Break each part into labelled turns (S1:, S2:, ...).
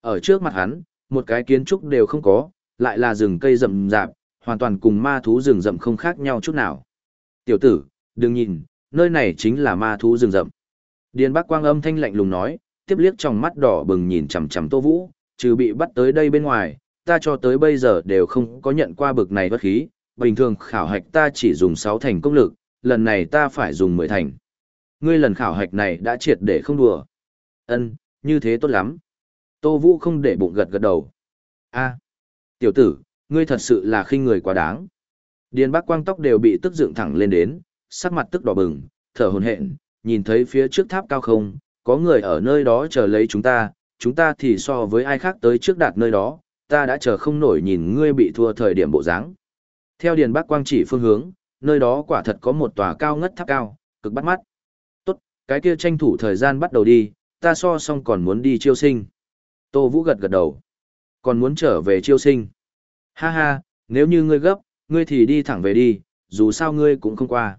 S1: Ở trước mặt hắn, một cái kiến trúc đều không có, lại là rừng cây rậm rạp, hoàn toàn cùng ma thú rừng rậm không khác nhau chút nào. Tiểu tử, đừng nhìn, nơi này chính là ma thú rừng rậm. Điền Bắc Quang âm thanh lạnh lùng nói, tiếp liếc trong mắt đỏ bừng nhìn chằm chằm Tô Vũ, trừ bị bắt tới đây bên ngoài, ta cho tới bây giờ đều không có nhận qua bực này bất khí, bình thường khảo hạch ta chỉ dùng 6 thành công lực, lần này ta phải dùng 10 thành. Ngươi lần khảo hạch này đã triệt để không đùa. Ân, như thế tốt lắm. Tô Vũ không để bụng gật gật đầu. A, tiểu tử, ngươi thật sự là khinh người quá đáng. Điền Bắc Quang tóc đều bị tức dựng thẳng lên đến, sắc mặt tức đỏ bừng, thở hổn hển, nhìn thấy phía trước tháp cao không, có người ở nơi đó chờ lấy chúng ta, chúng ta thì so với ai khác tới trước đạt nơi đó, ta đã chờ không nổi nhìn ngươi bị thua thời điểm bộ dáng. Theo Điền Bắc Quang chỉ phương hướng, nơi đó quả thật có một tòa cao ngất tháp cao, cực bắt mắt. Tốt, cái kia tranh thủ thời gian bắt đầu đi, ta so xong còn muốn đi chiêu sinh. Tô Vũ gật gật đầu. Còn muốn trở về chiêu sinh. Ha ha, nếu như ngươi gấp, ngươi thì đi thẳng về đi, dù sao ngươi cũng không qua.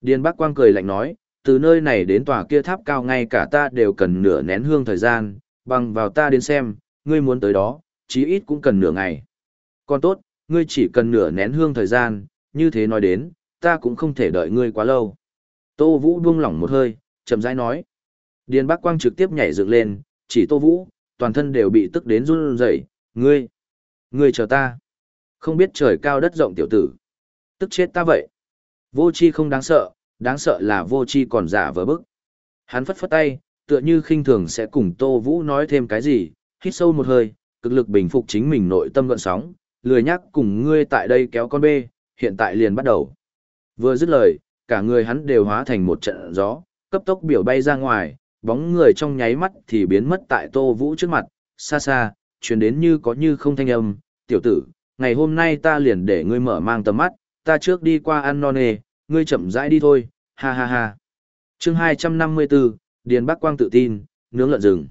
S1: Điền Bắc Quang cười lạnh nói, từ nơi này đến tòa kia tháp cao ngay cả ta đều cần nửa nén hương thời gian, bằng vào ta đến xem, ngươi muốn tới đó, chí ít cũng cần nửa ngày. Còn tốt, ngươi chỉ cần nửa nén hương thời gian, như thế nói đến, ta cũng không thể đợi ngươi quá lâu. Tô Vũ buông lỏng một hơi, chậm rãi nói. Điền Bắc Quang trực tiếp nhảy dựng lên, chỉ Tô Vũ, toàn thân đều bị tức đến run rẩy, ngươi, ngươi chờ ta. Không biết trời cao đất rộng tiểu tử. Tức chết ta vậy. Vô chi không đáng sợ, đáng sợ là vô chi còn giả vờ bức. Hắn phất phất tay, tựa như khinh thường sẽ cùng Tô Vũ nói thêm cái gì, hít sâu một hơi, cực lực bình phục chính mình nội tâm gợn sóng, lười nhắc cùng ngươi tại đây kéo con bê, hiện tại liền bắt đầu. Vừa dứt lời, cả người hắn đều hóa thành một trận gió, cấp tốc biểu bay ra ngoài, bóng người trong nháy mắt thì biến mất tại Tô Vũ trước mặt, xa xa, truyền đến như có như không thanh âm, tiểu tử, ngày hôm nay ta liền để ngươi mở mang tầm mắt, ta trước đi qua ăn non nê, ngươi chậm rãi đi thôi, ha ha ha. chương 254, Điền Bắc Quang tự tin, nướng lợn rừng.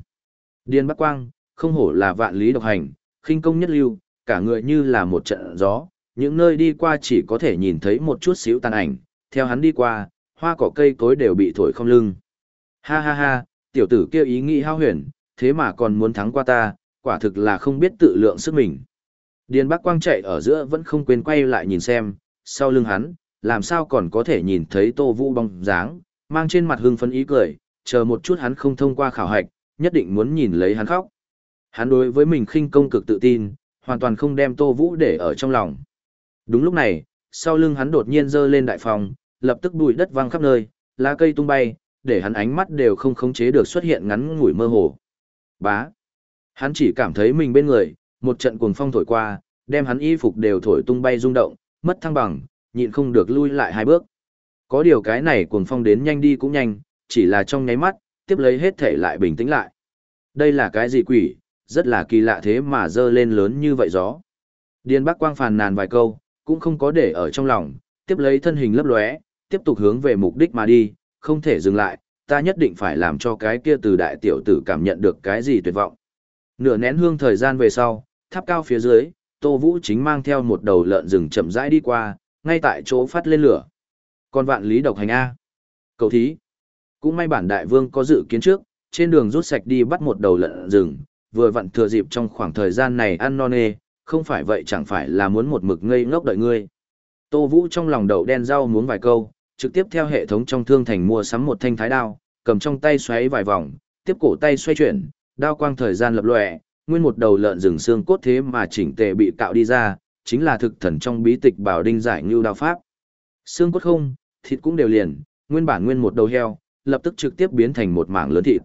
S1: Điền Bắc Quang, không hổ là vạn lý độc hành, khinh công nhất lưu, cả người như là một trận gió, những nơi đi qua chỉ có thể nhìn thấy một chút xíu tàn ảnh, theo hắn đi qua, hoa cỏ cây cối đều bị thổi không lưng. Ha ha ha, tiểu tử kia ý nghĩ hao huyền, thế mà còn muốn thắng qua ta, quả thực là không biết tự lượng sức mình. Điền Bắc Quang chạy ở giữa vẫn không quên quay lại nhìn xem, sau lưng hắn, làm sao còn có thể nhìn thấy Tô Vũ bóng dáng, mang trên mặt hưng phấn ý cười, chờ một chút hắn không thông qua khảo hạch, nhất định muốn nhìn lấy hắn khóc. Hắn đối với mình khinh công cực tự tin, hoàn toàn không đem Tô Vũ để ở trong lòng. Đúng lúc này, sau lưng hắn đột nhiên giơ lên đại phòng, lập tức bụi đất văng khắp nơi, lá cây tung bay, để hắn ánh mắt đều không khống chế được xuất hiện ngắn ngủi mơ hồ. Bá. Hắn chỉ cảm thấy mình bên người, một trận cuồng phong thổi qua, đem hắn y phục đều thổi tung bay rung động, mất thăng bằng, nhịn không được lui lại hai bước. Có điều cái này cuồng phong đến nhanh đi cũng nhanh, chỉ là trong nháy mắt, tiếp lấy hết thể lại bình tĩnh lại. Đây là cái gì quỷ, rất là kỳ lạ thế mà dơ lên lớn như vậy gió. Điên Bắc Quang phàn nàn vài câu, cũng không có để ở trong lòng, tiếp lấy thân hình lấp lóe, tiếp tục hướng về mục đích mà đi, không thể dừng lại, ta nhất định phải làm cho cái kia từ đại tiểu tử cảm nhận được cái gì tuyệt vọng. Nửa nén hương thời gian về sau, tháp cao phía dưới, Tô Vũ chính mang theo một đầu lợn rừng chậm rãi đi qua, ngay tại chỗ phát lên lửa. Còn vạn lý độc hành A. Cầu thí. Cũng may bản đại vương có dự kiến trước, trên đường rút sạch đi bắt một đầu lợn rừng, vừa vặn thừa dịp trong khoảng thời gian này ăn non nê, không phải vậy chẳng phải là muốn một mực ngây ngốc đợi ngươi. Tô Vũ trong lòng đậu đen rau muốn vài câu, trực tiếp theo hệ thống trong thương thành mua sắm một thanh thái đao, cầm trong tay xoáy vài vòng, tiếp cổ tay xoay chuyển, đao quang thời gian lập lòe, nguyên một đầu lợn rừng xương cốt thế mà chỉnh tề bị cạo đi ra, chính là thực thần trong bí tịch bảo đinh giải ngưu đao pháp. Xương cốt không, thịt cũng đều liền, nguyên bản nguyên một đầu heo, lập tức trực tiếp biến thành một mảng lớn thịt.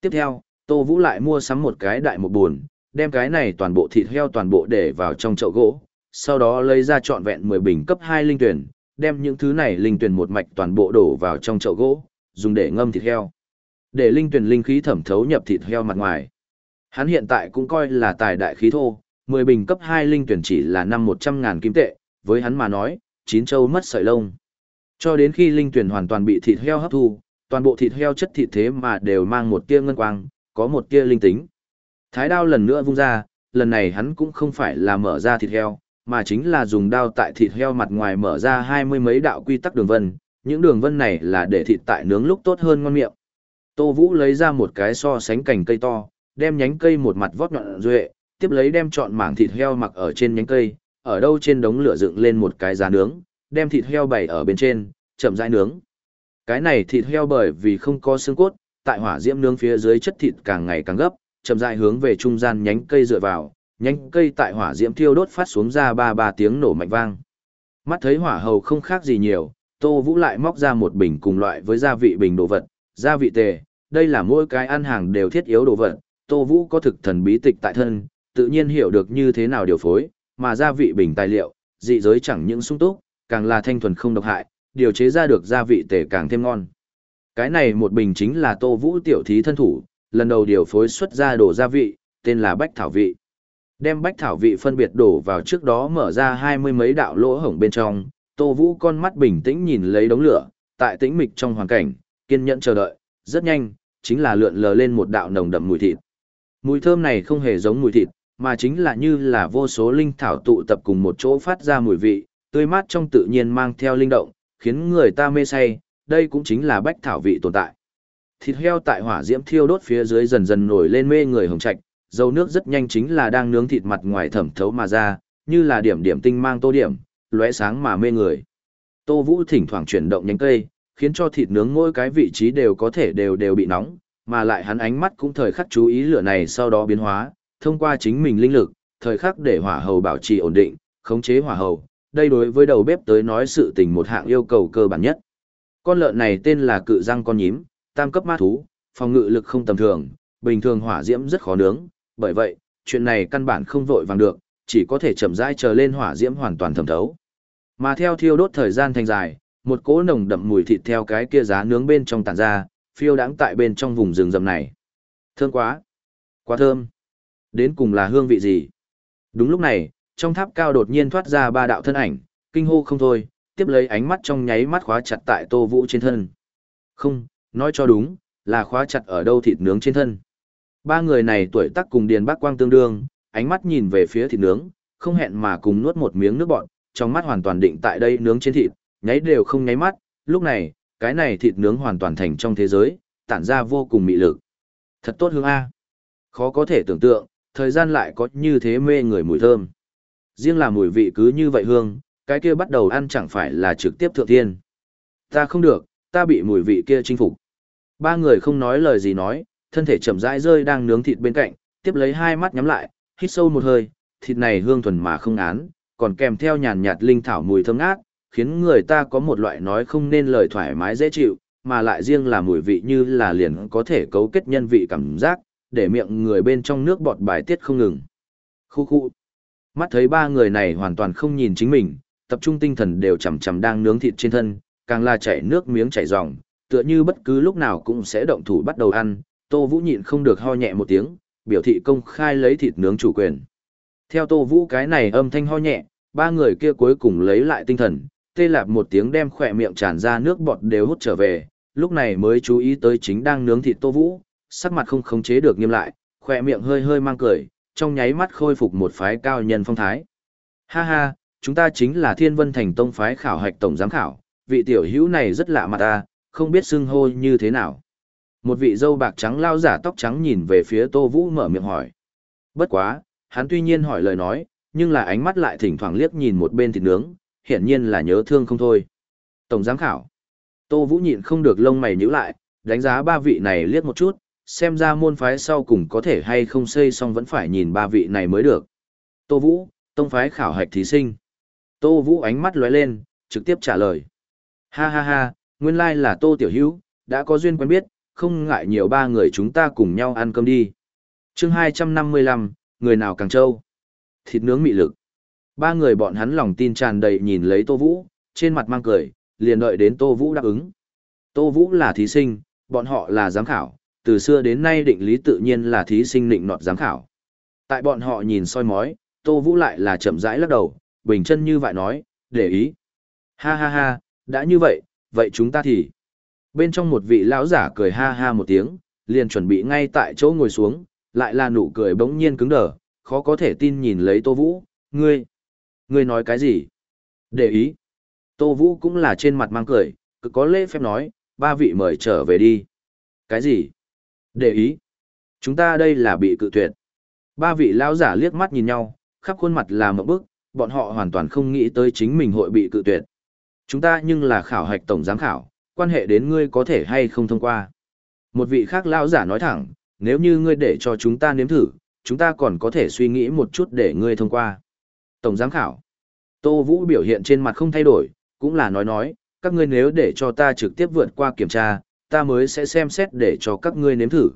S1: Tiếp theo, Tô Vũ lại mua sắm một cái đại một buồn, đem cái này toàn bộ thịt heo toàn bộ để vào trong chậu gỗ, sau đó lấy ra trọn vẹn 10 bình cấp 2 linh tuyển, đem những thứ này linh tuyển một mạch toàn bộ đổ vào trong chậu gỗ, dùng để ngâm thịt heo. Để linh tuyển linh khí thẩm thấu nhập thịt heo mặt ngoài. Hắn hiện tại cũng coi là tài đại khí thô, 10 bình cấp 2 linh tuyển chỉ là năm 100 ngàn kim tệ, với hắn mà nói, chín châu mất sợi lông. Cho đến khi linh tuyển hoàn toàn bị thịt heo hấp thu, toàn bộ thịt heo chất thịt thế mà đều mang một tia ngân quang, có một tia linh tính. Thái đao lần nữa vung ra, lần này hắn cũng không phải là mở ra thịt heo, mà chính là dùng đao tại thịt heo mặt ngoài mở ra hai mươi mấy đạo quy tắc đường vân, những đường vân này là để thịt tại nướng lúc tốt hơn ngon miệng. Tô Vũ lấy ra một cái so sánh cành cây to, đem nhánh cây một mặt vót nhọn duệ, tiếp lấy đem chọn mảng thịt heo mặc ở trên nhánh cây, ở đâu trên đống lửa dựng lên một cái giá nướng, đem thịt heo bày ở bên trên, chậm rãi nướng. Cái này thịt heo bởi vì không có xương cốt, tại hỏa diễm nướng phía dưới chất thịt càng ngày càng gấp, chậm rãi hướng về trung gian nhánh cây dựa vào, nhánh cây tại hỏa diễm thiêu đốt phát xuống ra ba ba tiếng nổ mạnh vang. Mắt thấy hỏa hầu không khác gì nhiều, Tô Vũ lại móc ra một bình cùng loại với gia vị bình đồ vật, gia vị tề, đây là mỗi cái ăn hàng đều thiết yếu đồ vật, Tô Vũ có thực thần bí tịch tại thân, tự nhiên hiểu được như thế nào điều phối, mà gia vị bình tài liệu, dị giới chẳng những sung túc, càng là thanh thuần không độc hại, điều chế ra được gia vị tề càng thêm ngon. Cái này một bình chính là Tô Vũ tiểu thí thân thủ, lần đầu điều phối xuất ra đồ gia vị, tên là bách thảo vị. Đem bách thảo vị phân biệt đổ vào trước đó mở ra hai mươi mấy đạo lỗ hổng bên trong, Tô Vũ con mắt bình tĩnh nhìn lấy đống lửa, tại tĩnh mịch trong hoàn cảnh, kiên nhẫn chờ đợi, rất nhanh, chính là lượn lờ lên một đạo nồng đậm mùi thịt. Mùi thơm này không hề giống mùi thịt, mà chính là như là vô số linh thảo tụ tập cùng một chỗ phát ra mùi vị, tươi mát trong tự nhiên mang theo linh động, khiến người ta mê say, đây cũng chính là bách thảo vị tồn tại. Thịt heo tại hỏa diễm thiêu đốt phía dưới dần dần nổi lên mê người hồng trạch, dầu nước rất nhanh chính là đang nướng thịt mặt ngoài thẩm thấu mà ra, như là điểm điểm tinh mang tô điểm, lóe sáng mà mê người. Tô Vũ thỉnh thoảng chuyển động nhánh cây, khiến cho thịt nướng mỗi cái vị trí đều có thể đều đều bị nóng, mà lại hắn ánh mắt cũng thời khắc chú ý lửa này sau đó biến hóa, thông qua chính mình linh lực, thời khắc để hỏa hầu bảo trì ổn định, khống chế hỏa hầu. Đây đối với đầu bếp tới nói sự tình một hạng yêu cầu cơ bản nhất. Con lợn này tên là cự răng con nhím, tam cấp ma thú, phòng ngự lực không tầm thường, bình thường hỏa diễm rất khó nướng, bởi vậy, chuyện này căn bản không vội vàng được, chỉ có thể chậm rãi chờ lên hỏa diễm hoàn toàn thẩm thấu. Mà theo thiêu đốt thời gian thành dài, một cỗ nồng đậm mùi thịt theo cái kia giá nướng bên trong tản ra, phiêu đãng tại bên trong vùng rừng rậm này. Thơm quá! Quá thơm! Đến cùng là hương vị gì? Đúng lúc này, trong tháp cao đột nhiên thoát ra ba đạo thân ảnh, kinh hô không thôi, tiếp lấy ánh mắt trong nháy mắt khóa chặt tại Tô Vũ trên thân. Không, nói cho đúng, là khóa chặt ở đâu thịt nướng trên thân. Ba người này tuổi tác cùng Điền Bác Quang tương đương, ánh mắt nhìn về phía thịt nướng, không hẹn mà cùng nuốt một miếng nước bọt, trong mắt hoàn toàn định tại đây nướng trên thịt, nháy đều không nháy mắt, lúc này, cái này thịt nướng hoàn toàn thành trong thế giới, tản ra vô cùng mị lực. Thật tốt hương A. Khó có thể tưởng tượng, thời gian lại có như thế mê người mùi thơm. Riêng là mùi vị cứ như vậy hương, cái kia bắt đầu ăn chẳng phải là trực tiếp thượng thiên. Ta không được, ta bị mùi vị kia chinh phục. Ba người không nói lời gì nói, thân thể chậm rãi rơi đang nướng thịt bên cạnh, tiếp lấy hai mắt nhắm lại, hít sâu một hơi, thịt này hương thuần mà không án, còn kèm theo nhàn nhạt linh thảo mùi thơm ngát, khiến người ta có một loại nói không nên lời thoải mái dễ chịu, mà lại riêng là mùi vị như là liền có thể cấu kết nhân vị cảm giác, để miệng người bên trong nước bọt bài tiết không ngừng. Khu khu. Mắt thấy ba người này hoàn toàn không nhìn chính mình, tập trung tinh thần đều chằm chằm đang nướng thịt trên thân, càng là chảy nước miếng chảy ròng, tựa như bất cứ lúc nào cũng sẽ động thủ bắt đầu ăn, Tô Vũ nhịn không được ho nhẹ một tiếng, biểu thị công khai lấy thịt nướng chủ quyền. Theo Tô Vũ cái này âm thanh ho nhẹ, ba người kia cuối cùng lấy lại tinh thần, tê lạp một tiếng đem khỏe miệng tràn ra nước bọt đều hút trở về, lúc này mới chú ý tới chính đang nướng thịt Tô Vũ, sắc mặt không khống chế được nghiêm lại, khỏe miệng hơi hơi mang cười, trong nháy mắt khôi phục một phái cao nhân phong thái. Ha ha, chúng ta chính là Thiên Vân Thành Tông phái khảo hạch tổng giám khảo, vị tiểu hữu này rất lạ mặt ta, không biết xưng hô như thế nào. Một vị dâu bạc trắng lao giả tóc trắng nhìn về phía Tô Vũ mở miệng hỏi. Bất quá, hắn tuy nhiên hỏi lời nói, nhưng là ánh mắt lại thỉnh thoảng liếc nhìn một bên thịt nướng, hiển nhiên là nhớ thương không thôi. Tổng giám khảo. Tô Vũ nhịn không được lông mày nhíu lại, đánh giá ba vị này liếc một chút, xem ra môn phái sau cùng có thể hay không xây xong vẫn phải nhìn ba vị này mới được. Tô Vũ, tông phái khảo hạch thí sinh. Tô Vũ ánh mắt lóe lên, trực tiếp trả lời. Ha ha ha, nguyên lai là Tô Tiểu Hữu, đã có duyên quen biết, không ngại nhiều ba người chúng ta cùng nhau ăn cơm đi. chương 255, người nào càng trâu. Thịt nướng mị lực. Ba người bọn hắn lòng tin tràn đầy nhìn lấy Tô Vũ, trên mặt mang cười, liền đợi đến Tô Vũ đáp ứng. Tô Vũ là thí sinh, bọn họ là giám khảo, từ xưa đến nay định lý tự nhiên là thí sinh định nọt giám khảo. Tại bọn họ nhìn soi mói, Tô Vũ lại là chậm rãi lắc đầu, bình chân như vậy nói, để ý. Ha ha ha, đã như vậy, vậy chúng ta thì... Bên trong một vị lão giả cười ha ha một tiếng, liền chuẩn bị ngay tại chỗ ngồi xuống, lại là nụ cười bỗng nhiên cứng đờ, khó có thể tin nhìn lấy Tô Vũ, ngươi, ngươi nói cái gì? Để ý. Tô Vũ cũng là trên mặt mang cười, cứ có lễ phép nói, ba vị mời trở về đi. Cái gì? Để ý. Chúng ta đây là bị cự tuyệt. Ba vị lão giả liếc mắt nhìn nhau, khắp khuôn mặt là một bức, bọn họ hoàn toàn không nghĩ tới chính mình hội bị cự tuyệt. Chúng ta nhưng là khảo hạch tổng giám khảo, quan hệ đến ngươi có thể hay không thông qua. Một vị khác lão giả nói thẳng, nếu như ngươi để cho chúng ta nếm thử, chúng ta còn có thể suy nghĩ một chút để ngươi thông qua. Tổng giám khảo. Tô Vũ biểu hiện trên mặt không thay đổi, cũng là nói nói, các ngươi nếu để cho ta trực tiếp vượt qua kiểm tra, ta mới sẽ xem xét để cho các ngươi nếm thử.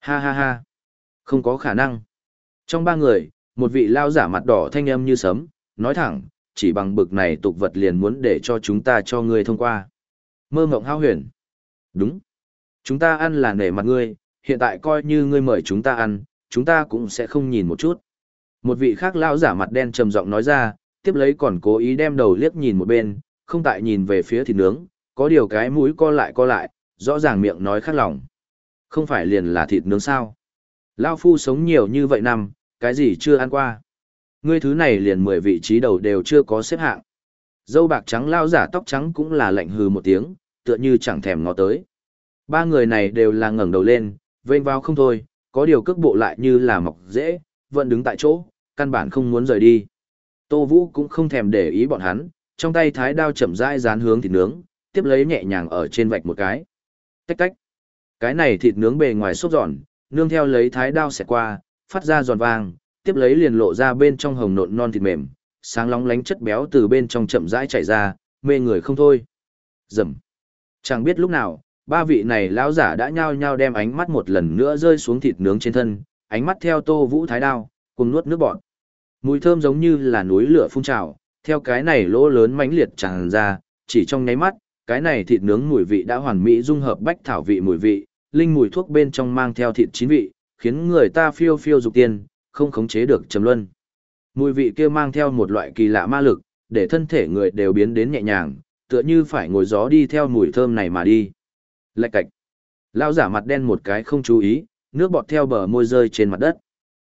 S1: Ha ha ha. Không có khả năng. Trong ba người, một vị lao giả mặt đỏ thanh âm như sấm, nói thẳng, chỉ bằng bực này tục vật liền muốn để cho chúng ta cho ngươi thông qua. Mơ mộng hao huyền. Đúng. Chúng ta ăn là nể mặt ngươi, hiện tại coi như ngươi mời chúng ta ăn, chúng ta cũng sẽ không nhìn một chút. Một vị khác lao giả mặt đen trầm giọng nói ra, tiếp lấy còn cố ý đem đầu liếc nhìn một bên, không tại nhìn về phía thịt nướng, có điều cái mũi co lại co lại, rõ ràng miệng nói khác lòng. Không phải liền là thịt nướng sao? Lao phu sống nhiều như vậy năm, cái gì chưa ăn qua? Ngươi thứ này liền mười vị trí đầu đều chưa có xếp hạng. Dâu bạc trắng lao giả tóc trắng cũng là lạnh hừ một tiếng, tựa như chẳng thèm ngó tới. Ba người này đều là ngẩng đầu lên, vênh vào không thôi, có điều cước bộ lại như là mọc dễ, vẫn đứng tại chỗ, căn bản không muốn rời đi. Tô Vũ cũng không thèm để ý bọn hắn, trong tay thái đao chậm rãi dán hướng thịt nướng, tiếp lấy nhẹ nhàng ở trên vạch một cái. Tách tách. Cái này thịt nướng bề ngoài xốp giòn, nương theo lấy thái đao xẹt qua, phát ra giòn vang, tiếp lấy liền lộ ra bên trong hồng nộn non thịt mềm, sáng lóng lánh chất béo từ bên trong chậm rãi chảy ra, mê người không thôi. Rầm. Chẳng biết lúc nào, ba vị này lão giả đã nhao nhao đem ánh mắt một lần nữa rơi xuống thịt nướng trên thân, ánh mắt theo Tô Vũ thái đao, cùng nuốt nước bọt. Mùi thơm giống như là núi lửa phun trào, theo cái này lỗ lớn mãnh liệt tràn ra, chỉ trong nháy mắt, cái này thịt nướng mùi vị đã hoàn mỹ dung hợp bách thảo vị mùi vị, linh mùi thuốc bên trong mang theo thịt chín vị, khiến người ta phiêu phiêu dục tiên, không khống chế được trầm luân. Mùi vị kia mang theo một loại kỳ lạ ma lực, để thân thể người đều biến đến nhẹ nhàng, tựa như phải ngồi gió đi theo mùi thơm này mà đi. Lạch cạch. Lao giả mặt đen một cái không chú ý, nước bọt theo bờ môi rơi trên mặt đất.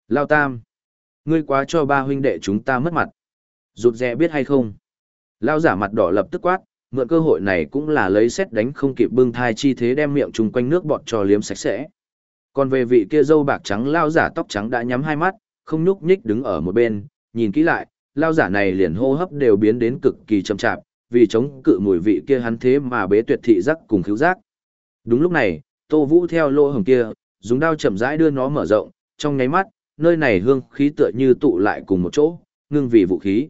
S1: Lao tam. Ngươi quá cho ba huynh đệ chúng ta mất mặt. Rụt rè biết hay không? Lao giả mặt đỏ lập tức quát, mượn cơ hội này cũng là lấy xét đánh không kịp bưng thai chi thế đem miệng chung quanh nước bọt cho liếm sạch sẽ. Còn về vị kia dâu bạc trắng lao giả tóc trắng đã nhắm hai mắt, không nhúc nhích đứng ở một bên, nhìn kỹ lại, lao giả này liền hô hấp đều biến đến cực kỳ chậm chạp, vì chống cự mùi vị kia hắn thế mà bế tuyệt thị giác cùng khiếu giác. Đúng lúc này, Tô Vũ theo lỗ hồng kia, dùng đao chậm rãi đưa nó mở rộng, trong nháy mắt, nơi này hương khí tựa như tụ lại cùng một chỗ, ngưng vì vũ khí.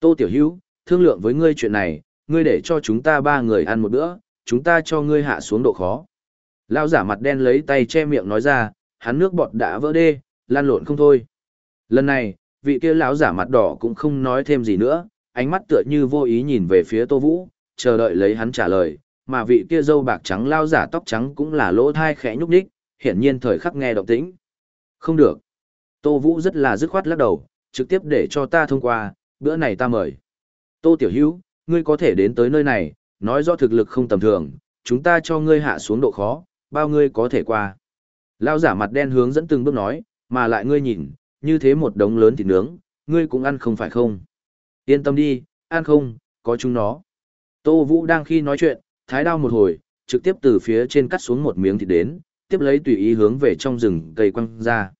S1: Tô Tiểu Hữu, thương lượng với ngươi chuyện này, ngươi để cho chúng ta ba người ăn một bữa, chúng ta cho ngươi hạ xuống độ khó. Lao giả mặt đen lấy tay che miệng nói ra, hắn nước bọt đã vỡ đê, lan lộn không thôi. Lần này, vị kia lão giả mặt đỏ cũng không nói thêm gì nữa, ánh mắt tựa như vô ý nhìn về phía Tô Vũ, chờ đợi lấy hắn trả lời, mà vị kia dâu bạc trắng lao giả tóc trắng cũng là lỗ thai khẽ nhúc nhích, hiển nhiên thời khắc nghe động tĩnh. Không được. Tô Vũ rất là dứt khoát lắc đầu, trực tiếp để cho ta thông qua, bữa này ta mời. Tô Tiểu Hữu, ngươi có thể đến tới nơi này, nói rõ thực lực không tầm thường, chúng ta cho ngươi hạ xuống độ khó, bao ngươi có thể qua. Lao giả mặt đen hướng dẫn từng bước nói, mà lại ngươi nhìn, như thế một đống lớn thịt nướng, ngươi cũng ăn không phải không. Yên tâm đi, ăn không, có chúng nó. Tô Vũ đang khi nói chuyện, thái đao một hồi, trực tiếp từ phía trên cắt xuống một miếng thịt đến, tiếp lấy tùy ý hướng về trong rừng cây quăng ra.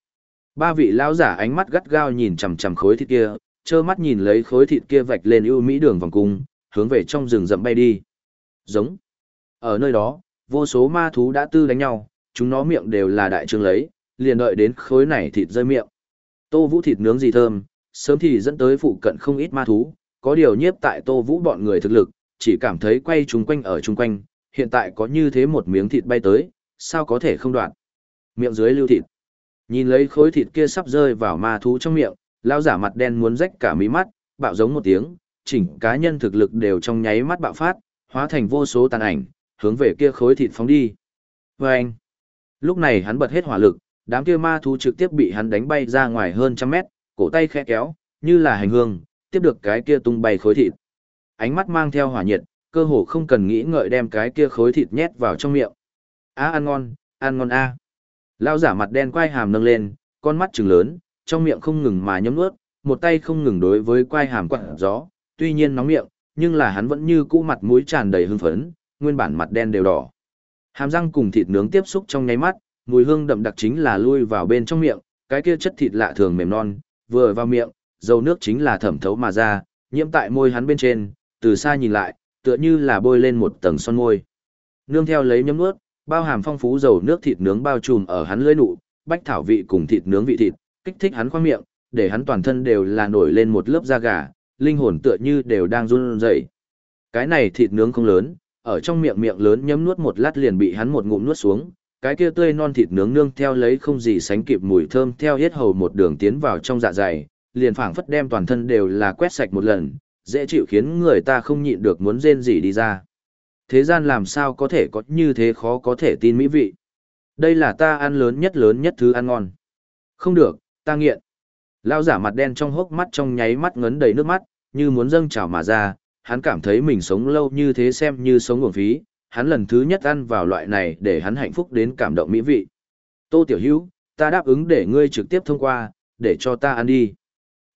S1: Ba vị lão giả ánh mắt gắt gao nhìn chằm chằm khối thịt kia, trơ mắt nhìn lấy khối thịt kia vạch lên ưu mỹ đường vòng cung, hướng về trong rừng rậm bay đi. Giống. Ở nơi đó, vô số ma thú đã tư đánh nhau, chúng nó miệng đều là đại trương lấy, liền đợi đến khối này thịt rơi miệng. Tô Vũ thịt nướng gì thơm, sớm thì dẫn tới phụ cận không ít ma thú, có điều nhiếp tại Tô Vũ bọn người thực lực, chỉ cảm thấy quay chúng quanh ở chung quanh, hiện tại có như thế một miếng thịt bay tới, sao có thể không đoạn. Miệng dưới lưu thịt. Nhìn lấy khối thịt kia sắp rơi vào ma thú trong miệng, lao giả mặt đen muốn rách cả mí mắt, bạo giống một tiếng, chỉnh cá nhân thực lực đều trong nháy mắt bạo phát, hóa thành vô số tàn ảnh, hướng về kia khối thịt phóng đi. Và anh, lúc này hắn bật hết hỏa lực, đám kia ma thú trực tiếp bị hắn đánh bay ra ngoài hơn trăm mét, cổ tay khẽ kéo, như là hành hương, tiếp được cái kia tung bay khối thịt. Ánh mắt mang theo hỏa nhiệt, cơ hồ không cần nghĩ ngợi đem cái kia khối thịt nhét vào trong miệng. A ăn ngon, ăn ngon a. Lão giả mặt đen quay hàm nâng lên, con mắt trừng lớn, trong miệng không ngừng mà nhấm nuốt, một tay không ngừng đối với quay hàm quặn gió, tuy nhiên nóng miệng, nhưng là hắn vẫn như cũ mặt mũi tràn đầy hưng phấn, nguyên bản mặt đen đều đỏ. Hàm răng cùng thịt nướng tiếp xúc trong nháy mắt, mùi hương đậm đặc chính là lui vào bên trong miệng, cái kia chất thịt lạ thường mềm non, vừa vào miệng, dầu nước chính là thẩm thấu mà ra, nhiễm tại môi hắn bên trên, từ xa nhìn lại, tựa như là bôi lên một tầng son môi. Nương theo lấy nhấm nuốt, bao hàm phong phú dầu nước thịt nướng bao trùm ở hắn lưỡi nụ, bách thảo vị cùng thịt nướng vị thịt, kích thích hắn khoang miệng, để hắn toàn thân đều là nổi lên một lớp da gà, linh hồn tựa như đều đang run rẩy. Cái này thịt nướng không lớn, ở trong miệng miệng lớn nhấm nuốt một lát liền bị hắn một ngụm nuốt xuống, cái kia tươi non thịt nướng nương theo lấy không gì sánh kịp mùi thơm theo hết hầu một đường tiến vào trong dạ dày, liền phảng phất đem toàn thân đều là quét sạch một lần, dễ chịu khiến người ta không nhịn được muốn rên rỉ đi ra. Thế gian làm sao có thể có như thế khó có thể tin mỹ vị. Đây là ta ăn lớn nhất lớn nhất thứ ăn ngon. Không được, ta nghiện. Lao giả mặt đen trong hốc mắt trong nháy mắt ngấn đầy nước mắt, như muốn dâng trào mà ra, hắn cảm thấy mình sống lâu như thế xem như sống uổng phí, hắn lần thứ nhất ăn vào loại này để hắn hạnh phúc đến cảm động mỹ vị. Tô Tiểu Hữu, ta đáp ứng để ngươi trực tiếp thông qua, để cho ta ăn đi.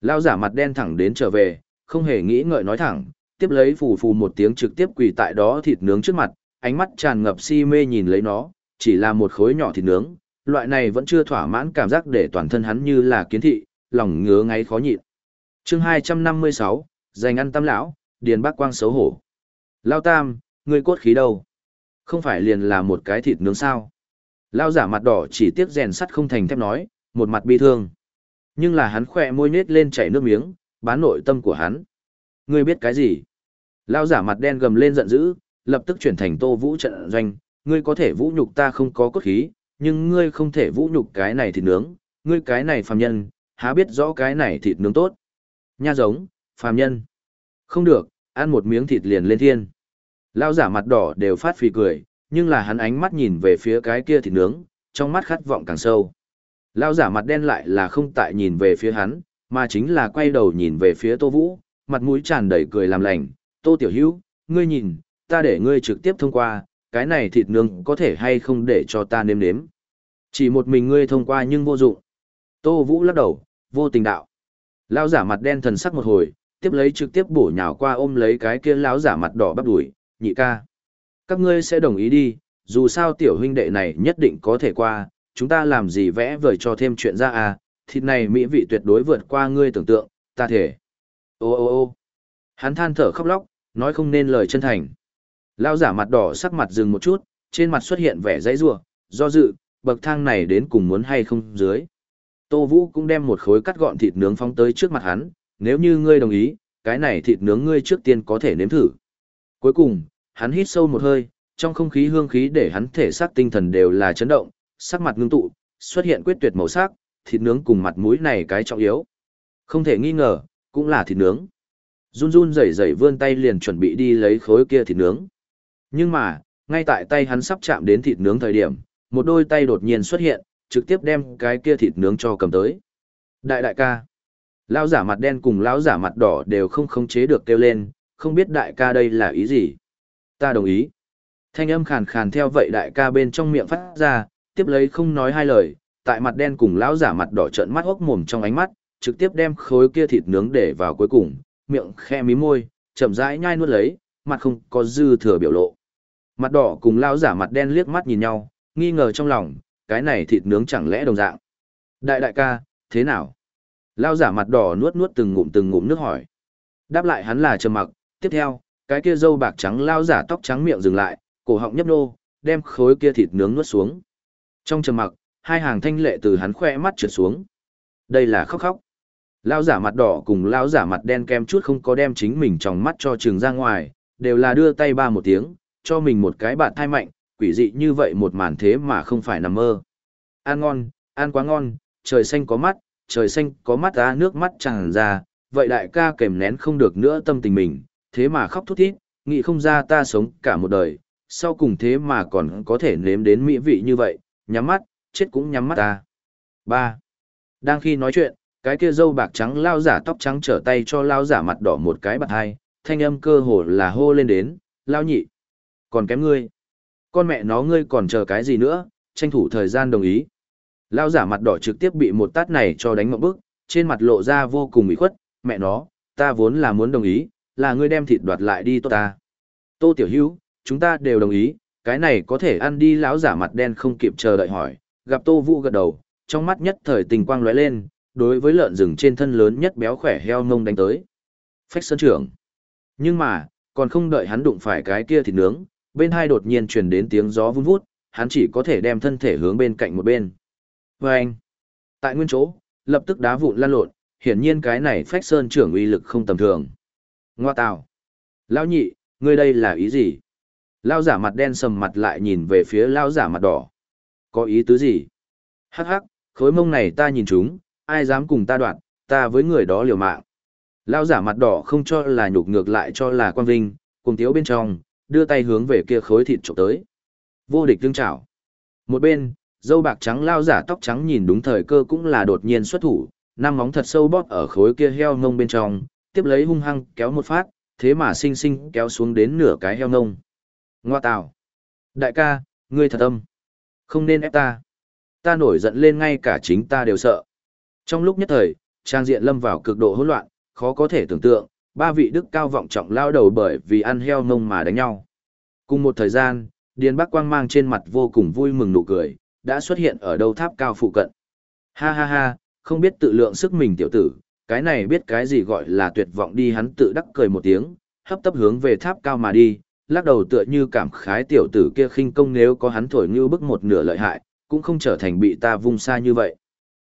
S1: Lao giả mặt đen thẳng đến trở về, không hề nghĩ ngợi nói thẳng, tiếp lấy phù phù một tiếng trực tiếp quỳ tại đó thịt nướng trước mặt, ánh mắt tràn ngập si mê nhìn lấy nó, chỉ là một khối nhỏ thịt nướng, loại này vẫn chưa thỏa mãn cảm giác để toàn thân hắn như là kiến thị, lòng ngứa ngáy khó nhịn. Chương 256, dành ăn tam lão, điền bác quang xấu hổ. Lao tam, ngươi cốt khí đâu? Không phải liền là một cái thịt nướng sao? Lao giả mặt đỏ chỉ tiếc rèn sắt không thành thép nói, một mặt bi thương. Nhưng là hắn khỏe môi nết lên chảy nước miếng, bán nội tâm của hắn. Ngươi biết cái gì? Lao giả mặt đen gầm lên giận dữ, lập tức chuyển thành tô vũ trận doanh, ngươi có thể vũ nhục ta không có cốt khí, nhưng ngươi không thể vũ nhục cái này thịt nướng, ngươi cái này phàm nhân, há biết rõ cái này thịt nướng tốt. Nha giống, phàm nhân. Không được, ăn một miếng thịt liền lên thiên. Lao giả mặt đỏ đều phát phì cười, nhưng là hắn ánh mắt nhìn về phía cái kia thịt nướng, trong mắt khát vọng càng sâu. Lao giả mặt đen lại là không tại nhìn về phía hắn, mà chính là quay đầu nhìn về phía Tô Vũ, mặt mũi tràn đầy cười làm lành. Tô Tiểu Hữu, ngươi nhìn, ta để ngươi trực tiếp thông qua, cái này thịt nướng có thể hay không để cho ta nếm nếm. Chỉ một mình ngươi thông qua nhưng vô dụng. Tô Vũ lắc đầu, vô tình đạo. Lao giả mặt đen thần sắc một hồi, tiếp lấy trực tiếp bổ nhào qua ôm lấy cái kia lão giả mặt đỏ bắp đuổi, nhị ca. Các ngươi sẽ đồng ý đi, dù sao tiểu huynh đệ này nhất định có thể qua, chúng ta làm gì vẽ vời cho thêm chuyện ra à, thịt này mỹ vị tuyệt đối vượt qua ngươi tưởng tượng, ta thể. Ô ô ô hắn than thở khóc lóc, nói không nên lời chân thành. Lão giả mặt đỏ sắc mặt dừng một chút, trên mặt xuất hiện vẻ dãy rủa, do dự, bậc thang này đến cùng muốn hay không dưới. Tô Vũ cũng đem một khối cắt gọn thịt nướng phóng tới trước mặt hắn, nếu như ngươi đồng ý, cái này thịt nướng ngươi trước tiên có thể nếm thử. Cuối cùng, hắn hít sâu một hơi, trong không khí hương khí để hắn thể xác tinh thần đều là chấn động, sắc mặt ngưng tụ, xuất hiện quyết tuyệt màu sắc, thịt nướng cùng mặt mũi này cái trọng yếu. Không thể nghi ngờ, cũng là thịt nướng. Run run rẩy rẩy vươn tay liền chuẩn bị đi lấy khối kia thịt nướng. Nhưng mà, ngay tại tay hắn sắp chạm đến thịt nướng thời điểm, một đôi tay đột nhiên xuất hiện, trực tiếp đem cái kia thịt nướng cho cầm tới. Đại đại ca. Lão giả mặt đen cùng lão giả mặt đỏ đều không khống chế được kêu lên, không biết đại ca đây là ý gì. Ta đồng ý. Thanh âm khàn khàn theo vậy đại ca bên trong miệng phát ra, tiếp lấy không nói hai lời, tại mặt đen cùng lão giả mặt đỏ trợn mắt hốc mồm trong ánh mắt, trực tiếp đem khối kia thịt nướng để vào cuối cùng, miệng khe mí môi, chậm rãi nhai nuốt lấy, mặt không có dư thừa biểu lộ. Mặt đỏ cùng lão giả mặt đen liếc mắt nhìn nhau, nghi ngờ trong lòng, cái này thịt nướng chẳng lẽ đồng dạng. Đại đại ca, thế nào? Lão giả mặt đỏ nuốt nuốt từng ngụm từng ngụm nước hỏi. Đáp lại hắn là trầm mặc, tiếp theo, cái kia dâu bạc trắng lao giả tóc trắng miệng dừng lại, cổ họng nhấp nô, đem khối kia thịt nướng nuốt xuống. Trong trầm mặc, hai hàng thanh lệ từ hắn khoe mắt trượt xuống. Đây là khóc khóc. lao giả mặt đỏ cùng lao giả mặt đen kem chút không có đem chính mình trong mắt cho trường ra ngoài, đều là đưa tay ba một tiếng, cho mình một cái bạn thai mạnh, quỷ dị như vậy một màn thế mà không phải nằm mơ. Ăn ngon, ăn quá ngon, trời xanh có mắt, trời xanh có mắt ra nước mắt tràn ra, vậy đại ca kèm nén không được nữa tâm tình mình, thế mà khóc thút thít, nghĩ không ra ta sống cả một đời, sau cùng thế mà còn có thể nếm đến mỹ vị như vậy, nhắm mắt, chết cũng nhắm mắt ta. 3. Đang khi nói chuyện, cái kia dâu bạc trắng lao giả tóc trắng trở tay cho lao giả mặt đỏ một cái bạc hai, thanh âm cơ hồ là hô lên đến, lao nhị. Còn kém ngươi. Con mẹ nó ngươi còn chờ cái gì nữa, tranh thủ thời gian đồng ý. Lao giả mặt đỏ trực tiếp bị một tát này cho đánh ngậm bức, trên mặt lộ ra vô cùng ủy khuất, mẹ nó, ta vốn là muốn đồng ý, là ngươi đem thịt đoạt lại đi tốt ta. Tô Tiểu Hữu, chúng ta đều đồng ý, cái này có thể ăn đi lão giả mặt đen không kịp chờ đợi hỏi, gặp Tô Vũ gật đầu, trong mắt nhất thời tình quang lóe lên, đối với lợn rừng trên thân lớn nhất béo khỏe heo ngông đánh tới. Phách sơn trưởng. Nhưng mà, còn không đợi hắn đụng phải cái kia thịt nướng, bên hai đột nhiên truyền đến tiếng gió vun vút, hắn chỉ có thể đem thân thể hướng bên cạnh một bên. Và anh, tại nguyên chỗ, lập tức đá vụn lan lộn, hiển nhiên cái này phách sơn trưởng uy lực không tầm thường. Ngoa tào. Lão nhị, ngươi đây là ý gì? Lao giả mặt đen sầm mặt lại nhìn về phía lao giả mặt đỏ. Có ý tứ gì? Hắc hắc, khối mông này ta nhìn chúng, ai dám cùng ta đoạn, ta với người đó liều mạng. Lao giả mặt đỏ không cho là nhục ngược lại cho là quan vinh, cùng tiếu bên trong, đưa tay hướng về kia khối thịt trộm tới. Vô địch tương trảo. Một bên, dâu bạc trắng lao giả tóc trắng nhìn đúng thời cơ cũng là đột nhiên xuất thủ, năm móng thật sâu bóp ở khối kia heo ngông bên trong, tiếp lấy hung hăng kéo một phát, thế mà sinh sinh kéo xuống đến nửa cái heo ngông. Ngoa tào. Đại ca, ngươi thật âm. Không nên ép ta. Ta nổi giận lên ngay cả chính ta đều sợ. Trong lúc nhất thời, trang diện lâm vào cực độ hỗn loạn, khó có thể tưởng tượng, ba vị đức cao vọng trọng lao đầu bởi vì ăn heo ngông mà đánh nhau. Cùng một thời gian, Điền Bắc Quang mang trên mặt vô cùng vui mừng nụ cười, đã xuất hiện ở đầu tháp cao phụ cận. Ha ha ha, không biết tự lượng sức mình tiểu tử, cái này biết cái gì gọi là tuyệt vọng đi hắn tự đắc cười một tiếng, hấp tấp hướng về tháp cao mà đi, lắc đầu tựa như cảm khái tiểu tử kia khinh công nếu có hắn thổi như bức một nửa lợi hại, cũng không trở thành bị ta vung xa như vậy.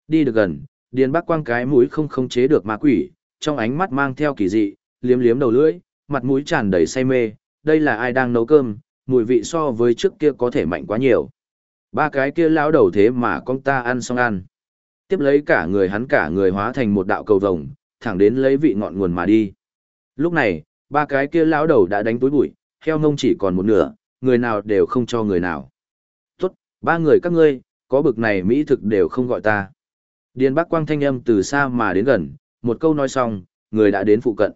S1: Đi được gần, Điền Bắc Quang cái mũi không khống chế được ma quỷ, trong ánh mắt mang theo kỳ dị, liếm liếm đầu lưỡi, mặt mũi tràn đầy say mê, đây là ai đang nấu cơm, mùi vị so với trước kia có thể mạnh quá nhiều. Ba cái kia lão đầu thế mà con ta ăn xong ăn. Tiếp lấy cả người hắn cả người hóa thành một đạo cầu vồng, thẳng đến lấy vị ngọn nguồn mà đi. Lúc này, ba cái kia lão đầu đã đánh túi bụi, heo ngông chỉ còn một nửa, người nào đều không cho người nào. Tốt, ba người các ngươi, có bực này mỹ thực đều không gọi ta. Điền Bắc Quang thanh âm từ xa mà đến gần, một câu nói xong, người đã đến phụ cận.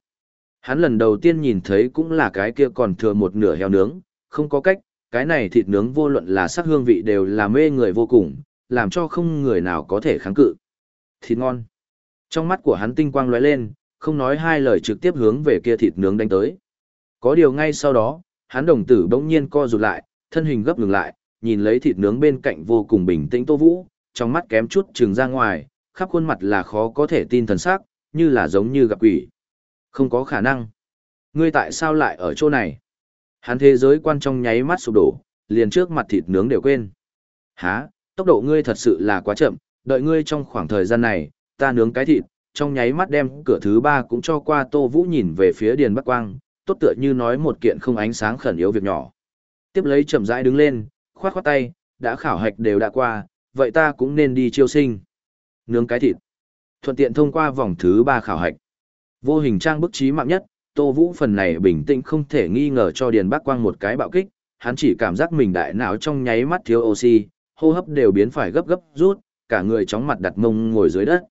S1: Hắn lần đầu tiên nhìn thấy cũng là cái kia còn thừa một nửa heo nướng, không có cách, cái này thịt nướng vô luận là sắc hương vị đều là mê người vô cùng, làm cho không người nào có thể kháng cự. Thịt ngon. Trong mắt của hắn tinh quang lóe lên, không nói hai lời trực tiếp hướng về kia thịt nướng đánh tới. Có điều ngay sau đó, hắn đồng tử bỗng nhiên co rụt lại, thân hình gấp ngừng lại, nhìn lấy thịt nướng bên cạnh vô cùng bình tĩnh Tô Vũ, trong mắt kém chút trừng ra ngoài, khắp khuôn mặt là khó có thể tin thần sắc, như là giống như gặp quỷ. Không có khả năng. Ngươi tại sao lại ở chỗ này? Hắn thế giới quan trong nháy mắt sụp đổ, liền trước mặt thịt nướng đều quên. Hả, tốc độ ngươi thật sự là quá chậm, đợi ngươi trong khoảng thời gian này, ta nướng cái thịt, trong nháy mắt đem cửa thứ ba cũng cho qua Tô Vũ nhìn về phía Điền Bắc Quang, tốt tựa như nói một kiện không ánh sáng khẩn yếu việc nhỏ. Tiếp lấy chậm rãi đứng lên, khoát khoát tay, đã khảo hạch đều đã qua, vậy ta cũng nên đi chiêu sinh. Nướng cái thịt. Thuận tiện thông qua vòng thứ ba khảo hạch. Vô hình trang bức trí mạng nhất, Tô Vũ phần này bình tĩnh không thể nghi ngờ cho Điền Bắc Quang một cái bạo kích, hắn chỉ cảm giác mình đại não trong nháy mắt thiếu oxy, hô hấp đều biến phải gấp gấp rút, cả người chóng mặt đặt mông ngồi dưới đất.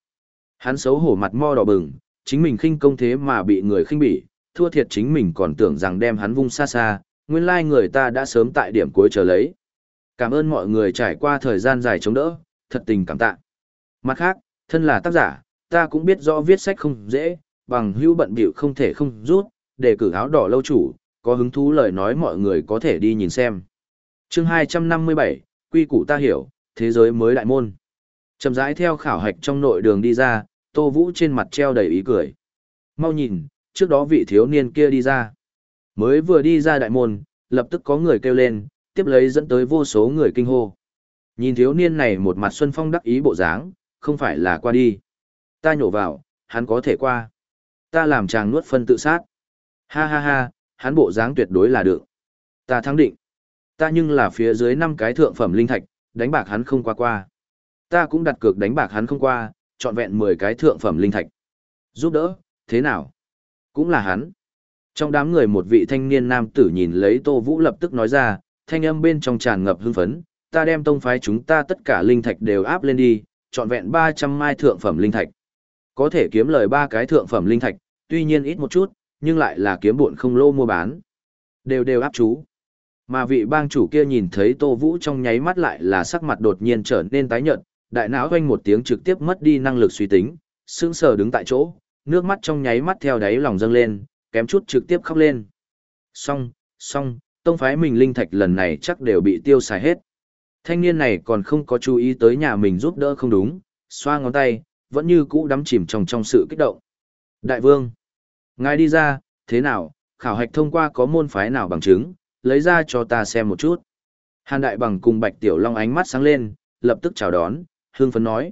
S1: Hắn xấu hổ mặt mo đỏ bừng, chính mình khinh công thế mà bị người khinh bỉ, thua thiệt chính mình còn tưởng rằng đem hắn vung xa xa, nguyên lai người ta đã sớm tại điểm cuối chờ lấy. Cảm ơn mọi người trải qua thời gian dài chống đỡ, thật tình cảm tạ. Mặt khác, thân là tác giả, ta cũng biết rõ viết sách không dễ, bằng hữu bận bịu không thể không rút, để cử áo đỏ lâu chủ, có hứng thú lời nói mọi người có thể đi nhìn xem. chương 257, quy củ ta hiểu, thế giới mới đại môn. Chậm rãi theo khảo hạch trong nội đường đi ra, Tô Vũ trên mặt treo đầy ý cười. Mau nhìn, trước đó vị thiếu niên kia đi ra. Mới vừa đi ra đại môn, lập tức có người kêu lên, tiếp lấy dẫn tới vô số người kinh hô. Nhìn thiếu niên này một mặt xuân phong đắc ý bộ dáng, không phải là qua đi. Ta nhổ vào, hắn có thể qua. Ta làm chàng nuốt phân tự sát. Ha ha ha, hắn bộ dáng tuyệt đối là được. Ta thắng định. Ta nhưng là phía dưới năm cái thượng phẩm linh thạch, đánh bạc hắn không qua qua. Ta cũng đặt cược đánh bạc hắn không qua, trọn vẹn 10 cái thượng phẩm linh thạch. Giúp đỡ, thế nào? Cũng là hắn. Trong đám người một vị thanh niên nam tử nhìn lấy Tô Vũ lập tức nói ra, thanh âm bên trong tràn ngập hưng phấn, ta đem tông phái chúng ta tất cả linh thạch đều áp lên đi, trọn vẹn 300 mai thượng phẩm linh thạch. Có thể kiếm lời ba cái thượng phẩm linh thạch, tuy nhiên ít một chút, nhưng lại là kiếm buồn không lô mua bán. Đều đều áp chú. Mà vị bang chủ kia nhìn thấy Tô Vũ trong nháy mắt lại là sắc mặt đột nhiên trở nên tái nhợt, đại não hoanh một tiếng trực tiếp mất đi năng lực suy tính, sững sờ đứng tại chỗ, nước mắt trong nháy mắt theo đáy lòng dâng lên, kém chút trực tiếp khóc lên. Xong, xong, tông phái mình linh thạch lần này chắc đều bị tiêu xài hết. Thanh niên này còn không có chú ý tới nhà mình giúp đỡ không đúng, xoa ngón tay, vẫn như cũ đắm chìm trong trong sự kích động. Đại vương, ngài đi ra, thế nào, khảo hạch thông qua có môn phái nào bằng chứng, lấy ra cho ta xem một chút. Hàn đại bằng cùng bạch tiểu long ánh mắt sáng lên, lập tức chào đón, hương phấn nói.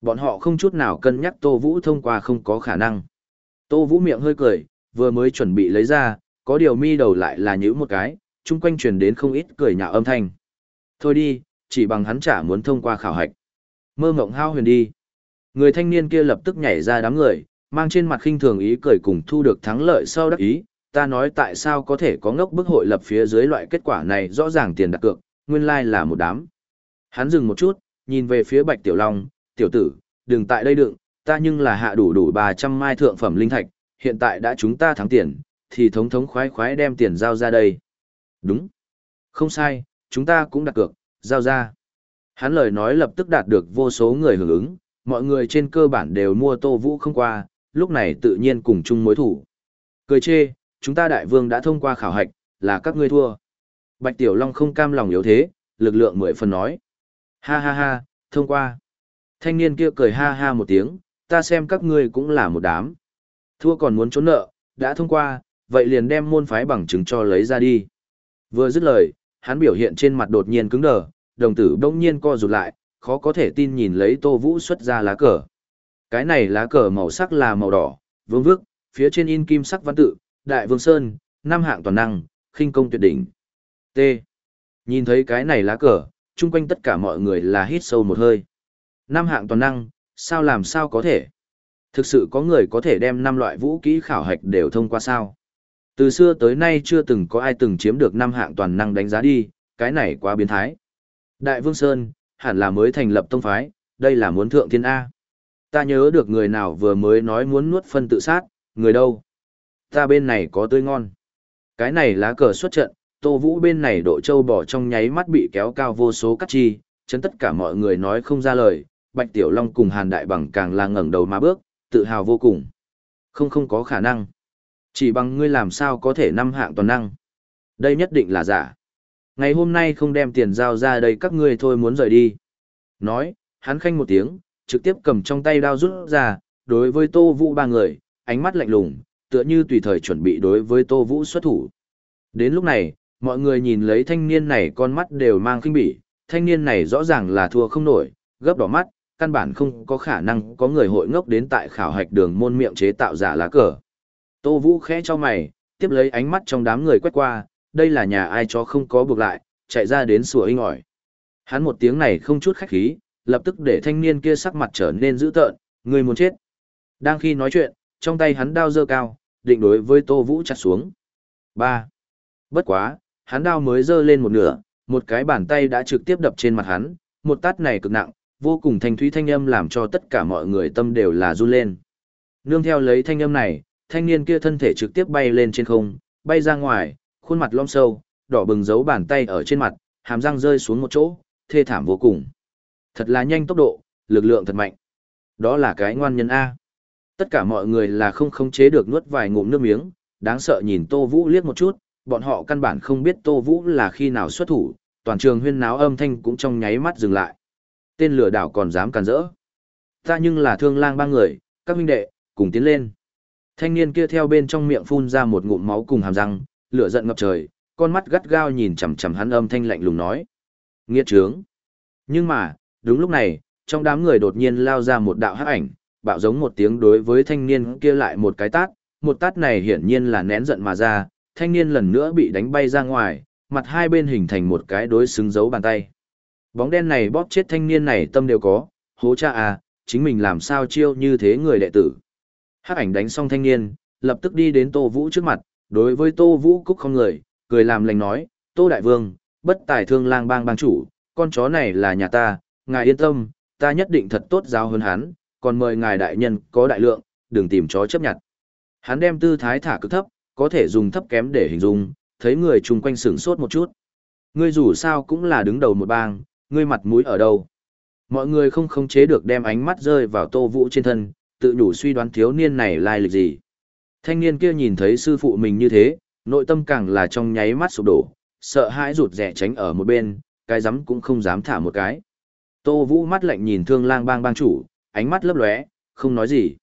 S1: Bọn họ không chút nào cân nhắc Tô Vũ thông qua không có khả năng. Tô Vũ miệng hơi cười, vừa mới chuẩn bị lấy ra, có điều mi đầu lại là nhữ một cái, chung quanh truyền đến không ít cười nhạo âm thanh. Thôi đi, chỉ bằng hắn chả muốn thông qua khảo hạch. Mơ mộng hao huyền đi. Người thanh niên kia lập tức nhảy ra đám người, mang trên mặt khinh thường ý cười cùng thu được thắng lợi sau đắc ý. Ta nói tại sao có thể có ngốc bức hội lập phía dưới loại kết quả này rõ ràng tiền đặt cược, nguyên lai là một đám. Hắn dừng một chút, nhìn về phía Bạch Tiểu Long, tiểu tử, đừng tại đây đựng, ta nhưng là hạ đủ đủ 300 mai thượng phẩm linh thạch, hiện tại đã chúng ta thắng tiền, thì thống thống khoái khoái đem tiền giao ra đây. Đúng. Không sai, chúng ta cũng đặt cược, giao ra. Hắn lời nói lập tức đạt được vô số người hưởng ứng, mọi người trên cơ bản đều mua tô vũ không qua, lúc này tự nhiên cùng chung mối thủ. Cười chê, chúng ta đại vương đã thông qua khảo hạch, là các ngươi thua. Bạch Tiểu Long không cam lòng yếu thế, lực lượng mười phần nói. Ha ha ha, thông qua. Thanh niên kia cười ha ha một tiếng, ta xem các ngươi cũng là một đám. Thua còn muốn trốn nợ, đã thông qua, vậy liền đem môn phái bằng chứng cho lấy ra đi. Vừa dứt lời, hắn biểu hiện trên mặt đột nhiên cứng đờ, đồng tử bỗng nhiên co rụt lại, khó có thể tin nhìn lấy Tô Vũ xuất ra lá cờ. Cái này lá cờ màu sắc là màu đỏ, vương vước, phía trên in kim sắc văn tự, Đại Vương Sơn, năm hạng toàn năng, khinh công tuyệt đỉnh. T. Nhìn thấy cái này lá cờ, chung quanh tất cả mọi người là hít sâu một hơi. Năm hạng toàn năng, sao làm sao có thể? Thực sự có người có thể đem năm loại vũ kỹ khảo hạch đều thông qua sao? Từ xưa tới nay chưa từng có ai từng chiếm được năm hạng toàn năng đánh giá đi, cái này quá biến thái. Đại Vương Sơn, hẳn là mới thành lập tông phái, đây là muốn thượng thiên A. Ta nhớ được người nào vừa mới nói muốn nuốt phân tự sát, người đâu? Ta bên này có tươi ngon. Cái này lá cờ xuất trận, Tô Vũ bên này độ châu bỏ trong nháy mắt bị kéo cao vô số cắt chi, chấn tất cả mọi người nói không ra lời, Bạch Tiểu Long cùng Hàn Đại Bằng càng là ngẩng đầu mà bước, tự hào vô cùng. Không không có khả năng. Chỉ bằng ngươi làm sao có thể năm hạng toàn năng. Đây nhất định là giả. Ngày hôm nay không đem tiền giao ra đây các ngươi thôi muốn rời đi. Nói, hắn khanh một tiếng, trực tiếp cầm trong tay đao rút ra, đối với Tô Vũ ba người, ánh mắt lạnh lùng, tựa như tùy thời chuẩn bị đối với Tô Vũ xuất thủ. Đến lúc này, mọi người nhìn lấy thanh niên này con mắt đều mang kinh bỉ, thanh niên này rõ ràng là thua không nổi, gấp đỏ mắt, căn bản không có khả năng có người hội ngốc đến tại khảo hạch đường môn miệng chế tạo giả lá cờ. Tô Vũ khẽ cho mày, tiếp lấy ánh mắt trong đám người quét qua, đây là nhà ai cho không có buộc lại, chạy ra đến sủa inh ỏi. Hắn một tiếng này không chút khách khí, lập tức để thanh niên kia sắc mặt trở nên dữ tợn, người muốn chết. Đang khi nói chuyện, trong tay hắn đao dơ cao, định đối với Tô Vũ chặt xuống. 3. Bất quá, hắn đao mới dơ lên một nửa, một cái bàn tay đã trực tiếp đập trên mặt hắn, một tát này cực nặng, vô cùng thanh thúy thanh âm làm cho tất cả mọi người tâm đều là run lên. Nương theo lấy thanh âm này, thanh niên kia thân thể trực tiếp bay lên trên không, bay ra ngoài, khuôn mặt lõm sâu, đỏ bừng dấu bàn tay ở trên mặt, hàm răng rơi xuống một chỗ, thê thảm vô cùng. Thật là nhanh tốc độ, lực lượng thật mạnh. Đó là cái ngoan nhân A. Tất cả mọi người là không khống chế được nuốt vài ngụm nước miếng, đáng sợ nhìn Tô Vũ liếc một chút, bọn họ căn bản không biết Tô Vũ là khi nào xuất thủ, toàn trường huyên náo âm thanh cũng trong nháy mắt dừng lại. Tên lừa đảo còn dám càn rỡ. Ta nhưng là thương lang ba người, các huynh đệ, cùng tiến lên. Thanh niên kia theo bên trong miệng phun ra một ngụm máu cùng hàm răng, lửa giận ngập trời, con mắt gắt gao nhìn chằm chằm hắn âm thanh lạnh lùng nói. Nghiệt trướng. Nhưng mà, đúng lúc này, trong đám người đột nhiên lao ra một đạo hắc ảnh, bạo giống một tiếng đối với thanh niên kia lại một cái tát, một tát này hiển nhiên là nén giận mà ra, thanh niên lần nữa bị đánh bay ra ngoài, mặt hai bên hình thành một cái đối xứng dấu bàn tay. Bóng đen này bóp chết thanh niên này tâm đều có, hố cha à, chính mình làm sao chiêu như thế người đệ tử. Hắc ảnh đánh xong thanh niên, lập tức đi đến Tô Vũ trước mặt, đối với Tô Vũ cúc không người, cười làm lành nói, Tô Đại Vương, bất tài thương lang bang bang chủ, con chó này là nhà ta, ngài yên tâm, ta nhất định thật tốt giáo hơn hắn, còn mời ngài đại nhân có đại lượng, đừng tìm chó chấp nhận. Hắn đem tư thái thả cực thấp, có thể dùng thấp kém để hình dung, thấy người chung quanh sửng sốt một chút. Ngươi dù sao cũng là đứng đầu một bang, ngươi mặt mũi ở đâu? Mọi người không khống chế được đem ánh mắt rơi vào Tô Vũ trên thân, tự nhủ suy đoán thiếu niên này lai lịch gì. Thanh niên kia nhìn thấy sư phụ mình như thế, nội tâm càng là trong nháy mắt sụp đổ, sợ hãi rụt rẻ tránh ở một bên, cái rắm cũng không dám thả một cái. Tô Vũ mắt lạnh nhìn thương lang bang bang chủ, ánh mắt lấp lóe, không nói gì.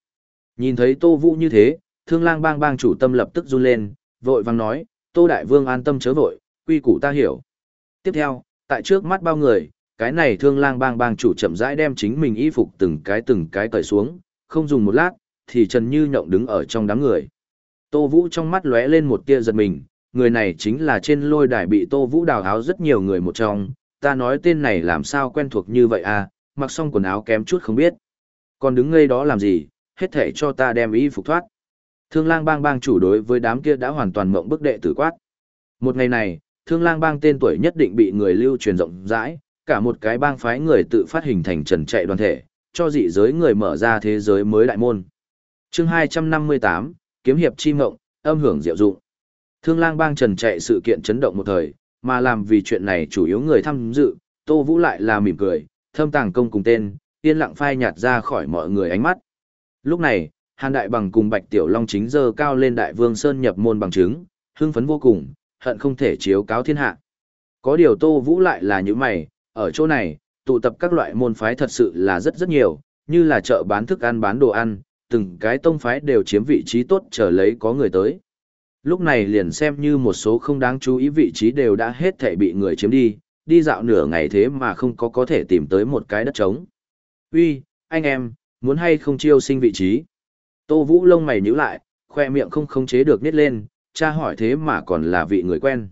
S1: Nhìn thấy Tô Vũ như thế, thương lang bang bang chủ tâm lập tức run lên, vội vang nói, Tô Đại Vương an tâm chớ vội, quy củ ta hiểu. Tiếp theo, tại trước mắt bao người, cái này thương lang bang bang chủ chậm rãi đem chính mình y phục từng cái từng cái cởi xuống, không dùng một lát, thì Trần Như Nhộng đứng ở trong đám người. Tô Vũ trong mắt lóe lên một tia giật mình, người này chính là trên lôi đài bị Tô Vũ đào áo rất nhiều người một trong, ta nói tên này làm sao quen thuộc như vậy à, mặc xong quần áo kém chút không biết. Còn đứng ngây đó làm gì, hết thể cho ta đem y phục thoát. Thương lang bang bang chủ đối với đám kia đã hoàn toàn mộng bức đệ tử quát. Một ngày này, thương lang bang tên tuổi nhất định bị người lưu truyền rộng rãi, cả một cái bang phái người tự phát hình thành trần chạy đoàn thể, cho dị giới người mở ra thế giới mới đại môn. chương 258, Kiếm hiệp chi mộng, âm hưởng diệu dụng. Thương lang bang trần chạy sự kiện chấn động một thời, mà làm vì chuyện này chủ yếu người tham dự, Tô Vũ lại là mỉm cười, thâm tàng công cùng tên, yên lặng phai nhạt ra khỏi mọi người ánh mắt. Lúc này, Hàn Đại Bằng cùng Bạch Tiểu Long chính giờ cao lên Đại Vương Sơn nhập môn bằng chứng, hưng phấn vô cùng, hận không thể chiếu cáo thiên hạ. Có điều Tô Vũ lại là những mày, ở chỗ này, tụ tập các loại môn phái thật sự là rất rất nhiều, như là chợ bán thức ăn bán đồ ăn, từng cái tông phái đều chiếm vị trí tốt chờ lấy có người tới. Lúc này liền xem như một số không đáng chú ý vị trí đều đã hết thể bị người chiếm đi, đi dạo nửa ngày thế mà không có có thể tìm tới một cái đất trống. Uy, anh em, muốn hay không chiêu sinh vị trí? Tô Vũ lông mày nhíu lại, khoe miệng không khống chế được nít lên, cha hỏi thế mà còn là vị người quen.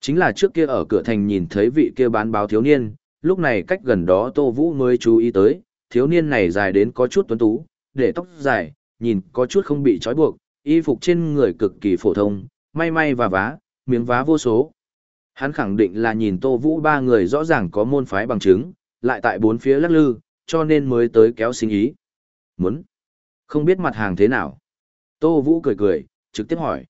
S1: Chính là trước kia ở cửa thành nhìn thấy vị kia bán báo thiếu niên, lúc này cách gần đó Tô Vũ mới chú ý tới, thiếu niên này dài đến có chút tuấn tú, để tóc dài, nhìn có chút không bị trói buộc, y phục trên người cực kỳ phổ thông, may may và vá, miếng vá vô số. Hắn khẳng định là nhìn Tô Vũ ba người rõ ràng có môn phái bằng chứng, lại tại bốn phía lắc lư, cho nên mới tới kéo sinh ý. Muốn? Không biết mặt hàng thế nào? Tô Vũ cười cười, trực tiếp hỏi.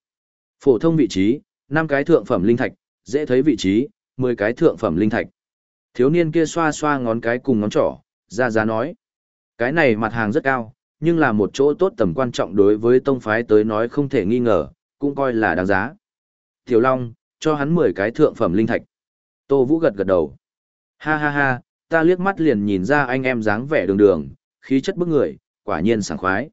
S1: Phổ thông vị trí, 5 cái thượng phẩm linh thạch, dễ thấy vị trí, 10 cái thượng phẩm linh thạch. Thiếu niên kia xoa xoa ngón cái cùng ngón trỏ, ra giá nói. Cái này mặt hàng rất cao, nhưng là một chỗ tốt tầm quan trọng đối với tông phái tới nói không thể nghi ngờ, cũng coi là đáng giá. Tiểu Long, cho hắn 10 cái thượng phẩm linh thạch. Tô Vũ gật gật đầu. Ha ha ha, ta liếc mắt liền nhìn ra anh em dáng vẻ đường đường, khí chất bức người, quả nhiên sảng khoái.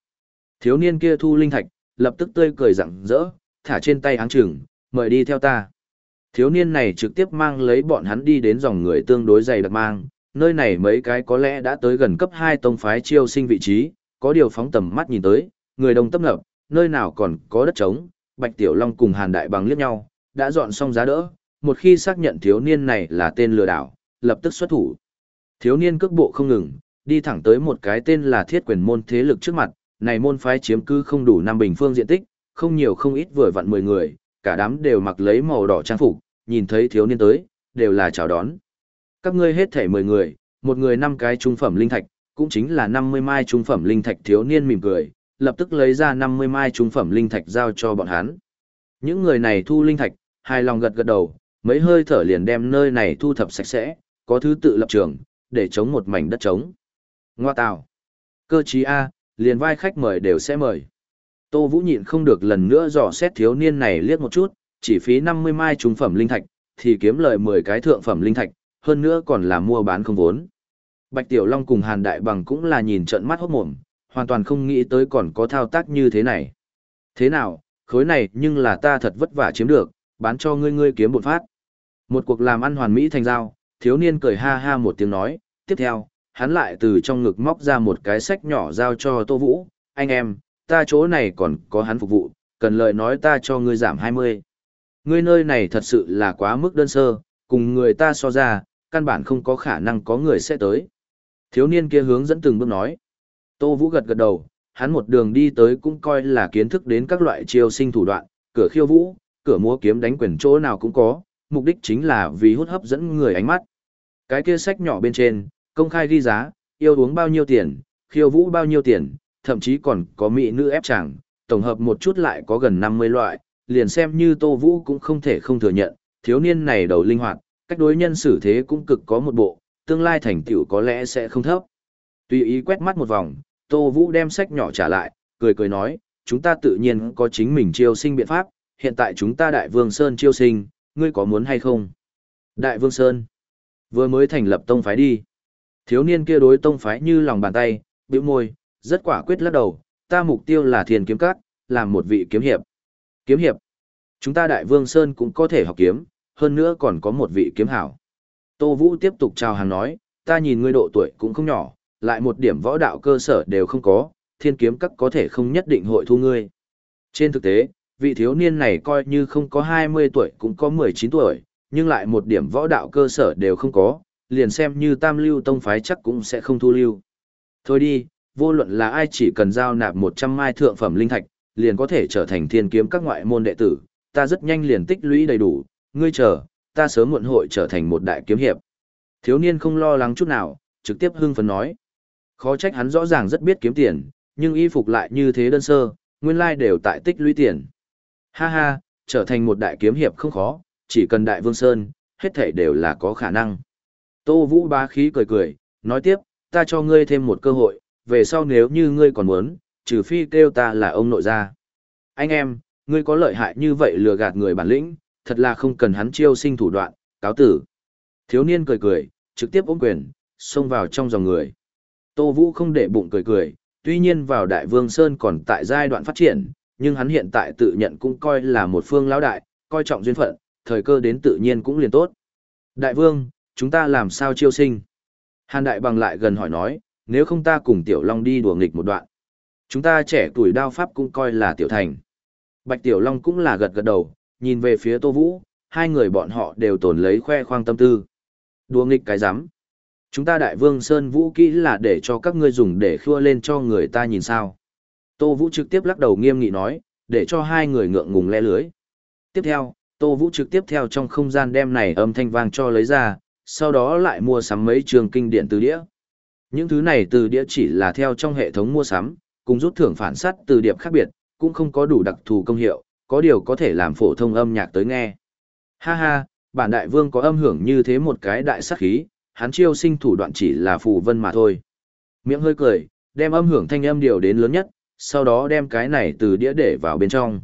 S1: Thiếu niên kia thu linh thạch, lập tức tươi cười rạng rỡ, thả trên tay áng chừng, mời đi theo ta. Thiếu niên này trực tiếp mang lấy bọn hắn đi đến dòng người tương đối dày đặc mang, nơi này mấy cái có lẽ đã tới gần cấp 2 tông phái chiêu sinh vị trí, có điều phóng tầm mắt nhìn tới, người đông tấp nập, nơi nào còn có đất trống, Bạch Tiểu Long cùng Hàn Đại Bằng liếc nhau, đã dọn xong giá đỡ, một khi xác nhận thiếu niên này là tên lừa đảo, lập tức xuất thủ. Thiếu niên cước bộ không ngừng, đi thẳng tới một cái tên là Thiết Quyền môn thế lực trước mặt, này môn phái chiếm cư không đủ năm bình phương diện tích, không nhiều không ít vừa vặn 10 người, cả đám đều mặc lấy màu đỏ trang phục, nhìn thấy thiếu niên tới, đều là chào đón. Các ngươi hết thể 10 người, một người năm cái trung phẩm linh thạch, cũng chính là 50 mai trung phẩm linh thạch thiếu niên mỉm cười, lập tức lấy ra 50 mai trung phẩm linh thạch giao cho bọn hắn. Những người này thu linh thạch, hài lòng gật gật đầu, mấy hơi thở liền đem nơi này thu thập sạch sẽ, có thứ tự lập trường, để chống một mảnh đất trống. Ngoa tào. Cơ chí A, liền vai khách mời đều sẽ mời. Tô Vũ nhịn không được lần nữa dò xét thiếu niên này liếc một chút, chỉ phí 50 mai trung phẩm linh thạch, thì kiếm lợi 10 cái thượng phẩm linh thạch, hơn nữa còn là mua bán không vốn. Bạch Tiểu Long cùng Hàn Đại Bằng cũng là nhìn trận mắt hốt mồm, hoàn toàn không nghĩ tới còn có thao tác như thế này. Thế nào, khối này nhưng là ta thật vất vả chiếm được, bán cho ngươi ngươi kiếm bột phát. Một cuộc làm ăn hoàn mỹ thành giao, thiếu niên cười ha ha một tiếng nói, tiếp theo, hắn lại từ trong ngực móc ra một cái sách nhỏ giao cho Tô Vũ, anh em, ta chỗ này còn có hắn phục vụ, cần lời nói ta cho ngươi giảm 20. Ngươi nơi này thật sự là quá mức đơn sơ, cùng người ta so ra, căn bản không có khả năng có người sẽ tới. Thiếu niên kia hướng dẫn từng bước nói. Tô Vũ gật gật đầu, hắn một đường đi tới cũng coi là kiến thức đến các loại chiêu sinh thủ đoạn, cửa khiêu vũ, cửa múa kiếm đánh quyền chỗ nào cũng có, mục đích chính là vì hút hấp dẫn người ánh mắt. Cái kia sách nhỏ bên trên, công khai ghi giá, yêu uống bao nhiêu tiền, khiêu vũ bao nhiêu tiền, thậm chí còn có mỹ nữ ép chàng, tổng hợp một chút lại có gần 50 loại, liền xem như Tô Vũ cũng không thể không thừa nhận, thiếu niên này đầu linh hoạt, cách đối nhân xử thế cũng cực có một bộ, tương lai thành tựu có lẽ sẽ không thấp. Tùy ý quét mắt một vòng, Tô Vũ đem sách nhỏ trả lại, cười cười nói, chúng ta tự nhiên có chính mình chiêu sinh biện pháp, hiện tại chúng ta Đại Vương Sơn chiêu sinh, ngươi có muốn hay không? Đại Vương Sơn. Vừa mới thành lập tông phái đi. Thiếu niên kia đối tông phái như lòng bàn tay, bĩu môi, rất quả quyết lắc đầu, ta mục tiêu là thiền kiếm cát, làm một vị kiếm hiệp. Kiếm hiệp. Chúng ta Đại Vương Sơn cũng có thể học kiếm, hơn nữa còn có một vị kiếm hảo. Tô Vũ tiếp tục chào hàng nói, ta nhìn ngươi độ tuổi cũng không nhỏ, lại một điểm võ đạo cơ sở đều không có, thiên kiếm các có thể không nhất định hội thu ngươi. Trên thực tế, vị thiếu niên này coi như không có 20 tuổi cũng có 19 tuổi, nhưng lại một điểm võ đạo cơ sở đều không có, liền xem như tam lưu tông phái chắc cũng sẽ không thu lưu. Thôi đi, vô luận là ai chỉ cần giao nạp 100 mai thượng phẩm linh thạch, liền có thể trở thành thiên kiếm các ngoại môn đệ tử, ta rất nhanh liền tích lũy đầy đủ, ngươi chờ, ta sớm muộn hội trở thành một đại kiếm hiệp. Thiếu niên không lo lắng chút nào, trực tiếp hưng phấn nói. Khó trách hắn rõ ràng rất biết kiếm tiền, nhưng y phục lại như thế đơn sơ, nguyên lai đều tại tích lũy tiền. Ha ha, trở thành một đại kiếm hiệp không khó, chỉ cần đại vương sơn, hết thể đều là có khả năng. Tô Vũ bá khí cười cười, nói tiếp, ta cho ngươi thêm một cơ hội, về sau nếu như ngươi còn muốn, trừ phi kêu ta là ông nội gia. Anh em, ngươi có lợi hại như vậy lừa gạt người bản lĩnh, thật là không cần hắn chiêu sinh thủ đoạn, cáo tử. Thiếu niên cười cười, trực tiếp ôm quyền, xông vào trong dòng người. Tô Vũ không để bụng cười cười, tuy nhiên vào Đại Vương Sơn còn tại giai đoạn phát triển, nhưng hắn hiện tại tự nhận cũng coi là một phương lão đại, coi trọng duyên phận, thời cơ đến tự nhiên cũng liền tốt. Đại Vương, chúng ta làm sao chiêu sinh? Hàn Đại Bằng lại gần hỏi nói, nếu không ta cùng Tiểu Long đi đùa nghịch một đoạn. Chúng ta trẻ tuổi đao pháp cũng coi là Tiểu Thành. Bạch Tiểu Long cũng là gật gật đầu, nhìn về phía Tô Vũ, hai người bọn họ đều tồn lấy khoe khoang tâm tư. Đùa nghịch cái rắm Chúng ta Đại Vương Sơn Vũ kỹ là để cho các ngươi dùng để khua lên cho người ta nhìn sao. Tô Vũ trực tiếp lắc đầu nghiêm nghị nói, để cho hai người ngượng ngùng le lưới. Tiếp theo, Tô Vũ trực tiếp theo trong không gian đem này âm thanh vang cho lấy ra, sau đó lại mua sắm mấy trường kinh điển từ đĩa. Những thứ này từ đĩa chỉ là theo trong hệ thống mua sắm, cùng rút thưởng phản sắt từ điệp khác biệt, cũng không có đủ đặc thù công hiệu, có điều có thể làm phổ thông âm nhạc tới nghe. Ha ha, bản đại vương có âm hưởng như thế một cái đại sắc khí, hắn chiêu sinh thủ đoạn chỉ là phù vân mà thôi. Miệng hơi cười, đem âm hưởng thanh âm điều đến lớn nhất, sau đó đem cái này từ đĩa để vào bên trong.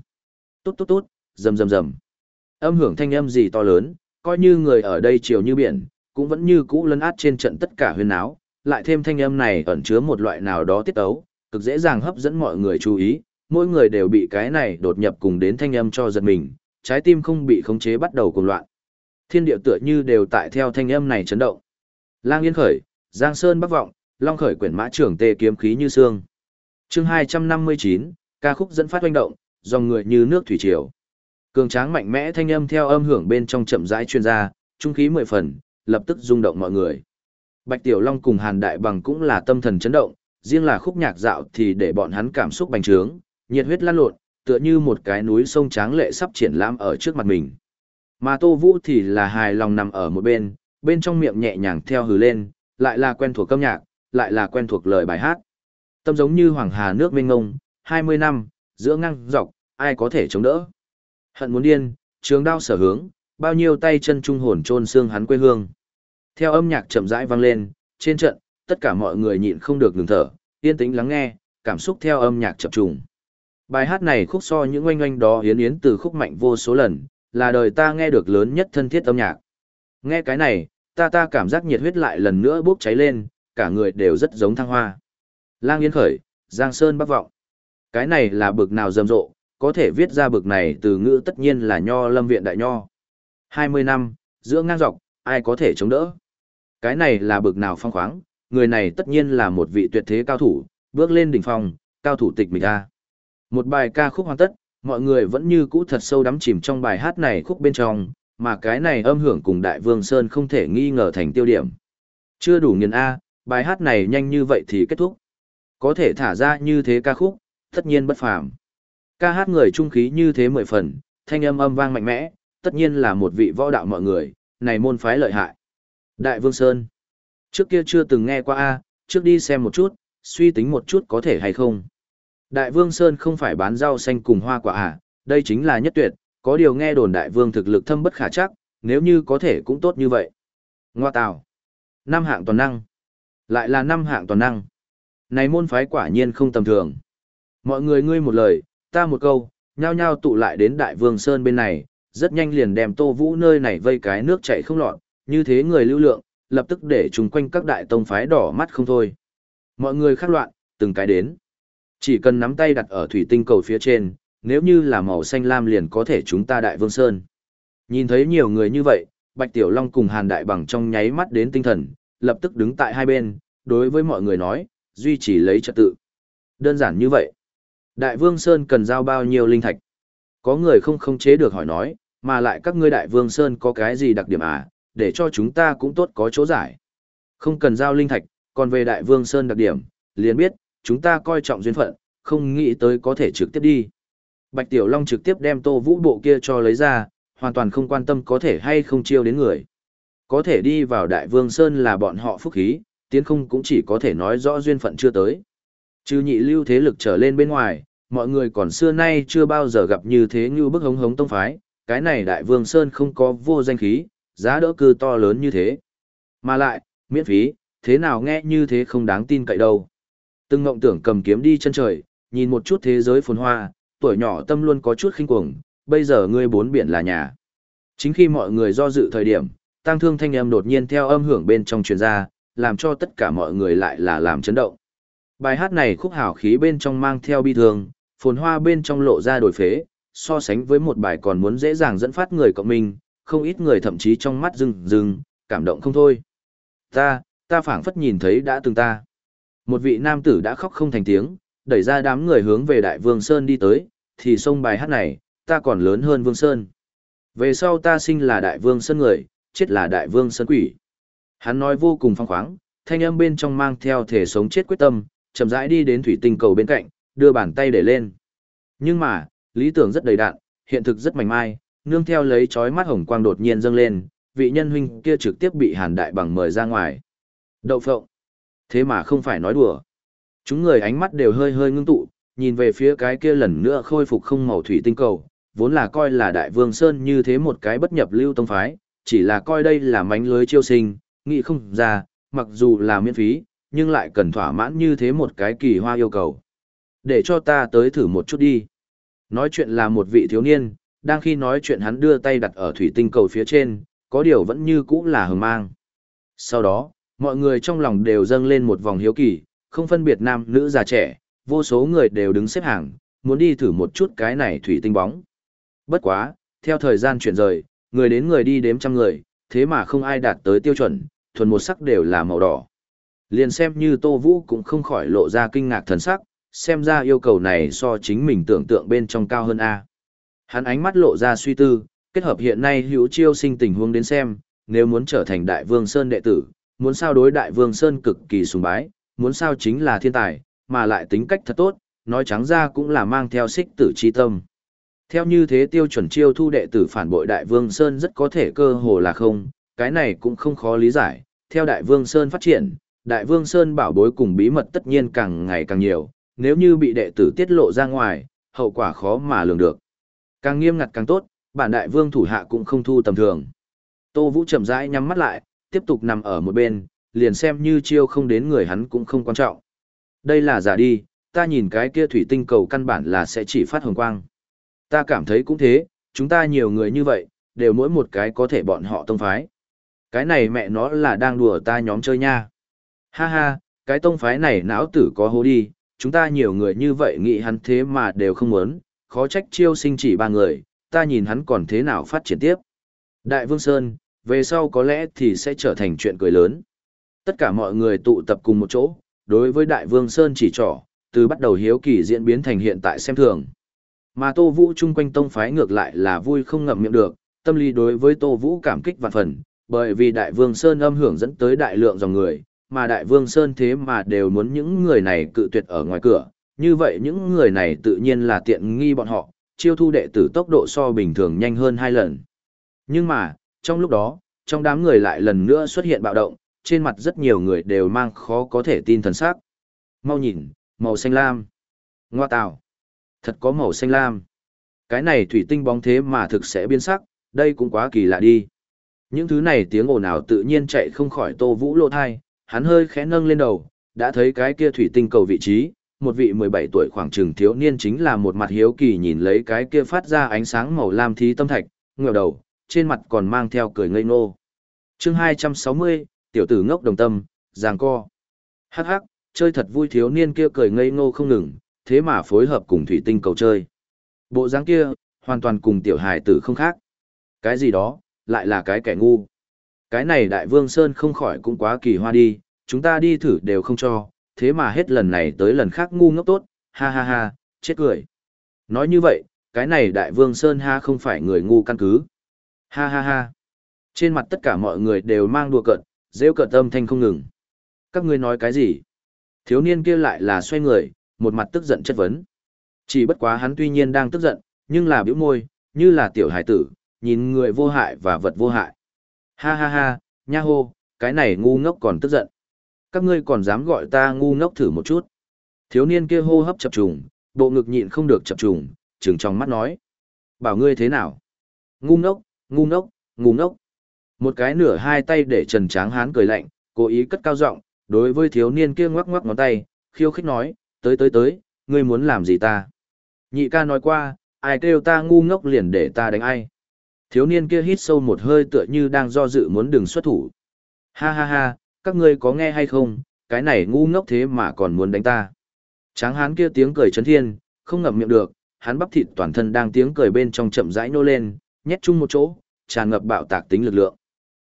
S1: Tốt tốt tốt, rầm rầm rầm. Âm hưởng thanh âm gì to lớn, coi như người ở đây chiều như biển, cũng vẫn như cũ lấn át trên trận tất cả huyên áo, lại thêm thanh âm này ẩn chứa một loại nào đó tiết ấu, cực dễ dàng hấp dẫn mọi người chú ý, mỗi người đều bị cái này đột nhập cùng đến thanh âm cho giật mình, trái tim không bị khống chế bắt đầu cuồng loạn. Thiên địa tựa như đều tại theo thanh âm này chấn động. Lang Yên khởi, Giang Sơn bắc vọng, Long khởi quyển mã trưởng tê kiếm khí như xương. Chương 259, ca khúc dẫn phát hoành động, dòng người như nước thủy triều. Cường tráng mạnh mẽ thanh âm theo âm hưởng bên trong chậm rãi truyền ra, trung khí mười phần, lập tức rung động mọi người. Bạch Tiểu Long cùng Hàn Đại Bằng cũng là tâm thần chấn động, riêng là khúc nhạc dạo thì để bọn hắn cảm xúc bành trướng, nhiệt huyết lan lộn, tựa như một cái núi sông tráng lệ sắp triển lãm ở trước mặt mình. Mà Tô Vũ thì là hài lòng nằm ở một bên, bên trong miệng nhẹ nhàng theo hừ lên, lại là quen thuộc âm nhạc, lại là quen thuộc lời bài hát. Tâm giống như hoàng hà nước mênh ngông, 20 năm, giữa ngang dọc, ai có thể chống đỡ. Hận muốn điên, trường đao sở hướng, bao nhiêu tay chân trung hồn trôn xương hắn quê hương. Theo âm nhạc chậm rãi vang lên, trên trận, tất cả mọi người nhịn không được ngừng thở, yên tĩnh lắng nghe, cảm xúc theo âm nhạc chập trùng. Bài hát này khúc so những oanh oanh đó hiến yến từ khúc mạnh vô số lần, là đời ta nghe được lớn nhất thân thiết âm nhạc. Nghe cái này, ta ta cảm giác nhiệt huyết lại lần nữa bốc cháy lên, cả người đều rất giống thăng hoa. Lang Yên khởi, Giang Sơn bắc vọng. Cái này là bực nào rầm rộ, có thể viết ra bực này từ ngữ tất nhiên là nho lâm viện đại nho. 20 năm, giữa ngang dọc, ai có thể chống đỡ. Cái này là bực nào phong khoáng, người này tất nhiên là một vị tuyệt thế cao thủ, bước lên đỉnh phong, cao thủ tịch mịch a. Một bài ca khúc hoàn tất, mọi người vẫn như cũ thật sâu đắm chìm trong bài hát này khúc bên trong, mà cái này âm hưởng cùng Đại Vương Sơn không thể nghi ngờ thành tiêu điểm. Chưa đủ nghiền A, bài hát này nhanh như vậy thì kết thúc. Có thể thả ra như thế ca khúc, tất nhiên bất phàm. Ca hát người trung khí như thế mười phần, thanh âm âm vang mạnh mẽ, tất nhiên là một vị võ đạo mọi người, này môn phái lợi hại. Đại Vương Sơn. Trước kia chưa từng nghe qua A, trước đi xem một chút, suy tính một chút có thể hay không. Đại Vương Sơn không phải bán rau xanh cùng hoa quả à, đây chính là nhất tuyệt, có điều nghe đồn Đại Vương thực lực thâm bất khả chắc, nếu như có thể cũng tốt như vậy. Ngoa tào. Năm hạng toàn năng. Lại là năm hạng toàn năng. Này môn phái quả nhiên không tầm thường. Mọi người ngươi một lời, ta một câu, nhao nhao tụ lại đến Đại Vương Sơn bên này, rất nhanh liền đem Tô Vũ nơi này vây cái nước chảy không lọt, như thế người lưu lượng, lập tức để chung quanh các đại tông phái đỏ mắt không thôi. Mọi người khác loạn, từng cái đến. Chỉ cần nắm tay đặt ở thủy tinh cầu phía trên, nếu như là màu xanh lam liền có thể chúng ta đại vương sơn. Nhìn thấy nhiều người như vậy, Bạch Tiểu Long cùng Hàn Đại Bằng trong nháy mắt đến tinh thần, lập tức đứng tại hai bên, đối với mọi người nói, duy trì lấy trật tự. Đơn giản như vậy. Đại Vương Sơn cần giao bao nhiêu linh thạch? Có người không không chế được hỏi nói, mà lại các ngươi Đại Vương Sơn có cái gì đặc điểm à, để cho chúng ta cũng tốt có chỗ giải. Không cần giao linh thạch, còn về Đại Vương Sơn đặc điểm, liền biết, chúng ta coi trọng duyên phận, không nghĩ tới có thể trực tiếp đi. Bạch Tiểu Long trực tiếp đem tô vũ bộ kia cho lấy ra, hoàn toàn không quan tâm có thể hay không chiêu đến người. Có thể đi vào Đại Vương Sơn là bọn họ phúc khí, tiến không cũng chỉ có thể nói rõ duyên phận chưa tới. Trừ nhị lưu thế lực trở lên bên ngoài, mọi người còn xưa nay chưa bao giờ gặp như thế như bức hống hống tông phái, cái này Đại Vương Sơn không có vô danh khí, giá đỡ cư to lớn như thế. Mà lại, miễn phí, thế nào nghe như thế không đáng tin cậy đâu. Từng ngộng tưởng cầm kiếm đi chân trời, nhìn một chút thế giới phồn hoa, tuổi nhỏ tâm luôn có chút khinh cuồng, bây giờ ngươi bốn biển là nhà. Chính khi mọi người do dự thời điểm, tăng thương thanh âm đột nhiên theo âm hưởng bên trong truyền ra, làm cho tất cả mọi người lại là làm chấn động. Bài hát này khúc hào khí bên trong mang theo bi thương, phồn hoa bên trong lộ ra đổi phế, so sánh với một bài còn muốn dễ dàng dẫn phát người cộng mình, không ít người thậm chí trong mắt rừng rừng, cảm động không thôi. Ta, ta phảng phất nhìn thấy đã từng ta. Một vị nam tử đã khóc không thành tiếng, đẩy ra đám người hướng về Đại Vương Sơn đi tới, thì sông bài hát này, ta còn lớn hơn Vương Sơn. Về sau ta sinh là Đại Vương Sơn người, chết là Đại Vương Sơn quỷ. Hắn nói vô cùng phong khoáng, thanh âm bên trong mang theo thể sống chết quyết tâm, chậm rãi đi đến thủy tinh cầu bên cạnh, đưa bàn tay để lên. Nhưng mà, lý tưởng rất đầy đạn, hiện thực rất mảnh mai, nương theo lấy chói mắt hồng quang đột nhiên dâng lên, vị nhân huynh kia trực tiếp bị Hàn Đại Bằng mời ra ngoài. Đậu phộng. Thế mà không phải nói đùa. Chúng người ánh mắt đều hơi hơi ngưng tụ, nhìn về phía cái kia lần nữa khôi phục không màu thủy tinh cầu, vốn là coi là Đại Vương Sơn như thế một cái bất nhập lưu tông phái, chỉ là coi đây là mánh lưới chiêu sinh, nghĩ không ra, mặc dù là miễn phí, nhưng lại cần thỏa mãn như thế một cái kỳ hoa yêu cầu. Để cho ta tới thử một chút đi. Nói chuyện là một vị thiếu niên, đang khi nói chuyện hắn đưa tay đặt ở thủy tinh cầu phía trên, có điều vẫn như cũ là hờ mang. Sau đó, mọi người trong lòng đều dâng lên một vòng hiếu kỳ, không phân biệt nam nữ già trẻ, vô số người đều đứng xếp hàng, muốn đi thử một chút cái này thủy tinh bóng. Bất quá, theo thời gian chuyển rời, người đến người đi đếm trăm người, thế mà không ai đạt tới tiêu chuẩn, thuần một sắc đều là màu đỏ. Liền xem như Tô Vũ cũng không khỏi lộ ra kinh ngạc thần sắc, xem ra yêu cầu này so chính mình tưởng tượng bên trong cao hơn A. Hắn ánh mắt lộ ra suy tư, kết hợp hiện nay hữu chiêu sinh tình huống đến xem, nếu muốn trở thành Đại Vương Sơn đệ tử, muốn sao đối Đại Vương Sơn cực kỳ sùng bái, muốn sao chính là thiên tài, mà lại tính cách thật tốt, nói trắng ra cũng là mang theo xích tử chi tâm. Theo như thế tiêu chuẩn chiêu thu đệ tử phản bội Đại Vương Sơn rất có thể cơ hồ là không, cái này cũng không khó lý giải. Theo Đại Vương Sơn phát triển, Đại Vương Sơn bảo bối cùng bí mật tất nhiên càng ngày càng nhiều, nếu như bị đệ tử tiết lộ ra ngoài, hậu quả khó mà lường được. Càng nghiêm ngặt càng tốt, bản Đại Vương thủ hạ cũng không thu tầm thường. Tô Vũ chậm rãi nhắm mắt lại, tiếp tục nằm ở một bên, liền xem như chiêu không đến người hắn cũng không quan trọng. Đây là giả đi, ta nhìn cái kia thủy tinh cầu căn bản là sẽ chỉ phát hồng quang. Ta cảm thấy cũng thế, chúng ta nhiều người như vậy, đều mỗi một cái có thể bọn họ tông phái. Cái này mẹ nó là đang đùa ta nhóm chơi nha. Ha ha, cái tông phái này não tử có hố đi, chúng ta nhiều người như vậy nghĩ hắn thế mà đều không muốn, khó trách chiêu sinh chỉ ba người, ta nhìn hắn còn thế nào phát triển tiếp. Đại Vương Sơn, về sau có lẽ thì sẽ trở thành chuyện cười lớn. Tất cả mọi người tụ tập cùng một chỗ, đối với Đại Vương Sơn chỉ trỏ, từ bắt đầu hiếu kỳ diễn biến thành hiện tại xem thường. Mà Tô Vũ chung quanh tông phái ngược lại là vui không ngậm miệng được, tâm lý đối với Tô Vũ cảm kích vạn phần, bởi vì Đại Vương Sơn âm hưởng dẫn tới đại lượng dòng người, mà Đại Vương Sơn thế mà đều muốn những người này cự tuyệt ở ngoài cửa, như vậy những người này tự nhiên là tiện nghi bọn họ, chiêu thu đệ tử tốc độ so bình thường nhanh hơn hai lần. Nhưng mà, trong lúc đó, trong đám người lại lần nữa xuất hiện bạo động, trên mặt rất nhiều người đều mang khó có thể tin thần sắc. Mau nhìn, màu xanh lam. Ngoa tào Thật có màu xanh lam. Cái này thủy tinh bóng thế mà thực sẽ biến sắc, đây cũng quá kỳ lạ đi. Những thứ này tiếng ồn ào tự nhiên chạy không khỏi tô vũ lộ thai, hắn hơi khẽ nâng lên đầu, đã thấy cái kia thủy tinh cầu vị trí, một vị 17 tuổi khoảng chừng thiếu niên chính là một mặt hiếu kỳ nhìn lấy cái kia phát ra ánh sáng màu lam thí tâm thạch, ngửa đầu, trên mặt còn mang theo cười ngây ngô. Chương 260, tiểu tử ngốc đồng tâm, giang co. Hắc hắc, chơi thật vui thiếu niên kia cười ngây ngô không ngừng, thế mà phối hợp cùng thủy tinh cầu chơi. Bộ dáng kia, hoàn toàn cùng tiểu hài tử không khác. Cái gì đó, lại là cái kẻ ngu. Cái này đại vương Sơn không khỏi cũng quá kỳ hoa đi, chúng ta đi thử đều không cho, thế mà hết lần này tới lần khác ngu ngốc tốt, ha ha ha, chết cười. Nói như vậy, cái này đại vương Sơn ha không phải người ngu căn cứ. Ha ha ha. Trên mặt tất cả mọi người đều mang đùa cợt, rêu cợt âm thanh không ngừng. Các ngươi nói cái gì? Thiếu niên kia lại là xoay người, một mặt tức giận chất vấn. Chỉ bất quá hắn tuy nhiên đang tức giận, nhưng là biểu môi, như là tiểu hải tử, nhìn người vô hại và vật vô hại. Ha ha ha, nha hô, cái này ngu ngốc còn tức giận. Các ngươi còn dám gọi ta ngu ngốc thử một chút. Thiếu niên kia hô hấp chập trùng, bộ ngực nhịn không được chập trùng, trừng trong mắt nói. Bảo ngươi thế nào? Ngu ngốc, ngu ngốc, ngu ngốc. Một cái nửa hai tay để Trần Tráng Hán cười lạnh, cố ý cất cao giọng, đối với thiếu niên kia ngoắc ngoắc ngón tay, khiêu khích nói, tới tới tới, ngươi muốn làm gì ta? Nhị ca nói qua, ai kêu ta ngu ngốc liền để ta đánh ai. Thiếu niên kia hít sâu một hơi tựa như đang do dự muốn đừng xuất thủ. Ha ha ha, các ngươi có nghe hay không, cái này ngu ngốc thế mà còn muốn đánh ta. Tráng hán kia tiếng cười chấn thiên, không ngậm miệng được, hắn bắp thịt toàn thân đang tiếng cười bên trong chậm rãi nô lên, nhét chung một chỗ, tràn ngập bạo tạc tính lực lượng.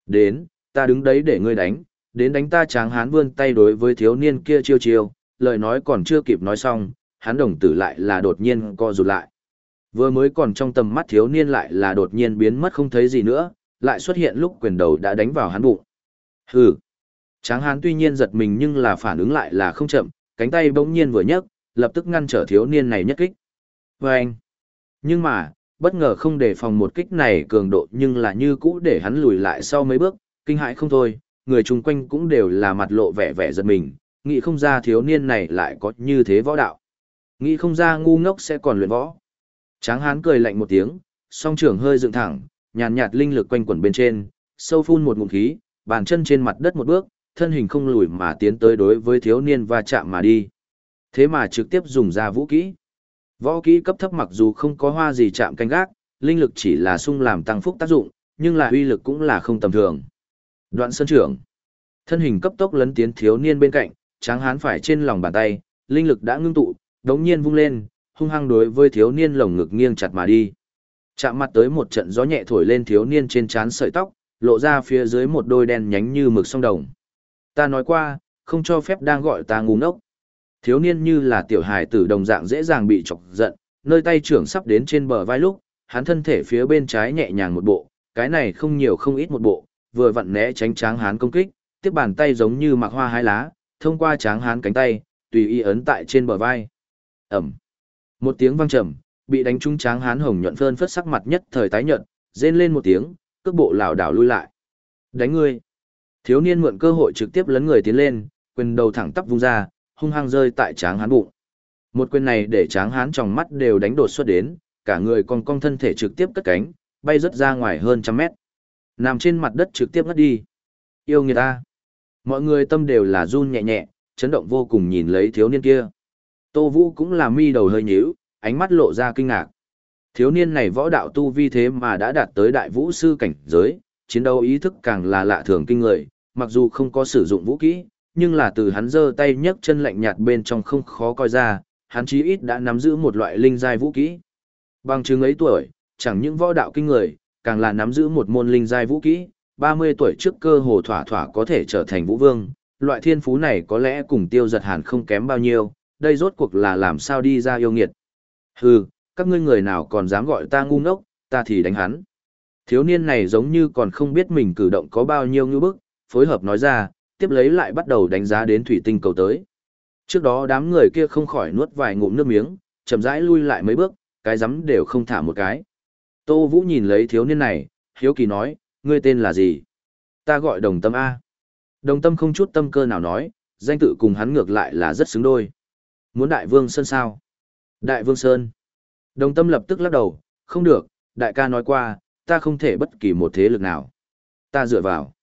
S1: Đến, ta đứng đấy để ngươi đánh, đến đánh ta tráng hán vươn tay đối với thiếu niên kia chiêu chiêu, lời nói còn chưa kịp nói xong, hắn đồng tử lại là đột nhiên co rụt lại. Vừa mới còn trong tầm mắt thiếu niên lại là đột nhiên biến mất không thấy gì nữa, lại xuất hiện lúc quyền đầu đã đánh vào hắn bụng. Hừ. Tráng hán tuy nhiên giật mình nhưng là phản ứng lại là không chậm, cánh tay bỗng nhiên vừa nhấc, lập tức ngăn trở thiếu niên này nhất kích. Vâng. anh. Nhưng mà, bất ngờ không đề phòng một kích này cường độ nhưng là như cũ để hắn lùi lại sau mấy bước, kinh hãi không thôi, người chung quanh cũng đều là mặt lộ vẻ vẻ giật mình, nghĩ không ra thiếu niên này lại có như thế võ đạo. Nghĩ không ra ngu ngốc sẽ còn luyện võ. Tráng hán cười lạnh một tiếng, song trưởng hơi dựng thẳng, nhàn nhạt, linh lực quanh quẩn bên trên, sâu phun một ngụm khí, bàn chân trên mặt đất một bước, thân hình không lùi mà tiến tới đối với thiếu niên và chạm mà đi. Thế mà trực tiếp dùng ra vũ kỹ. Võ kỹ cấp thấp mặc dù không có hoa gì chạm canh gác, linh lực chỉ là sung làm tăng phúc tác dụng, nhưng là uy lực cũng là không tầm thường. Đoạn sơn trưởng. Thân hình cấp tốc lấn tiến thiếu niên bên cạnh, tráng hán phải trên lòng bàn tay, linh lực đã ngưng tụ, đống nhiên vung lên, hung hăng đối với thiếu niên lồng ngực nghiêng chặt mà đi. Chạm mặt tới một trận gió nhẹ thổi lên thiếu niên trên trán sợi tóc, lộ ra phía dưới một đôi đen nhánh như mực sông đồng. Ta nói qua, không cho phép đang gọi ta ngu ngốc. Thiếu niên như là tiểu hài tử đồng dạng dễ dàng bị chọc giận, nơi tay trưởng sắp đến trên bờ vai lúc, hắn thân thể phía bên trái nhẹ nhàng một bộ, cái này không nhiều không ít một bộ, vừa vặn né tránh tráng hán công kích, tiếp bàn tay giống như mặc hoa hái lá, thông qua tráng hán cánh tay, tùy ý ấn tại trên bờ vai. Ẩm. Một tiếng vang trầm, bị đánh trúng tráng hán hồng nhuận phơn phất sắc mặt nhất thời tái nhợt, rên lên một tiếng, cước bộ lảo đảo lui lại. Đánh ngươi. Thiếu niên mượn cơ hội trực tiếp lấn người tiến lên, quyền đầu thẳng tắp vung ra, hung hăng rơi tại tráng hán bụng. Một quyền này để tráng hán trong mắt đều đánh đột xuất đến, cả người còn cong thân thể trực tiếp cất cánh, bay rất ra ngoài hơn trăm mét. Nằm trên mặt đất trực tiếp ngất đi. Yêu người ta. Mọi người tâm đều là run nhẹ nhẹ, chấn động vô cùng nhìn lấy thiếu niên kia. Tô Vũ cũng là mi đầu hơi nhíu, ánh mắt lộ ra kinh ngạc. Thiếu niên này võ đạo tu vi thế mà đã đạt tới đại vũ sư cảnh giới, chiến đấu ý thức càng là lạ thường kinh người, mặc dù không có sử dụng vũ kỹ, nhưng là từ hắn giơ tay nhấc chân lạnh nhạt bên trong không khó coi ra, hắn chí ít đã nắm giữ một loại linh giai vũ kỹ. Bằng chứng ấy tuổi, chẳng những võ đạo kinh người, càng là nắm giữ một môn linh giai vũ kỹ, 30 tuổi trước cơ hồ thỏa thỏa có thể trở thành vũ vương, loại thiên phú này có lẽ cùng tiêu giật hàn không kém bao nhiêu, đây rốt cuộc là làm sao đi ra yêu nghiệt. Hừ, các ngươi người nào còn dám gọi ta ngu ngốc, ta thì đánh hắn. Thiếu niên này giống như còn không biết mình cử động có bao nhiêu ngư bức, phối hợp nói ra, tiếp lấy lại bắt đầu đánh giá đến thủy tinh cầu tới. Trước đó đám người kia không khỏi nuốt vài ngụm nước miếng, chậm rãi lui lại mấy bước, cái rắm đều không thả một cái. Tô Vũ nhìn lấy thiếu niên này, hiếu kỳ nói, ngươi tên là gì? Ta gọi đồng tâm A. Đồng tâm không chút tâm cơ nào nói, danh tự cùng hắn ngược lại là rất xứng đôi. Muốn Đại Vương Sơn sao? Đại Vương Sơn. Đồng tâm lập tức lắc đầu, không được, đại ca nói qua, ta không thể bất kỳ một thế lực nào. Ta dựa vào.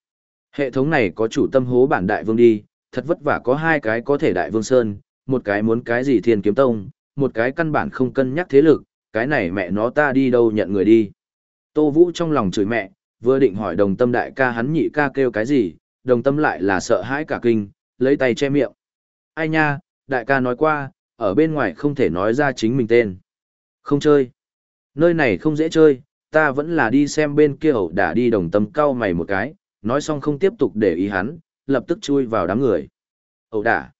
S1: Hệ thống này có chủ tâm hố bản Đại Vương đi, thật vất vả có hai cái có thể Đại Vương Sơn, một cái muốn cái gì Thiên Kiếm Tông, một cái căn bản không cân nhắc thế lực, cái này mẹ nó ta đi đâu nhận người đi. Tô Vũ trong lòng chửi mẹ, vừa định hỏi đồng tâm đại ca hắn nhị ca kêu cái gì, đồng tâm lại là sợ hãi cả kinh, lấy tay che miệng. Ai nha, đại ca nói qua, ở bên ngoài không thể nói ra chính mình tên. Không chơi. Nơi này không dễ chơi, ta vẫn là đi xem bên kia ẩu đả đi đồng tâm cau mày một cái, nói xong không tiếp tục để ý hắn, lập tức chui vào đám người. Ẩu đả.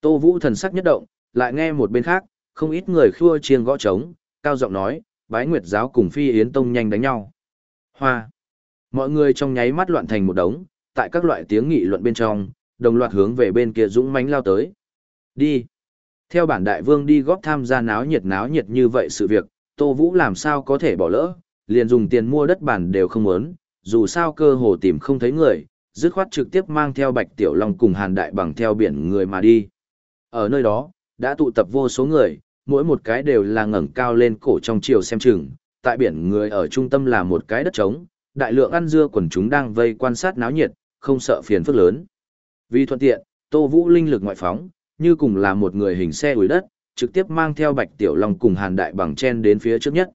S1: Tô Vũ thần sắc nhất động, lại nghe một bên khác, không ít người khua chiêng gõ trống, cao giọng nói, bái nguyệt giáo cùng phi yến tông nhanh đánh nhau. Hoa. Mọi người trong nháy mắt loạn thành một đống, tại các loại tiếng nghị luận bên trong, đồng loạt hướng về bên kia dũng mãnh lao tới. Đi. Theo bản đại vương đi góp tham gia náo nhiệt náo nhiệt như vậy sự việc, Tô Vũ làm sao có thể bỏ lỡ, liền dùng tiền mua đất bản đều không muốn, dù sao cơ hồ tìm không thấy người, dứt khoát trực tiếp mang theo Bạch Tiểu Long cùng Hàn Đại bằng theo biển người mà đi. Ở nơi đó, đã tụ tập vô số người, mỗi một cái đều là ngẩng cao lên cổ trong chiều xem chừng, tại biển người ở trung tâm là một cái đất trống, đại lượng ăn dưa quần chúng đang vây quan sát náo nhiệt, không sợ phiền phức lớn. Vì thuận tiện, Tô Vũ linh lực ngoại phóng, như cùng là một người hình xe ủi đất, trực tiếp mang theo Bạch Tiểu Long cùng Hàn Đại bằng chen đến phía trước nhất.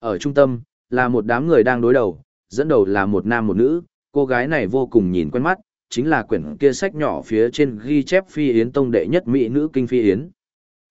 S1: Ở trung tâm, là một đám người đang đối đầu, dẫn đầu là một nam một nữ, cô gái này vô cùng nhìn quen mắt, chính là quyển kia sách nhỏ phía trên ghi chép phi yến tông đệ nhất mỹ nữ kinh phi yến.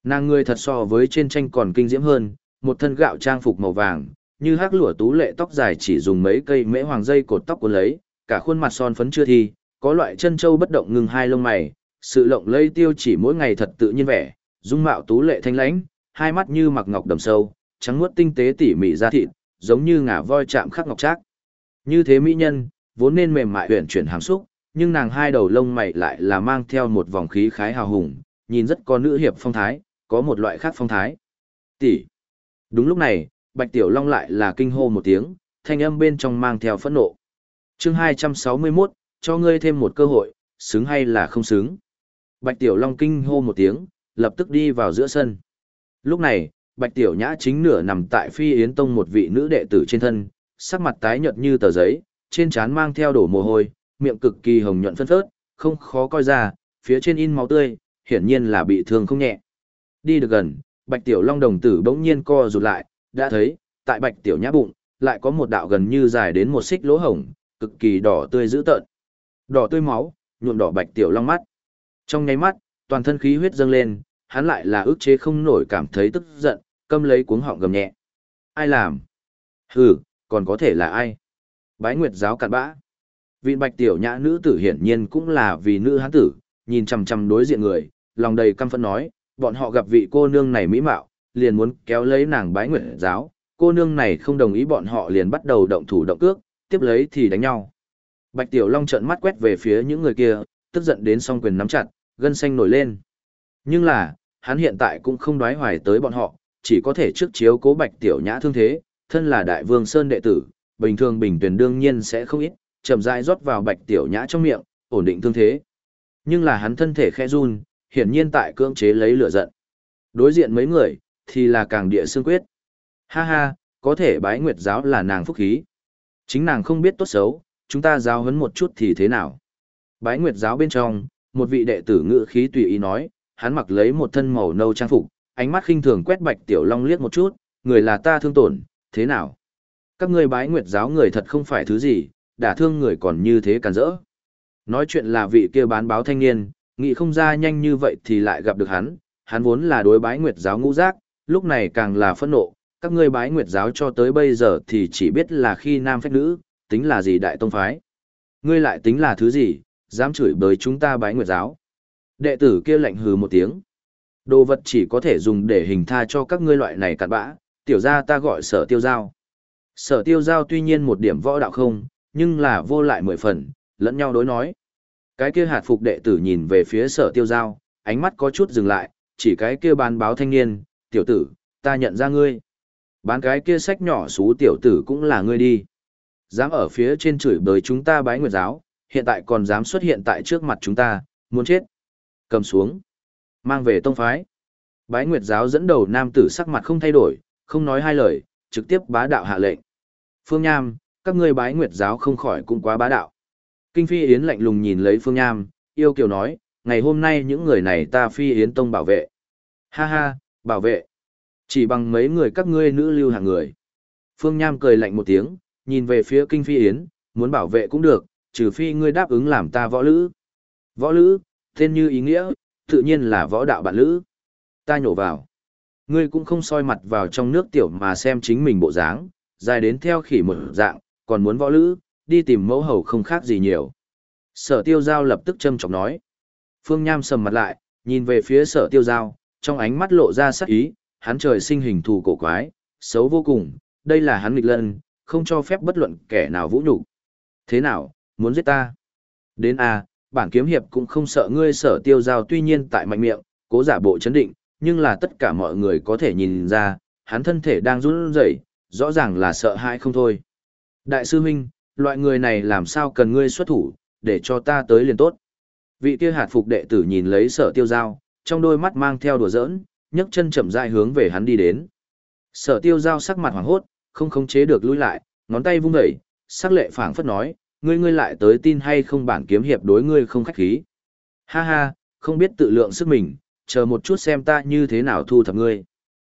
S1: Nàng người thật so với trên tranh còn kinh diễm hơn, một thân gạo trang phục màu vàng, như hắc lụa tú lệ tóc dài chỉ dùng mấy cây mễ hoàng dây cột tóc của lấy, cả khuôn mặt son phấn chưa thi, có loại chân châu bất động ngừng hai lông mày, sự lộng lây tiêu chỉ mỗi ngày thật tự nhiên vẻ, dung mạo tú lệ thanh lãnh, hai mắt như mặc ngọc đầm sâu, trắng muốt tinh tế tỉ mỉ da thịt, giống như ngà voi chạm khắc ngọc trác. Như thế mỹ nhân, vốn nên mềm mại huyền chuyển hàm xúc, nhưng nàng hai đầu lông mày lại là mang theo một vòng khí khái hào hùng, nhìn rất có nữ hiệp phong thái, có một loại khác phong thái. Tỷ. Đúng lúc này, Bạch Tiểu Long lại là kinh hô một tiếng, thanh âm bên trong mang theo phẫn nộ. Chương 261, cho ngươi thêm một cơ hội, xứng hay là không xứng. Bạch Tiểu Long kinh hô một tiếng, lập tức đi vào giữa sân. Lúc này, Bạch Tiểu Nhã chính nửa nằm tại Phi Yến Tông một vị nữ đệ tử trên thân, sắc mặt tái nhợt như tờ giấy, trên trán mang theo đổ mồ hôi, miệng cực kỳ hồng nhuận phân phớt, không khó coi ra, phía trên in máu tươi, hiển nhiên là bị thương không nhẹ. Đi được gần, Bạch Tiểu Long đồng tử bỗng nhiên co rụt lại, đã thấy, tại Bạch Tiểu Nhã bụng, lại có một đạo gần như dài đến một xích lỗ hổng, cực kỳ đỏ tươi dữ tợn. Đỏ tươi máu, nhuộm đỏ Bạch Tiểu Long mắt. Trong nháy mắt, toàn thân khí huyết dâng lên, hắn lại là ức chế không nổi cảm thấy tức giận, câm lấy cuống họng gầm nhẹ. Ai làm? Hừ, còn có thể là ai? Bái Nguyệt giáo cặn bã. Vị Bạch Tiểu Nhã nữ tử hiển nhiên cũng là vì nữ hán tử, nhìn chằm chằm đối diện người, lòng đầy căm phẫn nói, bọn họ gặp vị cô nương này mỹ mạo, liền muốn kéo lấy nàng bái nguyệt giáo, cô nương này không đồng ý bọn họ liền bắt đầu động thủ động cước, tiếp lấy thì đánh nhau. Bạch Tiểu Long trợn mắt quét về phía những người kia, tức giận đến song quyền nắm chặt, gân xanh nổi lên. Nhưng là, hắn hiện tại cũng không đoái hoài tới bọn họ, chỉ có thể trước chiếu cố Bạch Tiểu Nhã thương thế, thân là đại vương sơn đệ tử, bình thường bình tuyển đương nhiên sẽ không ít, chậm rãi rót vào Bạch Tiểu Nhã trong miệng, ổn định thương thế. Nhưng là hắn thân thể khẽ run, hiển nhiên tại cưỡng chế lấy lửa giận. Đối diện mấy người, thì là càng địa xương quyết. Ha ha, có thể bái nguyệt giáo là nàng phúc khí. Chính nàng không biết tốt xấu, chúng ta giáo huấn một chút thì thế nào. Bái nguyệt giáo bên trong, một vị đệ tử ngự khí tùy ý nói, hắn mặc lấy một thân màu nâu trang phục, ánh mắt khinh thường quét bạch tiểu long liếc một chút, người là ta thương tổn, thế nào? Các ngươi bái nguyệt giáo người thật không phải thứ gì, đả thương người còn như thế càn rỡ. Nói chuyện là vị kia bán báo thanh niên, nghĩ không ra nhanh như vậy thì lại gặp được hắn, hắn vốn là đối bái nguyệt giáo ngũ giác, lúc này càng là phẫn nộ, các ngươi bái nguyệt giáo cho tới bây giờ thì chỉ biết là khi nam phách nữ, tính là gì đại tông phái. Ngươi lại tính là thứ gì, dám chửi bới chúng ta bái nguyệt giáo. Đệ tử kia lạnh hừ một tiếng. Đồ vật chỉ có thể dùng để hình tha cho các ngươi loại này cặn bã, tiểu gia ta gọi sở tiêu giao. Sở tiêu giao tuy nhiên một điểm võ đạo không, nhưng là vô lại mười phần, lẫn nhau đối nói. Cái kia hạt phục đệ tử nhìn về phía sở tiêu giao, ánh mắt có chút dừng lại, chỉ cái kia bán báo thanh niên, tiểu tử, ta nhận ra ngươi. Bán cái kia sách nhỏ xú tiểu tử cũng là ngươi đi. Dám ở phía trên chửi bới chúng ta bái nguyệt giáo, hiện tại còn dám xuất hiện tại trước mặt chúng ta, muốn chết. Cầm xuống. Mang về tông phái. Bái nguyệt giáo dẫn đầu nam tử sắc mặt không thay đổi, không nói hai lời, trực tiếp bá đạo hạ lệnh. Phương Nham, các ngươi bái nguyệt giáo không khỏi cũng quá bá đạo. Kinh Phi Yến lạnh lùng nhìn lấy Phương Nham, yêu kiều nói, ngày hôm nay những người này ta Phi Yến Tông bảo vệ. Ha ha, bảo vệ. Chỉ bằng mấy người các ngươi nữ lưu hàng người. Phương Nham cười lạnh một tiếng, nhìn về phía Kinh Phi Yến, muốn bảo vệ cũng được, trừ phi ngươi đáp ứng làm ta võ lữ. Võ lữ, tên như ý nghĩa, tự nhiên là võ đạo bạn lữ. Ta nhổ vào. Ngươi cũng không soi mặt vào trong nước tiểu mà xem chính mình bộ dáng, dài đến theo khỉ một dạng, còn muốn võ lữ, đi tìm mẫu hầu không khác gì nhiều. Sở tiêu giao lập tức châm chọc nói. Phương Nham sầm mặt lại, nhìn về phía sở tiêu giao, trong ánh mắt lộ ra sắc ý, hắn trời sinh hình thù cổ quái, xấu vô cùng, đây là hắn nghịch lân, không cho phép bất luận kẻ nào vũ nhục. Thế nào, muốn giết ta? Đến a, bản kiếm hiệp cũng không sợ ngươi sở tiêu giao tuy nhiên tại mạnh miệng, cố giả bộ chấn định, nhưng là tất cả mọi người có thể nhìn ra, hắn thân thể đang run rẩy, rõ ràng là sợ hãi không thôi. Đại sư huynh, loại người này làm sao cần ngươi xuất thủ, để cho ta tới liền tốt. Vị kia hạt phục đệ tử nhìn lấy sở tiêu giao, trong đôi mắt mang theo đùa giỡn, nhấc chân chậm rãi hướng về hắn đi đến. Sở tiêu giao sắc mặt hoảng hốt, không khống chế được lùi lại, ngón tay vung đẩy sắc lệ phảng phất nói, ngươi ngươi lại tới tin hay không bản kiếm hiệp đối ngươi không khách khí. Ha ha, không biết tự lượng sức mình, chờ một chút xem ta như thế nào thu thập ngươi.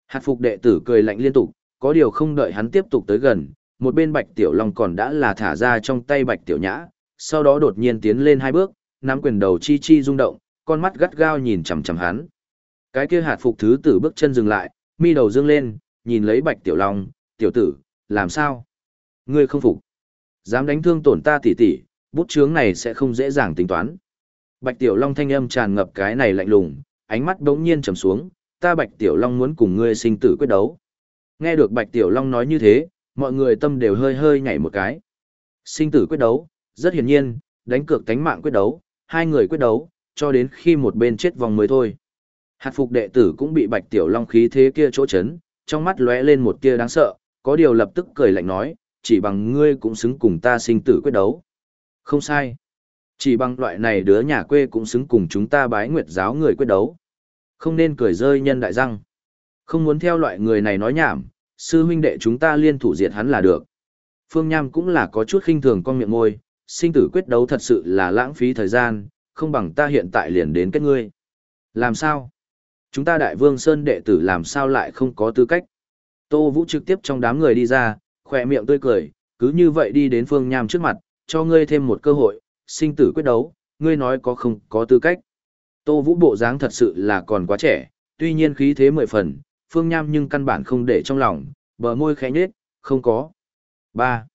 S1: Hạt phục đệ tử cười lạnh liên tục, có điều không đợi hắn tiếp tục tới gần, một bên bạch tiểu long còn đã là thả ra trong tay bạch tiểu nhã, sau đó đột nhiên tiến lên hai bước, nắm quyền đầu chi chi rung động, con mắt gắt gao nhìn chằm chằm hắn. Cái kia hạt phục thứ tử bước chân dừng lại, mi đầu dương lên, nhìn lấy bạch tiểu long, tiểu tử, làm sao? Ngươi không phục. Dám đánh thương tổn ta tỉ tỉ, bút chướng này sẽ không dễ dàng tính toán. Bạch tiểu long thanh âm tràn ngập cái này lạnh lùng, ánh mắt đống nhiên trầm xuống, ta bạch tiểu long muốn cùng ngươi sinh tử quyết đấu. Nghe được bạch tiểu long nói như thế, mọi người tâm đều hơi hơi nhảy một cái. Sinh tử quyết đấu, rất hiển nhiên, đánh cược tánh mạng quyết đấu, hai người quyết đấu, cho đến khi một bên chết vòng mới thôi. Hạt phục đệ tử cũng bị bạch tiểu long khí thế kia chỗ chấn, trong mắt lóe lên một tia đáng sợ, có điều lập tức cười lạnh nói, chỉ bằng ngươi cũng xứng cùng ta sinh tử quyết đấu. Không sai. Chỉ bằng loại này đứa nhà quê cũng xứng cùng chúng ta bái nguyệt giáo người quyết đấu. Không nên cười rơi nhân đại răng. Không muốn theo loại người này nói nhảm, sư huynh đệ chúng ta liên thủ diệt hắn là được. Phương Nham cũng là có chút khinh thường con miệng môi, sinh tử quyết đấu thật sự là lãng phí thời gian, không bằng ta hiện tại liền đến kết ngươi. Làm sao? Chúng ta đại vương Sơn đệ tử làm sao lại không có tư cách? Tô Vũ trực tiếp trong đám người đi ra, khỏe miệng tươi cười, cứ như vậy đi đến Phương Nham trước mặt, cho ngươi thêm một cơ hội, sinh tử quyết đấu, ngươi nói có không có tư cách. Tô Vũ bộ dáng thật sự là còn quá trẻ, tuy nhiên khí thế mười phần, Phương Nham nhưng căn bản không để trong lòng, bờ môi khẽ nhếch, không có. 3.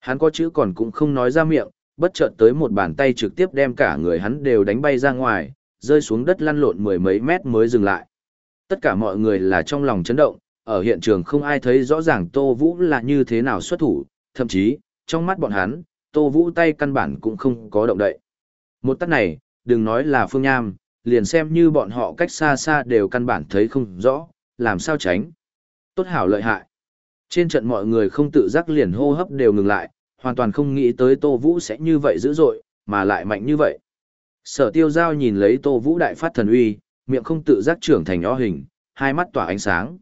S1: Hắn có chữ còn cũng không nói ra miệng, bất chợt tới một bàn tay trực tiếp đem cả người hắn đều đánh bay ra ngoài, rơi xuống đất lăn lộn mười mấy mét mới dừng lại. Tất cả mọi người là trong lòng chấn động, ở hiện trường không ai thấy rõ ràng Tô Vũ là như thế nào xuất thủ, thậm chí, trong mắt bọn hắn, Tô Vũ tay căn bản cũng không có động đậy. Một tắt này, đừng nói là Phương Nham, liền xem như bọn họ cách xa xa đều căn bản thấy không rõ, làm sao tránh. Tốt hảo lợi hại. Trên trận mọi người không tự giác liền hô hấp đều ngừng lại, hoàn toàn không nghĩ tới Tô Vũ sẽ như vậy dữ dội, mà lại mạnh như vậy. Sở tiêu giao nhìn lấy Tô Vũ đại phát thần uy, miệng không tự giác trưởng thành o hình, hai mắt tỏa ánh sáng.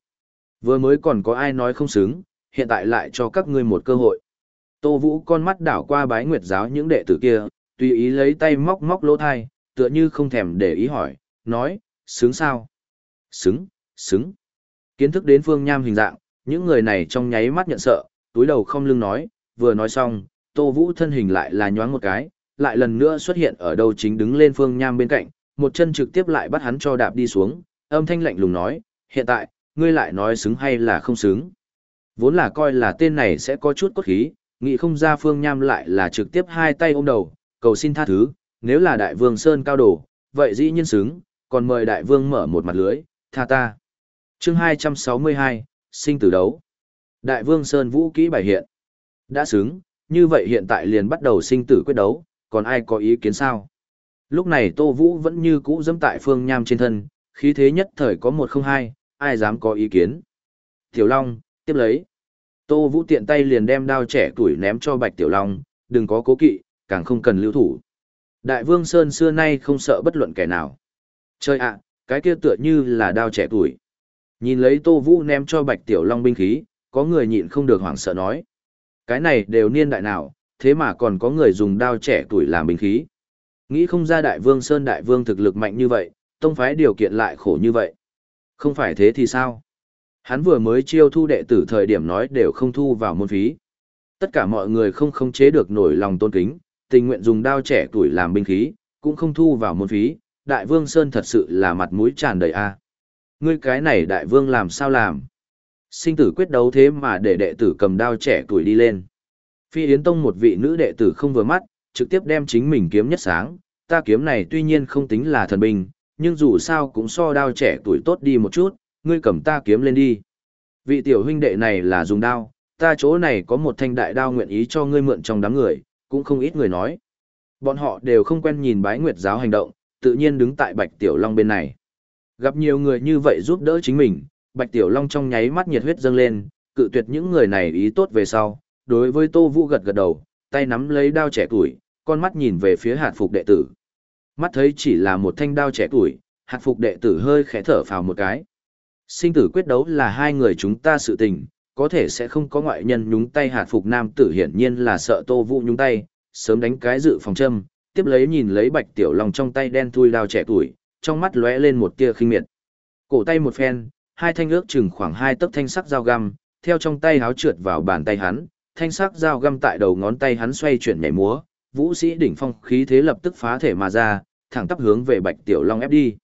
S1: Vừa mới còn có ai nói không xứng, hiện tại lại cho các ngươi một cơ hội. Tô Vũ con mắt đảo qua bái nguyệt giáo những đệ tử kia, tùy ý lấy tay móc móc lỗ thai, tựa như không thèm để ý hỏi, nói, xứng sao? Xứng, xứng. Kiến thức đến phương nham hình dạng, những người này trong nháy mắt nhận sợ, túi đầu không lưng nói, vừa nói xong, Tô Vũ thân hình lại là nhoáng một cái, lại lần nữa xuất hiện ở đâu chính đứng lên phương nham bên cạnh, một chân trực tiếp lại bắt hắn cho đạp đi xuống, âm thanh lạnh lùng nói, hiện tại, ngươi lại nói xứng hay là không xứng. Vốn là coi là tên này sẽ có chút cốt khí, nghĩ không ra phương nham lại là trực tiếp hai tay ôm đầu, cầu xin tha thứ, nếu là đại vương Sơn cao đồ, vậy dĩ nhiên xứng, còn mời đại vương mở một mặt lưới, tha ta. chương 262, sinh tử đấu. Đại vương Sơn vũ kỹ bài hiện. Đã xứng, như vậy hiện tại liền bắt đầu sinh tử quyết đấu, còn ai có ý kiến sao? Lúc này Tô Vũ vẫn như cũ dẫm tại phương nham trên thân, khí thế nhất thời có một không hai, ai dám có ý kiến. Tiểu Long, tiếp lấy. Tô Vũ tiện tay liền đem đao trẻ tuổi ném cho Bạch Tiểu Long, đừng có cố kỵ, càng không cần lưu thủ. Đại Vương Sơn xưa nay không sợ bất luận kẻ nào. Chơi ạ, cái kia tựa như là đao trẻ tuổi. Nhìn lấy Tô Vũ ném cho Bạch Tiểu Long binh khí, có người nhịn không được hoảng sợ nói. Cái này đều niên đại nào, thế mà còn có người dùng đao trẻ tuổi làm binh khí. Nghĩ không ra Đại Vương Sơn Đại Vương thực lực mạnh như vậy, tông phái điều kiện lại khổ như vậy. Không phải thế thì sao? Hắn vừa mới chiêu thu đệ tử thời điểm nói đều không thu vào môn phí. Tất cả mọi người không khống chế được nổi lòng tôn kính, tình nguyện dùng đao trẻ tuổi làm binh khí, cũng không thu vào môn phí, đại vương Sơn thật sự là mặt mũi tràn đầy a. À. Ngươi cái này đại vương làm sao làm? Sinh tử quyết đấu thế mà để đệ tử cầm đao trẻ tuổi đi lên. Phi Yến Tông một vị nữ đệ tử không vừa mắt, trực tiếp đem chính mình kiếm nhất sáng, ta kiếm này tuy nhiên không tính là thần binh, nhưng dù sao cũng so đao trẻ tuổi tốt đi một chút, ngươi cầm ta kiếm lên đi. Vị tiểu huynh đệ này là dùng đao, ta chỗ này có một thanh đại đao nguyện ý cho ngươi mượn trong đám người, cũng không ít người nói. Bọn họ đều không quen nhìn bái nguyệt giáo hành động, tự nhiên đứng tại Bạch Tiểu Long bên này. Gặp nhiều người như vậy giúp đỡ chính mình, Bạch Tiểu Long trong nháy mắt nhiệt huyết dâng lên, cự tuyệt những người này ý tốt về sau. Đối với Tô Vũ gật gật đầu, tay nắm lấy đao trẻ tuổi, con mắt nhìn về phía hạt phục đệ tử. Mắt thấy chỉ là một thanh đao trẻ tuổi, hạt phục đệ tử hơi khẽ thở phào một cái. Sinh tử quyết đấu là hai người chúng ta sự tình, có thể sẽ không có ngoại nhân nhúng tay hạt phục nam tử hiển nhiên là sợ Tô Vũ nhúng tay, sớm đánh cái dự phòng châm, tiếp lấy nhìn lấy Bạch Tiểu Long trong tay đen thui đao trẻ tuổi, trong mắt lóe lên một tia khinh miệt. Cổ tay một phen, hai thanh ước chừng khoảng hai tấc thanh sắc dao găm, theo trong tay háo trượt vào bàn tay hắn, thanh sắc dao găm tại đầu ngón tay hắn xoay chuyển nhảy múa, vũ sĩ đỉnh phong khí thế lập tức phá thể mà ra, thẳng tắp hướng về Bạch Tiểu Long ép đi.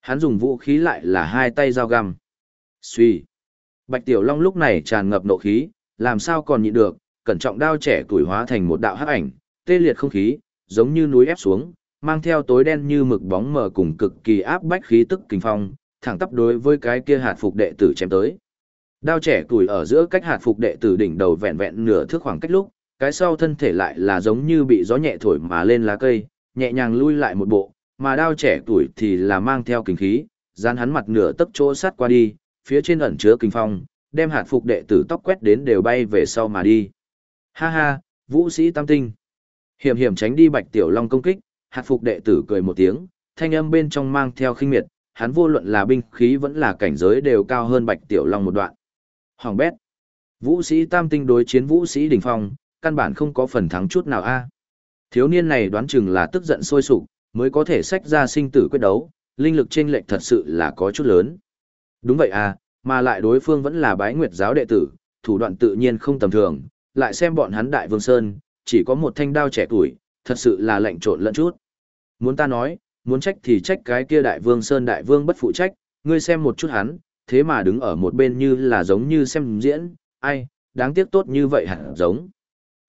S1: Hắn dùng vũ khí lại là hai tay dao găm. Suy. Bạch Tiểu Long lúc này tràn ngập nộ khí, làm sao còn nhịn được, cẩn trọng đao trẻ tuổi hóa thành một đạo hắc ảnh, tê liệt không khí, giống như núi ép xuống, mang theo tối đen như mực bóng mờ cùng cực kỳ áp bách khí tức kinh phong, thẳng tắp đối với cái kia hạt phục đệ tử chém tới. Đao trẻ tuổi ở giữa cách hạt phục đệ tử đỉnh đầu vẹn vẹn nửa thước khoảng cách lúc, cái sau thân thể lại là giống như bị gió nhẹ thổi mà lên lá cây, nhẹ nhàng lui lại một bộ, mà đao trẻ tuổi thì là mang theo kinh khí, dán hắn mặt nửa tấc chỗ sát qua đi, phía trên ẩn chứa kinh phong, đem hạt phục đệ tử tóc quét đến đều bay về sau mà đi. Ha ha, vũ sĩ tam tinh. Hiểm hiểm tránh đi bạch tiểu long công kích, hạt phục đệ tử cười một tiếng, thanh âm bên trong mang theo khinh miệt, hắn vô luận là binh khí vẫn là cảnh giới đều cao hơn bạch tiểu long một đoạn. Hoàng bét. Vũ sĩ tam tinh đối chiến vũ sĩ đỉnh phong, căn bản không có phần thắng chút nào a. Thiếu niên này đoán chừng là tức giận sôi sục, mới có thể sách ra sinh tử quyết đấu, linh lực trên lệch thật sự là có chút lớn. Đúng vậy à, mà lại đối phương vẫn là bái nguyệt giáo đệ tử, thủ đoạn tự nhiên không tầm thường, lại xem bọn hắn đại vương sơn, chỉ có một thanh đao trẻ tuổi, thật sự là lạnh trộn lẫn chút. Muốn ta nói, muốn trách thì trách cái kia đại vương sơn đại vương bất phụ trách, ngươi xem một chút hắn, thế mà đứng ở một bên như là giống như xem diễn, ai, đáng tiếc tốt như vậy hẳn giống.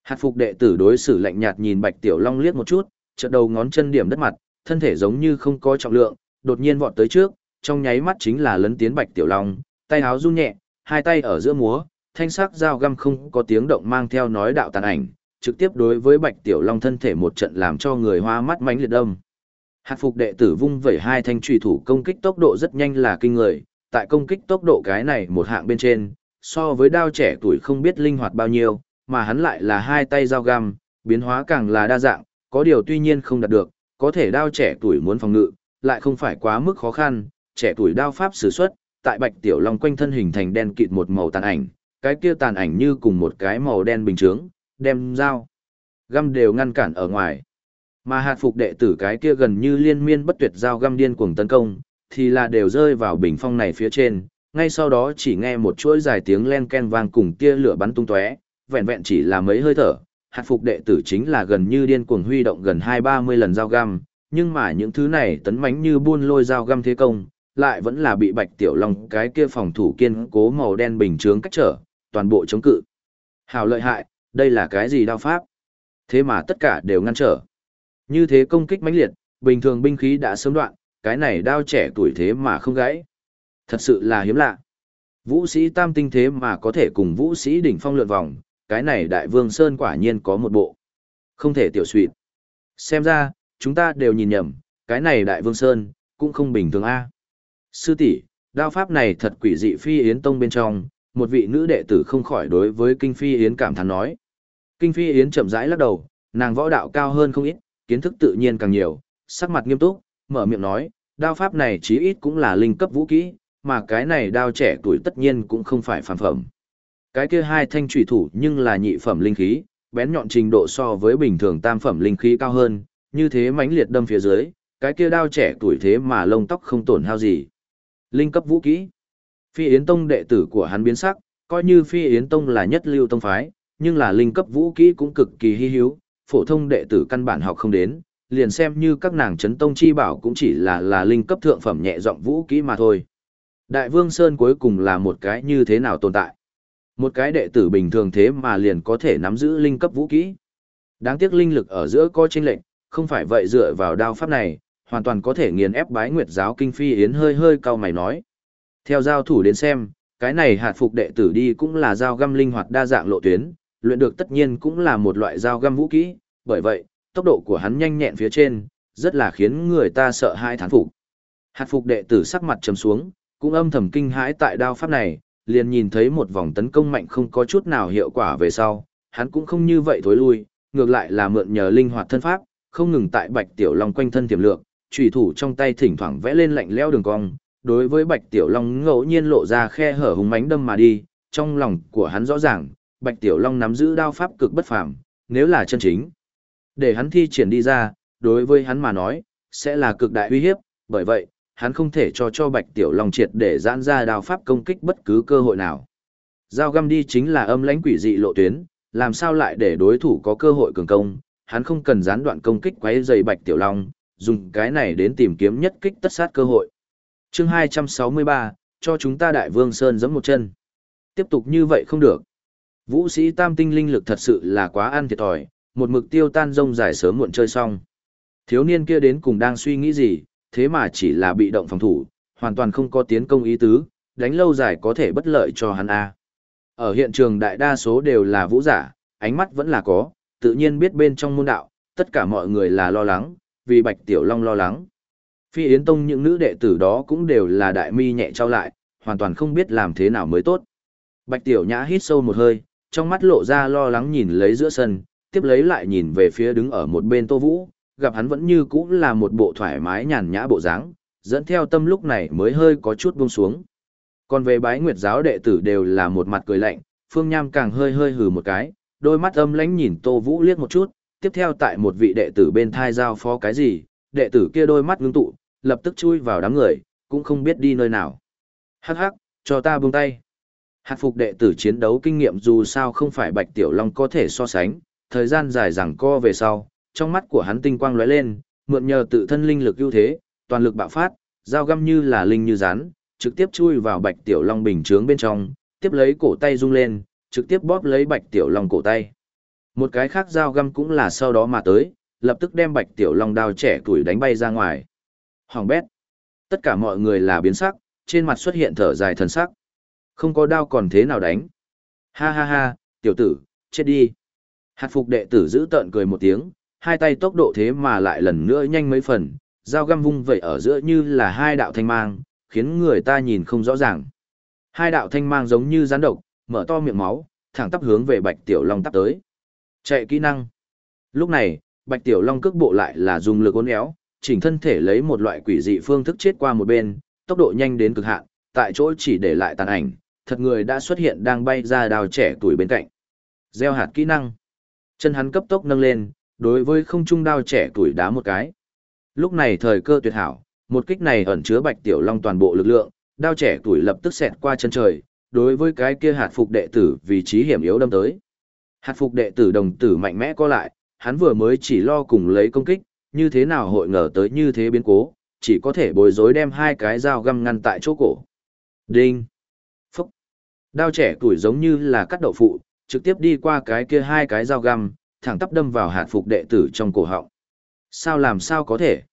S1: Hạt phục đệ tử đối xử lạnh nhạt nhìn Bạch Tiểu Long liếc một chút, chợt đầu ngón chân điểm đất mặt, thân thể giống như không có trọng lượng, đột nhiên vọt tới trước, trong nháy mắt chính là lấn tiến Bạch Tiểu Long, tay áo run nhẹ, hai tay ở giữa múa, thanh sắc dao găm không có tiếng động mang theo nói đạo tàn ảnh, trực tiếp đối với Bạch Tiểu Long thân thể một trận làm cho người hoa mắt mánh liệt đông. Hạt phục đệ tử vung vẩy hai thanh trùy thủ công kích tốc độ rất nhanh là kinh người, tại công kích tốc độ cái này một hạng bên trên, so với đao trẻ tuổi không biết linh hoạt bao nhiêu, mà hắn lại là hai tay dao găm, biến hóa càng là đa dạng, có điều tuy nhiên không đạt được, có thể đao trẻ tuổi muốn phòng ngự, lại không phải quá mức khó khăn, trẻ tuổi đao pháp sử xuất, tại Bạch Tiểu Long quanh thân hình thành đen kịt một màu tàn ảnh, cái kia tàn ảnh như cùng một cái màu đen bình chướng, đem dao găm đều ngăn cản ở ngoài. Mà hạt phục đệ tử cái kia gần như liên miên bất tuyệt dao găm điên cuồng tấn công, thì là đều rơi vào bình phong này phía trên, ngay sau đó chỉ nghe một chuỗi dài tiếng len ken vang cùng tia lửa bắn tung tóe, vẹn vẹn chỉ là mấy hơi thở, hạt phục đệ tử chính là gần như điên cuồng huy động gần hai ba mươi lần dao găm, nhưng mà những thứ này tấn mãnh như buôn lôi dao găm thế công, lại vẫn là bị Bạch Tiểu Long cái kia phòng thủ kiên cố màu đen bình chướng cách trở, toàn bộ chống cự. Hào lợi hại, đây là cái gì đao pháp? Thế mà tất cả đều ngăn trở. Như thế công kích mãnh liệt, bình thường binh khí đã sớm đoạn, cái này đao trẻ tuổi thế mà không gãy. Thật sự là hiếm lạ. Vũ sĩ tam tinh thế mà có thể cùng vũ sĩ đỉnh phong lượn vòng, cái này đại vương Sơn quả nhiên có một bộ. Không thể tiểu suyệt. Xem ra, chúng ta đều nhìn nhầm, cái này đại vương Sơn, cũng không bình thường a. Sư tỷ, đao pháp này thật quỷ dị phi yến tông bên trong, một vị nữ đệ tử không khỏi đối với kinh phi yến cảm thán nói. Kinh phi yến chậm rãi lắc đầu, nàng võ đạo cao hơn không ít, kiến thức tự nhiên càng nhiều, sắc mặt nghiêm túc, mở miệng nói, đao pháp này chí ít cũng là linh cấp vũ kỹ, mà cái này đao trẻ tuổi tất nhiên cũng không phải phàm phẩm. Cái kia hai thanh trùy thủ nhưng là nhị phẩm linh khí, bén nhọn trình độ so với bình thường tam phẩm linh khí cao hơn, như thế mãnh liệt đâm phía dưới, cái kia đao trẻ tuổi thế mà lông tóc không tổn hao gì. Linh cấp vũ kỹ. Phi Yến Tông đệ tử của hắn biến sắc, coi như Phi Yến Tông là nhất lưu tông phái, nhưng là linh cấp vũ kỹ cũng cực kỳ hi hữu, phổ thông đệ tử căn bản học không đến, liền xem như các nàng chấn tông chi bảo cũng chỉ là là linh cấp thượng phẩm nhẹ giọng vũ kỹ mà thôi. Đại Vương Sơn cuối cùng là một cái như thế nào tồn tại? Một cái đệ tử bình thường thế mà liền có thể nắm giữ linh cấp vũ kỹ. Đáng tiếc linh lực ở giữa có chênh lệnh, không phải vậy dựa vào đao pháp này, hoàn toàn có thể nghiền ép bái nguyệt giáo kinh phi yến hơi hơi cau mày nói. Theo giao thủ đến xem, cái này hạt phục đệ tử đi cũng là dao găm linh hoạt đa dạng lộ tuyến, luyện được tất nhiên cũng là một loại dao găm vũ kỹ, bởi vậy, tốc độ của hắn nhanh nhẹn phía trên, rất là khiến người ta sợ hai thán phục. Hạt phục đệ tử sắc mặt trầm xuống, cũng âm thầm kinh hãi tại đao pháp này, liền nhìn thấy một vòng tấn công mạnh không có chút nào hiệu quả về sau, hắn cũng không như vậy thối lui, ngược lại là mượn nhờ linh hoạt thân pháp, không ngừng tại Bạch Tiểu Long quanh thân tiềm lượng, chủy thủ trong tay thỉnh thoảng vẽ lên lạnh lẽo đường cong, đối với Bạch Tiểu Long ngẫu nhiên lộ ra khe hở hùng mãnh đâm mà đi, trong lòng của hắn rõ ràng, Bạch Tiểu Long nắm giữ đao pháp cực bất phàm, nếu là chân chính, để hắn thi triển đi ra, đối với hắn mà nói, sẽ là cực đại uy hiếp, bởi vậy, hắn không thể cho cho Bạch Tiểu Long triệt để giãn ra đao pháp công kích bất cứ cơ hội nào. Giao găm đi chính là âm lãnh quỷ dị lộ tuyến, làm sao lại để đối thủ có cơ hội cường công, hắn không cần gián đoạn công kích quấy dày Bạch Tiểu Long, dùng cái này đến tìm kiếm nhất kích tất sát cơ hội. Chương 263, cho chúng ta Đại Vương Sơn giẫm một chân. Tiếp tục như vậy không được. Vũ sĩ tam tinh linh lực thật sự là quá ăn thiệt thòi, một mực tiêu tan rông dài sớm muộn chơi xong. Thiếu niên kia đến cùng đang suy nghĩ gì, thế mà chỉ là bị động phòng thủ, hoàn toàn không có tiến công ý tứ, đánh lâu dài có thể bất lợi cho hắn A. Ở hiện trường đại đa số đều là vũ giả, ánh mắt vẫn là có, tự nhiên biết bên trong môn đạo, tất cả mọi người là lo lắng, vì Bạch Tiểu Long lo lắng. Phi Yến Tông những nữ đệ tử đó cũng đều là đại mi nhẹ trao lại, hoàn toàn không biết làm thế nào mới tốt. Bạch Tiểu Nhã hít sâu một hơi, trong mắt lộ ra lo lắng nhìn lấy giữa sân, tiếp lấy lại nhìn về phía đứng ở một bên Tô Vũ, gặp hắn vẫn như cũ là một bộ thoải mái nhàn nhã bộ dáng, dẫn theo tâm lúc này mới hơi có chút buông xuống. Còn về bái nguyệt giáo đệ tử đều là một mặt cười lạnh, Phương Nham càng hơi hơi hừ một cái, đôi mắt âm lãnh nhìn Tô Vũ liếc một chút, tiếp theo tại một vị đệ tử bên thai giao phó cái gì, đệ tử kia đôi mắt ngưng tụ, lập tức chui vào đám người, cũng không biết đi nơi nào. Hắc hắc, cho ta buông tay. Hạt phục đệ tử chiến đấu kinh nghiệm dù sao không phải Bạch Tiểu Long có thể so sánh, thời gian dài rằng co về sau, trong mắt của hắn tinh quang lóe lên, mượn nhờ tự thân linh lực ưu thế, toàn lực bạo phát, dao găm như là linh như rắn, trực tiếp chui vào Bạch Tiểu Long bình chướng bên trong, tiếp lấy cổ tay rung lên, trực tiếp bóp lấy Bạch Tiểu Long cổ tay. Một cái khác dao găm cũng là sau đó mà tới, lập tức đem Bạch Tiểu Long đao trẻ tuổi đánh bay ra ngoài. Hoàng bét. Tất cả mọi người là biến sắc, trên mặt xuất hiện thở dài thần sắc. Không có đao còn thế nào đánh. Ha ha ha, tiểu tử, chết đi. Hạt phục đệ tử giữ tợn cười một tiếng, hai tay tốc độ thế mà lại lần nữa nhanh mấy phần, dao găm vung vậy ở giữa như là hai đạo thanh mang, khiến người ta nhìn không rõ ràng. Hai đạo thanh mang giống như rắn độc, mở to miệng máu, thẳng tắp hướng về Bạch Tiểu Long tắp tới. Chạy kỹ năng. Lúc này, Bạch Tiểu Long cước bộ lại là dùng lực uốn éo, chỉnh thân thể lấy một loại quỷ dị phương thức chết qua một bên, tốc độ nhanh đến cực hạn, tại chỗ chỉ để lại tàn ảnh, thật người đã xuất hiện đang bay ra đào trẻ tuổi bên cạnh. Gieo hạt kỹ năng. Chân hắn cấp tốc nâng lên, đối với không trung đao trẻ tuổi đá một cái. Lúc này thời cơ tuyệt hảo, một kích này ẩn chứa Bạch Tiểu Long toàn bộ lực lượng, đao trẻ tuổi lập tức xẹt qua chân trời, đối với cái kia hạt phục đệ tử vị trí hiểm yếu đâm tới. Hạt phục đệ tử đồng tử mạnh mẽ co lại, hắn vừa mới chỉ lo cùng lấy công kích, như thế nào hội ngờ tới như thế biến cố, chỉ có thể bối rối đem hai cái dao găm ngăn tại chỗ cổ. Đinh! Phúc! Đao trẻ tuổi giống như là cắt đậu phụ, trực tiếp đi qua cái kia hai cái dao găm, thẳng tắp đâm vào hạt phục đệ tử trong cổ họng. Sao làm sao có thể?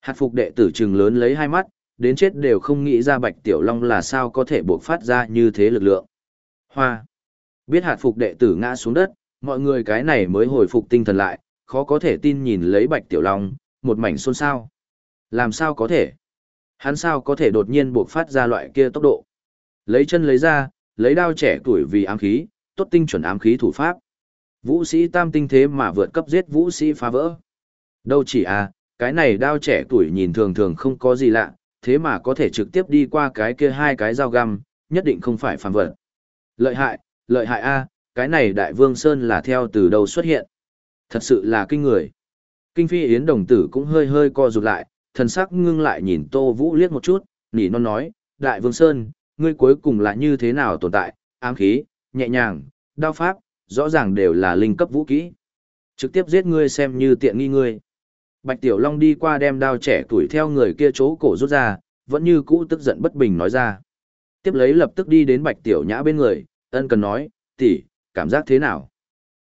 S1: Hạt phục đệ tử trừng lớn lấy hai mắt, đến chết đều không nghĩ ra bạch tiểu long là sao có thể buộc phát ra như thế lực lượng. Hoa! Biết hạt phục đệ tử ngã xuống đất, mọi người cái này mới hồi phục tinh thần lại, khó có thể tin nhìn lấy bạch tiểu long, một mảnh xôn xao. Làm sao có thể? Hắn sao có thể đột nhiên buộc phát ra loại kia tốc độ? Lấy chân lấy ra, lấy đao trẻ tuổi vì ám khí, tốt tinh chuẩn ám khí thủ pháp. Vũ sĩ tam tinh thế mà vượt cấp giết vũ sĩ phá vỡ. Đâu chỉ à, cái này đao trẻ tuổi nhìn thường thường không có gì lạ, thế mà có thể trực tiếp đi qua cái kia hai cái dao găm, nhất định không phải phàm vật. Lợi hại, lợi hại a, cái này đại vương Sơn là theo từ đầu xuất hiện. Thật sự là kinh người. Kinh phi yến đồng tử cũng hơi hơi co rụt lại, thần sắc ngưng lại nhìn Tô Vũ liếc một chút, nỉ non nói, Đại Vương Sơn, ngươi cuối cùng là như thế nào tồn tại, ám khí, nhẹ nhàng, đao pháp, rõ ràng đều là linh cấp vũ kỹ. Trực tiếp giết ngươi xem như tiện nghi ngươi. Bạch Tiểu Long đi qua đem đao trẻ tuổi theo người kia chỗ cổ rút ra, vẫn như cũ tức giận bất bình nói ra. Tiếp lấy lập tức đi đến Bạch Tiểu Nhã bên người, ân cần nói, tỷ, cảm giác thế nào?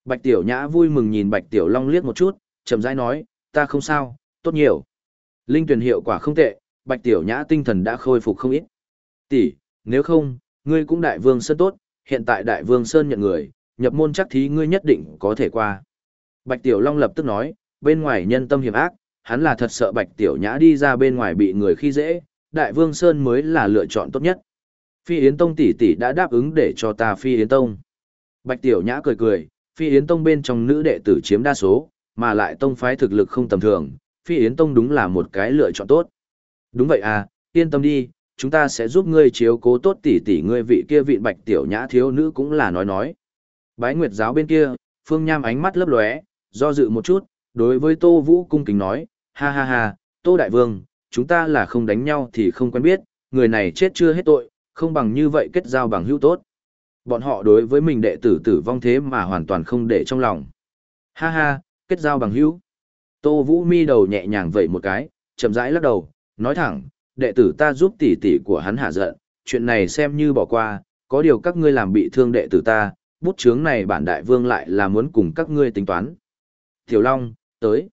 S1: Bạch Tiểu Nhã vui mừng nhìn Bạch Tiểu Long liếc một chút, chậm rãi nói, ta không sao, tốt nhiều. Linh tuyển hiệu quả không tệ, Bạch Tiểu Nhã tinh thần đã khôi phục không ít. Tỷ, nếu không, ngươi cũng đại vương sơn tốt, hiện tại đại vương sơn nhận người, nhập môn chắc thí ngươi nhất định có thể qua. Bạch Tiểu Long lập tức nói, bên ngoài nhân tâm hiểm ác, hắn là thật sợ Bạch Tiểu Nhã đi ra bên ngoài bị người khi dễ, Đại Vương Sơn mới là lựa chọn tốt nhất. Phi Yến Tông tỷ tỷ đã đáp ứng để cho ta Phi Yến Tông. Bạch Tiểu Nhã cười cười, Phi Yến Tông bên trong nữ đệ tử chiếm đa số, mà lại tông phái thực lực không tầm thường, Phi Yến Tông đúng là một cái lựa chọn tốt. Đúng vậy à, yên tâm đi, chúng ta sẽ giúp ngươi chiếu cố tốt tỷ tỷ ngươi vị kia vị Bạch Tiểu Nhã thiếu nữ cũng là nói nói. Bái Nguyệt giáo bên kia, Phương Nham ánh mắt lấp lóe, do dự một chút, đối với Tô Vũ cung kính nói, ha ha ha, Tô Đại Vương, chúng ta là không đánh nhau thì không quen biết, người này chết chưa hết tội, không bằng như vậy kết giao bằng hữu tốt. Bọn họ đối với mình đệ tử tử vong thế mà hoàn toàn không để trong lòng. Ha ha, kết giao bằng hữu. Tô Vũ mi đầu nhẹ nhàng vậy một cái, chậm rãi lắc đầu, nói thẳng, đệ tử ta giúp tỷ tỷ của hắn hạ giận, chuyện này xem như bỏ qua, có điều các ngươi làm bị thương đệ tử ta, bút chướng này bản đại vương lại là muốn cùng các ngươi tính toán. Tiểu Long, tới.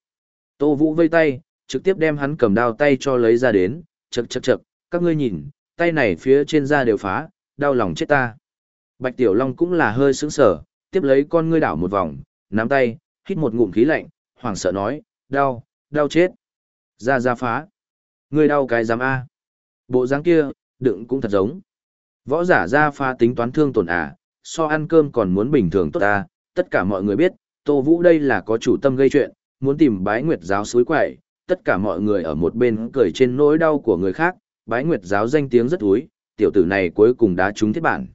S1: Tô Vũ vây tay, trực tiếp đem hắn cầm đao tay cho lấy ra đến, chậc chậc chậc, các ngươi nhìn, tay này phía trên da đều phá, đau lòng chết ta. Bạch Tiểu Long cũng là hơi sững sờ, tiếp lấy con ngươi đảo một vòng, nắm tay, hít một ngụm khí lạnh, hoảng sợ nói, đau, đau chết. Da da phá. Ngươi đau cái giám A. Bộ dáng kia, đựng cũng thật giống. Võ giả da phá tính toán thương tổn à, so ăn cơm còn muốn bình thường tốt ta, tất cả mọi người biết, Tô Vũ đây là có chủ tâm gây chuyện, muốn tìm bái nguyệt giáo suối quậy, tất cả mọi người ở một bên cười trên nỗi đau của người khác, bái nguyệt giáo danh tiếng rất úi, tiểu tử này cuối cùng đã trúng thiết bản.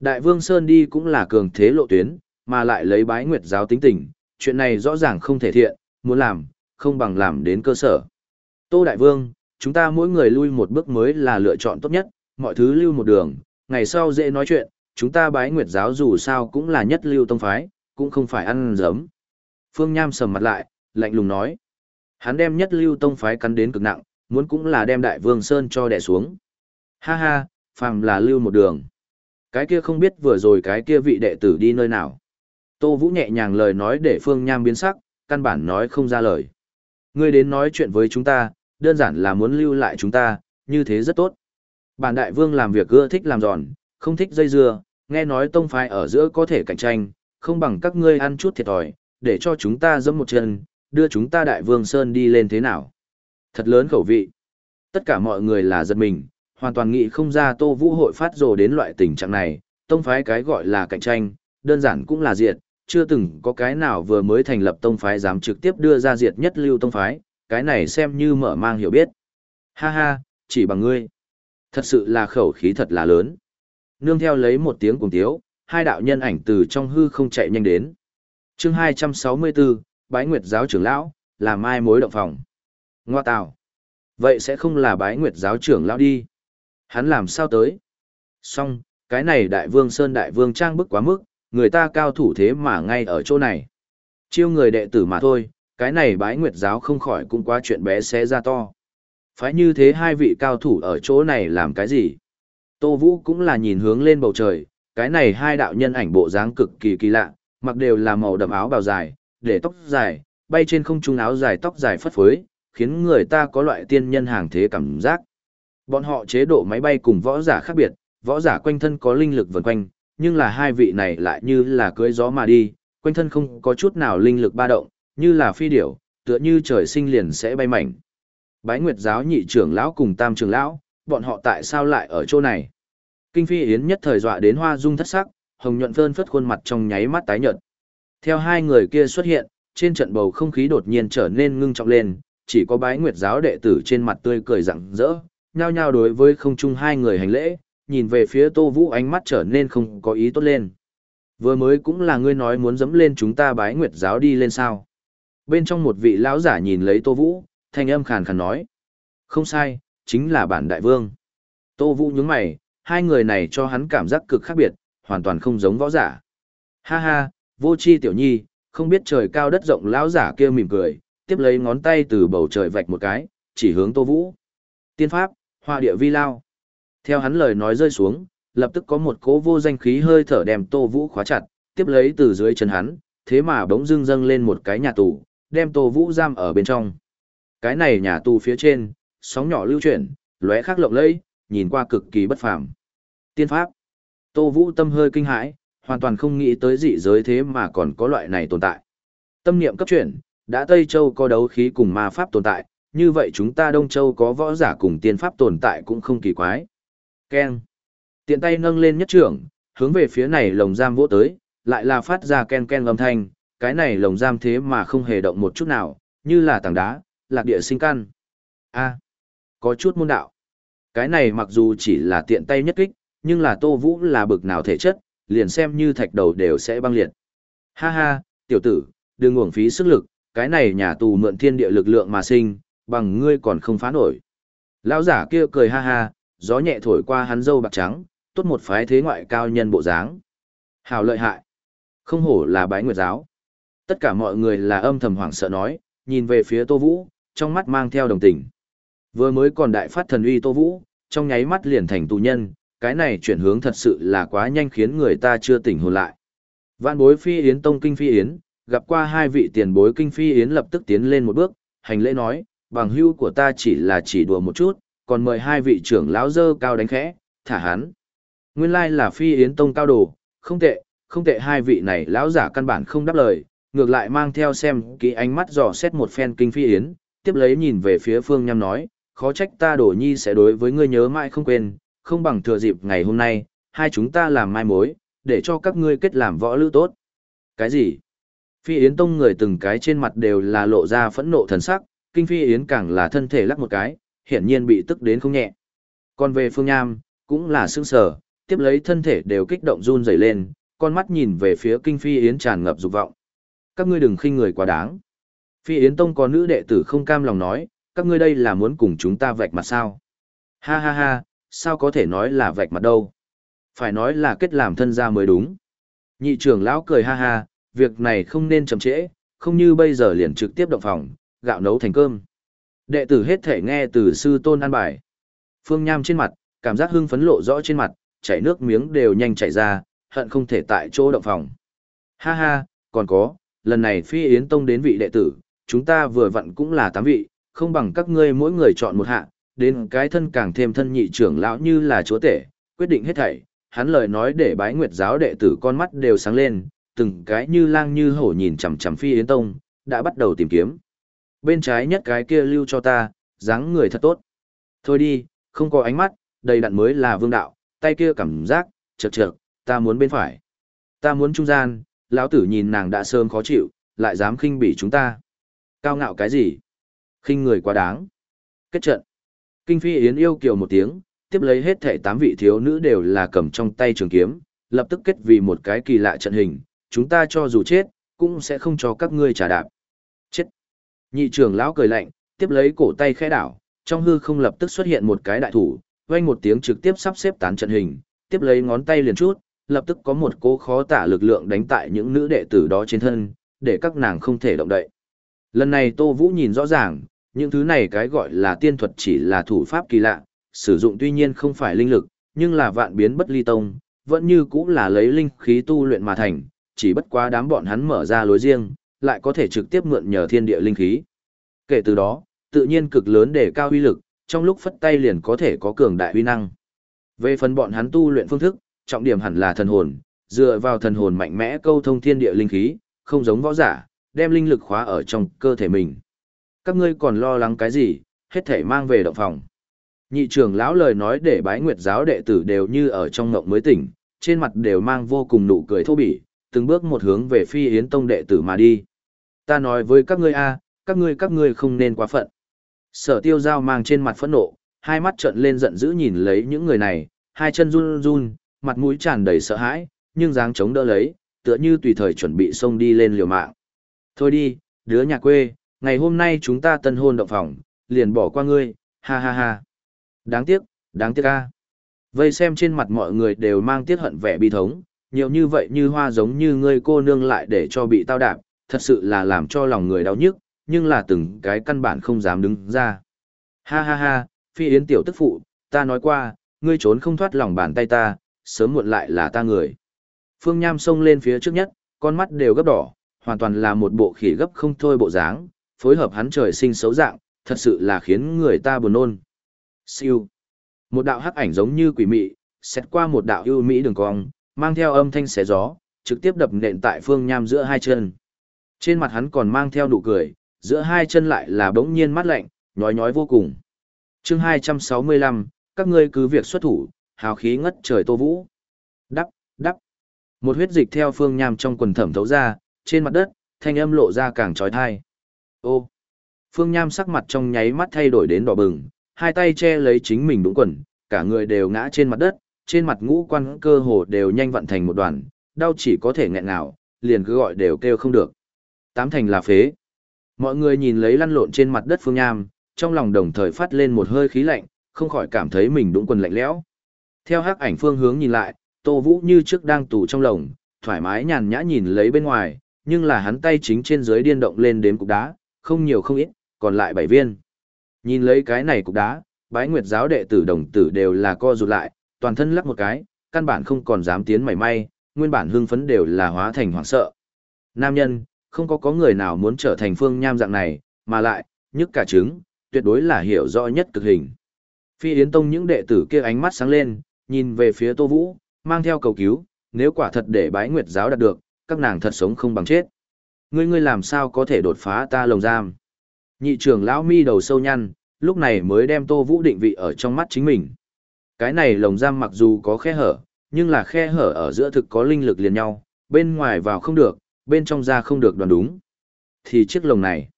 S1: Đại vương Sơn đi cũng là cường thế lộ tuyến, mà lại lấy bái nguyệt giáo tính tình, chuyện này rõ ràng không thể thiện, muốn làm, không bằng làm đến cơ sở. Tô Đại Vương, chúng ta mỗi người lui một bước mới là lựa chọn tốt nhất, mọi thứ lưu một đường, ngày sau dễ nói chuyện, chúng ta bái nguyệt giáo dù sao cũng là nhất lưu tông phái, cũng không phải ăn giấm. Phương Nham sầm mặt lại, lạnh lùng nói. Hắn đem nhất lưu tông phái cắn đến cực nặng, muốn cũng là đem đại vương Sơn cho đẻ xuống. Ha ha, phàm là lưu một đường. Cái kia không biết vừa rồi cái kia vị đệ tử đi nơi nào. Tô Vũ nhẹ nhàng lời nói để Phương Nham biến sắc, căn bản nói không ra lời. Ngươi đến nói chuyện với chúng ta, đơn giản là muốn lưu lại chúng ta, như thế rất tốt. Bản đại vương làm việc ưa thích làm giòn, không thích dây dưa, nghe nói tông phái ở giữa có thể cạnh tranh, không bằng các ngươi ăn chút thiệt thòi, để cho chúng ta dẫm một chân, đưa chúng ta đại vương Sơn đi lên thế nào. Thật lớn khẩu vị. Tất cả mọi người là giật mình, hoàn toàn nghĩ không ra Tô Vũ hội phát rồ đến loại tình trạng này, tông phái cái gọi là cạnh tranh, đơn giản cũng là diệt, chưa từng có cái nào vừa mới thành lập tông phái dám trực tiếp đưa ra diệt nhất lưu tông phái, cái này xem như mở mang hiểu biết. Ha ha, chỉ bằng ngươi. Thật sự là khẩu khí thật là lớn. Nương theo lấy một tiếng cùng tiếu, hai đạo nhân ảnh từ trong hư không chạy nhanh đến. chương 264, Bái Nguyệt giáo trưởng lão, là mai mối động phòng. Ngoa tào. Vậy sẽ không là bái Nguyệt giáo trưởng lão đi. Hắn làm sao tới? Xong, cái này đại vương Sơn đại vương trang bức quá mức, người ta cao thủ thế mà ngay ở chỗ này. Chiêu người đệ tử mà thôi, cái này bái Nguyệt giáo không khỏi cũng quá chuyện bé xé ra to. Phải như thế hai vị cao thủ ở chỗ này làm cái gì? Tô Vũ cũng là nhìn hướng lên bầu trời, cái này hai đạo nhân ảnh bộ dáng cực kỳ kỳ lạ, mặc đều là màu đậm áo bào dài, để tóc dài, bay trên không trung áo dài tóc dài phất phới, khiến người ta có loại tiên nhân hàng thế cảm giác. Bọn họ chế độ máy bay cùng võ giả khác biệt, võ giả quanh thân có linh lực vần quanh, nhưng là hai vị này lại như là cưỡi gió mà đi, quanh thân không có chút nào linh lực ba động, như là phi điểu, tựa như trời sinh liền sẽ bay mảnh. Bái Nguyệt giáo nhị trưởng lão cùng tam trưởng lão, bọn họ tại sao lại ở chỗ này? Kinh Phi Yến nhất thời dọa đến hoa dung thất sắc, hồng nhuận phơn phất khuôn mặt trong nháy mắt tái nhợt. Theo hai người kia xuất hiện, trên trận bầu không khí đột nhiên trở nên ngưng trọng lên, chỉ có bái nguyệt giáo đệ tử trên mặt tươi cười rạng rỡ, nhao nhao đối với không chung hai người hành lễ, nhìn về phía Tô Vũ ánh mắt trở nên không có ý tốt lên. Vừa mới cũng là ngươi nói muốn dẫm lên chúng ta bái nguyệt giáo đi lên sao. Bên trong một vị lão giả nhìn lấy Tô Vũ, thanh âm khàn khàn nói. Không sai, chính là bản đại vương. Tô Vũ nhướng mày, hai người này cho hắn cảm giác cực khác biệt, hoàn toàn không giống võ giả. Ha ha, vô chi tiểu nhi, Không biết trời cao đất rộng lão giả kia mỉm cười, tiếp lấy ngón tay từ bầu trời vạch một cái, chỉ hướng Tô Vũ. Tiên pháp, hoa địa vi lao. Theo hắn lời nói rơi xuống, lập tức có một cỗ vô danh khí hơi thở đem Tô Vũ khóa chặt, tiếp lấy từ dưới chân hắn, thế mà bỗng dưng dâng lên một cái nhà tù, đem Tô Vũ giam ở bên trong. Cái này nhà tù phía trên, sóng nhỏ lưu chuyển, lóe khắc lộng lẫy, nhìn qua cực kỳ bất phàm. Tiên pháp. Tô Vũ tâm hơi kinh hãi, hoàn toàn không nghĩ tới dị giới thế mà còn có loại này tồn tại. Tâm niệm cấp chuyển, đã Tây Châu có đấu khí cùng ma pháp tồn tại, như vậy chúng ta Đông Châu có võ giả cùng tiên pháp tồn tại cũng không kỳ quái. Ken. Tiện tay nâng lên nhất trưởng, hướng về phía này lồng giam vỗ tới, lại là phát ra ken ken âm thanh, cái này lồng giam thế mà không hề động một chút nào, như là tảng đá, lạc địa sinh căn. A, có chút môn đạo. Cái này mặc dù chỉ là tiện tay nhất kích, nhưng là Tô Vũ là bực nào thể chất, liền xem như thạch đầu đều sẽ băng liệt. Ha ha, tiểu tử, đừng uổng phí sức lực, cái này nhà tù mượn thiên địa lực lượng mà sinh, bằng ngươi còn không phá nổi. Lão giả kia cười ha ha, gió nhẹ thổi qua hắn râu bạc trắng, tốt một phái thế ngoại cao nhân bộ dáng. Hào lợi hại. Không hổ là bái nguyệt giáo. Tất cả mọi người là âm thầm hoảng sợ nói, nhìn về phía Tô Vũ, trong mắt mang theo đồng tình. Vừa mới còn đại phát thần uy Tô Vũ, trong nháy mắt liền thành tù nhân, cái này chuyển hướng thật sự là quá nhanh khiến người ta chưa tỉnh hồn lại. Vạn bối phi yến tông kinh phi yến, gặp qua hai vị tiền bối kinh phi yến lập tức tiến lên một bước, hành lễ nói, bằng hưu của ta chỉ là chỉ đùa một chút, còn mời hai vị trưởng lão dơ cao đánh khẽ, thả hắn. Nguyên lai là phi yến tông cao đồ, không tệ, không tệ hai vị này lão giả căn bản không đáp lời, ngược lại mang theo xem kỹ ánh mắt dò xét một phen kinh phi yến, tiếp lấy nhìn về phía phương nhằm nói, khó trách ta đổ nhi sẽ đối với ngươi nhớ mãi không quên, không bằng thừa dịp ngày hôm nay, hai chúng ta làm mai mối, để cho các ngươi kết làm võ lữ tốt. Cái gì? Phi Yến Tông người từng cái trên mặt đều là lộ ra phẫn nộ thần sắc, Kinh Phi Yến càng là thân thể lắc một cái, hiển nhiên bị tức đến không nhẹ. Còn về Phương Nham, cũng là sương sở, tiếp lấy thân thể đều kích động run rẩy lên, con mắt nhìn về phía Kinh Phi Yến tràn ngập dục vọng. Các ngươi đừng khinh người quá đáng. Phi Yến Tông có nữ đệ tử không cam lòng nói, các ngươi đây là muốn cùng chúng ta vạch mặt sao? Ha ha ha, sao có thể nói là vạch mặt đâu? Phải nói là kết làm thân gia mới đúng. Nhị trưởng lão cười ha ha, việc này không nên chậm trễ, không như bây giờ liền trực tiếp động phòng, gạo nấu thành cơm. Đệ tử hết thể nghe từ sư tôn an bài. Phương Nham trên mặt, cảm giác hưng phấn lộ rõ trên mặt, chảy nước miếng đều nhanh chảy ra, hận không thể tại chỗ động phòng. Ha ha, còn có, lần này phi yến tông đến vị đệ tử, chúng ta vừa vặn cũng là tám vị, không bằng các ngươi mỗi người chọn một hạ, đến cái thân càng thêm thân nhị trưởng lão như là chúa tể, quyết định hết thảy. Hắn lời nói để bái nguyệt giáo đệ tử con mắt đều sáng lên, từng cái như lang như hổ nhìn chằm chằm phi yến tông, đã bắt đầu tìm kiếm. Bên trái nhất cái kia lưu cho ta, dáng người thật tốt. Thôi đi, không có ánh mắt, đầy đặn mới là vương đạo, tay kia cảm giác, chật chật, ta muốn bên phải. Ta muốn trung gian, lão tử nhìn nàng đã sớm khó chịu, lại dám khinh bỉ chúng ta. Cao ngạo cái gì? Khinh người quá đáng. Kết trận. Kinh Phi Yến yêu kiều một tiếng, tiếp lấy hết thảy tám vị thiếu nữ đều là cầm trong tay trường kiếm, lập tức kết vì một cái kỳ lạ trận hình, chúng ta cho dù chết, cũng sẽ không cho các ngươi trả đạp. Chết. Nhị trưởng lão cười lạnh, tiếp lấy cổ tay khẽ đảo, trong hư không lập tức xuất hiện một cái đại thủ, vang một tiếng trực tiếp sắp xếp tán trận hình, tiếp lấy ngón tay liền chút, lập tức có một cố khó tả lực lượng đánh tại những nữ đệ tử đó trên thân, để các nàng không thể động đậy. Lần này Tô Vũ nhìn rõ ràng, những thứ này cái gọi là tiên thuật chỉ là thủ pháp kỳ lạ, sử dụng tuy nhiên không phải linh lực, nhưng là vạn biến bất ly tông, vẫn như cũng là lấy linh khí tu luyện mà thành, chỉ bất quá đám bọn hắn mở ra lối riêng, lại có thể trực tiếp mượn nhờ thiên địa linh khí. Kể từ đó, tự nhiên cực lớn để cao uy lực, trong lúc phất tay liền có thể có cường đại uy năng. Về phần bọn hắn tu luyện phương thức, trọng điểm hẳn là thần hồn, dựa vào thần hồn mạnh mẽ câu thông thiên địa linh khí, không giống võ giả, đem linh lực khóa ở trong cơ thể mình. Các ngươi còn lo lắng cái gì, hết thể mang về động phòng. Nhị trưởng lão lời nói để bái nguyệt giáo đệ tử đều như ở trong ngộng mới tỉnh, trên mặt đều mang vô cùng nụ cười thô bỉ, từng bước một hướng về phi yến tông đệ tử mà đi. Ta nói với các ngươi a, các ngươi các ngươi không nên quá phận. Sở tiêu giao mang trên mặt phẫn nộ, hai mắt trợn lên giận dữ nhìn lấy những người này, hai chân run run, mặt mũi tràn đầy sợ hãi, nhưng dáng chống đỡ lấy, tựa như tùy thời chuẩn bị xông đi lên liều mạng. Thôi đi, đứa nhà quê, ngày hôm nay chúng ta tân hôn động phòng, liền bỏ qua ngươi, ha ha ha. Đáng tiếc, đáng tiếc ca. Vây xem trên mặt mọi người đều mang tiếc hận vẻ bi thống, nhiều như vậy như hoa giống như ngươi cô nương lại để cho bị tao đạp, thật sự là làm cho lòng người đau nhức, nhưng là từng cái căn bản không dám đứng ra. Ha ha ha, phi yến tiểu tức phụ, ta nói qua, ngươi trốn không thoát lòng bàn tay ta, sớm muộn lại là ta người. Phương Nham xông lên phía trước nhất, con mắt đều gấp đỏ, hoàn toàn là một bộ khỉ gấp không thôi bộ dáng, phối hợp hắn trời sinh xấu dạng, thật sự là khiến người ta buồn nôn. Siêu. Một đạo hắc ảnh giống như quỷ mị, xét qua một đạo ưu mỹ đường cong, mang theo âm thanh xé gió, trực tiếp đập nện tại Phương Nham giữa hai chân. Trên mặt hắn còn mang theo nụ cười, giữa hai chân lại là bỗng nhiên mát lạnh, nhói nhói vô cùng. chương 265, các ngươi cứ việc xuất thủ, hào khí ngất trời tô vũ. Đắp, đắp. Một huyết dịch theo Phương Nham trong quần thẩm thấu ra, trên mặt đất, thanh âm lộ ra càng trói thai. Ô. Phương Nham sắc mặt trong nháy mắt thay đổi đến đỏ bừng, hai tay che lấy chính mình đúng quần, cả người đều ngã trên mặt đất, trên mặt ngũ quan cơ hồ đều nhanh vận thành một đoàn, đau chỉ có thể nghẹn ngào, liền cứ gọi đều kêu không được. Tám thành là phế. Mọi người nhìn lấy lăn lộn trên mặt đất Phương Nham, trong lòng đồng thời phát lên một hơi khí lạnh, không khỏi cảm thấy mình đúng quần lạnh lẽo. Theo hắc ảnh phương hướng nhìn lại, Tô Vũ như trước đang tù trong lồng, thoải mái nhàn nhã nhìn lấy bên ngoài, nhưng là hắn tay chính trên dưới điên động lên đếm cục đá, không nhiều không ít, còn lại bảy viên. Nhìn lấy cái này cục đá, bái nguyệt giáo đệ tử đồng tử đều là co rụt lại, toàn thân lắc một cái, căn bản không còn dám tiến mảy may, nguyên bản hưng phấn đều là hóa thành hoảng sợ. Nam nhân, không có có người nào muốn trở thành phương nham dạng này, mà lại, nhức cả trứng, tuyệt đối là hiểu rõ nhất cực hình. Phi Yến Tông những đệ tử kia ánh mắt sáng lên, nhìn về phía Tô Vũ, mang theo cầu cứu, nếu quả thật để bái nguyệt giáo đạt được, các nàng thật sống không bằng chết. Ngươi ngươi làm sao có thể đột phá ta lồng giam? Nhị trưởng lão mi đầu sâu nhăn, lúc này mới đem Tô Vũ định vị ở trong mắt chính mình. Cái này lồng giam mặc dù có khe hở, nhưng là khe hở ở giữa thực có linh lực liền nhau, bên ngoài vào không được, bên trong ra không được đoàn đúng. Thì chiếc lồng này,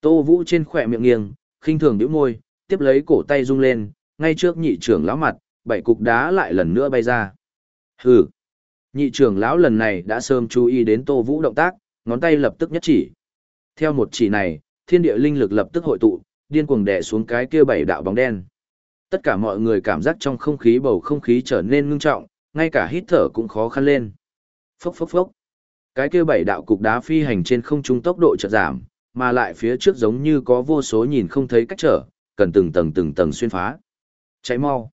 S1: Tô Vũ trên khỏe miệng nghiêng, khinh thường nhíu môi, tiếp lấy cổ tay rung lên, ngay trước nhị trưởng lão mặt, bảy cục đá lại lần nữa bay ra. Hừ. Nhị trưởng lão lần này đã sớm chú ý đến Tô Vũ động tác, ngón tay lập tức nhất chỉ. Theo một chỉ này, thiên địa linh lực lập tức hội tụ, điên cuồng đè xuống cái kia bảy đạo bóng đen. Tất cả mọi người cảm giác trong không khí bầu không khí trở nên ngưng trọng, ngay cả hít thở cũng khó khăn lên. Phốc phốc phốc. Cái kia bảy đạo cục đá phi hành trên không trung tốc độ chợt giảm, mà lại phía trước giống như có vô số nhìn không thấy cách trở, cần từng tầng từng tầng xuyên phá. Cháy mau.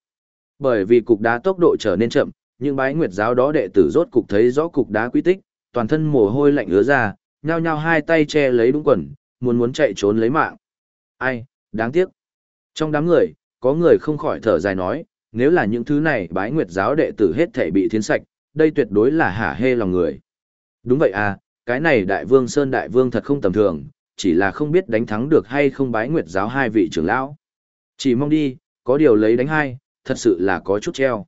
S1: Bởi vì cục đá tốc độ trở nên chậm, những bái nguyệt giáo đó đệ tử rốt cục thấy rõ cục đá quy tích, toàn thân mồ hôi lạnh ứa ra, nhao nhao hai tay che lấy đúng quần, muốn muốn chạy trốn lấy mạng. Ai, đáng tiếc. Trong đám người, có người không khỏi thở dài nói, nếu là những thứ này bái nguyệt giáo đệ tử hết thể bị thiến sạch, đây tuyệt đối là hả hê lòng người. Đúng vậy à, cái này đại vương Sơn đại vương thật không tầm thường, chỉ là không biết đánh thắng được hay không bái nguyệt giáo hai vị trưởng lão. Chỉ mong đi, có điều lấy đánh hai, thật sự là có chút treo.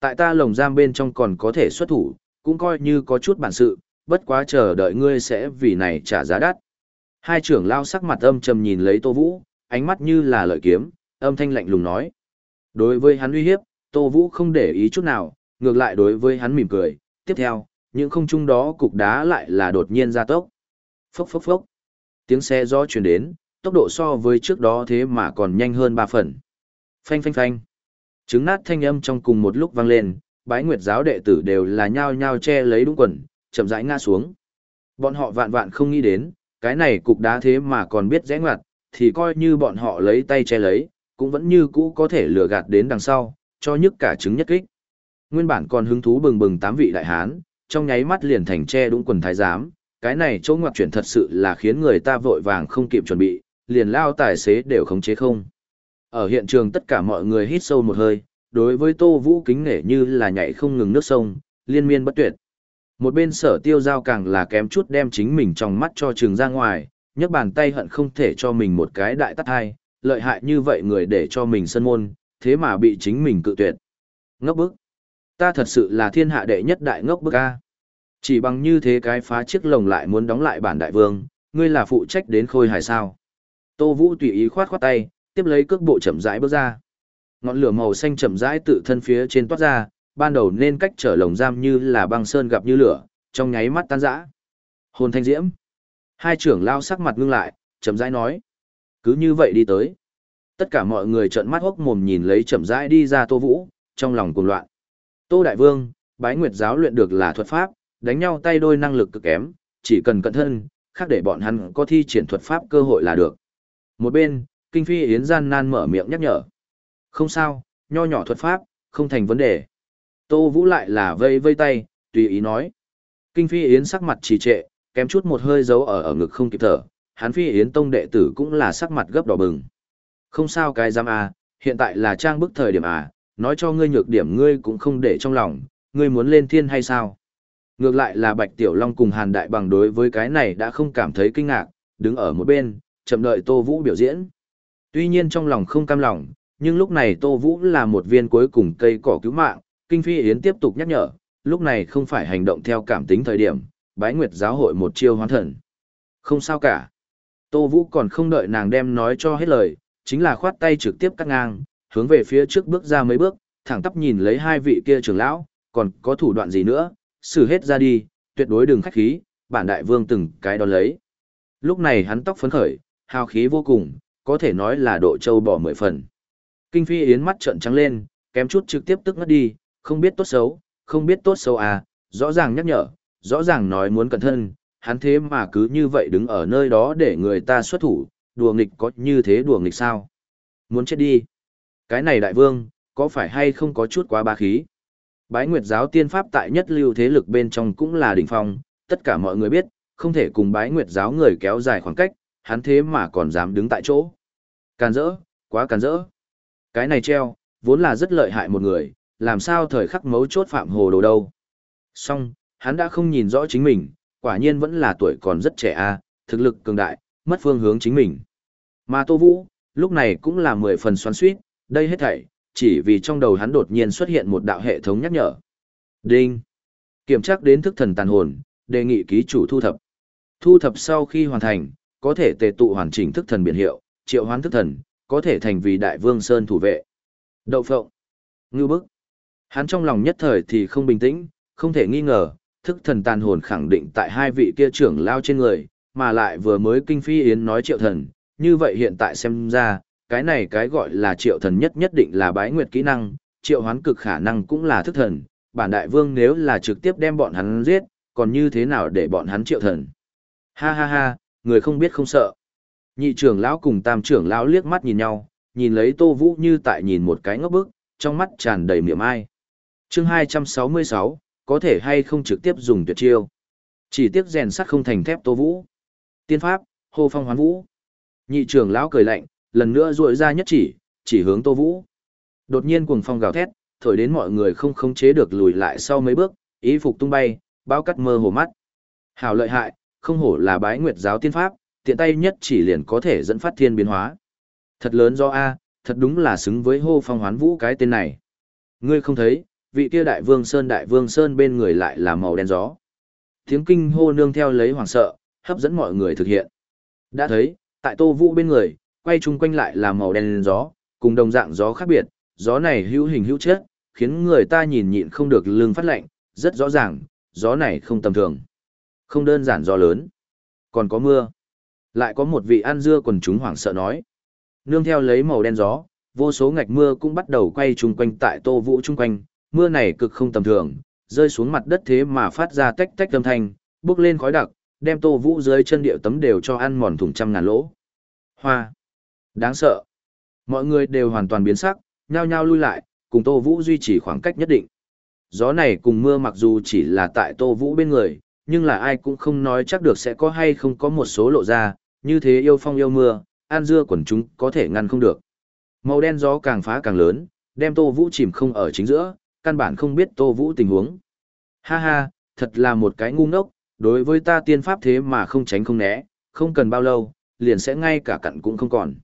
S1: Tại ta lồng giam bên trong còn có thể xuất thủ, cũng coi như có chút bản sự, bất quá chờ đợi ngươi sẽ vì này trả giá đắt. Hai trưởng lao sắc mặt âm trầm nhìn lấy Tô Vũ, ánh mắt như là lợi kiếm, âm thanh lạnh lùng nói. Đối với hắn uy hiếp, Tô Vũ không để ý chút nào, ngược lại đối với hắn mỉm cười. Tiếp theo, những không trung đó cục đá lại là đột nhiên ra tốc. Phốc phốc phốc. Tiếng xe gió chuyển đến, tốc độ so với trước đó thế mà còn nhanh hơn ba phần. Phanh phanh phanh. Trứng nát thanh âm trong cùng một lúc vang lên, bái nguyệt giáo đệ tử đều là nhao nhao che lấy đúng quần, chậm rãi ngã xuống. Bọn họ vạn vạn không nghĩ đến, cái này cục đá thế mà còn biết rẽ ngoặt, thì coi như bọn họ lấy tay che lấy, cũng vẫn như cũ có thể lừa gạt đến đằng sau, cho nhức cả trứng nhất kích. Nguyên bản còn hứng thú bừng bừng tám vị đại hán, trong nháy mắt liền thành che đúng quần thái giám, cái này chỗ ngoặt chuyển thật sự là khiến người ta vội vàng không kịp chuẩn bị, liền lao tài xế đều khống chế không. Ở hiện trường tất cả mọi người hít sâu một hơi, đối với Tô Vũ kính nể như là nhảy không ngừng nước sông, liên miên bất tuyệt. Một bên sở tiêu giao càng là kém chút đem chính mình trong mắt cho trường ra ngoài, nhấc bàn tay hận không thể cho mình một cái đại tắt hai, lợi hại như vậy người để cho mình sân môn, thế mà bị chính mình cự tuyệt. Ngốc bức. Ta thật sự là thiên hạ đệ nhất đại ngốc bức a. Chỉ bằng như thế cái phá chiếc lồng lại muốn đóng lại bản đại vương, ngươi là phụ trách đến khôi hài sao. Tô Vũ tùy ý khoát khoát tay, tiếp lấy cước bộ chậm rãi bước ra. Ngọn lửa màu xanh chậm rãi tự thân phía trên toát ra, ban đầu nên cách trở lồng giam như là băng sơn gặp như lửa, trong nháy mắt tan rã. Hồn thanh diễm. Hai trưởng lao sắc mặt ngưng lại, chậm rãi nói. Cứ như vậy đi tới. Tất cả mọi người trợn mắt hốc mồm nhìn lấy chậm rãi đi ra Tô Vũ, trong lòng cuồng loạn. Tô Đại Vương, bái nguyệt giáo luyện được là thuật pháp, đánh nhau tay đôi năng lực cực kém, chỉ cần cẩn thân, khác để bọn hắn có thi triển thuật pháp cơ hội là được. Một bên, Kinh Phi Yến gian nan mở miệng nhắc nhở. Không sao, nho nhỏ thuật pháp, không thành vấn đề. Tô Vũ lại là vây vây tay, tùy ý nói. Kinh Phi Yến sắc mặt trì trệ, kém chút một hơi giấu ở ở ngực không kịp thở, hắn Phi Yến tông đệ tử cũng là sắc mặt gấp đỏ bừng. Không sao cái giam à, hiện tại là trang bức thời điểm à, nói cho ngươi nhược điểm ngươi cũng không để trong lòng, ngươi muốn lên thiên hay sao? Ngược lại là Bạch Tiểu Long cùng Hàn Đại Bằng đối với cái này đã không cảm thấy kinh ngạc, đứng ở một bên, chậm đợi Tô Vũ biểu diễn. Tuy nhiên trong lòng không cam lòng, nhưng lúc này Tô Vũ là một viên cuối cùng cây cỏ cứu mạng, Kinh Phi Yến tiếp tục nhắc nhở, lúc này không phải hành động theo cảm tính thời điểm, bái nguyệt giáo hội một chiêu hoán thần. Không sao cả. Tô Vũ còn không đợi nàng đem nói cho hết lời, chính là khoát tay trực tiếp cắt ngang, hướng về phía trước bước ra mấy bước, thẳng tắp nhìn lấy hai vị kia trưởng lão, còn có thủ đoạn gì nữa, xử hết ra đi, tuyệt đối đừng khách khí, bản đại vương từng cái đón lấy. Lúc này hắn tóc phấn khởi, hào khí vô cùng, có thể nói là độ châu bỏ mười phần. Kinh phi yến mắt trợn trắng lên, kém chút trực tiếp tức ngất đi, không biết tốt xấu, không biết tốt xấu à, rõ ràng nhắc nhở, rõ ràng nói muốn cẩn thân, hắn thế mà cứ như vậy đứng ở nơi đó để người ta xuất thủ, đùa nghịch có như thế đùa nghịch sao? Muốn chết đi. Cái này đại vương, có phải hay không có chút quá ba khí? Bái Nguyệt giáo tiên pháp tại nhất lưu thế lực bên trong cũng là đỉnh phong, tất cả mọi người biết, không thể cùng Bái Nguyệt giáo người kéo dài khoảng cách, hắn thế mà còn dám đứng tại chỗ. Càn rỡ, quá càn rỡ. Cái này treo, vốn là rất lợi hại một người, làm sao thời khắc mấu chốt phạm hồ đồ đâu. Song, hắn đã không nhìn rõ chính mình, quả nhiên vẫn là tuổi còn rất trẻ a, thực lực cường đại, mất phương hướng chính mình. Mà Tô Vũ, lúc này cũng là mười phần xoắn suýt, đây hết thảy, chỉ vì trong đầu hắn đột nhiên xuất hiện một đạo hệ thống nhắc nhở. Đinh. Kiểm tra đến thức thần tàn hồn, đề nghị ký chủ thu thập. Thu thập sau khi hoàn thành, có thể tề tụ hoàn chỉnh thức thần biển hiệu, triệu hoán thức thần, có thể thành vì đại vương sơn thủ vệ. Đậu phộng. Ngưu bức. Hắn trong lòng nhất thời thì không bình tĩnh, không thể nghi ngờ, thức thần tàn hồn khẳng định tại hai vị kia trưởng lao trên người, mà lại vừa mới kinh phi yến nói triệu thần, như vậy hiện tại xem ra, cái này cái gọi là triệu thần nhất nhất định là bái nguyệt kỹ năng, triệu hoán cực khả năng cũng là thức thần, bản đại vương nếu là trực tiếp đem bọn hắn giết, còn như thế nào để bọn hắn triệu thần. Ha ha ha, người không biết không sợ. Nhị trưởng lão cùng tam trưởng lão liếc mắt nhìn nhau, nhìn lấy Tô Vũ như tại nhìn một cái ngốc bức, trong mắt tràn đầy miệng ai. chương 266, có thể hay không trực tiếp dùng tuyệt chiêu. Chỉ tiếc rèn sắt không thành thép Tô Vũ. Tiên pháp, hô phong hoán vũ. Nhị trưởng lão cười lạnh, lần nữa duỗi ra nhất chỉ, chỉ hướng Tô Vũ. Đột nhiên cuồng phong gào thét, thổi đến mọi người không khống chế được lùi lại sau mấy bước, ý phục tung bay, bao cắt mơ hồ mắt. Hảo lợi hại, không hổ là bái nguyệt giáo tiên pháp, tiện tay nhất chỉ liền có thể dẫn phát thiên biến hóa. Thật lớn do A, thật đúng là xứng với hô phong hoán vũ cái tên này. Ngươi không thấy, vị kia đại vương Sơn đại vương Sơn bên người lại là màu đen gió. Tiếng kinh hô nương theo lấy hoàng sợ, hấp dẫn mọi người thực hiện. Đã thấy, tại tô vũ bên người, quay chung quanh lại là màu đen gió, cùng đồng dạng gió khác biệt, gió này hữu hình hữu chất, khiến người ta nhìn nhịn không được lưng phát lạnh, rất rõ ràng, gió này không tầm thường. Không đơn giản gió lớn, còn có mưa. Lại có một vị ăn dưa quần chúng hoảng sợ nói. Nương theo lấy màu đen gió, vô số ngạch mưa cũng bắt đầu quay chung quanh tại tô vũ chung quanh, mưa này cực không tầm thường, rơi xuống mặt đất thế mà phát ra tách tách âm thanh, bước lên khói đặc, đem tô vũ dưới chân điệu tấm đều cho ăn mòn thủng trăm ngàn lỗ. Hoa. Đáng sợ. Mọi người đều hoàn toàn biến sắc, nhao nhao lui lại, cùng tô vũ duy trì khoảng cách nhất định. Gió này cùng mưa mặc dù chỉ là tại tô vũ bên người, nhưng là ai cũng không nói chắc được sẽ có hay không có một số lộ ra, như thế yêu phong yêu mưa, an dưa quần chúng có thể ngăn không được. Màu đen gió càng phá càng lớn, đem Tô Vũ chìm không ở chính giữa, căn bản không biết Tô Vũ tình huống. Ha ha, thật là một cái ngu ngốc, đối với ta tiên pháp thế mà không tránh không né, không cần bao lâu, liền sẽ ngay cả cặn cũng không còn.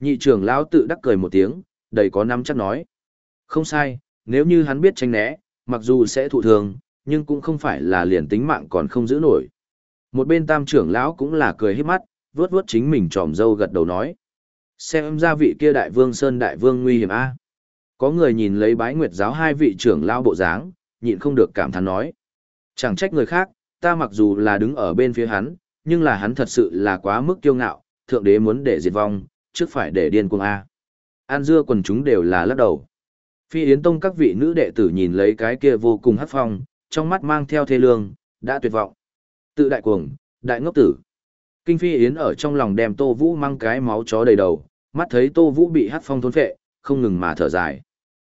S1: Nhị trưởng lão tự đắc cười một tiếng, đầy có năm chắc nói. Không sai, nếu như hắn biết tránh né, mặc dù sẽ thụ thường, nhưng cũng không phải là liền tính mạng còn không giữ nổi. Một bên tam trưởng lão cũng là cười hết mắt, vớt vớt chính mình tròm dâu gật đầu nói. Xem ra vị kia đại vương Sơn đại vương nguy hiểm a. Có người nhìn lấy bái nguyệt giáo hai vị trưởng lao bộ dáng, nhịn không được cảm thán nói. Chẳng trách người khác, ta mặc dù là đứng ở bên phía hắn, nhưng là hắn thật sự là quá mức kiêu ngạo, thượng đế muốn để diệt vong, trước phải để điên cuồng A. An dưa quần chúng đều là lắc đầu. Phi Yến Tông các vị nữ đệ tử nhìn lấy cái kia vô cùng hấp phong, trong mắt mang theo thê lương, đã tuyệt vọng. Tự đại cuồng, đại ngốc tử, Kinh Phi Yến ở trong lòng đem Tô Vũ mang cái máu chó đầy đầu, mắt thấy Tô Vũ bị hát phong thôn phệ, không ngừng mà thở dài.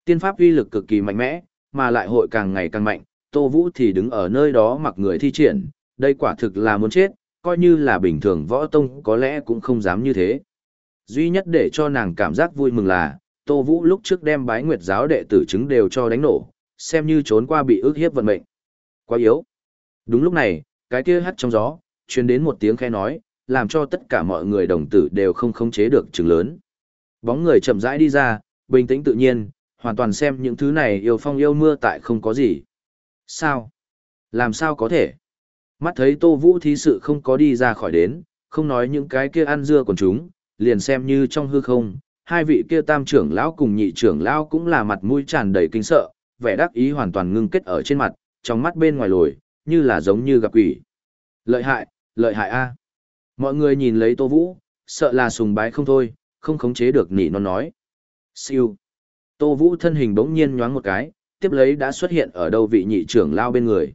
S1: Tiên pháp uy lực cực kỳ mạnh mẽ, mà lại hội càng ngày càng mạnh, Tô Vũ thì đứng ở nơi đó mặc người thi triển, đây quả thực là muốn chết, coi như là bình thường võ tông có lẽ cũng không dám như thế. Duy nhất để cho nàng cảm giác vui mừng là, Tô Vũ lúc trước đem bái nguyệt giáo đệ tử chứng đều cho đánh nổ, xem như trốn qua bị ước hiếp vận mệnh. Quá yếu. Đúng lúc này, cái kia hắt trong gió, truyền đến một tiếng khe nói, làm cho tất cả mọi người đồng tử đều không khống chế được trừng lớn. Bóng người chậm rãi đi ra, bình tĩnh tự nhiên, hoàn toàn xem những thứ này yêu phong yêu mưa tại không có gì. Sao? Làm sao có thể? Mắt thấy Tô Vũ thí sự không có đi ra khỏi đến, không nói những cái kia ăn dưa của chúng, liền xem như trong hư không, hai vị kia tam trưởng lão cùng nhị trưởng lão cũng là mặt mũi tràn đầy kinh sợ, vẻ đắc ý hoàn toàn ngưng kết ở trên mặt, trong mắt bên ngoài lồi, như là giống như gặp quỷ. Lợi hại, lợi hại a. Mọi người nhìn lấy Tô Vũ, sợ là sùng bái không thôi, không khống chế được nỉ non nói. Siêu. Tô Vũ thân hình bỗng nhiên nhoáng một cái, tiếp lấy đã xuất hiện ở đâu vị nhị trưởng lao bên người.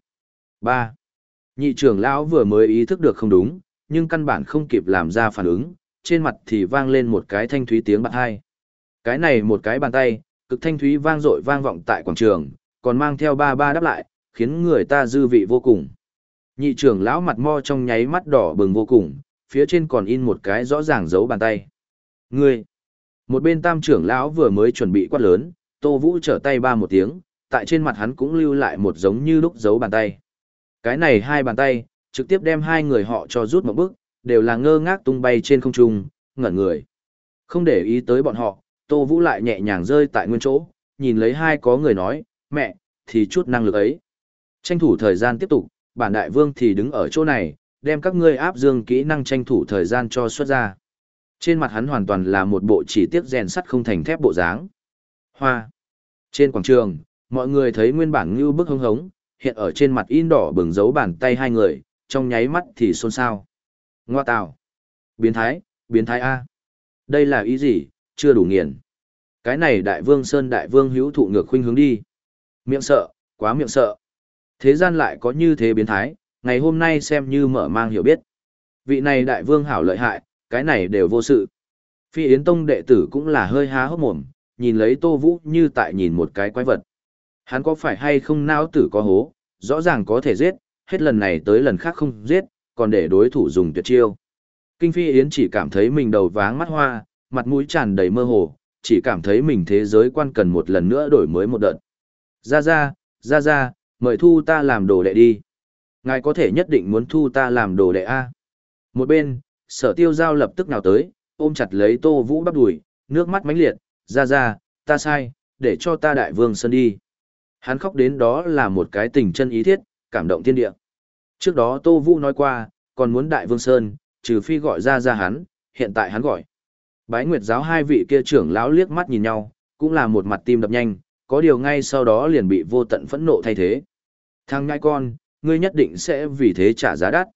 S1: ba Nhị trưởng lão vừa mới ý thức được không đúng, nhưng căn bản không kịp làm ra phản ứng, trên mặt thì vang lên một cái thanh thúy tiếng bạc hai. Cái này một cái bàn tay, cực thanh thúy vang dội vang vọng tại quảng trường, còn mang theo ba ba đáp lại, khiến người ta dư vị vô cùng. Nhị trưởng lão mặt mo trong nháy mắt đỏ bừng vô cùng, phía trên còn in một cái rõ ràng dấu bàn tay. Ngươi! Một bên tam trưởng lão vừa mới chuẩn bị quát lớn, Tô Vũ trở tay ba một tiếng, tại trên mặt hắn cũng lưu lại một giống như lúc dấu bàn tay. Cái này hai bàn tay, trực tiếp đem hai người họ cho rút một bước, đều là ngơ ngác tung bay trên không trung, ngẩn người. Không để ý tới bọn họ, Tô Vũ lại nhẹ nhàng rơi tại nguyên chỗ, nhìn lấy hai có người nói, mẹ, thì chút năng lực ấy. Tranh thủ thời gian tiếp tục, bản đại vương thì đứng ở chỗ này, đem các ngươi áp dương kỹ năng tranh thủ thời gian cho xuất ra. Trên mặt hắn hoàn toàn là một bộ chỉ tiếc rèn sắt không thành thép bộ dáng. Hoa. Trên quảng trường, mọi người thấy nguyên bản như bức hống hống, hiện ở trên mặt in đỏ bừng dấu bàn tay hai người, trong nháy mắt thì xôn xao. Ngoa tạo. Biến thái, biến thái A. Đây là ý gì, chưa đủ nghiền. Cái này đại vương Sơn đại vương hữu thụ ngược khuynh hướng đi. Miệng sợ, quá miệng sợ. Thế gian lại có như thế biến thái, ngày hôm nay xem như mở mang hiểu biết. Vị này đại vương hảo lợi hại, cái này đều vô sự. Phi Yến Tông đệ tử cũng là hơi há hốc mồm, nhìn lấy Tô Vũ như tại nhìn một cái quái vật. Hắn có phải hay không não tử có hố, rõ ràng có thể giết, hết lần này tới lần khác không giết, còn để đối thủ dùng tuyệt chiêu. Kinh Phi Yến chỉ cảm thấy mình đầu váng mắt hoa, mặt mũi tràn đầy mơ hồ, chỉ cảm thấy mình thế giới quan cần một lần nữa đổi mới một đợt. Ra ra, ra ra, mời thu ta làm đồ đệ đi. Ngài có thể nhất định muốn thu ta làm đồ đệ A. Một bên, sở tiêu giao lập tức nào tới, ôm chặt lấy tô vũ bắp đùi, nước mắt mãnh liệt, ra ra, ta sai, để cho ta đại vương Sơn đi. Hắn khóc đến đó là một cái tình chân ý thiết, cảm động thiên địa. Trước đó Tô Vũ nói qua, còn muốn Đại Vương Sơn, trừ phi gọi ra ra hắn, hiện tại hắn gọi. Bái Nguyệt giáo hai vị kia trưởng lão liếc mắt nhìn nhau, cũng là một mặt tim đập nhanh, có điều ngay sau đó liền bị vô tận phẫn nộ thay thế. Thằng ngai con, ngươi nhất định sẽ vì thế trả giá đắt.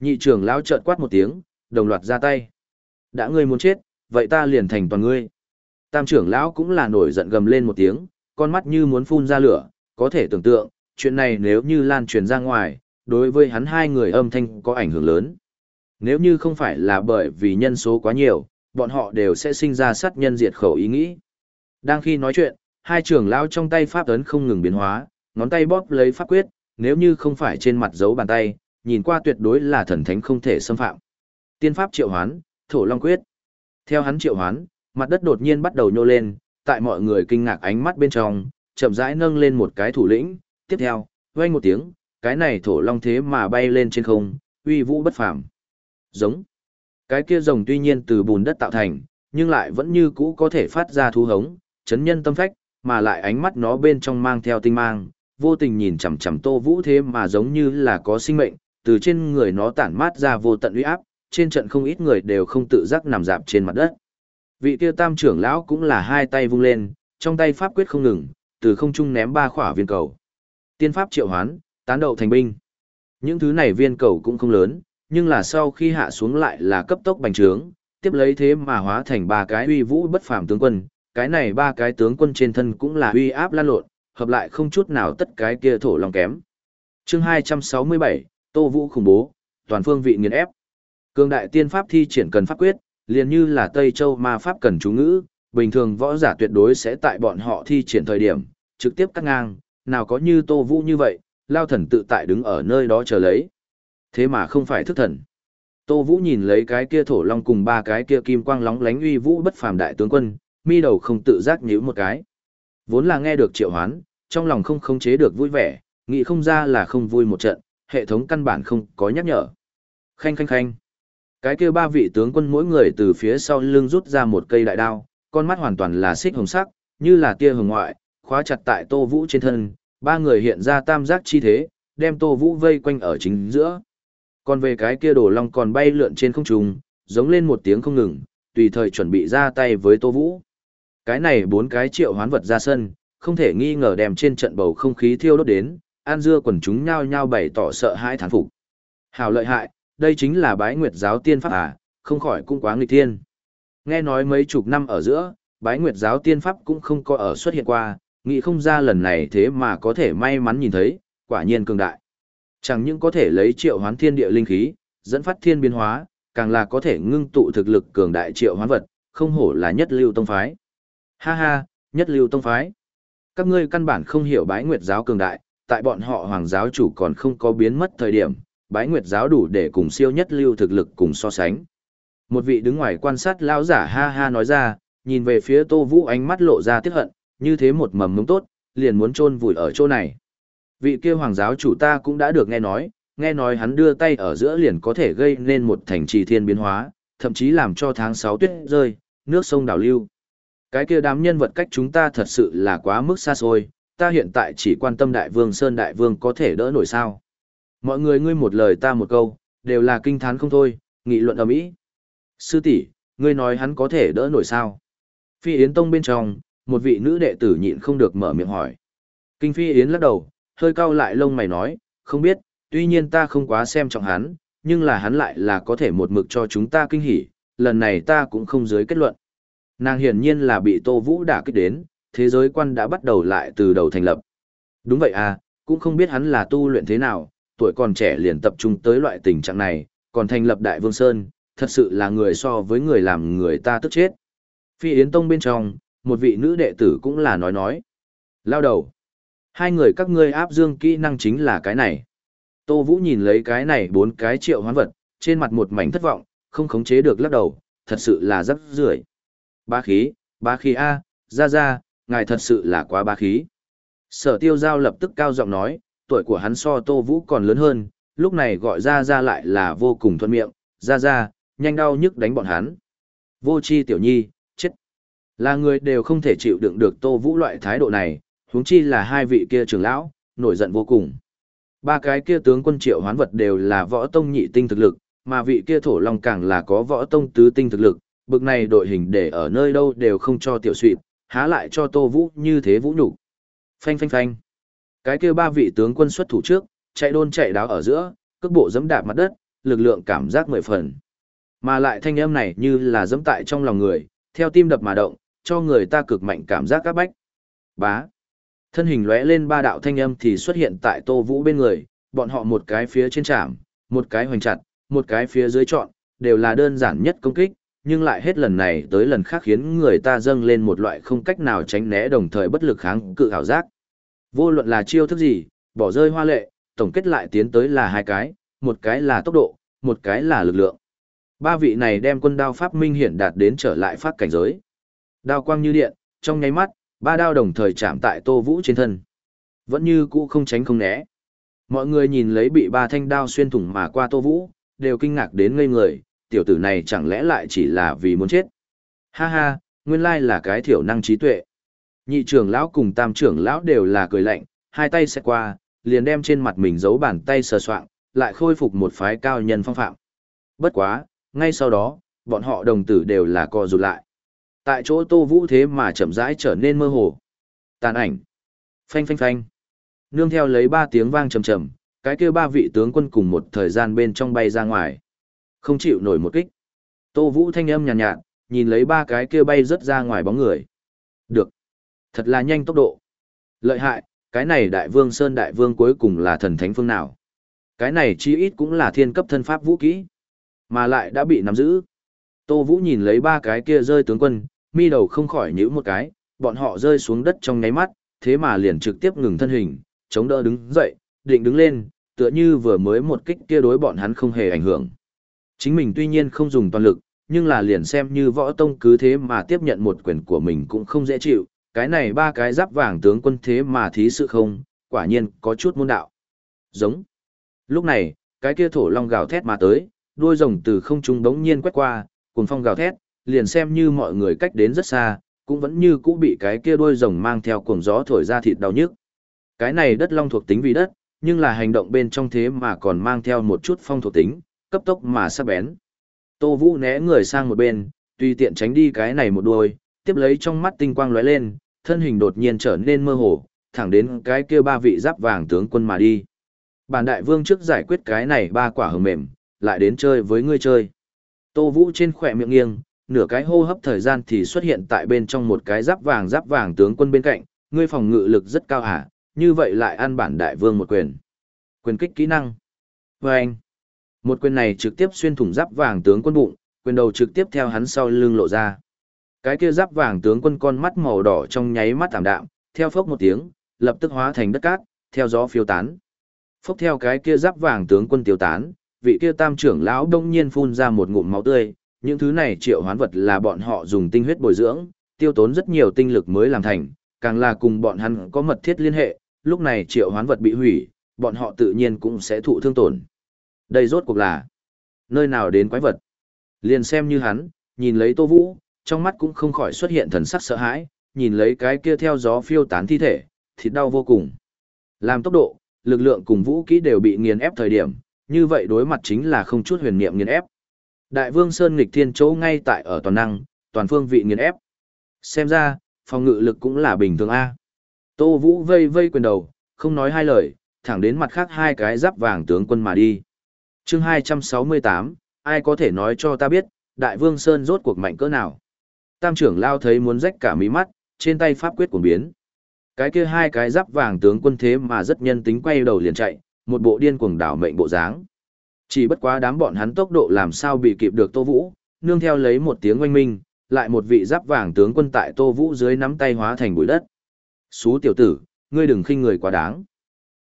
S1: Nhị trưởng lão trợn quát một tiếng, đồng loạt ra tay. Đã ngươi muốn chết, vậy ta liền thành toàn ngươi. Tam trưởng lão cũng là nổi giận gầm lên một tiếng, con mắt như muốn phun ra lửa, có thể tưởng tượng, chuyện này nếu như lan truyền ra ngoài, đối với hắn hai người âm thanh có ảnh hưởng lớn. Nếu như không phải là bởi vì nhân số quá nhiều, bọn họ đều sẽ sinh ra sát nhân diệt khẩu ý nghĩ. Đang khi nói chuyện, hai trưởng lão trong tay pháp ấn không ngừng biến hóa, ngón tay bóp lấy pháp quyết, nếu như không phải trên mặt dấu bàn tay, nhìn qua tuyệt đối là thần thánh không thể xâm phạm. Tiên pháp triệu hoán, thổ long quyết. Theo hắn triệu hoán, mặt đất đột nhiên bắt đầu nhô lên, tại mọi người kinh ngạc ánh mắt bên trong, chậm rãi nâng lên một cái thủ lĩnh, tiếp theo, vang một tiếng, cái này thổ long thế mà bay lên trên không, uy vũ bất phàm. Giống. Cái kia rồng tuy nhiên từ bùn đất tạo thành, nhưng lại vẫn như cũ có thể phát ra thú hống, chấn nhân tâm phách, mà lại ánh mắt nó bên trong mang theo tinh mang, vô tình nhìn chằm chằm Tô Vũ thế mà giống như là có sinh mệnh, từ trên người nó tản mát ra vô tận uy áp, trên trận không ít người đều không tự giác nằm dạp trên mặt đất. Vị kia tam trưởng lão cũng là hai tay vung lên, trong tay pháp quyết không ngừng, từ không trung ném ba khỏa viên cầu. Tiên pháp triệu hoán, tán đậu thành binh. Những thứ này viên cầu cũng không lớn, nhưng là sau khi hạ xuống lại là cấp tốc bành trướng, tiếp lấy thế mà hóa thành ba cái uy vũ bất phàm tướng quân, cái này ba cái tướng quân trên thân cũng là uy áp lan lộn, hợp lại không chút nào tất cái kia thổ lòng kém. Chương 267, Tô Vũ khủng bố, toàn phương vị nghiền ép. Cường đại tiên pháp thi triển cần pháp quyết, liền như là Tây Châu ma pháp cần chú ngữ, bình thường võ giả tuyệt đối sẽ tại bọn họ thi triển thời điểm, trực tiếp cắt ngang, nào có như Tô Vũ như vậy, lao thần tự tại đứng ở nơi đó chờ lấy. Thế mà không phải thức thần. Tô Vũ nhìn lấy cái kia thổ long cùng ba cái kia kim quang lóng lánh uy vũ bất phàm đại tướng quân, mi đầu không tự giác nhíu một cái. Vốn là nghe được triệu hoán, trong lòng không khống chế được vui vẻ, nghĩ không ra là không vui một trận, hệ thống căn bản không có nhắc nhở. Khanh khanh khanh. Cái kia ba vị tướng quân mỗi người từ phía sau lưng rút ra một cây đại đao, con mắt hoàn toàn là xích hồng sắc, như là tia hồng ngoại, khóa chặt tại Tô Vũ trên thân, ba người hiện ra tam giác chi thế, đem Tô Vũ vây quanh ở chính giữa. Còn về cái kia đổ long còn bay lượn trên không trung, giống lên một tiếng không ngừng, tùy thời chuẩn bị ra tay với Tô Vũ. Cái này bốn cái triệu hoán vật ra sân, không thể nghi ngờ đem trên trận bầu không khí thiêu đốt đến, an dưa quần chúng nhao nhao bày tỏ sợ hãi thán phục. Hào lợi hại, đây chính là bái nguyệt giáo tiên pháp à, không khỏi cũng quá nghịch thiên. Nghe nói mấy chục năm ở giữa, bái nguyệt giáo tiên pháp cũng không có ở xuất hiện qua, nghĩ không ra lần này thế mà có thể may mắn nhìn thấy, quả nhiên cường đại. Chẳng những có thể lấy triệu hoán thiên địa linh khí, dẫn phát thiên biến hóa, càng là có thể ngưng tụ thực lực cường đại triệu hoán vật, không hổ là nhất lưu tông phái. Ha ha, nhất lưu tông phái. Các ngươi căn bản không hiểu bái nguyệt giáo cường đại, tại bọn họ hoàng giáo chủ còn không có biến mất thời điểm, bái nguyệt giáo đủ để cùng siêu nhất lưu thực lực cùng so sánh. Một vị đứng ngoài quan sát lão giả ha ha nói ra, nhìn về phía Tô Vũ ánh mắt lộ ra tiếc hận, như thế một mầm mống tốt, liền muốn chôn vùi ở chỗ này. Vị kia hoàng giáo chủ ta cũng đã được nghe nói, nghe nói hắn đưa tay ở giữa liền có thể gây nên một thành trì thiên biến hóa, thậm chí làm cho tháng 6 tuyết rơi, nước sông đảo lưu. Cái kia đám nhân vật cách chúng ta thật sự là quá mức xa xôi, ta hiện tại chỉ quan tâm đại vương Sơn đại vương có thể đỡ nổi sao. Mọi người ngươi một lời ta một câu, đều là kinh thán không thôi, nghị luận ở mỹ. Sư tỷ, ngươi nói hắn có thể đỡ nổi sao? Phi Yến Tông bên trong, một vị nữ đệ tử nhịn không được mở miệng hỏi. Kinh Phi Yến lắc đầu, hơi cau lại lông mày nói, không biết, tuy nhiên ta không quá xem trọng hắn, nhưng là hắn lại là có thể một mực cho chúng ta kinh hỉ, lần này ta cũng không dưới kết luận. Nàng hiển nhiên là bị Tô Vũ đả kích đến, thế giới quan đã bắt đầu lại từ đầu thành lập. Đúng vậy à, cũng không biết hắn là tu luyện thế nào, tuổi còn trẻ liền tập trung tới loại tình trạng này, còn thành lập Đại Vương Sơn, thật sự là người so với người làm người ta tức chết. Phi Yến Tông bên trong, một vị nữ đệ tử cũng là nói nói. Lao đầu. Hai người các ngươi áp dương kỹ năng chính là cái này. Tô Vũ nhìn lấy cái này bốn cái triệu hoán vật, trên mặt một mảnh thất vọng, không khống chế được lắc đầu, thật sự là rất rưởi. Ba khí, ba khí A, ra ra, ngài thật sự là quá ba khí. Sở tiêu giao lập tức cao giọng nói, tuổi của hắn so Tô Vũ còn lớn hơn, lúc này gọi ra ra lại là vô cùng thuận miệng, ra ra, nhanh đau nhức đánh bọn hắn. Vô chi tiểu nhi, chết. Là người đều không thể chịu đựng được Tô Vũ loại thái độ này, huống chi là hai vị kia trưởng lão, nổi giận vô cùng. Ba cái kia tướng quân triệu hoán vật đều là võ tông nhị tinh thực lực, mà vị kia thổ long càng là có võ tông tứ tinh thực lực, bực này đội hình để ở nơi đâu đều không cho tiểu suyệt, há lại cho Tô Vũ như thế vũ nhục. Phanh phanh phanh. Cái kia ba vị tướng quân xuất thủ trước, chạy đôn chạy đáo ở giữa, cước bộ giẫm đạp mặt đất, lực lượng cảm giác mười phần. Mà lại thanh âm này như là giẫm tại trong lòng người, theo tim đập mà động, cho người ta cực mạnh cảm giác các bách. Bá. Thân hình lóe lên ba đạo thanh âm thì xuất hiện tại Tô Vũ bên người, bọn họ một cái phía trên trạm, một cái hoành chặt, một cái phía dưới trọn, đều là đơn giản nhất công kích, nhưng lại hết lần này tới lần khác khiến người ta dâng lên một loại không cách nào tránh né đồng thời bất lực kháng cự ảo giác. Vô luận là chiêu thức gì, bỏ rơi hoa lệ, tổng kết lại tiến tới là hai cái, một cái là tốc độ, một cái là lực lượng. Ba vị này đem quân đao pháp minh hiển đạt đến trở lại phát cảnh giới. Đao quang như điện, trong nháy mắt, ba đao đồng thời chạm tại Tô Vũ trên thân. Vẫn như cũ không tránh không né. Mọi người nhìn lấy bị ba thanh đao xuyên thủng mà qua Tô Vũ, đều kinh ngạc đến ngây người, tiểu tử này chẳng lẽ lại chỉ là vì muốn chết. Ha ha, nguyên lai là cái thiểu năng trí tuệ. Nhị trưởng lão cùng tam trưởng lão đều là cười lạnh, hai tay sẽ qua, liền đem trên mặt mình giấu bàn tay sờ soạng, lại khôi phục một phái cao nhân phong phạm. Bất quá, ngay sau đó, bọn họ đồng tử đều là co rụt lại. Tại chỗ Tô Vũ thế mà chậm rãi trở nên mơ hồ. Tàn ảnh. Phanh phanh phanh. Nương theo lấy ba tiếng vang trầm trầm, cái kia ba vị tướng quân cùng một thời gian bên trong bay ra ngoài. Không chịu nổi một kích. Tô Vũ thanh âm nhàn nhạt, nhạt, nhìn lấy ba cái kia bay rất ra ngoài bóng người. Được. Thật là nhanh tốc độ. Lợi hại, cái này đại vương Sơn đại vương cuối cùng là thần thánh phương nào. Cái này chi ít cũng là thiên cấp thân pháp vũ kỹ. mà lại đã bị nắm giữ. Tô Vũ nhìn lấy ba cái kia rơi tướng quân, mi đầu không khỏi nhíu một cái, bọn họ rơi xuống đất trong nháy mắt, thế mà liền trực tiếp ngừng thân hình, chống đỡ đứng dậy, định đứng lên, tựa như vừa mới một kích kia đối bọn hắn không hề ảnh hưởng. Chính mình tuy nhiên không dùng toàn lực, nhưng là liền xem như võ tông cứ thế mà tiếp nhận một quyền của mình cũng không dễ chịu, cái này ba cái giáp vàng tướng quân thế mà thí sự không, quả nhiên có chút môn đạo. Giống. Lúc này, cái kia thổ long gào thét mà tới, đuôi rồng từ không trung đống nhiên quét qua, cùng phong gào thét, liền xem như mọi người cách đến rất xa, cũng vẫn như cũ bị cái kia đuôi rồng mang theo cuồng gió thổi ra thịt đau nhức. Cái này đất long thuộc tính vì đất, nhưng là hành động bên trong thế mà còn mang theo một chút phong thuộc tính, cấp tốc mà sắc bén. Tô Vũ né người sang một bên, tùy tiện tránh đi cái này một đuôi, tiếp lấy trong mắt tinh quang lóe lên, thân hình đột nhiên trở nên mơ hồ, thẳng đến cái kia ba vị giáp vàng tướng quân mà đi. Bản đại vương trước giải quyết cái này ba quả hờ mềm, lại đến chơi với ngươi chơi. Tô Vũ trên khỏe miệng nghiêng, nửa cái hô hấp thời gian thì xuất hiện tại bên trong một cái giáp vàng giáp vàng tướng quân bên cạnh, ngươi phòng ngự lực rất cao hả, như vậy lại ăn bản đại vương một quyền. Quyền kích kỹ năng. Vâng anh, một quyền này trực tiếp xuyên thủng giáp vàng tướng quân bụng, quyền đầu trực tiếp theo hắn sau lưng lộ ra. Cái kia giáp vàng tướng quân con mắt màu đỏ trong nháy mắt tạm đạm, theo phốc một tiếng, lập tức hóa thành đất cát, theo gió phiêu tán. Phốc theo cái kia giáp vàng tướng quân tiêu tán, vị kia tam trưởng lão đông nhiên phun ra một ngụm máu tươi, những thứ này triệu hoán vật là bọn họ dùng tinh huyết bồi dưỡng, tiêu tốn rất nhiều tinh lực mới làm thành, càng là cùng bọn hắn có mật thiết liên hệ, lúc này triệu hoán vật bị hủy, bọn họ tự nhiên cũng sẽ thụ thương tổn. Đây rốt cuộc là nơi nào đến quái vật. Liền xem như hắn, nhìn lấy Tô Vũ, trong mắt cũng không khỏi xuất hiện thần sắc sợ hãi, nhìn lấy cái kia theo gió phiêu tán thi thể, thịt đau vô cùng. Làm tốc độ, lực lượng cùng vũ kỹ đều bị nghiền ép thời điểm, như vậy đối mặt chính là không chút huyền niệm nghiền ép. Đại Vương Sơn nghịch thiên chỗ ngay tại ở toàn năng, toàn phương vị nghiền ép. Xem ra, phòng ngự lực cũng là bình thường A. Tô Vũ vây vây quyền đầu, không nói hai lời, thẳng đến mặt khác hai cái giáp vàng tướng quân mà đi chương 268, ai có thể nói cho ta biết, Đại Vương Sơn rốt cuộc mạnh cỡ nào? Tam trưởng lao thấy muốn rách cả mí mắt, trên tay pháp quyết cuồng biến. Cái kia hai cái giáp vàng tướng quân thế mà rất nhân tính quay đầu liền chạy, một bộ điên cuồng đảo mệnh bộ dáng. Chỉ bất quá đám bọn hắn tốc độ làm sao bị kịp được Tô Vũ, nương theo lấy một tiếng oanh minh, lại một vị giáp vàng tướng quân tại Tô Vũ dưới nắm tay hóa thành bụi đất. Xú tiểu tử, ngươi đừng khinh người quá đáng.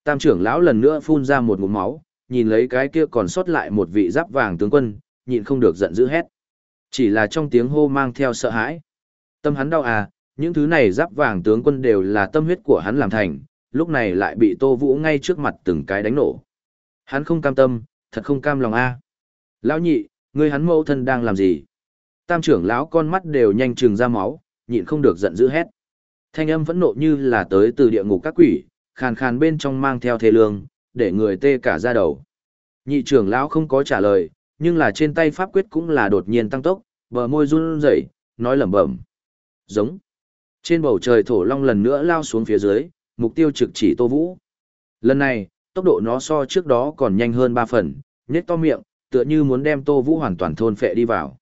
S1: Tam trưởng lão lần nữa phun ra một ngụm máu, nhìn lấy cái kia còn sót lại một vị giáp vàng tướng quân, nhịn không được giận dữ hét. Chỉ là trong tiếng hô mang theo sợ hãi. Tâm hắn đau à, những thứ này giáp vàng tướng quân đều là tâm huyết của hắn làm thành, lúc này lại bị Tô Vũ ngay trước mặt từng cái đánh nổ. Hắn không cam tâm, thật không cam lòng a. Lão nhị, ngươi hắn mẫu thân đang làm gì? Tam trưởng lão con mắt đều nhanh trừng ra máu, nhịn không được giận dữ hét. Thanh âm phẫn nộ như là tới từ địa ngục các quỷ, khàn khàn bên trong mang theo thế lương, để người tê cả ra đầu. Nhị trưởng lão không có trả lời, nhưng là trên tay pháp quyết cũng là đột nhiên tăng tốc, bờ môi run rẩy, nói lẩm bẩm. Giống. Trên bầu trời thổ long lần nữa lao xuống phía dưới, mục tiêu trực chỉ Tô Vũ. Lần này, tốc độ nó so trước đó còn nhanh hơn ba phần, nhếch to miệng, tựa như muốn đem Tô Vũ hoàn toàn thôn phệ đi vào.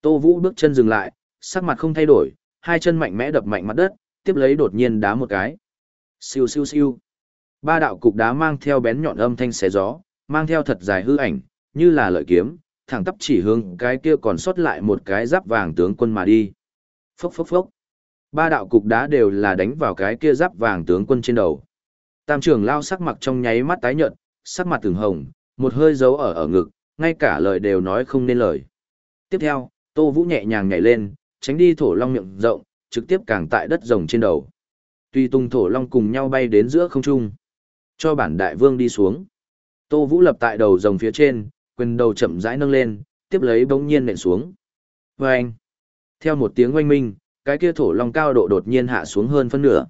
S1: Tô Vũ bước chân dừng lại, sắc mặt không thay đổi, hai chân mạnh mẽ đập mạnh mặt đất, tiếp lấy đột nhiên đá một cái. Siêu siêu siêu. Ba đạo cục đá mang theo bén nhọn âm thanh xé gió, mang theo thật dài hư ảnh, như là lợi kiếm, thẳng tắp chỉ hướng cái kia còn sót lại một cái giáp vàng tướng quân mà đi. Phốc phốc phốc. Ba đạo cục đá đều là đánh vào cái kia giáp vàng tướng quân trên đầu. Tam trưởng lao sắc mặt trong nháy mắt tái nhợt, sắc mặt từng hồng, một hơi giấu ở ở ngực, ngay cả lời đều nói không nên lời. Tiếp theo, Tô Vũ nhẹ nhàng nhảy lên, tránh đi thổ long miệng rộng, trực tiếp càng tại đất rồng trên đầu. Tuy tung thổ long cùng nhau bay đến giữa không trung. Cho bản đại vương đi xuống. Tô Vũ lập tại đầu rồng phía trên, quyền đầu chậm rãi nâng lên, tiếp lấy bỗng nhiên nện xuống. Và anh, theo một tiếng oanh minh, cái kia thổ long cao độ đột nhiên hạ xuống hơn phân nửa.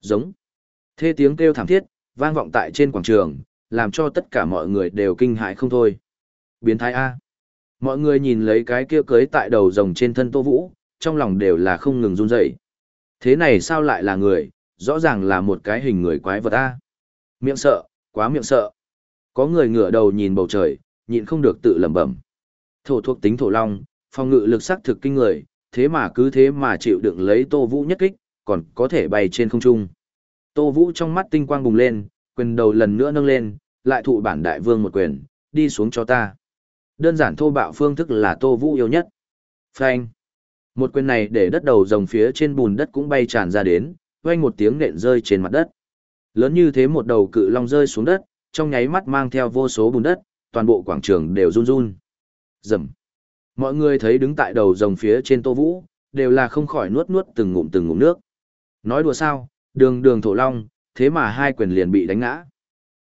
S1: Giống. Thê tiếng kêu thảm thiết, vang vọng tại trên quảng trường, làm cho tất cả mọi người đều kinh hãi không thôi. Biến thái A. Mọi người nhìn lấy cái kia cưới tại đầu rồng trên thân Tô Vũ, trong lòng đều là không ngừng run rẩy. Thế này sao lại là người, rõ ràng là một cái hình người quái vật A. Miệng sợ, quá miệng sợ. Có người ngửa đầu nhìn bầu trời, nhịn không được tự lẩm bẩm. Thổ thuộc tính thổ long, phòng ngự lực sắc thực kinh người, thế mà cứ thế mà chịu đựng lấy Tô Vũ nhất kích, còn có thể bay trên không trung. Tô Vũ trong mắt tinh quang bùng lên, quyền đầu lần nữa nâng lên, lại thụ bản đại vương một quyền, đi xuống cho ta. Đơn giản thô bạo phương thức là Tô Vũ yêu nhất. Phanh. Một quyền này để đất đầu rồng phía trên bùn đất cũng bay tràn ra đến, vang một tiếng nện rơi trên mặt đất. Lớn như thế một đầu cự long rơi xuống đất, trong nháy mắt mang theo vô số bùn đất, toàn bộ quảng trường đều run run. Rầm. Mọi người thấy đứng tại đầu rồng phía trên Tô Vũ, đều là không khỏi nuốt nuốt từng ngụm từng ngụm nước. Nói đùa sao, đường đường thổ long, thế mà hai quyền liền bị đánh ngã.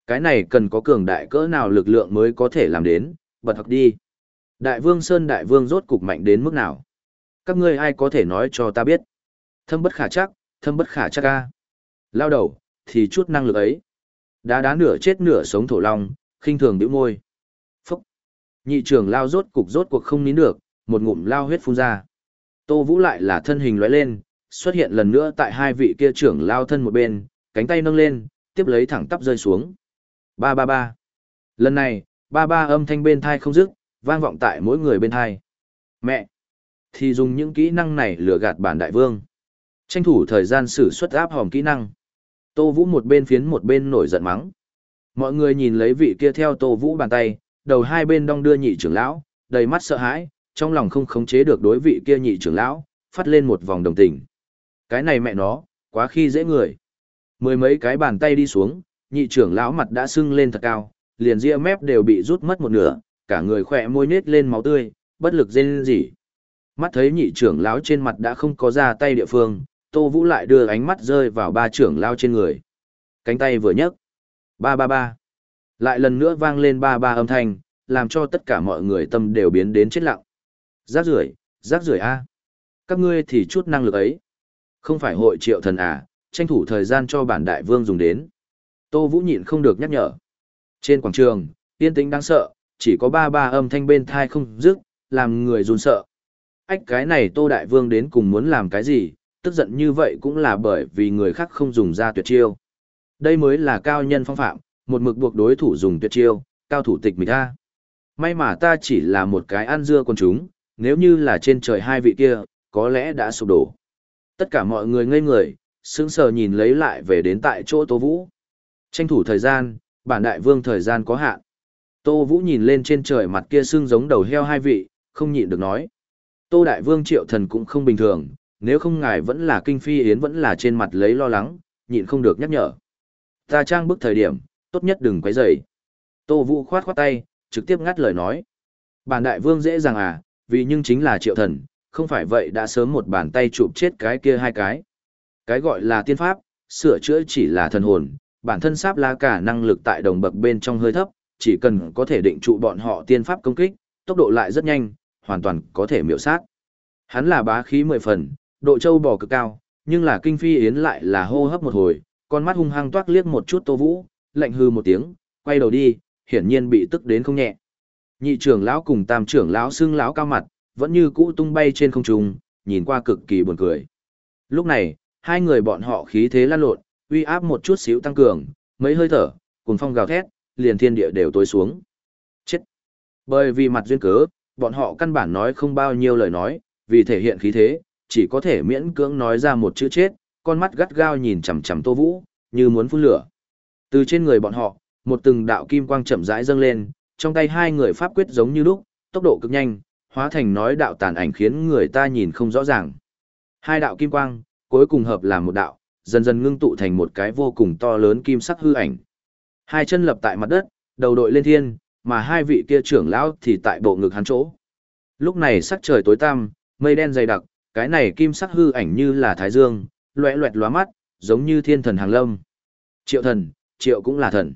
S1: Cái này cần có cường đại cỡ nào lực lượng mới có thể làm đến, bật học đi. Đại vương Sơn Đại vương rốt cục mạnh đến mức nào? Các ngươi ai có thể nói cho ta biết? Thâm bất khả chắc, thâm bất khả chắc ca. Lao đầu, thì chút năng lực ấy. Đá đá nửa chết nửa sống thổ long, khinh thường bĩu môi. Phúc. Nhị trưởng lao rốt cục rốt cuộc không nín được, một ngụm lao huyết phun ra. Tô Vũ lại là thân hình lóe lên, xuất hiện lần nữa tại hai vị kia trưởng lao thân một bên, cánh tay nâng lên, tiếp lấy thẳng tắp rơi xuống. Ba ba ba. Lần này, ba ba âm thanh bên thai không dứt, vang vọng tại mỗi người bên thai. Mẹ! Thì dùng những kỹ năng này lừa gạt bản đại vương. Tranh thủ thời gian sử xuất áp hòm kỹ năng. Tô Vũ một bên phiến một bên nổi giận mắng. Mọi người nhìn lấy vị kia theo Tô Vũ bàn tay, đầu hai bên đong đưa nhị trưởng lão, đầy mắt sợ hãi, trong lòng không khống chế được đối vị kia nhị trưởng lão, phát lên một vòng đồng tình. Cái này mẹ nó, quá khi dễ người. Mười mấy cái bàn tay đi xuống, nhị trưởng lão mặt đã sưng lên thật cao, liền ria mép đều bị rút mất một nửa, cả người khỏe môi nết lên máu tươi, bất lực dên gì. Mắt thấy nhị trưởng lão trên mặt đã không có ra tay địa phương, Tô Vũ lại đưa ánh mắt rơi vào ba trưởng lao trên người. Cánh tay vừa nhấc. Ba ba ba. Lại lần nữa vang lên ba ba âm thanh, làm cho tất cả mọi người tâm đều biến đến chết lặng. Rác rưởi, rác rưởi a. Các ngươi thì chút năng lực ấy. Không phải hội triệu thần à, tranh thủ thời gian cho bản đại vương dùng đến. Tô Vũ nhịn không được nhắc nhở. Trên quảng trường, yên tĩnh đáng sợ, chỉ có ba ba âm thanh bên thai không dứt, làm người run sợ. Ách cái này Tô Đại Vương đến cùng muốn làm cái gì, tức giận như vậy cũng là bởi vì người khác không dùng ra tuyệt chiêu. Đây mới là cao nhân phong phạm, một mực buộc đối thủ dùng tuyệt chiêu, cao thủ tịch mình ta. May mà ta chỉ là một cái ăn dưa con chúng, nếu như là trên trời hai vị kia, có lẽ đã sụp đổ. Tất cả mọi người ngây người, sững sờ nhìn lấy lại về đến tại chỗ Tô Vũ. Tranh thủ thời gian, bản đại vương thời gian có hạn. Tô Vũ nhìn lên trên trời mặt kia xương giống đầu heo hai vị, không nhịn được nói. Tô đại vương triệu thần cũng không bình thường, nếu không ngài vẫn là kinh phi yến vẫn là trên mặt lấy lo lắng, nhịn không được nhắc nhở. Ta trang bức thời điểm, tốt nhất đừng quấy rầy. Tô Vũ khoát khoát tay, trực tiếp ngắt lời nói. Bản đại vương dễ dàng à, vì nhưng chính là triệu thần, không phải vậy đã sớm một bàn tay chụp chết cái kia hai cái. Cái gọi là tiên pháp, sửa chữa chỉ là thần hồn, bản thân sáp la cả năng lực tại đồng bậc bên trong hơi thấp, chỉ cần có thể định trụ bọn họ tiên pháp công kích, tốc độ lại rất nhanh, hoàn toàn có thể miểu sát. Hắn là bá khí mười phần, độ châu bò cực cao, nhưng là kinh phi yến lại là hô hấp một hồi, con mắt hung hăng toát liếc một chút Tô Vũ, lạnh hư một tiếng, quay đầu đi, hiển nhiên bị tức đến không nhẹ. Nhị trưởng lão cùng tam trưởng lão xưng lão cao mặt, vẫn như cũ tung bay trên không trung, nhìn qua cực kỳ buồn cười. Lúc này, hai người bọn họ khí thế lan lộn, uy áp một chút xíu tăng cường, mấy hơi thở, cùng phong gào thét, liền thiên địa đều tối xuống. Chết! Bởi vì mặt duyên cớ, bọn họ căn bản nói không bao nhiêu lời nói, vì thể hiện khí thế, chỉ có thể miễn cưỡng nói ra một chữ chết, con mắt gắt gao nhìn chằm chằm Tô Vũ, như muốn phun lửa. Từ trên người bọn họ, một từng đạo kim quang chậm rãi dâng lên, trong tay hai người pháp quyết giống như lúc, tốc độ cực nhanh, hóa thành nói đạo tàn ảnh khiến người ta nhìn không rõ ràng. Hai đạo kim quang, cuối cùng hợp làm một đạo, dần dần ngưng tụ thành một cái vô cùng to lớn kim sắc hư ảnh. Hai chân lập tại mặt đất, đầu đội lên thiên, mà hai vị kia trưởng lão thì tại bộ ngực hắn chỗ. Lúc này sắc trời tối tăm, mây đen dày đặc, cái này kim sắc hư ảnh như là thái dương, loẹ loẹt lóa mắt, giống như thiên thần hàng lâm. Triệu thần, triệu cũng là thần.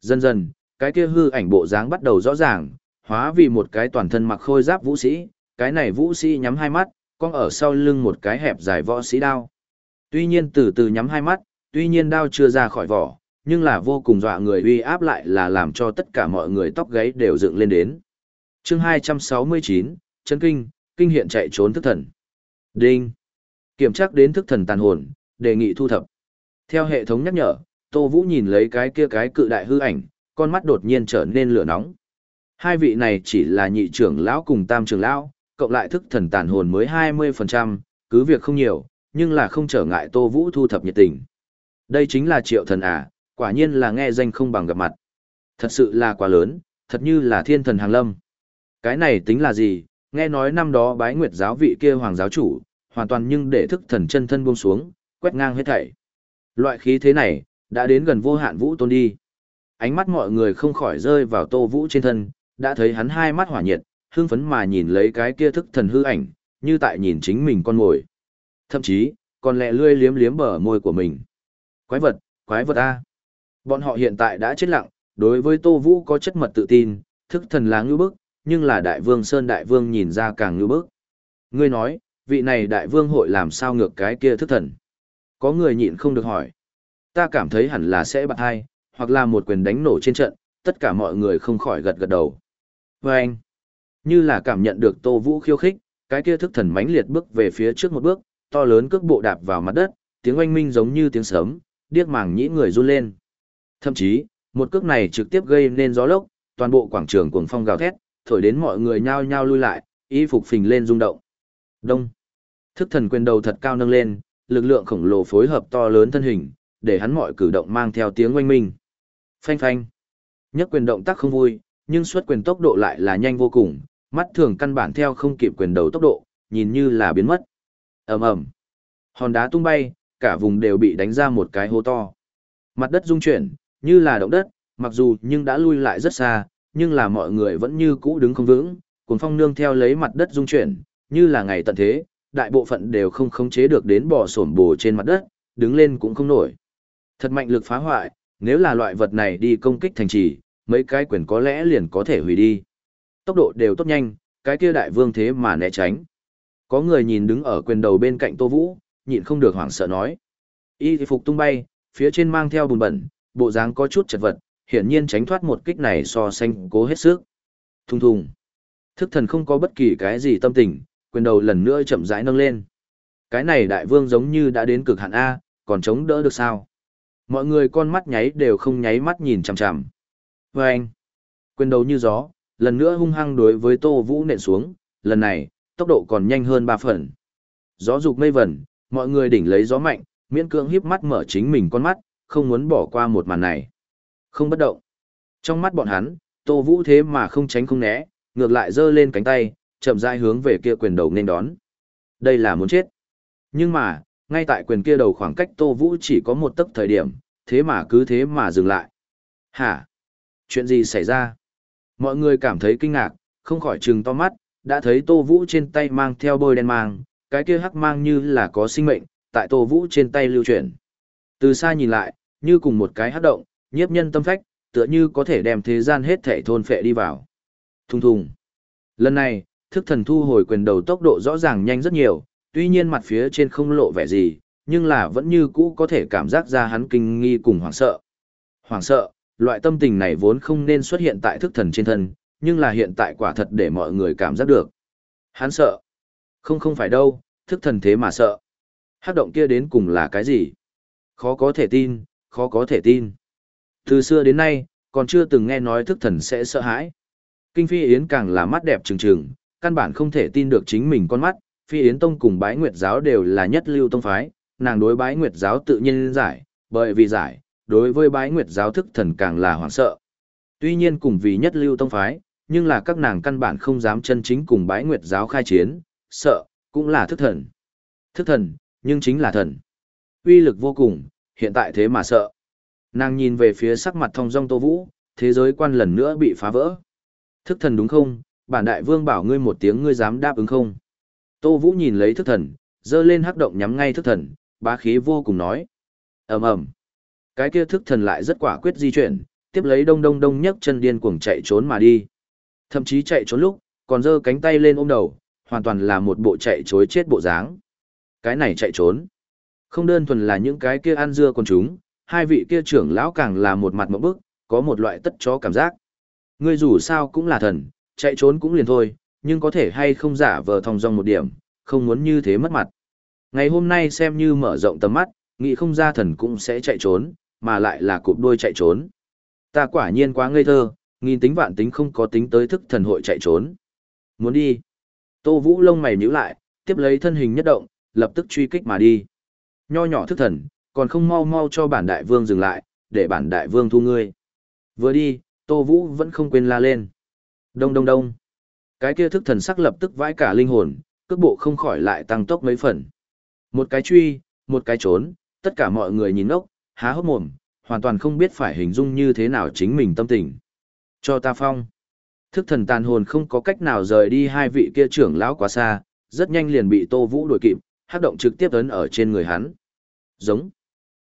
S1: Dần dần, cái kia hư ảnh bộ dáng bắt đầu rõ ràng, hóa vì một cái toàn thân mặc khôi giáp vũ sĩ, cái này vũ sĩ nhắm hai mắt, con ở sau lưng một cái hẹp dài võ sĩ đao. Tuy nhiên từ từ nhắm hai mắt, tuy nhiên đao chưa ra khỏi vỏ, nhưng là vô cùng dọa người uy áp lại là làm cho tất cả mọi người tóc gáy đều dựng lên đến. chương 269, chân kinh, kinh hiện chạy trốn thức thần. Đinh. Kiểm tra đến thức thần tàn hồn, đề nghị thu thập. Theo hệ thống nhắc nhở, Tô Vũ nhìn lấy cái kia cái cự đại hư ảnh, con mắt đột nhiên trở nên lửa nóng. Hai vị này chỉ là nhị trưởng lão cùng tam trưởng lão, cộng lại thức thần tàn hồn mới 20%, cứ việc không nhiều, nhưng là không trở ngại Tô Vũ thu thập nhiệt tình. Đây chính là triệu thần à, quả nhiên là nghe danh không bằng gặp mặt. Thật sự là quá lớn, thật như là thiên thần hàng lâm. Cái này tính là gì, nghe nói năm đó bái nguyệt giáo vị kia hoàng giáo chủ, hoàn toàn nhưng để thức thần chân thân buông xuống, quét ngang hết thảy. Loại khí thế này, đã đến gần vô hạn vũ tôn đi. Ánh mắt mọi người không khỏi rơi vào tô vũ trên thân, đã thấy hắn hai mắt hỏa nhiệt, hương phấn mà nhìn lấy cái kia thức thần hư ảnh, như tại nhìn chính mình con mồi. Thậm chí, còn lẹ lươi liếm liếm bờ môi của mình. Quái vật, quái vật A. Bọn họ hiện tại đã chết lặng, đối với Tô Vũ có chất mật tự tin, thức thần là ngư bức, nhưng là đại vương Sơn đại vương nhìn ra càng ngư bức. Ngươi nói, vị này đại vương hội làm sao ngược cái kia thức thần? Có người nhịn không được hỏi. Ta cảm thấy hẳn là sẽ bạc hai, hoặc là một quyền đánh nổ trên trận, tất cả mọi người không khỏi gật gật đầu. Và anh, như là cảm nhận được Tô Vũ khiêu khích, cái kia thức thần mãnh liệt bước về phía trước một bước, to lớn cước bộ đạp vào mặt đất, tiếng oanh minh giống như tiếng sấm, điếc màng nhĩ người run lên. Thậm chí, một cước này trực tiếp gây nên gió lốc, toàn bộ quảng trường cuồng phong gào thét, thổi đến mọi người nhao nhao lui lại, y phục phình lên rung động. Đông. Thức thần quyền đầu thật cao nâng lên, lực lượng khổng lồ phối hợp to lớn thân hình, để hắn mọi cử động mang theo tiếng oanh minh. Phanh phanh. Nhất quyền động tác không vui, nhưng xuất quyền tốc độ lại là nhanh vô cùng, mắt thường căn bản theo không kịp quyền đầu tốc độ, nhìn như là biến mất. ầm ầm, hòn đá tung bay, cả vùng đều bị đánh ra một cái hố to. Mặt đất rung chuyển, như là động đất, mặc dù nhưng đã lui lại rất xa, nhưng là mọi người vẫn như cũ đứng không vững, cuồng phong nương theo lấy mặt đất rung chuyển, như là ngày tận thế, đại bộ phận đều không khống chế được đến bò sổm bồ trên mặt đất, đứng lên cũng không nổi. Thật mạnh lực phá hoại, nếu là loại vật này đi công kích thành trì, mấy cái quyền có lẽ liền có thể hủy đi. Tốc độ đều tốt nhanh, cái kia đại vương thế mà né tránh. Có người nhìn đứng ở quyền đầu bên cạnh Tô Vũ, nhịn không được hoảng sợ nói. Y phục tung bay, phía trên mang theo bùn bẩn, bộ dáng có chút chật vật, hiển nhiên tránh thoát một kích này so sánh cố hết sức. Thùng thùng. Thức thần không có bất kỳ cái gì tâm tình, quyền đầu lần nữa chậm rãi nâng lên. Cái này đại vương giống như đã đến cực hạn A, còn chống đỡ được sao? Mọi người con mắt nháy đều không nháy mắt nhìn chằm chằm. Vâng! quyền đầu như gió, lần nữa hung hăng đối với Tô Vũ nện xuống, lần này, tốc độ còn nhanh hơn ba phần. Gió dục mây vẩn, mọi người đỉnh lấy gió mạnh, miễn cưỡng híp mắt mở chính mình con mắt, không muốn bỏ qua một màn này. Không bất động. Trong mắt bọn hắn, Tô Vũ thế mà không tránh không né, ngược lại giơ lên cánh tay, chậm rãi hướng về kia quyền đầu nên đón. Đây là muốn chết. Nhưng mà, ngay tại quyền kia đầu khoảng cách Tô Vũ chỉ có một tấc thời điểm, thế mà cứ thế mà dừng lại. Hả? Chuyện gì xảy ra? Mọi người cảm thấy kinh ngạc, không khỏi trừng to mắt, đã thấy Tô Vũ trên tay mang theo bôi đen mang, cái kia hắc mang như là có sinh mệnh, tại Tô Vũ trên tay lưu chuyển. Từ xa nhìn lại, như cùng một cái hắc động, nhiếp nhân tâm phách, tựa như có thể đem thế gian hết thể thôn phệ đi vào. Thùng thùng. Lần này, thức thần thu hồi quyền đầu tốc độ rõ ràng nhanh rất nhiều, tuy nhiên mặt phía trên không lộ vẻ gì, nhưng là vẫn như cũ có thể cảm giác ra hắn kinh nghi cùng hoảng sợ. Hoảng sợ, loại tâm tình này vốn không nên xuất hiện tại thức thần trên thân, nhưng là hiện tại quả thật để mọi người cảm giác được. Hắn sợ. Không không phải đâu, thức thần thế mà sợ. Hát động kia đến cùng là cái gì? Khó có thể tin, khó có thể tin. Từ xưa đến nay, còn chưa từng nghe nói thức thần sẽ sợ hãi. Kinh Phi Yến càng là mắt đẹp trừng trừng, căn bản không thể tin được chính mình con mắt. Phi Yến Tông cùng Bái Nguyệt Giáo đều là nhất lưu tông phái, nàng đối Bái Nguyệt Giáo tự nhiên giải, bởi vì giải, đối với Bái Nguyệt Giáo thức thần càng là hoảng sợ. Tuy nhiên cùng vì nhất lưu tông phái, nhưng là các nàng căn bản không dám chân chính cùng Bái Nguyệt Giáo khai chiến, sợ, cũng là thức thần. Thức thần, nhưng chính là thần. Uy lực vô cùng, hiện tại thế mà sợ. Nàng nhìn về phía sắc mặt thong dong Tô Vũ, thế giới quan lần nữa bị phá vỡ. Thức thần đúng không? Bản đại vương bảo ngươi một tiếng ngươi dám đáp ứng không? Tô Vũ nhìn lấy thức thần, dơ lên hắc động nhắm ngay thức thần, bá khí vô cùng nói. ầm ầm Cái kia thức thần lại rất quả quyết di chuyển, tiếp lấy đông đông đông nhấc chân điên cuồng chạy trốn mà đi. Thậm chí chạy trốn lúc, còn giơ cánh tay lên ôm đầu, hoàn toàn là một bộ chạy chối chết bộ dáng. Cái này chạy trốn. Không đơn thuần là những cái kia ăn dưa con chúng, hai vị kia trưởng lão càng là một mặt một bức, có một loại tất chó cảm giác. Ngươi dù sao cũng là thần, chạy trốn cũng liền thôi, nhưng có thể hay không giả vờ thong dong một điểm, không muốn như thế mất mặt. Ngày hôm nay xem như mở rộng tầm mắt, nghĩ không ra thần cũng sẽ chạy trốn, mà lại là cụp đuôi chạy trốn. Ta quả nhiên quá ngây thơ, nghìn tính vạn tính không có tính tới thức thần hội chạy trốn. Muốn đi. Tô Vũ lông mày nhíu lại, tiếp lấy thân hình nhất động, lập tức truy kích mà đi. Nho nhỏ thức thần, còn không mau mau cho bản đại vương dừng lại, để bản đại vương thu ngươi. Vừa đi, Tô Vũ vẫn không quên la lên. Đông đông đông. Cái kia thức thần sắc lập tức vãi cả linh hồn, cước bộ không khỏi lại tăng tốc mấy phần. Một cái truy, một cái trốn, tất cả mọi người nhìn ốc, há hốc mồm, hoàn toàn không biết phải hình dung như thế nào chính mình tâm tình. Cho ta phong. Thức thần tàn hồn không có cách nào rời đi hai vị kia trưởng lão quá xa, rất nhanh liền bị Tô Vũ đuổi kịp, hắc động trực tiếp ấn ở trên người hắn. Giống.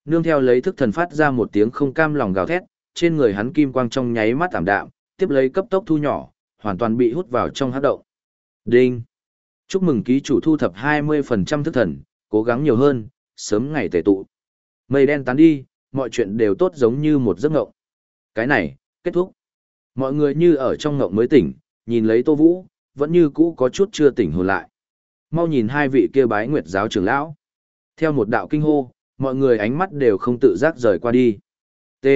S1: Nương theo lấy thức thần phát ra một tiếng không cam lòng gào thét, trên người hắn kim quang trong nháy mắt tạm đạm, tiếp lấy cấp tốc thu nhỏ, hoàn toàn bị hút vào trong hắc động. Đinh. Chúc mừng ký chủ thu thập 20% thức thần, cố gắng nhiều hơn, sớm ngày tề tụ. Mây đen tán đi, mọi chuyện đều tốt giống như một giấc ngộng. Cái này, kết thúc. Mọi người như ở trong ngộng mới tỉnh, nhìn lấy Tô Vũ, vẫn như cũ có chút chưa tỉnh hồn lại. Mau nhìn hai vị kia bái nguyệt giáo trưởng lão. Theo một đạo kinh hô, mọi người ánh mắt đều không tự giác rời qua đi. T.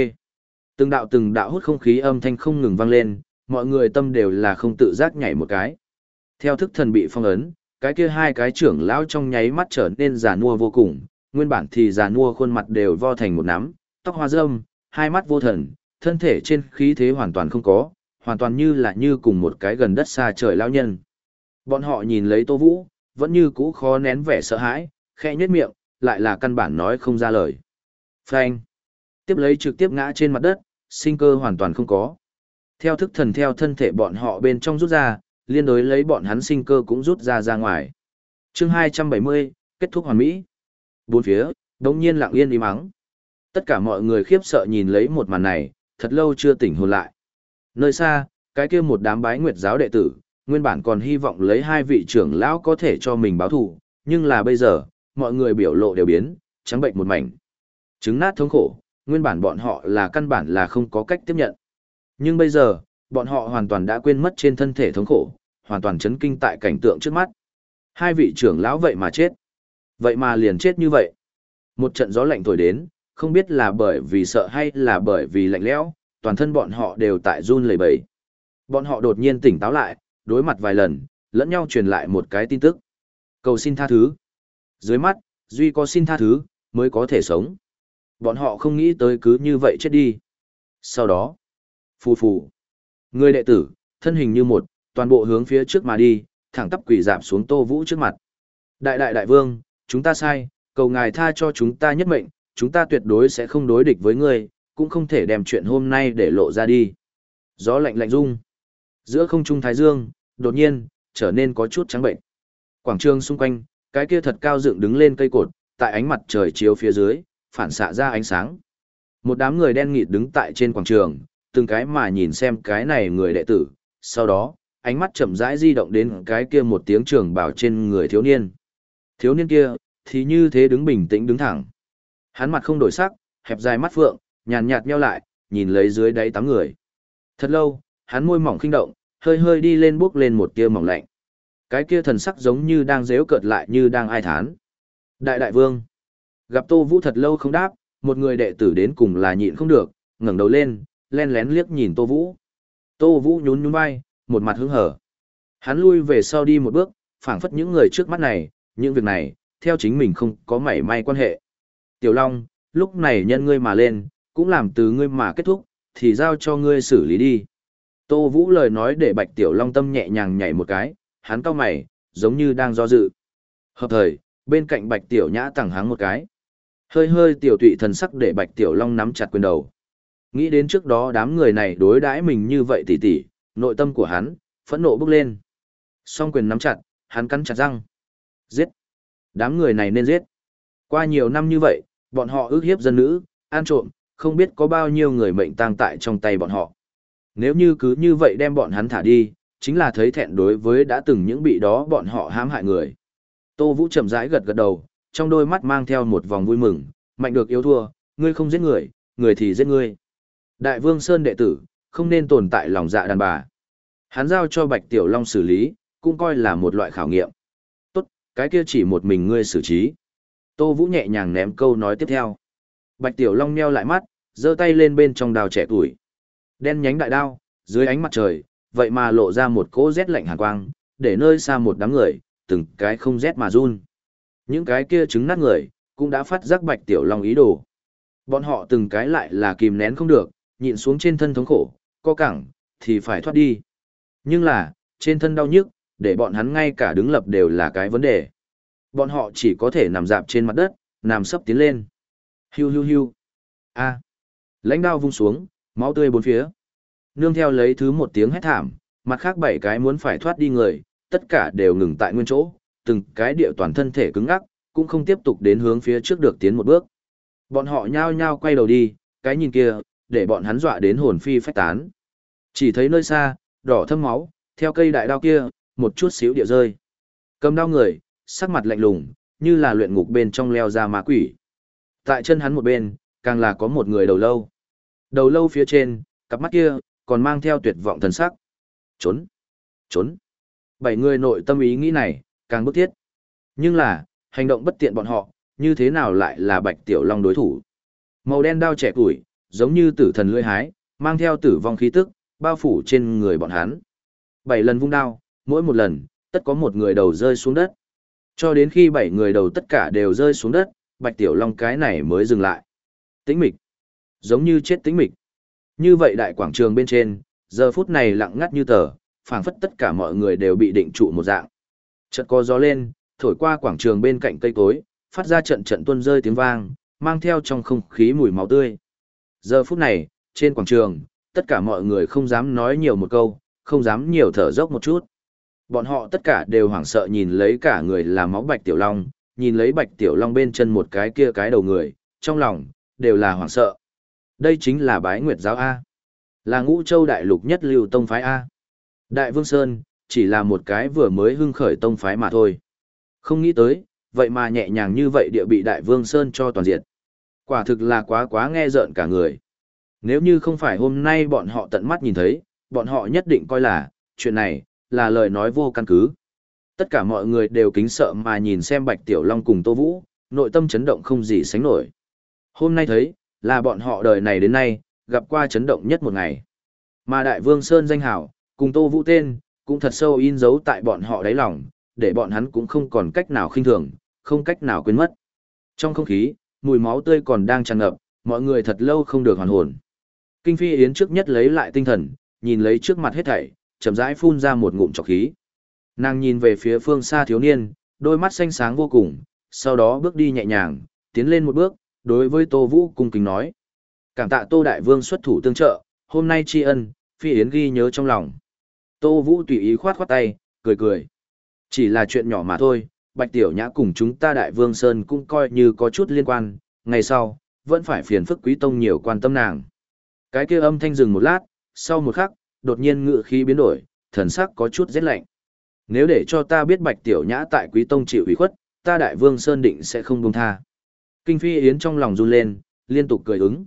S1: Từng đạo từng đạo hút không khí âm thanh không ngừng vang lên, mọi người tâm đều là không tự giác nhảy một cái. Theo thức thần bị phong ấn, cái kia hai cái trưởng lão trong nháy mắt trở nên già nua vô cùng, nguyên bản thì già nua khuôn mặt đều vo thành một nắm, tóc hoa râm, hai mắt vô thần, thân thể trên khí thế hoàn toàn không có, hoàn toàn như là như cùng một cái gần đất xa trời lão nhân. Bọn họ nhìn lấy Tô Vũ, vẫn như cũ khó nén vẻ sợ hãi, khẽ nhếch miệng, lại là căn bản nói không ra lời. Phanh. Tiếp lấy trực tiếp ngã trên mặt đất, sinh cơ hoàn toàn không có. Theo thức thần theo thân thể bọn họ bên trong rút ra, liên đối lấy bọn hắn sinh cơ cũng rút ra ra ngoài. chương 270, kết thúc hoàn mỹ. Bốn phía, đống nhiên lặng yên im mắng. Tất cả mọi người khiếp sợ nhìn lấy một màn này, thật lâu chưa tỉnh hồn lại. Nơi xa, cái kia một đám bái nguyệt giáo đệ tử, nguyên bản còn hy vọng lấy hai vị trưởng lão có thể cho mình báo thù, nhưng là bây giờ, mọi người biểu lộ đều biến, trắng bệnh một mảnh. Trứng nát thống khổ, nguyên bản bọn họ là căn bản là không có cách tiếp nhận. Nhưng bây giờ, bọn họ hoàn toàn đã quên mất trên thân thể thống khổ, hoàn toàn chấn kinh tại cảnh tượng trước mắt. Hai vị trưởng lão vậy mà chết. Vậy mà liền chết như vậy. Một trận gió lạnh thổi đến, không biết là bởi vì sợ hay là bởi vì lạnh lẽo, toàn thân bọn họ đều tại run lẩy bẩy. Bọn họ đột nhiên tỉnh táo lại, đối mặt vài lần, lẫn nhau truyền lại một cái tin tức. Cầu xin tha thứ. Dưới mắt, duy có xin tha thứ, mới có thể sống. Bọn họ không nghĩ tới cứ như vậy chết đi. Sau đó, phù phù. Người đệ tử, thân hình như một, toàn bộ hướng phía trước mà đi, thẳng tắp quỳ giảm xuống Tô Vũ trước mặt. Đại đại đại vương, chúng ta sai, cầu ngài tha cho chúng ta nhất mệnh, chúng ta tuyệt đối sẽ không đối địch với ngươi, cũng không thể đem chuyện hôm nay để lộ ra đi. Gió lạnh lạnh rung. Giữa không trung thái dương, đột nhiên, trở nên có chút trắng bệnh. Quảng trường xung quanh, cái kia thật cao dựng đứng lên cây cột, tại ánh mặt trời chiếu phía dưới, phản xạ ra ánh sáng. Một đám người đen nghịt đứng tại trên quảng trường, từng cái mà nhìn xem cái này người đệ tử, sau đó, ánh mắt chậm rãi di động đến cái kia một tiếng trường bảo trên người thiếu niên. Thiếu niên kia, thì như thế đứng bình tĩnh đứng thẳng. Hắn mặt không đổi sắc, hẹp dài mắt phượng, nhàn nhạt nheo lại, nhìn lấy dưới đáy tám người. Thật lâu, hắn môi mỏng khinh động, hơi hơi đi lên bước lên một tia mỏng lạnh. Cái kia thần sắc giống như đang dếu cợt lại như đang ai thán. Đại đại vương. Gặp Tô Vũ thật lâu không đáp, một người đệ tử đến cùng là nhịn không được, ngẩng đầu lên, len lén liếc nhìn Tô Vũ. Tô Vũ nhún nhún vai, một mặt hứng hở. Hắn lui về sau đi một bước, phảng phất những người trước mắt này, những việc này, theo chính mình không có mảy may quan hệ. Tiểu Long, lúc này nhân ngươi mà lên, cũng làm từ ngươi mà kết thúc, thì giao cho ngươi xử lý đi. Tô Vũ lời nói để Bạch Tiểu Long tâm nhẹ nhàng nhảy một cái, hắn cau mày, giống như đang do dự. Hợp thời, bên cạnh Bạch Tiểu Nhã tẳng hắn một cái. Hơi hơi tiểu tụy thần sắc để Bạch Tiểu Long nắm chặt quyền đầu. Nghĩ đến trước đó đám người này đối đãi mình như vậy tỉ tỉ, nội tâm của hắn, phẫn nộ bốc lên. Song quyền nắm chặt, hắn cắn chặt răng. Giết! Đám người này nên giết. Qua nhiều năm như vậy, bọn họ ước hiếp dân nữ, an trộm, không biết có bao nhiêu người mệnh tang tại trong tay bọn họ. Nếu như cứ như vậy đem bọn hắn thả đi, chính là thấy thẹn đối với đã từng những bị đó bọn họ hãm hại người. Tô Vũ chậm rãi gật gật đầu, trong đôi mắt mang theo một vòng vui mừng, mạnh được yếu thua, ngươi không giết người, người thì giết ngươi. Đại Vương Sơn đệ tử, không nên tồn tại lòng dạ đàn bà. Hắn giao cho Bạch Tiểu Long xử lý, cũng coi là một loại khảo nghiệm. Tốt, cái kia chỉ một mình ngươi xử trí. Tô Vũ nhẹ nhàng ném câu nói tiếp theo. Bạch Tiểu Long nheo lại mắt, giơ tay lên bên trong đào trẻ tuổi. Đen nhánh đại đao, dưới ánh mặt trời, vậy mà lộ ra một cỗ rét lạnh hàn quang, để nơi xa một đám người, từng cái không rét mà run. Những cái kia trứng nát người, cũng đã phát giác Bạch Tiểu Long ý đồ. Bọn họ từng cái lại là kìm nén không được, nhịn xuống trên thân thống khổ, co cẳng, thì phải thoát đi. Nhưng là, trên thân đau nhức, để bọn hắn ngay cả đứng lập đều là cái vấn đề. Bọn họ chỉ có thể nằm dạp trên mặt đất, nằm sấp tiến lên. Hiu hiu hiu. A. Lãnh đao vung xuống, máu tươi bốn phía. Nương theo lấy thứ một tiếng hét thảm, mặt khác bảy cái muốn phải thoát đi người, tất cả đều ngừng tại nguyên chỗ, từng cái địa toàn thân thể cứng ngắc, cũng không tiếp tục đến hướng phía trước được tiến một bước. Bọn họ nhao nhao quay đầu đi, cái nhìn kia, để bọn hắn dọa đến hồn phi phách tán. Chỉ thấy nơi xa, đỏ thâm máu, theo cây đại đao kia, một chút xíu địa rơi. Cầm đao người, sắc mặt lạnh lùng, như là luyện ngục bên trong leo ra ma quỷ. Tại chân hắn một bên, càng là có một người đầu lâu. Đầu lâu phía trên, cặp mắt kia, còn mang theo tuyệt vọng thần sắc. Trốn! Trốn! Bảy người nội tâm ý nghĩ này, càng bức thiết. Nhưng là, hành động bất tiện bọn họ, như thế nào lại là Bạch Tiểu Long đối thủ. Màu đen đao trẻ củi, giống như tử thần lưỡi hái, mang theo tử vong khí tức, bao phủ trên người bọn hắn. Bảy lần vung đao, mỗi một lần, tất có một người đầu rơi xuống đất. Cho đến khi bảy người đầu tất cả đều rơi xuống đất, Bạch Tiểu Long cái này mới dừng lại. Tĩnh mịch. Giống như chết tĩnh mịch. Như vậy đại quảng trường bên trên, giờ phút này lặng ngắt như tờ, phảng phất tất cả mọi người đều bị định trụ một dạng. Chợt có gió lên, thổi qua quảng trường bên cạnh cây cối, phát ra trận trận tuôn rơi tiếng vang, mang theo trong không khí mùi máu tươi. Giờ phút này, trên quảng trường, tất cả mọi người không dám nói nhiều một câu, không dám nhiều thở dốc một chút. Bọn họ tất cả đều hoảng sợ nhìn lấy cả người là máu bạch tiểu long, nhìn lấy bạch tiểu long bên chân một cái kia cái đầu người, trong lòng, đều là hoảng sợ. Đây chính là bái nguyệt giáo A. Là ngũ châu đại lục nhất lưu tông phái A. Đại Vương Sơn, chỉ là một cái vừa mới hưng khởi tông phái mà thôi. Không nghĩ tới, vậy mà nhẹ nhàng như vậy địa bị Đại Vương Sơn cho toàn diện. Quả thực là quá quá nghe rợn cả người. Nếu như không phải hôm nay bọn họ tận mắt nhìn thấy, bọn họ nhất định coi là, chuyện này, là lời nói vô căn cứ. Tất cả mọi người đều kính sợ mà nhìn xem Bạch Tiểu Long cùng Tô Vũ, nội tâm chấn động không gì sánh nổi. Hôm nay thấy, là bọn họ đời này đến nay, gặp qua chấn động nhất một ngày. Mà Đại Vương Sơn danh hảo, cùng Tô Vũ tên, cũng thật sâu in dấu tại bọn họ đáy lòng, để bọn hắn cũng không còn cách nào khinh thường, không cách nào quên mất. Trong không khí, mùi máu tươi còn đang tràn ngập, mọi người thật lâu không được hoàn hồn. Kinh Phi Yến trước nhất lấy lại tinh thần, nhìn lấy trước mặt hết thảy, chậm rãi phun ra một ngụm trọc khí. Nàng nhìn về phía phương xa thiếu niên, đôi mắt xanh sáng vô cùng, sau đó bước đi nhẹ nhàng, tiến lên một bước, đối với Tô Vũ cung kính nói. Cảm tạ Tô Đại Vương xuất thủ tương trợ, hôm nay tri ân, Phi Yến ghi nhớ trong lòng. Tô Vũ tùy ý khoát khoát tay, cười cười. Chỉ là chuyện nhỏ mà thôi, Bạch Tiểu Nhã cùng chúng ta Đại Vương Sơn cũng coi như có chút liên quan, ngày sau, vẫn phải phiền phức quý tông nhiều quan tâm nàng. Cái kia âm thanh dừng một lát, sau một khắc, đột nhiên ngự khí biến đổi, thần sắc có chút rét lạnh. Nếu để cho ta biết Bạch Tiểu Nhã tại quý tông chịu ủy khuất, ta Đại Vương Sơn định sẽ không buông tha. Kinh Phi Yến trong lòng run lên, liên tục cười ứng.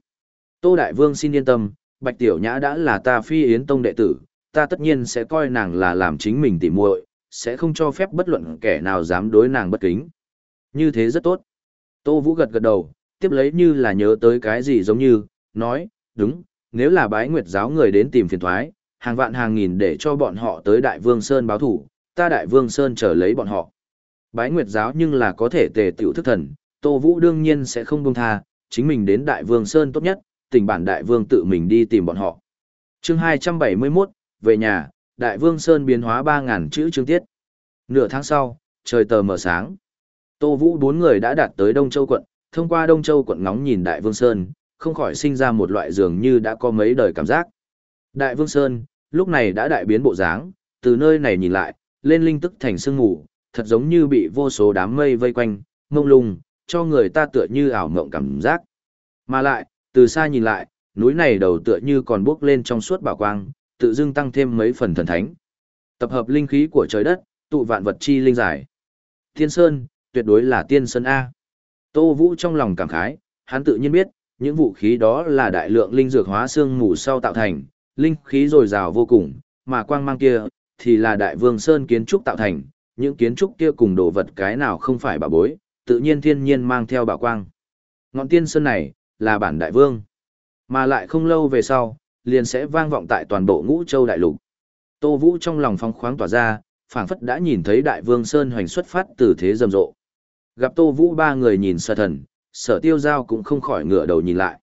S1: Tô Đại Vương xin yên tâm, Bạch Tiểu Nhã đã là ta Phi Yến Tông đệ tử, ta tất nhiên sẽ coi nàng là làm chính mình tỉ muội, sẽ không cho phép bất luận kẻ nào dám đối nàng bất kính. Như thế rất tốt. Tô Vũ gật gật đầu, tiếp lấy như là nhớ tới cái gì giống như, nói, đúng, nếu là bái nguyệt giáo người đến tìm phiền thoái, hàng vạn hàng nghìn để cho bọn họ tới Đại Vương Sơn báo thủ, ta Đại Vương Sơn chờ lấy bọn họ. Bái nguyệt giáo nhưng là có thể tề tiểu thức thần, Tô Vũ đương nhiên sẽ không buông tha, chính mình đến Đại Vương Sơn tốt nhất, tỉnh bản Đại Vương tự mình đi tìm bọn họ. chương 271, về nhà, Đại Vương Sơn biến hóa 3.000 chữ chương tiết. Nửa tháng sau, trời tờ mở sáng. Tô Vũ bốn người đã đạt tới Đông Châu quận, thông qua Đông Châu quận ngóng nhìn Đại Vương Sơn, không khỏi sinh ra một loại dường như đã có mấy đời cảm giác. Đại Vương Sơn, lúc này đã đại biến bộ dáng, từ nơi này nhìn lại, lên linh tức thành sương ngủ, thật giống như bị vô số đám mây vây quanh, mông lung, cho người ta tựa như ảo mộng cảm giác. Mà lại, từ xa nhìn lại, núi này đầu tựa như còn bước lên trong suốt bảo quang, tự dưng tăng thêm mấy phần thần thánh. Tập hợp linh khí của trời đất, tụ vạn vật chi linh giải. Tiên Sơn, tuyệt đối là Tiên Sơn A. Tô Vũ trong lòng cảm khái, hắn tự nhiên biết, những vũ khí đó là đại lượng linh dược hóa xương mù sau tạo thành, linh khí dồi dào vô cùng, mà quang mang kia, thì là đại vương Sơn kiến trúc tạo thành, những kiến trúc kia cùng đồ vật cái nào không phải bảo bối, tự nhiên thiên nhiên mang theo bảo quang. Ngọn tiên sơn này, là bản đại vương. Mà lại không lâu về sau, liền sẽ vang vọng tại toàn bộ ngũ châu đại lục. Tô Vũ trong lòng phong khoáng tỏa ra, phảng phất đã nhìn thấy đại vương Sơn hoành xuất phát từ thế rầm rộ. Gặp Tô Vũ ba người nhìn sở thần, sở tiêu giao cũng không khỏi ngựa đầu nhìn lại.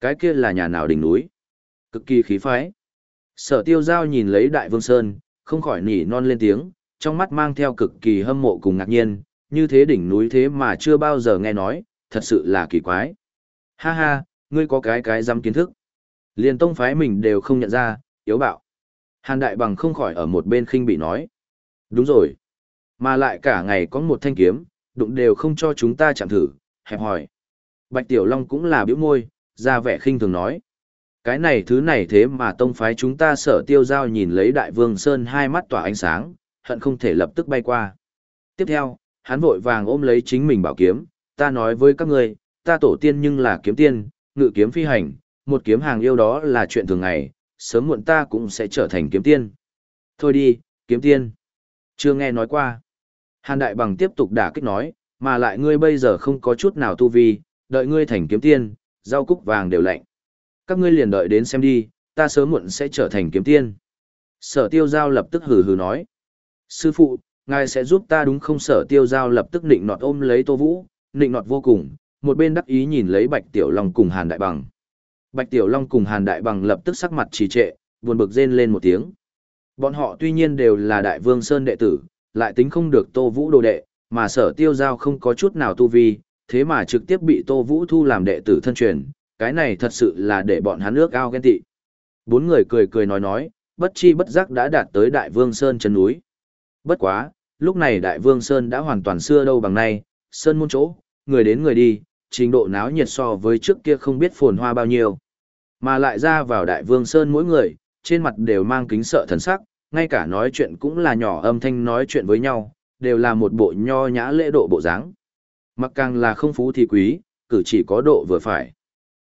S1: Cái kia là nhà nào đỉnh núi? Cực kỳ khí phái. Sở tiêu giao nhìn lấy đại vương Sơn, không khỏi nỉ non lên tiếng, trong mắt mang theo cực kỳ hâm mộ cùng ngạc nhiên, như thế đỉnh núi thế mà chưa bao giờ nghe nói, thật sự là kỳ quái. Ha ha, ngươi có cái cái dám kiến thức. Liền tông phái mình đều không nhận ra, yếu bạo. Hàn Đại Bằng không khỏi ở một bên khinh bị nói. Đúng rồi. Mà lại cả ngày có một thanh kiếm, đụng đều không cho chúng ta chạm thử, hẹp hỏi. Bạch Tiểu Long cũng là biểu môi, ra vẻ khinh thường nói. Cái này thứ này thế mà tông phái chúng ta sở tiêu giao nhìn lấy Đại Vương Sơn hai mắt tỏa ánh sáng, hận không thể lập tức bay qua. Tiếp theo, hắn vội vàng ôm lấy chính mình bảo kiếm, ta nói với các ngươi, ta tổ tiên nhưng là kiếm tiên, ngự kiếm phi hành, một kiếm hàng yêu đó là chuyện thường ngày, sớm muộn ta cũng sẽ trở thành kiếm tiên. Thôi đi, kiếm tiên. Chưa nghe nói qua. Hàn Đại Bằng tiếp tục đả kích nói, mà lại ngươi bây giờ không có chút nào tu vi, đợi ngươi thành kiếm tiên, rau cúc vàng đều lạnh. Các ngươi liền đợi đến xem đi, ta sớm muộn sẽ trở thành kiếm tiên. Sở tiêu giao lập tức hừ hừ nói. Sư phụ, ngài sẽ giúp ta đúng không sở tiêu giao lập tức nịnh nọt ôm lấy tô vũ, nịnh nọt vô cùng, một bên đắc ý nhìn lấy Bạch Tiểu Long cùng Hàn Đại Bằng. Bạch Tiểu Long cùng Hàn Đại Bằng lập tức sắc mặt trì trệ, buồn bực rên lên một tiếng. Bọn họ tuy nhiên đều là Đại Vương Sơn đệ tử, lại tính không được Tô Vũ đồ đệ, mà sở tiêu giao không có chút nào tu vi, thế mà trực tiếp bị Tô Vũ thu làm đệ tử thân truyền, cái này thật sự là để bọn hắn ước ao ghen tị. Bốn người cười cười nói nói, bất chi bất giác đã đạt tới Đại Vương Sơn chân núi. Bất quá, lúc này Đại Vương Sơn đã hoàn toàn xưa đâu bằng nay, Sơn môn chỗ, người đến người đi, trình độ náo nhiệt so với trước kia không biết phồn hoa bao nhiêu. Mà lại ra vào Đại Vương Sơn mỗi người, trên mặt đều mang kính sợ thần sắc, ngay cả nói chuyện cũng là nhỏ âm thanh nói chuyện với nhau, đều là một bộ nho nhã lễ độ bộ dáng. Mặc càng là không phú thì quý, cử chỉ có độ vừa phải.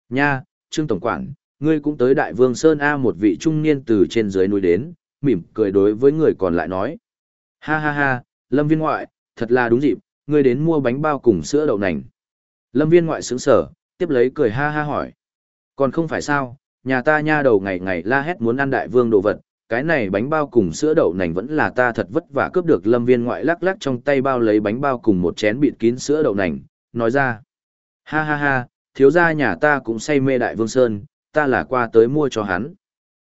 S1: Nha, Trương Tổng Quản, ngươi cũng tới Đại Vương Sơn A một vị trung niên từ trên dưới núi đến, mỉm cười đối với người còn lại nói. Ha ha ha, Lâm Viên Ngoại, thật là đúng dịp, ngươi đến mua bánh bao cùng sữa đậu nành. Lâm Viên Ngoại sướng sở, tiếp lấy cười ha ha hỏi. Còn không phải sao, nhà ta nha đầu ngày ngày la hét muốn ăn đại vương đồ vật, cái này bánh bao cùng sữa đậu nành vẫn là ta thật vất vả cướp được lâm viên ngoại lắc lắc trong tay bao lấy bánh bao cùng một chén bịt kín sữa đậu nành, nói ra. Ha ha ha, thiếu gia nhà ta cũng say mê đại vương Sơn, ta là qua tới mua cho hắn.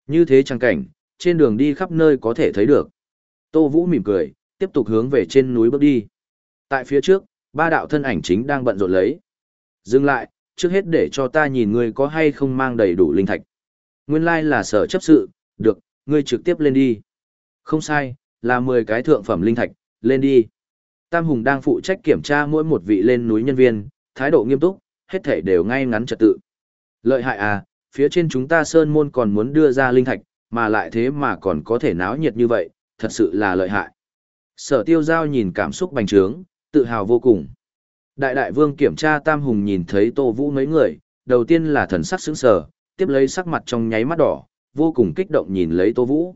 S1: Như thế trang cảnh, trên đường đi khắp nơi có thể thấy được. Tô Vũ mỉm cười, tiếp tục hướng về trên núi bước đi. Tại phía trước, ba đạo thân ảnh chính đang bận rộn lấy. Dừng lại, trước hết để cho ta nhìn ngươi có hay không mang đầy đủ linh thạch. Nguyên lai là sở chấp sự, được, ngươi trực tiếp lên đi. Không sai, là 10 cái thượng phẩm linh thạch, lên đi. Tam Hùng đang phụ trách kiểm tra mỗi một vị lên núi nhân viên, thái độ nghiêm túc, hết thể đều ngay ngắn trật tự. Lợi hại à, phía trên chúng ta sơn môn còn muốn đưa ra linh thạch, mà lại thế mà còn có thể náo nhiệt như vậy, thật sự là lợi hại. Sở tiêu giao nhìn cảm xúc bành trướng, tự hào vô cùng. Đại đại vương kiểm tra Tam Hùng nhìn thấy Tô Vũ mấy người, đầu tiên là thần sắc sững sờ, tiếp lấy sắc mặt trong nháy mắt đỏ, vô cùng kích động nhìn lấy Tô Vũ.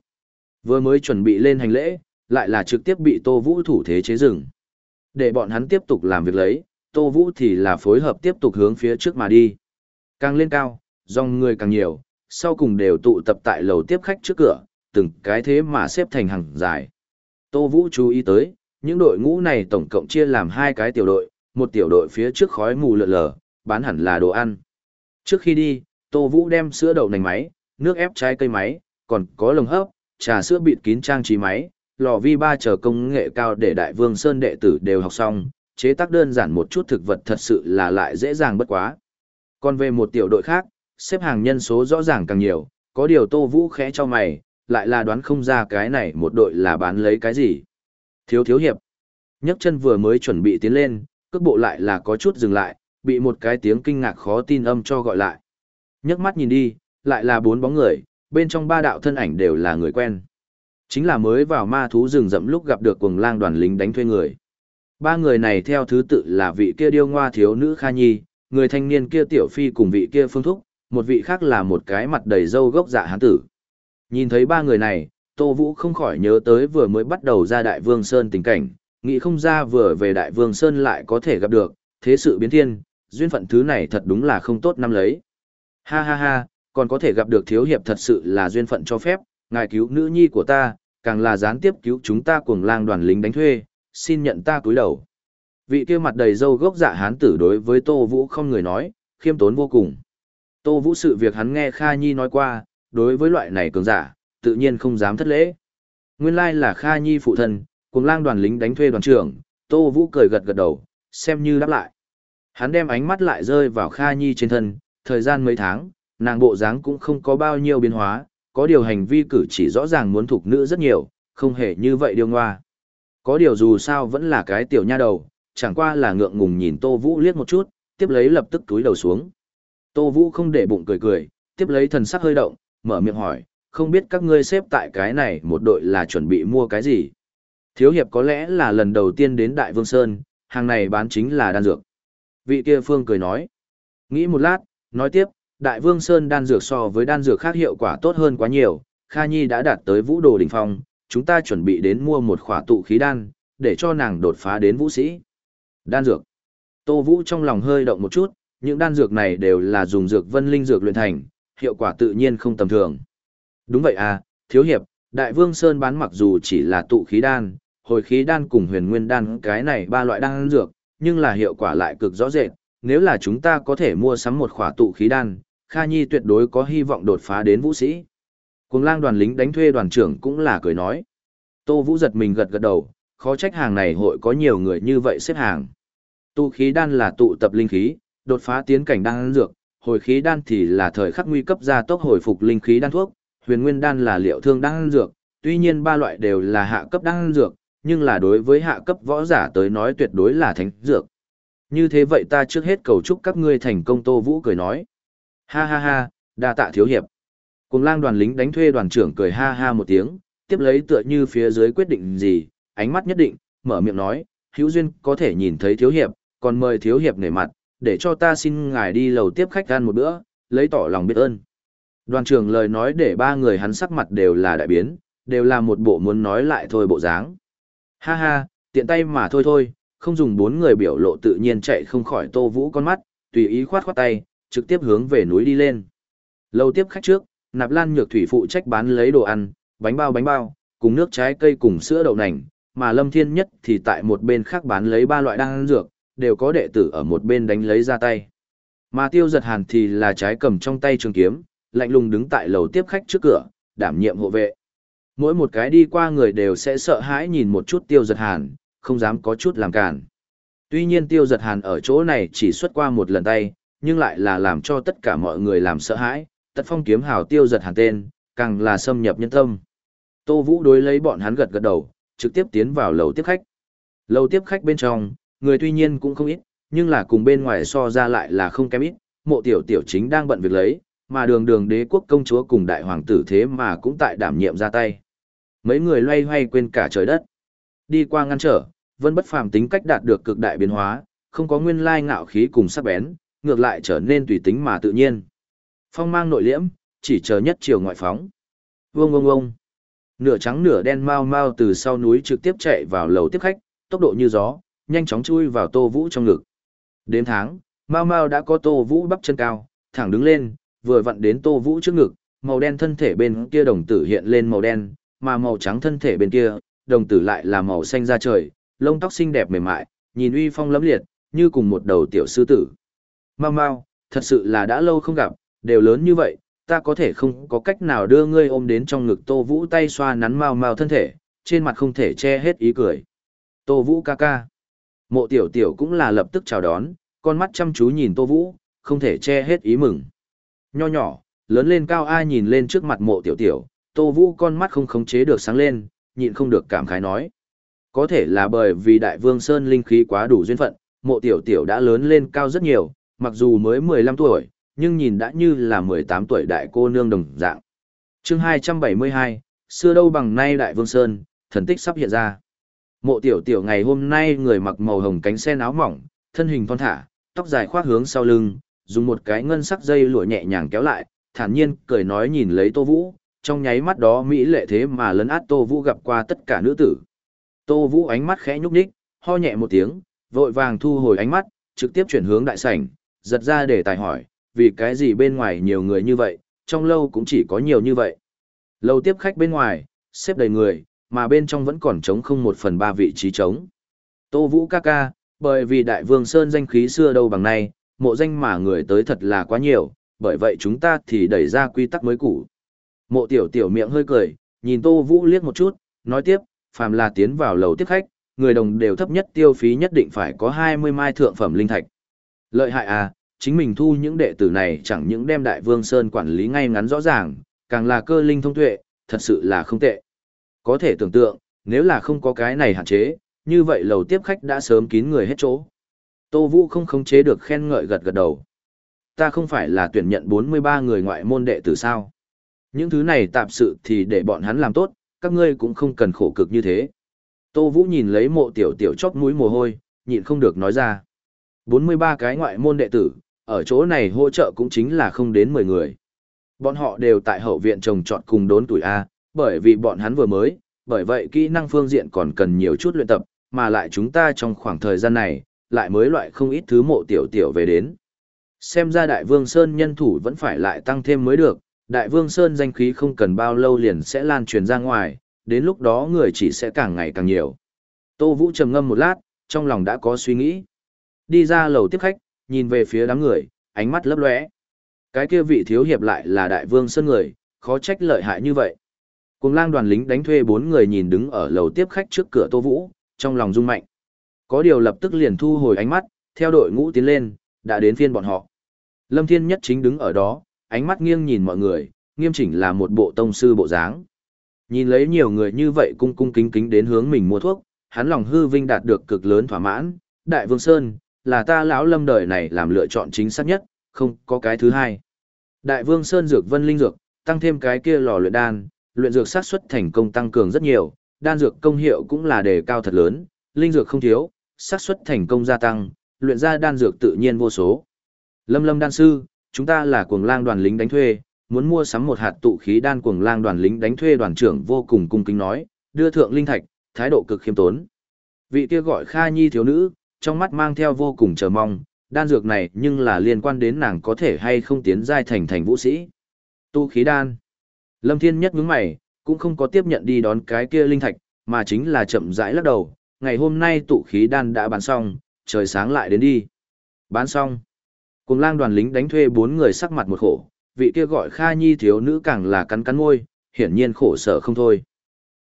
S1: Vừa mới chuẩn bị lên hành lễ, lại là trực tiếp bị Tô Vũ thủ thế chế rừng. Để bọn hắn tiếp tục làm việc lấy, Tô Vũ thì là phối hợp tiếp tục hướng phía trước mà đi. Càng lên cao, dòng người càng nhiều, sau cùng đều tụ tập tại lầu tiếp khách trước cửa, từng cái thế mà xếp thành hàng dài. Tô Vũ chú ý tới, những đội ngũ này tổng cộng chia làm hai cái tiểu đội, một tiểu đội phía trước khói mù lượn lờ, bán hẳn là đồ ăn. Trước khi đi, Tô Vũ đem sữa đậu nành máy, nước ép trái cây máy, còn có lồng hấp, trà sữa bịt kín trang trí máy, lò vi ba chờ công nghệ cao để đại vương sơn đệ tử đều học xong, chế tác đơn giản một chút thực vật thật sự là lại dễ dàng bất quá. Còn về một tiểu đội khác, xếp hàng nhân số rõ ràng càng nhiều, có điều Tô Vũ khẽ cho mày, lại là đoán không ra cái này một đội là bán lấy cái gì. Thiếu thiếu hiệp. nhấc chân vừa mới chuẩn bị tiến lên, cước bộ lại là có chút dừng lại, bị một cái tiếng kinh ngạc khó tin âm cho gọi lại. nhấc mắt nhìn đi, lại là bốn bóng người, bên trong ba đạo thân ảnh đều là người quen. Chính là mới vào ma thú rừng rậm lúc gặp được cuồng lang đoàn lính đánh thuê người. Ba người này theo thứ tự là vị kia điêu ngoa thiếu nữ Kha Nhi, người thanh niên kia Tiểu Phi cùng vị kia Phương Thúc, một vị khác là một cái mặt đầy râu gốc dạ hán tử. Nhìn thấy ba người này, Tô Vũ không khỏi nhớ tới vừa mới bắt đầu ra Đại Vương Sơn tình cảnh, nghĩ không ra vừa về Đại Vương Sơn lại có thể gặp được, thế sự biến thiên, duyên phận thứ này thật đúng là không tốt năm lấy. Ha ha ha, còn có thể gặp được thiếu hiệp thật sự là duyên phận cho phép, ngài cứu nữ nhi của ta, càng là gián tiếp cứu chúng ta cuồng lang đoàn lính đánh thuê, xin nhận ta cúi đầu. Vị kia mặt đầy râu gốc dạ hán tử đối với Tô Vũ không người nói, khiêm tốn vô cùng. Tô Vũ sự việc hắn nghe Kha Nhi nói qua, đối với loại này cường giả, tự nhiên không dám thất lễ. Nguyên lai là Kha Nhi phụ thân, cùng lang đoàn lính đánh thuê đoàn trưởng, Tô Vũ cười gật gật đầu, xem như đáp lại. Hắn đem ánh mắt lại rơi vào Kha Nhi trên thân, thời gian mấy tháng, nàng bộ dáng cũng không có bao nhiêu biến hóa, có điều hành vi cử chỉ rõ ràng muốn thuộc nữ rất nhiều, không hề như vậy điều ngoa. Có điều dù sao vẫn là cái tiểu nha đầu, chẳng qua là ngượng ngùng nhìn Tô Vũ liếc một chút, tiếp lấy lập tức túi đầu xuống. Tô Vũ không để bụng cười cười, tiếp lấy thần sắc hơi động, mở miệng hỏi, không biết các ngươi xếp tại cái này một đội là chuẩn bị mua cái gì? Thiếu hiệp có lẽ là lần đầu tiên đến Đại Vương Sơn, hàng này bán chính là đan dược. Vị kia phương cười nói. Nghĩ một lát, nói tiếp, Đại Vương Sơn đan dược so với đan dược khác hiệu quả tốt hơn quá nhiều, Kha Nhi đã đạt tới vũ đồ đỉnh phong, chúng ta chuẩn bị đến mua một khỏa tụ khí đan, để cho nàng đột phá đến vũ sĩ. Đan dược. Tô Vũ trong lòng hơi động một chút, những đan dược này đều là dùng dược vân linh dược luyện thành, hiệu quả tự nhiên không tầm thường. Đúng vậy à, thiếu hiệp, Đại Vương Sơn bán mặc dù chỉ là tụ khí đan, hồi khí đan cùng huyền nguyên đan cái này ba loại đan dược, nhưng là hiệu quả lại cực rõ rệt, nếu là chúng ta có thể mua sắm một khỏa tụ khí đan, Kha Nhi tuyệt đối có hy vọng đột phá đến vũ sĩ. Cùng lang đoàn lính đánh thuê đoàn trưởng cũng là cười nói. Tô Vũ giật mình gật gật đầu, khó trách hàng này hội có nhiều người như vậy xếp hàng. Tụ khí đan là tụ tập linh khí, đột phá tiến cảnh đan dược, hồi khí đan thì là thời khắc nguy cấp gia tốc hồi phục linh khí đan thuốc, huyền nguyên đan là liệu thương đan dược, tuy nhiên ba loại đều là hạ cấp đan dược, nhưng là đối với hạ cấp võ giả tới nói tuyệt đối là thánh dược. Như thế vậy ta trước hết cầu chúc các ngươi thành công Tô Vũ cười nói. Ha ha ha, đa tạ thiếu hiệp. Cùng lang đoàn lính đánh thuê đoàn trưởng cười ha ha một tiếng, tiếp lấy tựa như phía dưới quyết định gì, ánh mắt nhất định, mở miệng nói, hữu duyên có thể nhìn thấy thiếu hiệp, còn mời thiếu hiệp nể mặt, để cho ta xin ngài đi lầu tiếp khách ăn một bữa, lấy tỏ lòng biết ơn. Đoàn trưởng lời nói để ba người hắn sắc mặt đều là đại biến, đều là một bộ muốn nói lại thôi bộ dáng. Ha ha, tiện tay mà thôi thôi, không dùng bốn người biểu lộ tự nhiên chạy không khỏi tô vũ con mắt, tùy ý khoát khoát tay, trực tiếp hướng về núi đi lên. Lầu tiếp khách trước, nạp lan nhược thủy phụ trách bán lấy đồ ăn, bánh bao bánh bao, cùng nước trái cây cùng sữa đậu nành, mà lâm thiên nhất thì tại một bên khác bán lấy ba loại đan dược, đều có đệ tử ở một bên đánh lấy ra tay. Mà tiêu giật hàn thì là trái cầm trong tay trường kiếm, lạnh lùng đứng tại lầu tiếp khách trước cửa, đảm nhiệm hộ vệ. Mỗi một cái đi qua người đều sẽ sợ hãi nhìn một chút tiêu giật hàn, không dám có chút làm cản. Tuy nhiên tiêu giật hàn ở chỗ này chỉ xuất qua một lần tay, nhưng lại là làm cho tất cả mọi người làm sợ hãi, tật phong kiếm hào tiêu giật hàn tên, càng là xâm nhập nhân tâm. Tô Vũ đối lấy bọn hắn gật gật đầu, trực tiếp tiến vào lầu tiếp khách. Lầu tiếp khách bên trong, người tuy nhiên cũng không ít, nhưng là cùng bên ngoài so ra lại là không kém ít, mộ tiểu tiểu chính đang bận việc lấy, mà đường đường đế quốc công chúa cùng đại hoàng tử thế mà cũng tại đảm nhiệm ra tay. Mấy người loay hoay quên cả trời đất. Đi qua ngăn trở, vân bất phàm tính cách đạt được cực đại biến hóa, không có nguyên lai ngạo khí cùng sắc bén, ngược lại trở nên tùy tính mà tự nhiên. Phong mang nội liễm, chỉ chờ nhất chiều ngoại phóng. Vương ông ông. Nửa trắng nửa đen mau mau từ sau núi trực tiếp chạy vào lầu tiếp khách, tốc độ như gió, nhanh chóng chui vào Tô Vũ trong ngực. Đến tháng, mau mau đã có Tô Vũ bắp chân cao, thẳng đứng lên, vừa vặn đến Tô Vũ trước ngực, màu đen thân thể bên kia đồng tử hiện lên màu đen, mà màu trắng thân thể bên kia, đồng tử lại là màu xanh da trời, lông tóc xinh đẹp mềm mại, nhìn uy phong lẫm liệt, như cùng một đầu tiểu sư tử. Mau mau, thật sự là đã lâu không gặp, đều lớn như vậy, ta có thể không có cách nào đưa ngươi ôm đến trong ngực Tô Vũ tay xoa nắn mau mau thân thể, trên mặt không thể che hết ý cười. Tô Vũ ca ca. Mộ tiểu tiểu cũng là lập tức chào đón, con mắt chăm chú nhìn Tô Vũ, không thể che hết ý mừng. Nho nhỏ, lớn lên cao ai nhìn lên trước mặt mộ tiểu tiểu, Tô Vũ con mắt không khống chế được sáng lên, nhịn không được cảm khái nói. Có thể là bởi vì đại vương Sơn linh khí quá đủ duyên phận, mộ tiểu tiểu đã lớn lên cao rất nhiều, mặc dù mới 15 tuổi, nhưng nhìn đã như là 18 tuổi đại cô nương đồng dạng. chương 272, xưa đâu bằng nay đại vương Sơn, thần tích sắp hiện ra. Mộ tiểu tiểu ngày hôm nay người mặc màu hồng cánh sen áo mỏng, thân hình thon thả, tóc dài khoác hướng sau lưng, dùng một cái ngân sắc dây lụa nhẹ nhàng kéo lại, thản nhiên cười nói nhìn lấy Tô Vũ, trong nháy mắt đó mỹ lệ thế mà lấn át Tô Vũ gặp qua tất cả nữ tử. Tô Vũ ánh mắt khẽ nhúc nhích, ho nhẹ một tiếng, vội vàng thu hồi ánh mắt, trực tiếp chuyển hướng đại sảnh, giật ra để tài hỏi, vì cái gì bên ngoài nhiều người như vậy, trong lâu cũng chỉ có nhiều như vậy. Lâu tiếp khách bên ngoài, xếp đầy người, mà bên trong vẫn còn trống không một phần ba vị trí trống. Tô Vũ ca ca, bởi vì đại vương Sơn danh khí xưa đâu bằng nay, mộ danh mà người tới thật là quá nhiều, bởi vậy chúng ta thì đẩy ra quy tắc mới cũ. Mộ tiểu tiểu miệng hơi cười, nhìn Tô Vũ liếc một chút, nói tiếp, phàm là tiến vào lầu tiếp khách, người đồng đều thấp nhất tiêu phí nhất định phải có 20 mai thượng phẩm linh thạch. Lợi hại à, chính mình thu những đệ tử này chẳng những đem Đại Vương Sơn quản lý ngay ngắn rõ ràng, càng là cơ linh thông tuệ, thật sự là không tệ. Có thể tưởng tượng, nếu là không có cái này hạn chế, như vậy lầu tiếp khách đã sớm kín người hết chỗ. Tô Vũ không khống chế được khen ngợi gật gật đầu. Ta không phải là tuyển nhận 43 người ngoại môn đệ tử sao. Những thứ này tạp sự thì để bọn hắn làm tốt, các ngươi cũng không cần khổ cực như thế. Tô Vũ nhìn lấy mộ tiểu tiểu chóp mũi mồ hôi, nhịn không được nói ra. 43 cái ngoại môn đệ tử, ở chỗ này hỗ trợ cũng chính là không đến 10 người. Bọn họ đều tại hậu viện trồng trọt cùng đốn tuổi A, bởi vì bọn hắn vừa mới, bởi vậy kỹ năng phương diện còn cần nhiều chút luyện tập, mà lại chúng ta trong khoảng thời gian này, lại mới loại không ít thứ mộ tiểu tiểu về đến. Xem ra Đại Vương Sơn nhân thủ vẫn phải lại tăng thêm mới được, Đại Vương Sơn danh khí không cần bao lâu liền sẽ lan truyền ra ngoài, đến lúc đó người chỉ sẽ càng ngày càng nhiều. Tô Vũ trầm ngâm một lát, trong lòng đã có suy nghĩ. Đi ra lầu tiếp khách, nhìn về phía đám người, ánh mắt lấp lóe. Cái kia vị thiếu hiệp lại là Đại Vương Sơn người, khó trách lợi hại như vậy. Cùng lang đoàn lính đánh thuê bốn người nhìn đứng ở lầu tiếp khách trước cửa Tô Vũ, trong lòng rung mạnh. Có điều lập tức liền thu hồi ánh mắt, theo đội ngũ tiến lên, đã đến phiên bọn họ. Lâm Thiên Nhất chính đứng ở đó, ánh mắt nghiêng nhìn mọi người, nghiêm chỉnh là một bộ tông sư bộ dáng. Nhìn lấy nhiều người như vậy cung cung kính kính đến hướng mình mua thuốc, hắn lòng hư vinh đạt được cực lớn thỏa mãn. Đại Vương Sơn, là ta lão lâm đời này làm lựa chọn chính xác nhất, không có cái thứ hai. Đại Vương Sơn dược vân linh dược, tăng thêm cái kia lò luyện đan, luyện dược sát xuất thành công tăng cường rất nhiều, đan dược công hiệu cũng là đề cao thật lớn, linh dược không thiếu, sát xuất thành công gia tăng, luyện ra đan dược tự nhiên vô số. Lâm Lâm đan sư, chúng ta là cuồng lang đoàn lính đánh thuê, muốn mua sắm một hạt tụ khí đan cuồng lang đoàn lính đánh thuê đoàn trưởng vô cùng cung kính nói, đưa thượng linh thạch, thái độ cực khiêm tốn. Vị kia gọi Kha Nhi thiếu nữ, trong mắt mang theo vô cùng chờ mong, đan dược này nhưng là liên quan đến nàng có thể hay không tiến giai thành thành vũ sĩ. Tu khí đan. Lâm Thiên Nhất nhướng mày, cũng không có tiếp nhận đi đón cái kia linh thạch, mà chính là chậm rãi lắc đầu, ngày hôm nay tụ khí đan đã bán xong, trời sáng lại đến đi. Bán xong. Cùng lang đoàn lính đánh thuê bốn người sắc mặt một khổ, vị kia gọi Kha Nhi thiếu nữ càng là cắn cắn môi, hiển nhiên khổ sở không thôi.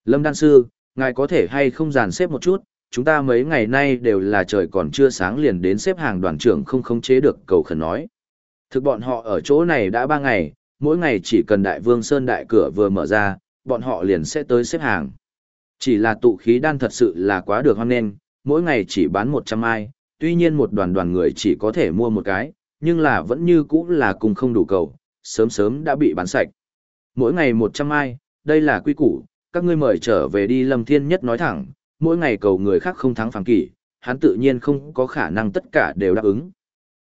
S1: Lâm Đan Sư, ngài có thể hay không dàn xếp một chút, chúng ta mấy ngày nay đều là trời còn chưa sáng liền đến xếp hàng đoàn trưởng không khống chế được cầu khẩn nói. Thực bọn họ ở chỗ này đã ba ngày, mỗi ngày chỉ cần đại vương sơn đại cửa vừa mở ra, bọn họ liền sẽ tới xếp hàng. Chỉ là tụ khí đan thật sự là quá được hoan nghênh, mỗi ngày chỉ bán 100 ai, tuy nhiên một đoàn đoàn người chỉ có thể mua một cái, nhưng là vẫn như cũ là cùng không đủ cầu, sớm sớm đã bị bán sạch. Mỗi ngày 100 ai, đây là quy củ, các ngươi mời trở về đi Lâm Thiên Nhất nói thẳng, mỗi ngày cầu người khác không thắng phàng kỷ, hắn tự nhiên không có khả năng tất cả đều đáp ứng.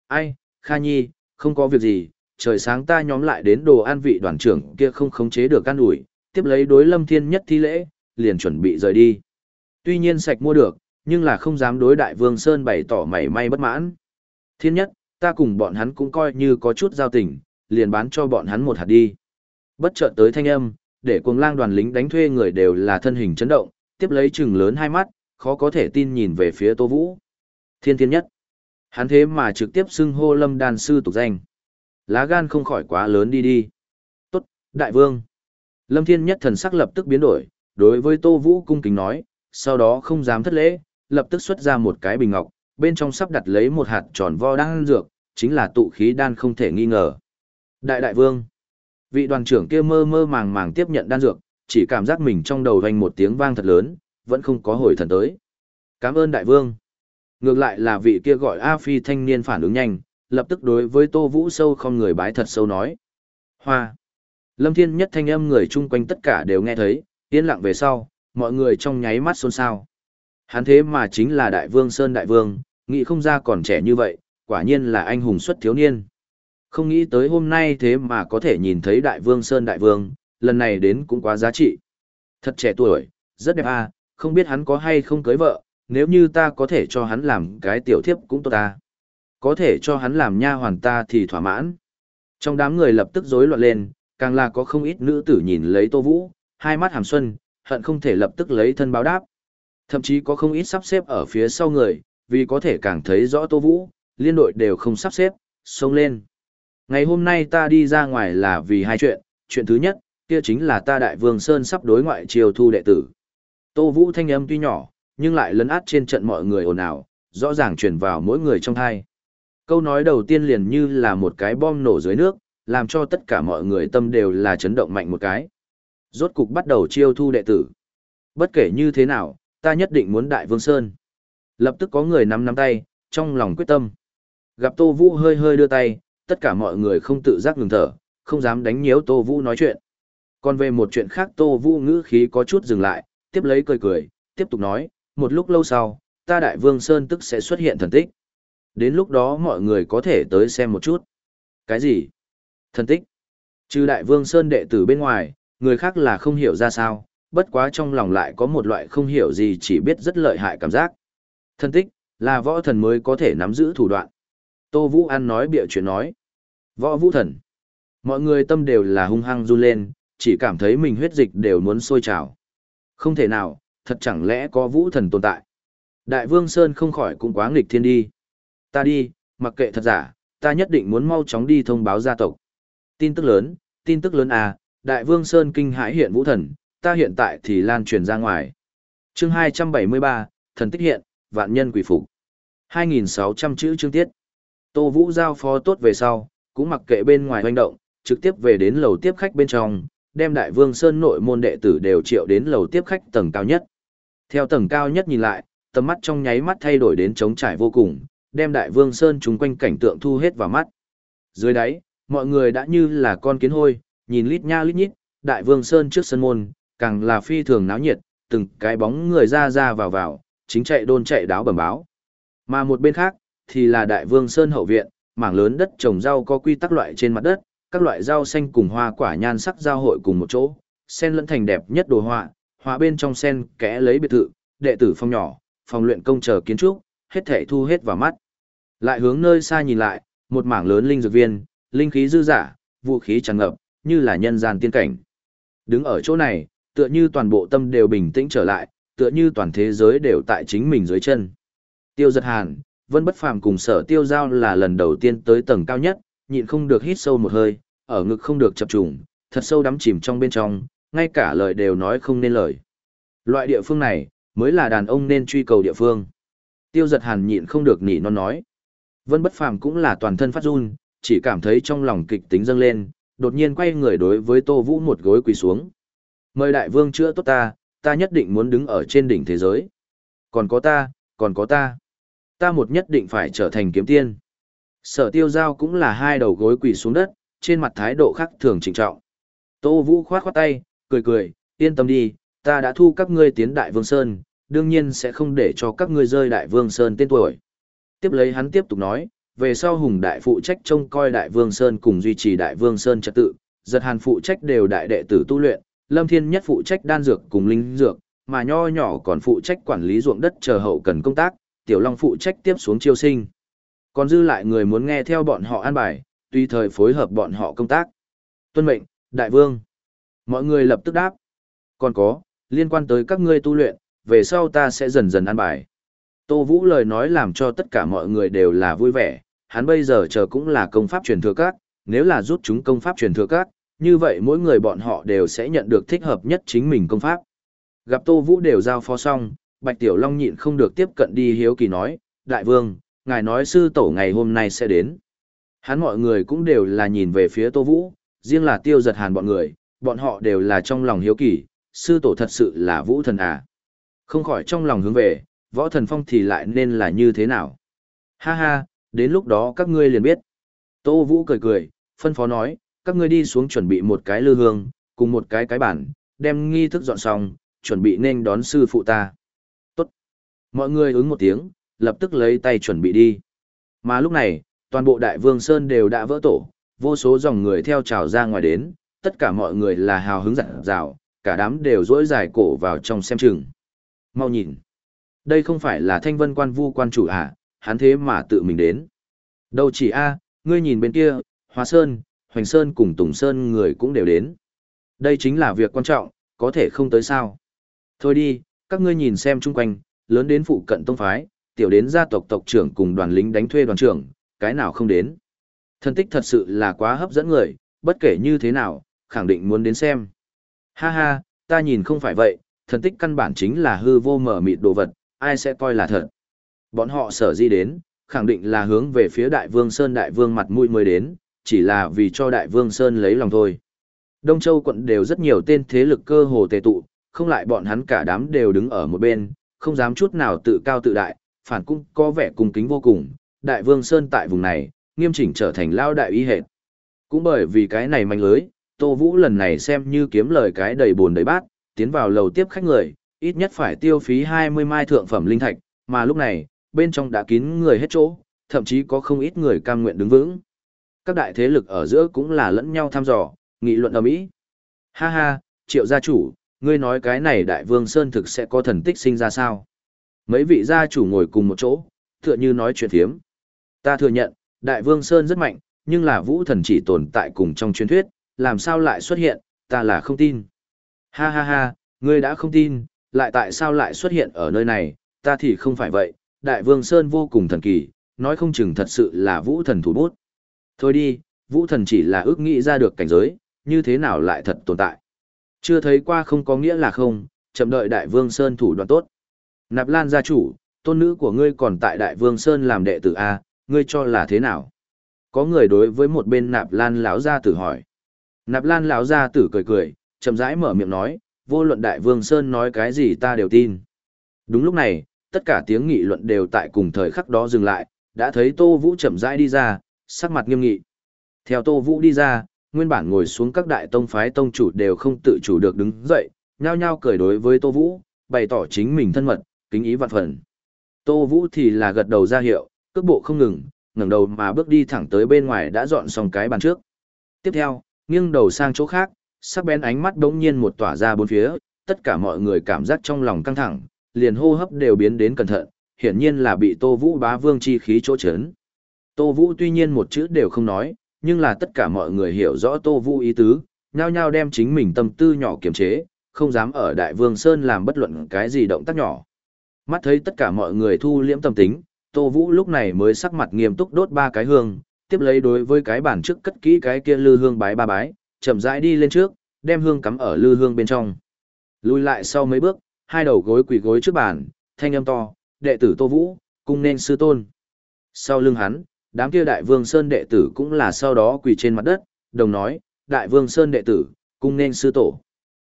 S1: Ai, Kha Nhi, không có việc gì, trời sáng ta nhóm lại đến đồ an vị đoàn trưởng kia không khống chế được ăn ủi, tiếp lấy đối Lâm Thiên Nhất thi lễ, liền chuẩn bị rời đi. Tuy nhiên sạch mua được, nhưng là không dám đối đại vương Sơn bày tỏ mảy may bất mãn. Thiên nhất, ta cùng bọn hắn cũng coi như có chút giao tình, liền bán cho bọn hắn một hạt đi. Bất chợt tới thanh âm, để cuồng lang đoàn lính đánh thuê người đều là thân hình chấn động, tiếp lấy chừng lớn hai mắt, khó có thể tin nhìn về phía Tô Vũ. Thiên thiên nhất. Hắn thế mà trực tiếp xưng hô lâm đàn sư tục danh. Lá gan không khỏi quá lớn đi đi. Tốt, đại vương. Lâm thiên nhất thần sắc lập tức biến đổi, đối với Tô Vũ cung kính nói, sau đó không dám thất lễ, lập tức xuất ra một cái bình ngọc, bên trong sắp đặt lấy một hạt tròn vo đan dược, chính là tụ khí đan không thể nghi ngờ. Đại đại vương, vị đoàn trưởng kia mơ mơ màng màng tiếp nhận đan dược, chỉ cảm giác mình trong đầu vang một tiếng vang thật lớn, vẫn không có hồi thần tới. Cảm ơn đại vương. Ngược lại là vị kia gọi A Phi thanh niên phản ứng nhanh, lập tức đối với Tô Vũ sâu không người bái thật sâu nói. Hoa. Lâm Thiên nhất thanh âm người chung quanh tất cả đều nghe thấy, Yên lặng về sau, mọi người trong nháy mắt xôn xao. Hắn thế mà chính là Đại Vương Sơn Đại Vương, nghĩ không ra còn trẻ như vậy, quả nhiên là anh hùng xuất thiếu niên. Không nghĩ tới hôm nay thế mà có thể nhìn thấy Đại Vương Sơn Đại Vương, lần này đến cũng quá giá trị. Thật trẻ tuổi, rất đẹp à, không biết hắn có hay không cưới vợ, nếu như ta có thể cho hắn làm cái tiểu thiếp cũng tốt ta. Có thể cho hắn làm nha hoàn ta thì thỏa mãn. Trong đám người lập tức rối loạn lên, càng là có không ít nữ tử nhìn lấy Tô Vũ, hai mắt hàm xuân, hận không thể lập tức lấy thân báo đáp. Thậm chí có không ít sắp xếp ở phía sau người, vì có thể càng thấy rõ Tô Vũ, liên đội đều không sắp xếp, xông lên. Ngày hôm nay ta đi ra ngoài là vì hai chuyện, chuyện thứ nhất, kia chính là ta Đại Vương Sơn sắp đối ngoại triều thu đệ tử. Tô Vũ thanh âm tuy nhỏ, nhưng lại lấn át trên trận mọi người ồn ào, rõ ràng truyền vào mỗi người trong thai. Câu nói đầu tiên liền như là một cái bom nổ dưới nước, làm cho tất cả mọi người tâm đều là chấn động mạnh một cái. Rốt cục bắt đầu chiêu thu đệ tử. Bất kể như thế nào, ta nhất định muốn Đại Vương Sơn. Lập tức có người nắm nắm tay, trong lòng quyết tâm. Gặp Tô Vũ hơi hơi đưa tay, tất cả mọi người không tự giác ngừng thở, không dám đánh nhiễu Tô Vũ nói chuyện. Còn về một chuyện khác Tô Vũ ngữ khí có chút dừng lại, tiếp lấy cười cười, tiếp tục nói, một lúc lâu sau, ta Đại Vương Sơn tức sẽ xuất hiện thần tích. Đến lúc đó mọi người có thể tới xem một chút. Cái gì? Thần tích. Trừ Đại Vương Sơn đệ tử bên ngoài, người khác là không hiểu ra sao, bất quá trong lòng lại có một loại không hiểu gì chỉ biết rất lợi hại cảm giác. Thần tích, là võ thần mới có thể nắm giữ thủ đoạn. Tô Vũ An nói bịa chuyện nói. Võ vũ thần. Mọi người tâm đều là hung hăng run lên, chỉ cảm thấy mình huyết dịch đều muốn sôi trào. Không thể nào, thật chẳng lẽ có vũ thần tồn tại. Đại vương Sơn không khỏi cũng quá nghịch thiên đi. Ta đi, mặc kệ thật giả, ta nhất định muốn mau chóng đi thông báo gia tộc. Tin tức lớn, tin tức lớn à, Đại vương Sơn kinh hãi hiện vũ thần, ta hiện tại thì lan truyền ra ngoài. chương 273, thần tích hiện, vạn nhân quỷ phục. 2.600 chữ chương tiết. Tô Vũ giao phó tốt về sau, cũng mặc kệ bên ngoài hoành động, trực tiếp về đến lầu tiếp khách bên trong, đem Đại Vương Sơn nội môn đệ tử đều triệu đến lầu tiếp khách tầng cao nhất. Theo tầng cao nhất nhìn lại, tầm mắt trong nháy mắt thay đổi đến trống trải vô cùng, đem Đại Vương Sơn chúng quanh cảnh tượng thu hết vào mắt. Dưới đáy, mọi người đã như là con kiến hôi, nhìn lít nha lít nhít, Đại Vương Sơn trước sân môn, càng là phi thường náo nhiệt, từng cái bóng người ra ra vào vào, chính chạy đôn chạy đáo bẩm báo. Mà một bên khác, thì là Đại Vương Sơn hậu viện, mảng lớn đất trồng rau có quy tắc loại trên mặt đất, các loại rau xanh cùng hoa quả nhan sắc giao hội cùng một chỗ, sen lẫn thành đẹp nhất đồ họa, họa bên trong sen kẽ lấy biệt thự, đệ tử phòng nhỏ, phòng luyện công chờ kiến trúc, hết thể thu hết vào mắt. Lại hướng nơi xa nhìn lại, một mảng lớn linh dược viên, linh khí dư giả, vũ khí tràn ngập, như là nhân gian tiên cảnh. Đứng ở chỗ này, tựa như toàn bộ tâm đều bình tĩnh trở lại, tựa như toàn thế giới đều tại chính mình dưới chân. Tiêu giật hàn, Vân Bất Phàm cùng sở tiêu giao là lần đầu tiên tới tầng cao nhất, nhịn không được hít sâu một hơi, ở ngực không được chập trùng, thật sâu đắm chìm trong bên trong, ngay cả lời đều nói không nên lời. Loại địa phương này, mới là đàn ông nên truy cầu địa phương. Tiêu giật hàn nhịn không được nỉ non nói. Vân Bất Phàm cũng là toàn thân phát run, chỉ cảm thấy trong lòng kịch tính dâng lên, đột nhiên quay người đối với Tô Vũ một gối quỳ xuống. Mời đại vương chữa tốt ta, ta nhất định muốn đứng ở trên đỉnh thế giới. Còn có ta, còn có ta. Ta một nhất định phải trở thành kiếm tiên. Sở tiêu giao cũng là hai đầu gối quỳ xuống đất, trên mặt thái độ khác thường trịnh trọng. Tô Vũ khoát khoát tay, cười cười, yên tâm đi, ta đã thu các ngươi tiến Đại Vương Sơn, đương nhiên sẽ không để cho các ngươi rơi Đại Vương Sơn tên tuổi. Tiếp lấy hắn tiếp tục nói, về sau Hùng Đại phụ trách trông coi Đại Vương Sơn cùng duy trì Đại Vương Sơn trật tự, giật hàn phụ trách đều đại đệ tử tu luyện, Lâm Thiên nhất phụ trách đan dược cùng linh dược, mà nho nhỏ còn phụ trách quản lý ruộng đất chờ hậu cần công tác, Tiểu Long phụ trách tiếp xuống chiêu sinh. Còn dư lại người muốn nghe theo bọn họ an bài, tùy thời phối hợp bọn họ công tác. Tuân mệnh, đại vương. Mọi người lập tức đáp. Còn có, liên quan tới các ngươi tu luyện, về sau ta sẽ dần dần an bài. Tô Vũ lời nói làm cho tất cả mọi người đều là vui vẻ, hắn bây giờ chờ cũng là công pháp truyền thừa các, nếu là rút chúng công pháp truyền thừa các, như vậy mỗi người bọn họ đều sẽ nhận được thích hợp nhất chính mình công pháp. Gặp Tô Vũ đều giao phó xong, Bạch Tiểu Long nhịn không được tiếp cận đi hiếu kỳ nói, Đại vương, ngài nói sư tổ ngày hôm nay sẽ đến. Hắn mọi người cũng đều là nhìn về phía Tô Vũ, riêng là tiêu giật hàn bọn người, bọn họ đều là trong lòng hiếu kỳ, sư tổ thật sự là vũ thần à. Không khỏi trong lòng hướng về, võ thần phong thì lại nên là như thế nào. Ha ha, đến lúc đó các ngươi liền biết. Tô Vũ cười cười, phân phó nói, các ngươi đi xuống chuẩn bị một cái lư hương, cùng một cái cái bản, đem nghi thức dọn xong, chuẩn bị nên đón sư phụ ta. Tốt. Mọi người ứng một tiếng, lập tức lấy tay chuẩn bị đi. Mà lúc này, toàn bộ đại vương Sơn đều đã vỡ tổ, vô số dòng người theo trào ra ngoài đến, tất cả mọi người là hào hứng dặn dào, cả đám đều dỗi dài cổ vào trong xem chừng. Mau nhìn. Đây không phải là thanh vân quan vu quan chủ à, hắn thế mà tự mình đến. Đâu chỉ a ngươi nhìn bên kia, Hóa Sơn, Hoành Sơn cùng Tùng Sơn người cũng đều đến. Đây chính là việc quan trọng, có thể không tới sao. Thôi đi, các ngươi nhìn xem chung quanh, lớn đến phụ cận tông phái, tiểu đến gia tộc tộc trưởng cùng đoàn lính đánh thuê đoàn trưởng, cái nào không đến. Thân tích thật sự là quá hấp dẫn người, bất kể như thế nào, khẳng định muốn đến xem. Ha ha, ta nhìn không phải vậy, thần tích căn bản chính là hư vô mở mịt đồ vật, ai sẽ coi là thật. Bọn họ sở di đến, khẳng định là hướng về phía Đại Vương Sơn Đại Vương mặt mũi mới đến, chỉ là vì cho Đại Vương Sơn lấy lòng thôi. Đông Châu quận đều rất nhiều tên thế lực cơ hồ tề tụ, không lại bọn hắn cả đám đều đứng ở một bên, không dám chút nào tự cao tự đại, phản cũng có vẻ cung kính vô cùng. Đại Vương Sơn tại vùng này, nghiêm chỉnh trở thành lao đại y hệt. Cũng bởi vì cái này manh lưới, Tô Vũ lần này xem như kiếm lời cái đầy buồn đầy bát, tiến vào lầu tiếp khách người, ít nhất phải tiêu phí 20 mai thượng phẩm linh thạch, mà lúc này, bên trong đã kín người hết chỗ, thậm chí có không ít người cam nguyện đứng vững. Các đại thế lực ở giữa cũng là lẫn nhau thăm dò, nghị luận ầm ĩ. Ha ha, triệu gia chủ, ngươi nói cái này đại vương Sơn thực sẽ có thần tích sinh ra sao? Mấy vị gia chủ ngồi cùng một chỗ, tựa như nói chuyện phiếm. Ta thừa nhận, đại vương Sơn rất mạnh, nhưng là vũ thần chỉ tồn tại cùng trong truyền thuyết, làm sao lại xuất hiện, ta là không tin. Ha ha ha, ngươi đã không tin, lại tại sao lại xuất hiện ở nơi này, ta thì không phải vậy, đại vương Sơn vô cùng thần kỳ, nói không chừng thật sự là vũ thần thủ bút. Thôi đi, vũ thần chỉ là ước nghĩ ra được cảnh giới, như thế nào lại thật tồn tại. Chưa thấy qua không có nghĩa là không, chậm đợi đại vương Sơn thủ đoạn tốt. Nạp Lan gia chủ, tôn nữ của ngươi còn tại đại vương Sơn làm đệ tử A, ngươi cho là thế nào? Có người đối với một bên Nạp Lan lão gia tử hỏi. Nạp Lan lão gia tử cười cười, chậm rãi mở miệng nói, vô luận đại vương Sơn nói cái gì ta đều tin. Đúng lúc này, tất cả tiếng nghị luận đều tại cùng thời khắc đó dừng lại, đã thấy Tô Vũ chậm rãi đi ra, sắc mặt nghiêm nghị. Theo Tô Vũ đi ra, nguyên bản ngồi xuống các đại tông phái tông chủ đều không tự chủ được đứng dậy, nhao nhao cười đối với Tô Vũ, bày tỏ chính mình thân mật, kính ý vạn phần. Tô Vũ thì là gật đầu ra hiệu, cước bộ không ngừng, ngẩng đầu mà bước đi thẳng tới bên ngoài đã dọn xong cái bàn trước. Tiếp theo, nghiêng đầu sang chỗ khác, sắc bén ánh mắt bỗng nhiên một tỏa ra bốn phía, tất cả mọi người cảm giác trong lòng căng thẳng, liền hô hấp đều biến đến cẩn thận, hiển nhiên là bị Tô Vũ bá vương chi khí chỗ chấn. Tô Vũ tuy nhiên một chữ đều không nói, nhưng là tất cả mọi người hiểu rõ Tô Vũ ý tứ, nhao nhao đem chính mình tâm tư nhỏ kiềm chế, không dám ở Đại Vương Sơn làm bất luận cái gì động tác nhỏ. Mắt thấy tất cả mọi người thu liễm tâm tính, Tô Vũ lúc này mới sắc mặt nghiêm túc đốt ba cái hương, tiếp lấy đối với cái bản trước cất kỹ cái kia lư hương bái ba bái, chậm rãi đi lên trước, đem hương cắm ở lư hương bên trong. Lùi lại sau mấy bước, hai đầu gối quỳ gối trước bàn, thanh âm to, đệ tử Tô Vũ, cung nên sư tôn. Sau lưng hắn, đám kia đại vương sơn đệ tử cũng là sau đó quỳ trên mặt đất, đồng nói, đại vương sơn đệ tử, cung nên sư tổ.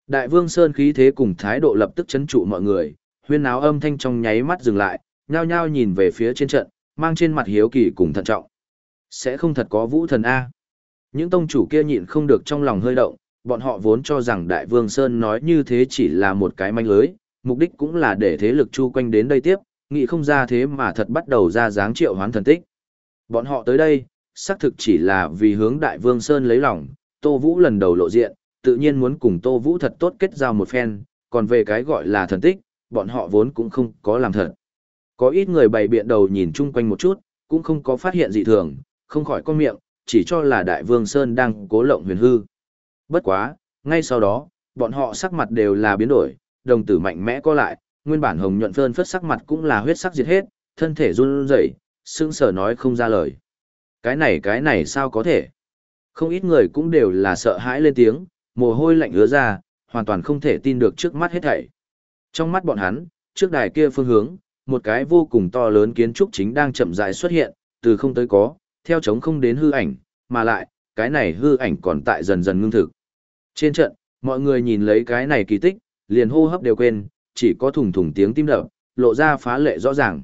S1: Đại vương sơn khí thế cùng thái độ lập tức chấn trụ mọi người, huyên áo âm thanh trong nháy mắt dừng lại, nhao nhao nhìn về phía trên trận, mang trên mặt hiếu kỳ cùng thận trọng. Sẽ không thật có vũ thần A. Những tông chủ kia nhịn không được trong lòng hơi động, bọn họ vốn cho rằng Đại Vương Sơn nói như thế chỉ là một cái manh lưới, mục đích cũng là để thế lực chu quanh đến đây tiếp, nghĩ không ra thế mà thật bắt đầu ra dáng triệu hoán thần tích. Bọn họ tới đây, xác thực chỉ là vì hướng Đại Vương Sơn lấy lòng, Tô Vũ lần đầu lộ diện, tự nhiên muốn cùng Tô Vũ thật tốt kết giao một phen, còn về cái gọi là thần tích, bọn họ vốn cũng không có làm thật. Có ít người bày biện đầu nhìn chung quanh một chút, cũng không có phát hiện gì thường, không khỏi con miệng, chỉ cho là Đại Vương Sơn đang cố lộng huyền hư. Bất quá, ngay sau đó, bọn họ sắc mặt đều là biến đổi, đồng tử mạnh mẽ co lại, nguyên bản hồng nhuận phơn phất sắc mặt cũng là huyết sắc diệt hết, thân thể run rẩy, sững sờ nói không ra lời. Cái này cái này sao có thể? Không ít người cũng đều là sợ hãi lên tiếng, mồ hôi lạnh ứa ra, hoàn toàn không thể tin được trước mắt hết thảy. Trong mắt bọn hắn, trước đài kia phương hướng, một cái vô cùng to lớn kiến trúc chính đang chậm rãi xuất hiện, từ không tới có, theo chống không đến hư ảnh, mà lại, cái này hư ảnh còn tại dần dần ngưng thực. Trên trận, mọi người nhìn lấy cái này kỳ tích, liền hô hấp đều quên, chỉ có thùng thùng tiếng tim đập, lộ ra phá lệ rõ ràng.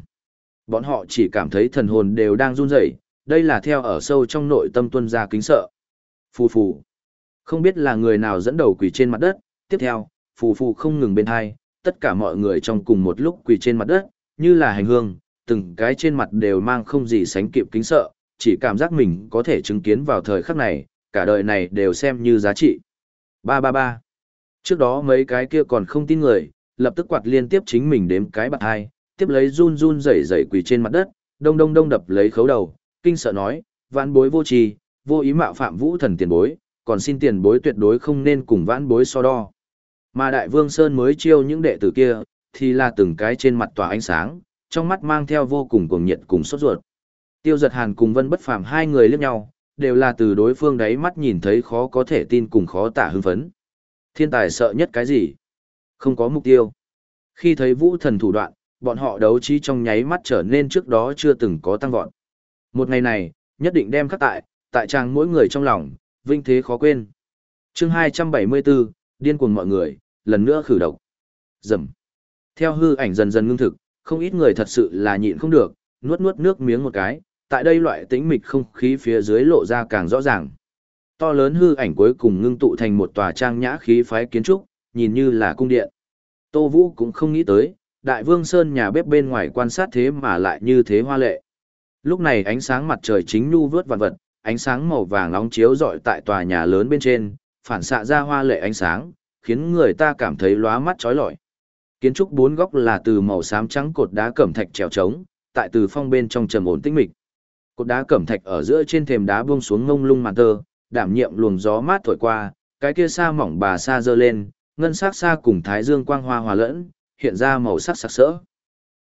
S1: Bọn họ chỉ cảm thấy thần hồn đều đang run rẩy, đây là theo ở sâu trong nội tâm tuân ra kính sợ. Phù phù. Không biết là người nào dẫn đầu quỳ trên mặt đất, tiếp theo, phù phù không ngừng bên hai, tất cả mọi người trong cùng một lúc quỳ trên mặt đất, như là hành hương, từng cái trên mặt đều mang không gì sánh kịp kính sợ, chỉ cảm giác mình có thể chứng kiến vào thời khắc này, cả đời này đều xem như giá trị. Ba ba ba. Trước đó mấy cái kia còn không tin người, lập tức quạt liên tiếp chính mình đếm cái bạc hai, tiếp lấy run run rẩy rẩy quỳ trên mặt đất, đông đông đông đập lấy khấu đầu, kinh sợ nói, vãn bối vô tri, vô ý mạo phạm vũ thần tiền bối, còn xin tiền bối tuyệt đối không nên cùng vãn bối so đo. Mà đại vương Sơn mới chiêu những đệ tử kia, thì là từng cái trên mặt tỏa ánh sáng, trong mắt mang theo vô cùng cuồng nhiệt cùng sốt ruột. Tiêu giật hàn cùng vân bất phàm hai người liếc nhau, đều là từ đối phương đáy mắt nhìn thấy khó có thể tin cùng khó tả hưng phấn. Thiên tài sợ nhất cái gì? Không có mục tiêu. Khi thấy vũ thần thủ đoạn, bọn họ đấu trí trong nháy mắt trở nên trước đó chưa từng có tăng vọt. Một ngày này, nhất định đem khắc tại, tại trang mỗi người trong lòng, vinh thế khó quên. chương 274, điên cuồng mọi người, lần nữa khử độc. Dầm. Theo hư ảnh dần dần ngưng thực, không ít người thật sự là nhịn không được, nuốt nuốt nước miếng một cái, tại đây loại tĩnh mịch không khí phía dưới lộ ra càng rõ ràng. To lớn hư ảnh cuối cùng ngưng tụ thành một tòa trang nhã khí phái kiến trúc, nhìn như là cung điện. Tô Vũ cũng không nghĩ tới, Đại Vương Sơn nhà bếp bên ngoài quan sát thế mà lại như thế hoa lệ. Lúc này ánh sáng mặt trời chính nhu vớt vạn vật, ánh sáng màu vàng nóng chiếu rọi tại tòa nhà lớn bên trên, phản xạ ra hoa lệ ánh sáng, khiến người ta cảm thấy lóa mắt chói lọi. Kiến trúc bốn góc là từ màu xám trắng cột đá cẩm thạch trèo trống, tại từ phong bên trong trầm ổn tĩnh mịch. Cột đá cẩm thạch ở giữa trên thềm đá buông xuống ngông lung màn tơ, đảm nhiệm luồng gió mát thổi qua, cái kia xa mỏng bà xa dơ lên, ngân sắc xa cùng thái dương quang hoa hòa lẫn, hiện ra màu sắc sặc sỡ.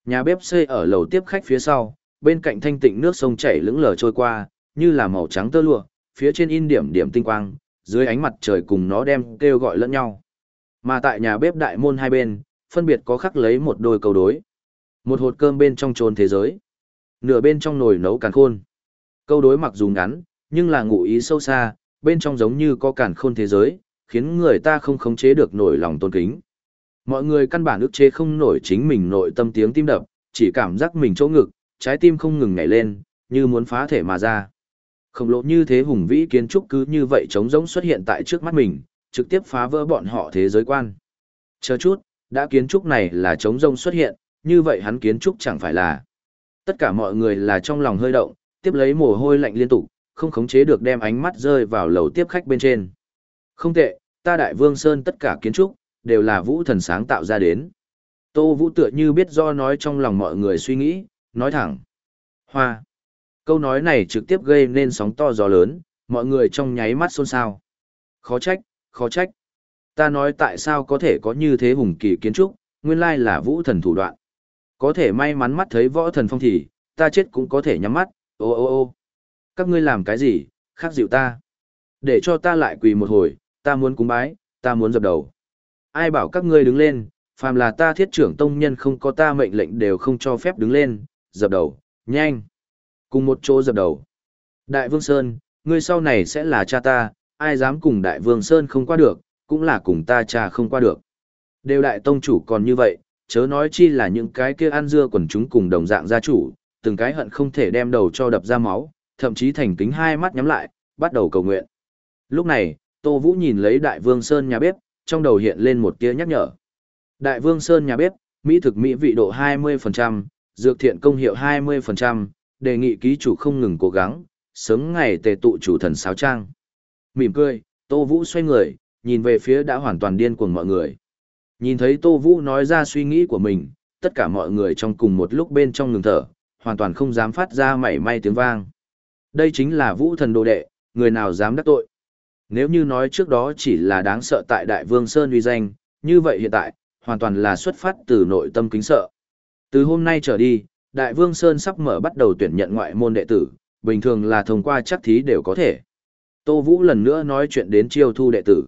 S1: Nhà bếp xây ở lầu tiếp khách phía sau, bên cạnh thanh tịnh nước sông chảy lững lờ trôi qua, như là màu trắng tơ lụa, phía trên in điểm điểm tinh quang, dưới ánh mặt trời cùng nó đem kêu gọi lẫn nhau. Mà tại nhà bếp đại môn hai bên, phân biệt có khắc lấy một đôi cầu đối. Một hột cơm bên trong trồn thế giới. Nửa bên trong nồi nấu càn khôn. Câu đối mặc dù ngắn, nhưng là ngụ ý sâu xa, bên trong giống như có càn khôn thế giới, khiến người ta không khống chế được nổi lòng tôn kính. Mọi người căn bản ức chế không nổi chính mình nội tâm tiếng tim đập, chỉ cảm giác mình chỗ ngực, trái tim không ngừng nhảy lên, như muốn phá thể mà ra. Khổng lồ như thế hùng vĩ kiến trúc cứ như vậy trống rỗng xuất hiện tại trước mắt mình, trực tiếp phá vỡ bọn họ thế giới quan. Chờ chút, đã kiến trúc này là trống rỗng xuất hiện, như vậy hắn kiến trúc chẳng phải là. Tất cả mọi người là trong lòng hơi động, tiếp lấy mồ hôi lạnh liên tục, không khống chế được đem ánh mắt rơi vào lầu tiếp khách bên trên. Không tệ, ta đại vương sơn tất cả kiến trúc, đều là vũ thần sáng tạo ra đến. Tô vũ tựa như biết do nói trong lòng mọi người suy nghĩ, nói thẳng. Hoa. Câu nói này trực tiếp gây nên sóng to gió lớn, mọi người trong nháy mắt xôn xao. Khó trách, khó trách. Ta nói tại sao có thể có như thế hùng kỳ kiến trúc, nguyên lai là vũ thần thủ đoạn. Có thể may mắn mắt thấy võ thần phong thì, ta chết cũng có thể nhắm mắt, ô ô ô. Các ngươi làm cái gì, khác dịu ta. Để cho ta lại quỳ một hồi, ta muốn cúng bái, ta muốn dập đầu. Ai bảo các ngươi đứng lên, phàm là ta thiết trưởng tông nhân không có ta mệnh lệnh đều không cho phép đứng lên, dập đầu, nhanh. Cùng một chỗ dập đầu. Đại Vương Sơn, ngươi sau này sẽ là cha ta, ai dám cùng Đại Vương Sơn không qua được, cũng là cùng ta cha không qua được. Đều đại tông chủ còn như vậy, chớ nói chi là những cái kia ăn dưa quần chúng cùng đồng dạng gia chủ, từng cái hận không thể đem đầu cho đập ra máu, thậm chí thành kính hai mắt nhắm lại, bắt đầu cầu nguyện. Lúc này, Tô Vũ nhìn lấy Đại Vương Sơn nhà bếp, trong đầu hiện lên một tia nhắc nhở. Đại Vương Sơn nhà bếp, mỹ thực mỹ vị độ 20%, dược thiện công hiệu 20%, đề nghị ký chủ không ngừng cố gắng, sớm ngày tề tụ chủ thần sáo trang. Mỉm cười, Tô Vũ xoay người, nhìn về phía đã hoàn toàn điên cuồng mọi người. Nhìn thấy Tô Vũ nói ra suy nghĩ của mình, tất cả mọi người trong cùng một lúc bên trong ngừng thở, hoàn toàn không dám phát ra mảy may tiếng vang. Đây chính là Vũ thần đồ đệ, người nào dám đắc tội. Nếu như nói trước đó chỉ là đáng sợ tại Đại Vương Sơn uy danh, như vậy hiện tại, hoàn toàn là xuất phát từ nội tâm kính sợ. Từ hôm nay trở đi, Đại Vương Sơn sắp mở bắt đầu tuyển nhận ngoại môn đệ tử, bình thường là thông qua chắc thí đều có thể. Tô Vũ lần nữa nói chuyện đến chiêu thu đệ tử.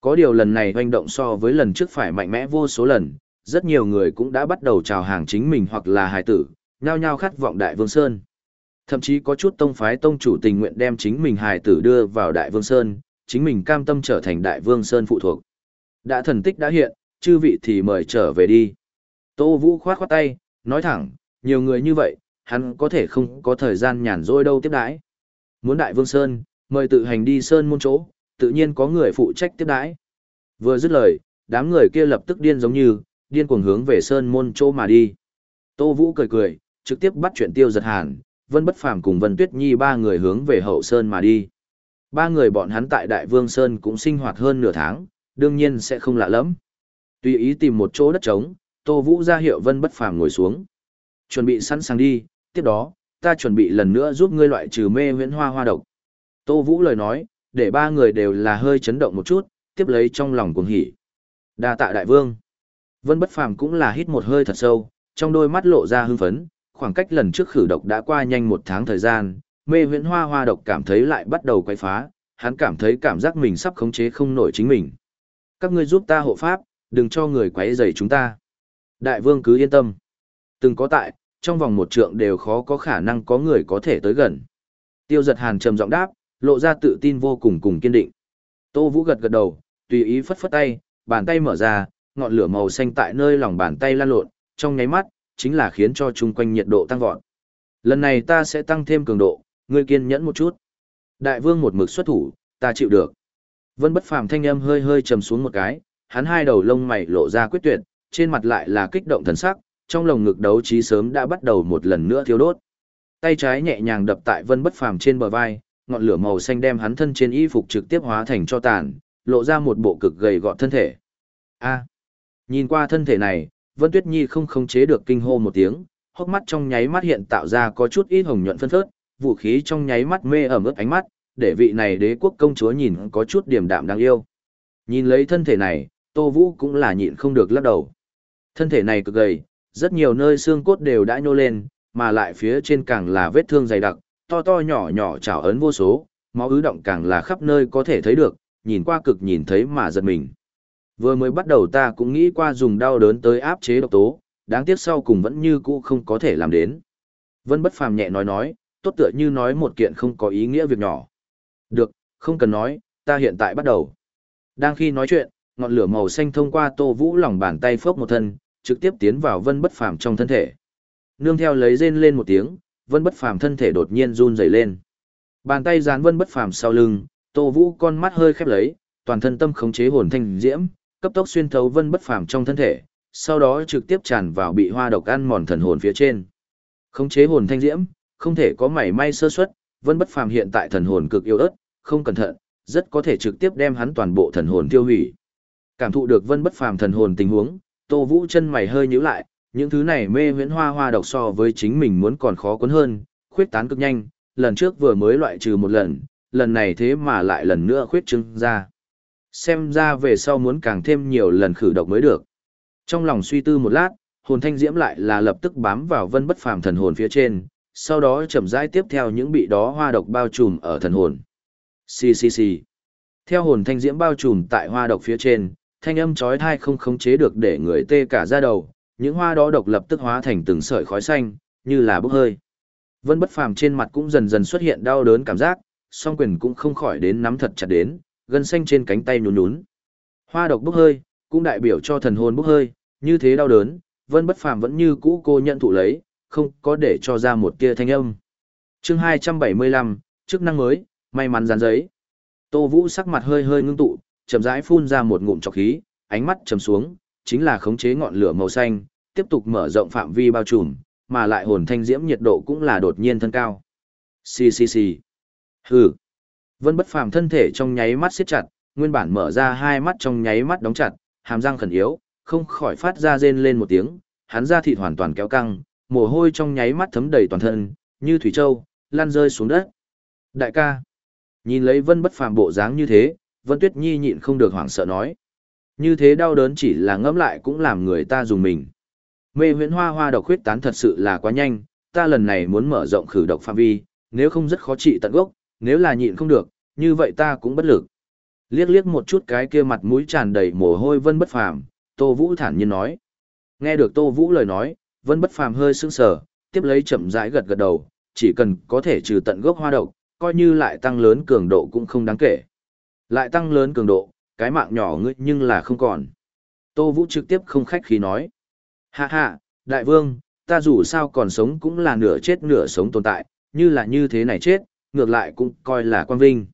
S1: Có điều lần này hoành động so với lần trước phải mạnh mẽ vô số lần, rất nhiều người cũng đã bắt đầu chào hàng chính mình hoặc là hài tử, nhao nhao khát vọng Đại Vương Sơn. Thậm chí có chút tông phái tông chủ tình nguyện đem chính mình hài tử đưa vào Đại Vương Sơn, chính mình cam tâm trở thành Đại Vương Sơn phụ thuộc. Đã thần tích đã hiện, chư vị thì mời trở về đi. Tô Vũ khoát khoát tay, nói thẳng, nhiều người như vậy, hắn có thể không có thời gian nhàn rỗi đâu tiếp đãi. Muốn Đại Vương Sơn, mời tự hành đi Sơn môn chỗ, tự nhiên có người phụ trách tiếp đãi. Vừa dứt lời, đám người kia lập tức điên giống như, điên cuồng hướng về Sơn môn chỗ mà đi. Tô Vũ cười cười, trực tiếp bắt chuyện tiêu giật hàn, Vân Bất Phàm cùng Vân Tuyết Nhi ba người hướng về hậu Sơn mà đi. Ba người bọn hắn tại Đại Vương Sơn cũng sinh hoạt hơn nửa tháng, đương nhiên sẽ không lạ lắm. Tùy ý tìm một chỗ đất trống, Tô Vũ ra hiệu Vân Bất Phàm ngồi xuống. Chuẩn bị sẵn sàng đi, tiếp đó, ta chuẩn bị lần nữa giúp ngươi loại trừ mê huyễn hoa hoa độc. Tô Vũ lời nói, để ba người đều là hơi chấn động một chút, tiếp lấy trong lòng cuồng hỉ. Đa tạ đại vương. Vân Bất Phàm cũng là hít một hơi thật sâu, trong đôi mắt lộ ra hưng phấn, khoảng cách lần trước khử độc đã qua nhanh một tháng thời gian, mê huyễn hoa hoa độc cảm thấy lại bắt đầu quay phá, hắn cảm thấy cảm giác mình sắp khống chế không nổi chính mình. Các ngươi giúp ta hộ pháp, đừng cho người quấy rầy chúng ta. Đại vương cứ yên tâm. Từng có tại, trong vòng một trượng đều khó có khả năng có người có thể tới gần. Tiêu giật hàn trầm giọng đáp, lộ ra tự tin vô cùng cùng kiên định. Tô Vũ gật gật đầu, tùy ý phất phất tay, bàn tay mở ra, ngọn lửa màu xanh tại nơi lòng bàn tay lan lộn, trong nháy mắt, chính là khiến cho chung quanh nhiệt độ tăng vọt. Lần này ta sẽ tăng thêm cường độ, ngươi kiên nhẫn một chút. Đại vương một mực xuất thủ, ta chịu được. Vân bất phàm thanh âm hơi hơi trầm xuống một cái, hắn hai đầu lông mày lộ ra quyết tuyệt, trên mặt lại là kích động thần sắc, trong lồng ngực đấu trí sớm đã bắt đầu một lần nữa thiêu đốt. Tay trái nhẹ nhàng đập tại Vân bất phàm trên bờ vai, ngọn lửa màu xanh đem hắn thân trên y phục trực tiếp hóa thành cho tàn, lộ ra một bộ cực gầy gọn thân thể. A. nhìn qua thân thể này, Vân Tuyết Nhi không khống chế được kinh hô một tiếng, hốc mắt trong nháy mắt hiện tạo ra có chút ít hồng nhuận phân phớt, vũ khí trong nháy mắt mê ẩm ướt ánh mắt, để vị này đế quốc công chúa nhìn có chút điềm đạm đáng yêu. Nhìn lấy thân thể này, Tô Vũ cũng là nhịn không được lắc đầu. Thân thể này cực gầy, rất nhiều nơi xương cốt đều đã nhô lên, mà lại phía trên càng là vết thương dày đặc, to to nhỏ nhỏ trào ấn vô số, máu ứ động càng là khắp nơi có thể thấy được, nhìn qua cực nhìn thấy mà giật mình. Vừa mới bắt đầu ta cũng nghĩ qua dùng đau đớn tới áp chế độc tố, đáng tiếc sau cùng vẫn như cũ không có thể làm đến. Vân bất phàm nhẹ nói nói, tốt tựa như nói một kiện không có ý nghĩa việc nhỏ. Được, không cần nói, ta hiện tại bắt đầu. Đang khi nói chuyện, ngọn lửa màu xanh thông qua Tô Vũ lòng bàn tay phốc một thân, trực tiếp tiến vào Vân Bất Phàm trong thân thể. Nương theo lấy rên lên một tiếng, Vân Bất Phàm thân thể đột nhiên run rẩy lên. Bàn tay dán Vân Bất Phàm sau lưng, Tô Vũ con mắt hơi khép lấy, toàn thân tâm khống chế hồn thanh diễm, cấp tốc xuyên thấu Vân Bất Phàm trong thân thể, sau đó trực tiếp tràn vào bị hoa độc ăn mòn thần hồn phía trên. Khống chế hồn thanh diễm, không thể có mảy may sơ suất, Vân Bất Phàm hiện tại thần hồn cực yếu ớt, không cẩn thận, rất có thể trực tiếp đem hắn toàn bộ thần hồn tiêu hủy. Cảm thụ được Vân Bất Phàm thần hồn tình huống, Tô Vũ chân mày hơi nhíu lại, những thứ này mê huyễn hoa hoa độc so với chính mình muốn còn khó cuốn hơn, khuyết tán cực nhanh, lần trước vừa mới loại trừ một lần, lần này thế mà lại lần nữa khuyết trưng ra. Xem ra về sau muốn càng thêm nhiều lần khử độc mới được. Trong lòng suy tư một lát, hồn thanh diễm lại là lập tức bám vào vân bất phàm thần hồn phía trên, sau đó chậm rãi tiếp theo những bị đó hoa độc bao trùm ở thần hồn. Xì xì xì. Theo hồn thanh diễm bao trùm tại hoa độc phía trên, thanh âm chói tai không khống chế được để người tê cả da đầu, những hoa đó độc lập tức hóa thành từng sợi khói xanh, như là bốc hơi. Vân bất phàm trên mặt cũng dần dần xuất hiện đau đớn cảm giác, song quyền cũng không khỏi đến nắm thật chặt đến, gân xanh trên cánh tay nhún nhún. Hoa độc bốc hơi, cũng đại biểu cho thần hồn bốc hơi, như thế đau đớn, Vân bất phàm vẫn như cũ cô nhận thụ lấy, không có để cho ra một tia thanh âm. Chương 275, chức năng mới, may mắn dán giấy. Tô Vũ sắc mặt hơi hơi ngưng tụ, chậm rãi phun ra một ngụm trọc khí, ánh mắt trầm xuống, chính là khống chế ngọn lửa màu xanh, tiếp tục mở rộng phạm vi bao trùm, mà lại hồn thanh diễm nhiệt độ cũng là đột nhiên thân cao. Xì xì xì. Hừ. Vân bất phàm thân thể trong nháy mắt siết chặt, nguyên bản mở ra hai mắt trong nháy mắt đóng chặt, hàm răng khẩn yếu, không khỏi phát ra rên lên một tiếng, hắn da thịt hoàn toàn kéo căng, mồ hôi trong nháy mắt thấm đầy toàn thân, như thủy châu, lan rơi xuống đất. Đại ca. Nhìn lấy Vân bất phàm bộ dáng như thế, Vân Tuyết Nhi nhịn không được hoảng sợ nói. Như thế đau đớn chỉ là ngẫm lại cũng làm người ta dùng mình. Mê huyễn hoa hoa độc huyết tán thật sự là quá nhanh, ta lần này muốn mở rộng khử độc phạm vi, nếu không rất khó trị tận gốc, nếu là nhịn không được, như vậy ta cũng bất lực. Liếc liếc một chút cái kia mặt mũi tràn đầy mồ hôi Vân Bất Phàm, Tô Vũ thản nhiên nói. Nghe được Tô Vũ lời nói, Vân Bất Phàm hơi sững sờ, tiếp lấy chậm rãi gật gật đầu, chỉ cần có thể trừ tận gốc hoa độc, coi như lại tăng lớn cường độ cũng không đáng kể. Lại tăng lớn cường độ, cái mạng nhỏ ngươi nhưng là không còn. Tô Vũ trực tiếp không khách khí nói. ha ha đại vương, ta dù sao còn sống cũng là nửa chết nửa sống tồn tại, như là như thế này chết, ngược lại cũng coi là quan vinh.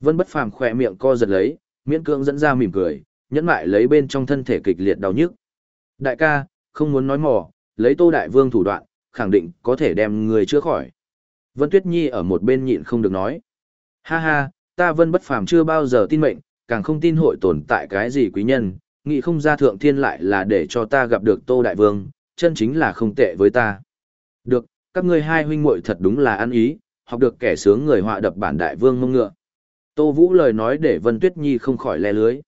S1: Vân bất phàm khỏe miệng co giật lấy, miễn cưỡng dẫn ra mỉm cười, nhẫn mại lấy bên trong thân thể kịch liệt đau nhức. Đại ca, không muốn nói mỏ, lấy tô đại vương thủ đoạn, khẳng định có thể đem người chữa khỏi. Vân Tuyết Nhi ở một bên nhịn không được nói. Ha ha, ta vân bất phàm chưa bao giờ tin mệnh, càng không tin hội tồn tại cái gì quý nhân, nghĩ không ra thượng thiên lại là để cho ta gặp được Tô Đại Vương, chân chính là không tệ với ta. Được, các ngươi hai huynh muội thật đúng là ăn ý, học được kẻ sướng người họa đập bản Đại Vương mông ngựa. Tô Vũ lời nói để Vân Tuyết Nhi không khỏi le lưới.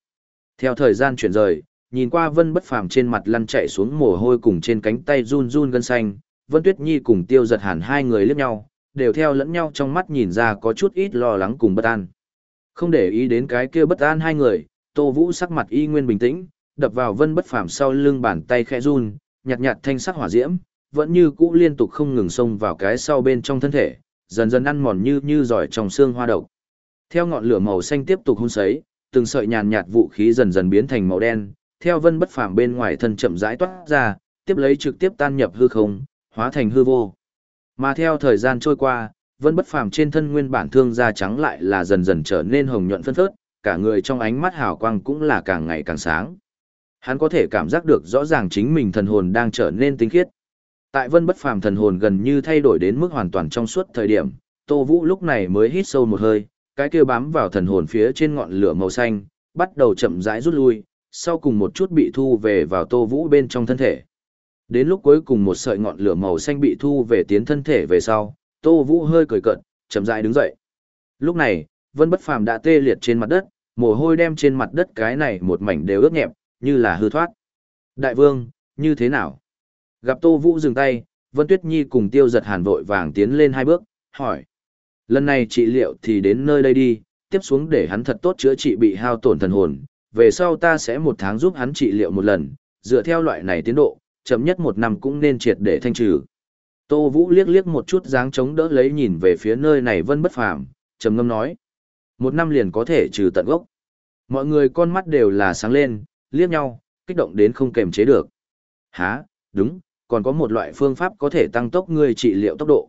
S1: Theo thời gian chuyển rời, nhìn qua Vân bất phàm trên mặt lăn chạy xuống mồ hôi cùng trên cánh tay run run gân xanh, Vân Tuyết Nhi cùng Tiêu Giật Hàn hai người liếc nhau, đều theo lẫn nhau trong mắt nhìn ra có chút ít lo lắng cùng bất an. Không để ý đến cái kia bất an hai người, Tô Vũ sắc mặt y nguyên bình tĩnh, đập vào vân bất phàm sau lưng bàn tay khẽ run, nhạt nhạt thanh sắc hỏa diễm, vẫn như cũ liên tục không ngừng xông vào cái sau bên trong thân thể, dần dần ăn mòn như như giỏi trong xương hoa độc. Theo ngọn lửa màu xanh tiếp tục hun sấy, từng sợi nhàn nhạt vũ khí dần dần biến thành màu đen, theo vân bất phàm bên ngoài thân chậm rãi toát ra, tiếp lấy trực tiếp tan nhập hư không, hóa thành hư vô. Mà theo thời gian trôi qua, vân bất phàm trên thân nguyên bản thương da trắng lại là dần dần trở nên hồng nhuận phân phớt, cả người trong ánh mắt hào quang cũng là càng ngày càng sáng. Hắn có thể cảm giác được rõ ràng chính mình thần hồn đang trở nên tinh khiết. Tại vân bất phàm thần hồn gần như thay đổi đến mức hoàn toàn trong suốt thời điểm, Tô Vũ lúc này mới hít sâu một hơi, cái kia bám vào thần hồn phía trên ngọn lửa màu xanh, bắt đầu chậm rãi rút lui, sau cùng một chút bị thu về vào Tô Vũ bên trong thân thể. Đến lúc cuối cùng một sợi ngọn lửa màu xanh bị thu về tiến thân thể về sau, Tô Vũ hơi cười cợt, chậm rãi đứng dậy. Lúc này, Vân Bất Phàm đã tê liệt trên mặt đất, mồ hôi đem trên mặt đất cái này một mảnh đều ướt nhẹp, như là hư thoát. Đại vương, như thế nào? Gặp Tô Vũ dừng tay, Vân Tuyết Nhi cùng Tiêu Giật Hàn vội vàng tiến lên hai bước, hỏi. Lần này trị liệu thì đến nơi đây đi, tiếp xuống để hắn thật tốt chữa trị bị hao tổn thần hồn, về sau ta sẽ một tháng giúp hắn trị liệu một lần, dựa theo loại này tiến độ, chậm nhất một năm cũng nên triệt để thanh trừ. Tô Vũ liếc liếc một chút dáng chống đỡ lấy nhìn về phía nơi này vân bất phàm, trầm ngâm nói. Một năm liền có thể trừ tận gốc. Mọi người con mắt đều là sáng lên, liếc nhau, kích động đến không kềm chế được. Hả, đúng, còn có một loại phương pháp có thể tăng tốc ngươi trị liệu tốc độ.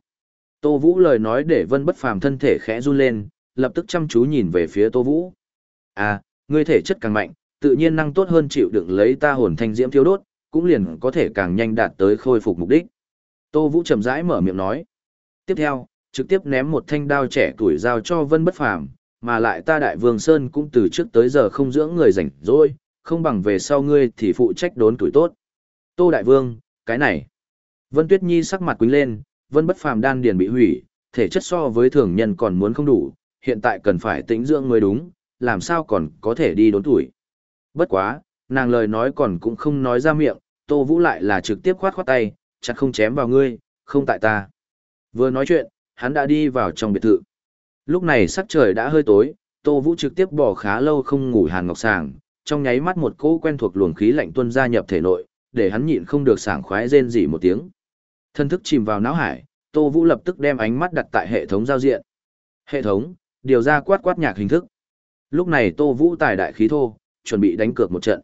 S1: Tô Vũ lời nói để vân bất phàm thân thể khẽ run lên, lập tức chăm chú nhìn về phía Tô Vũ. À, ngươi thể chất càng mạnh, tự nhiên năng tốt hơn chịu đựng lấy ta hồn thanh diễm thiếu đốt, cũng liền có thể càng nhanh đạt tới khôi phục mục đích. Tô Vũ chậm rãi mở miệng nói. Tiếp theo, trực tiếp ném một thanh đao trẻ tuổi giao cho Vân Bất Phàm, mà lại ta Đại Vương Sơn cũng từ trước tới giờ không dưỡng người rảnh rỗi, không bằng về sau ngươi thì phụ trách đốn tuổi tốt. Tô Đại Vương, cái này. Vân Tuyết Nhi sắc mặt quính lên, Vân Bất Phàm đan điền bị hủy, thể chất so với thường nhân còn muốn không đủ, hiện tại cần phải tĩnh dưỡng mới đúng, làm sao còn có thể đi đốn tuổi. Bất quá, nàng lời nói còn cũng không nói ra miệng, Tô Vũ lại là trực tiếp khoát khoát tay, chặt không chém vào ngươi, không tại ta. Vừa nói chuyện, hắn đã đi vào trong biệt thự. Lúc này sắc trời đã hơi tối, Tô Vũ trực tiếp bỏ khá lâu không ngủ Hàn Ngọc Sàng, trong nháy mắt một cỗ quen thuộc luồng khí lạnh tuôn ra nhập thể nội, để hắn nhịn không được sảng khoái rên rỉ một tiếng. Thân thức chìm vào não hải, Tô Vũ lập tức đem ánh mắt đặt tại hệ thống giao diện. Hệ thống, điều ra quát quát nhạc hình thức. Lúc này Tô Vũ tài đại khí thô, chuẩn bị đánh cược một trận.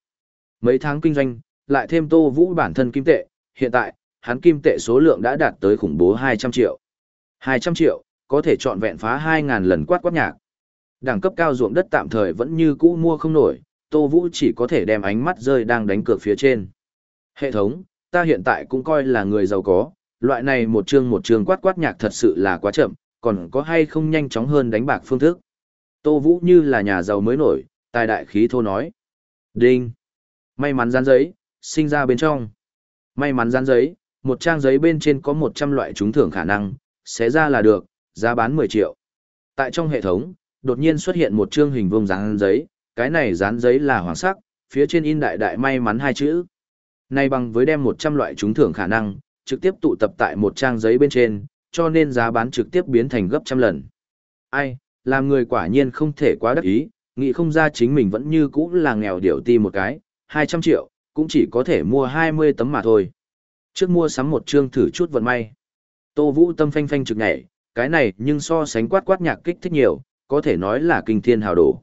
S1: Mấy tháng kinh doanh, lại thêm Tô Vũ bản thân kim tệ, hiện tại, hắn kim tệ số lượng đã đạt tới khủng bố 200 triệu. 200 triệu, có thể chọn vẹn phá 2.000 lần quát quát nhạc. Đẳng cấp cao ruộng đất tạm thời vẫn như cũ mua không nổi, Tô Vũ chỉ có thể đem ánh mắt rơi đang đánh cược phía trên. Hệ thống, ta hiện tại cũng coi là người giàu có, loại này một chương một chương quát quát nhạc thật sự là quá chậm, còn có hay không nhanh chóng hơn đánh bạc phương thức. Tô Vũ như là nhà giàu mới nổi, tài đại khí thô nói. Đinh! May mắn dán giấy, sinh ra bên trong. May mắn dán giấy, một trang giấy bên trên có 100 loại trúng thưởng khả năng, xé ra là được, giá bán 10 triệu. Tại trong hệ thống, đột nhiên xuất hiện một chương hình vuông dán giấy, cái này dán giấy là hoàng sắc, phía trên in đại đại may mắn hai chữ nay bằng với đem 100 loại trúng thưởng khả năng, trực tiếp tụ tập tại một trang giấy bên trên, cho nên giá bán trực tiếp biến thành gấp trăm lần. Ai, làm người quả nhiên không thể quá đắc ý, nghĩ không ra chính mình vẫn như cũ là nghèo điểu ti một cái, 200 triệu, cũng chỉ có thể mua 20 tấm mà thôi. Trước mua sắm một chương thử chút vận may. Tô Vũ tâm phanh phanh trực nhảy, cái này nhưng so sánh quát quát nhạc kích thích nhiều, có thể nói là kinh thiên hào đổ.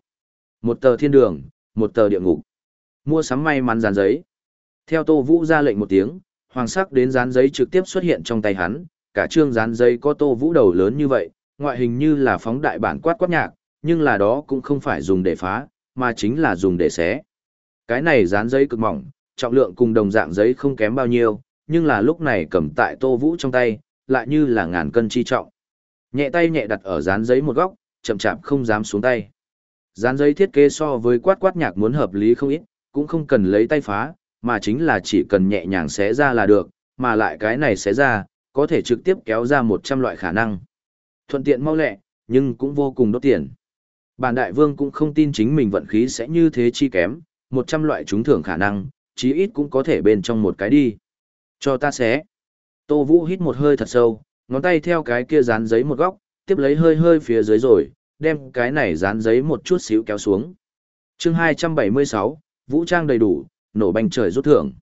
S1: Một tờ thiên đường, một tờ địa ngục. Mua sắm may mắn dàn giấy. Theo Tô Vũ ra lệnh một tiếng, hoàng sắc đến dán giấy trực tiếp xuất hiện trong tay hắn, cả trương dán giấy có Tô Vũ đầu lớn như vậy, ngoại hình như là phóng đại bản quát quát nhạc, nhưng là đó cũng không phải dùng để phá, mà chính là dùng để xé. Cái này dán giấy cực mỏng, trọng lượng cùng đồng dạng giấy không kém bao nhiêu, nhưng là lúc này cầm tại Tô Vũ trong tay, lại như là ngàn cân chi trọng. Nhẹ tay nhẹ đặt ở dán giấy một góc, chậm chạp không dám xuống tay. Dán giấy thiết kế so với quát quát nhạc muốn hợp lý không ít, cũng không cần lấy tay phá, mà chính là chỉ cần nhẹ nhàng xé ra là được, mà lại cái này xé ra, có thể trực tiếp kéo ra 100 loại khả năng. Thuận tiện mau lẹ, nhưng cũng vô cùng đốt tiền. Bản đại vương cũng không tin chính mình vận khí sẽ như thế chi kém, 100 loại trúng thưởng khả năng, chí ít cũng có thể bên trong một cái đi. Cho ta xé. Tô Vũ hít một hơi thật sâu, ngón tay theo cái kia dán giấy một góc, tiếp lấy hơi hơi phía dưới rồi, đem cái này dán giấy một chút xíu kéo xuống. chương 276, Vũ trang đầy đủ, nổ banh trời rút thưởng.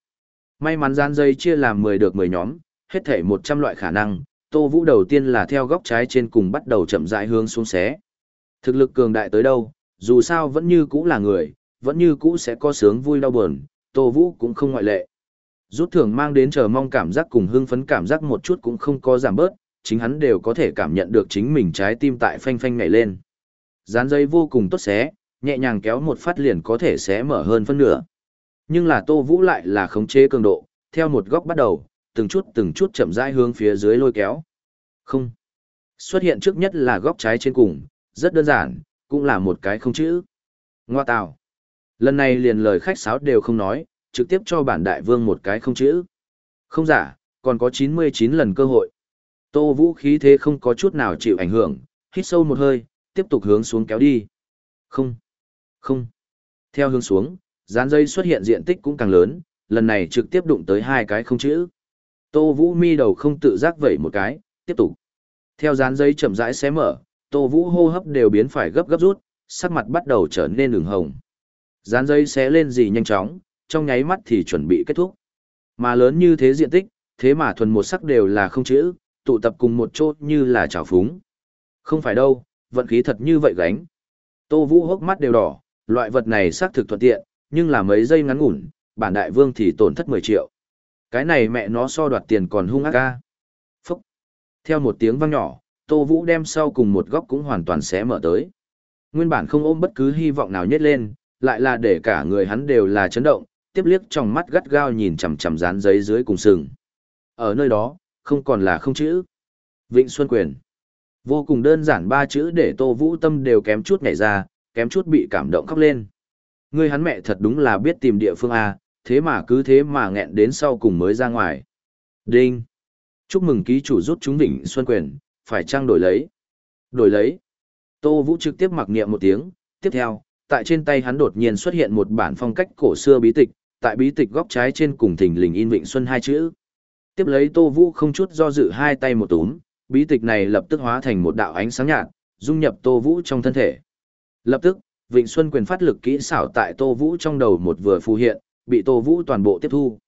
S1: May mắn gian dây chia làm 10 được 10 nhóm, hết thể 100 loại khả năng, Tô Vũ đầu tiên là theo góc trái trên cùng bắt đầu chậm rãi hướng xuống xé. Thực lực cường đại tới đâu, dù sao vẫn như cũ là người, vẫn như cũ sẽ có sướng vui đau buồn, Tô Vũ cũng không ngoại lệ. Rút thưởng mang đến chờ mong cảm giác cùng hưng phấn cảm giác một chút cũng không có giảm bớt, chính hắn đều có thể cảm nhận được chính mình trái tim tại phanh phanh nhảy lên. Dán dây vô cùng tốt xé, nhẹ nhàng kéo một phát liền có thể xé mở hơn phân nửa. Nhưng là Tô Vũ lại là khống chế cường độ, theo một góc bắt đầu, từng chút từng chút chậm rãi hướng phía dưới lôi kéo. Không. Xuất hiện trước nhất là góc trái trên cùng, rất đơn giản, cũng là một cái không chữ. Ngoa tào. Lần này liền lời khách sáo đều không nói, trực tiếp cho bản đại vương một cái không chữ. Không giả, còn có 99 lần cơ hội. Tô Vũ khí thế không có chút nào chịu ảnh hưởng, hít sâu một hơi, tiếp tục hướng xuống kéo đi. Không. Không. Theo hướng xuống, dán dây xuất hiện diện tích cũng càng lớn, lần này trực tiếp đụng tới hai cái không chữ. Tô Vũ mi đầu không tự giác vẩy một cái, tiếp tục. Theo dán dây chậm rãi xé mở, Tô Vũ hô hấp đều biến phải gấp gấp rút, sắc mặt bắt đầu trở nên ửng hồng. Dán dây xé lên gì nhanh chóng, trong nháy mắt thì chuẩn bị kết thúc. Mà lớn như thế diện tích, thế mà thuần một sắc đều là không chữ, tụ tập cùng một chỗ như là trào phúng. Không phải đâu, vận khí thật như vậy gánh. Tô Vũ hốc mắt đều đỏ, loại vật này xác thực thuận tiện, nhưng là mấy giây ngắn ngủn, bản đại vương thì tổn thất 10 triệu. Cái này mẹ nó so đoạt tiền còn hung ác ca. Phúc. Theo một tiếng vang nhỏ, Tô Vũ đem sau cùng một góc cũng hoàn toàn xé mở tới. Nguyên bản không ôm bất cứ hy vọng nào nhét lên, lại là để cả người hắn đều là chấn động, tiếp liếc trong mắt gắt gao nhìn chằm chằm dán giấy dưới cùng sừng. Ở nơi đó, không còn là không chữ. Vịnh Xuân Quyền. Vô cùng đơn giản ba chữ để Tô Vũ tâm đều kém chút nhảy ra, kém chút bị cảm động khóc lên. Ngươi hắn mẹ thật đúng là biết tìm địa phương A, thế mà cứ thế mà nghẹn đến sau cùng mới ra ngoài. Đinh! Chúc mừng ký chủ rút chúng đỉnh Xuân Quyền, phải trang đổi lấy. Đổi lấy. Tô Vũ trực tiếp mặc niệm một tiếng, tiếp theo, tại trên tay hắn đột nhiên xuất hiện một bản phong cách cổ xưa bí tịch, tại bí tịch góc trái trên cùng thình lình in Vịnh Xuân hai chữ. Tiếp lấy Tô Vũ không chút do dự hai tay một túm, bí tịch này lập tức hóa thành một đạo ánh sáng nhạt, dung nhập Tô Vũ trong thân thể. Lập tức, Vịnh Xuân quyền phát lực kỹ xảo tại Tô Vũ trong đầu một vừa phù hiện, bị Tô Vũ toàn bộ tiếp thu.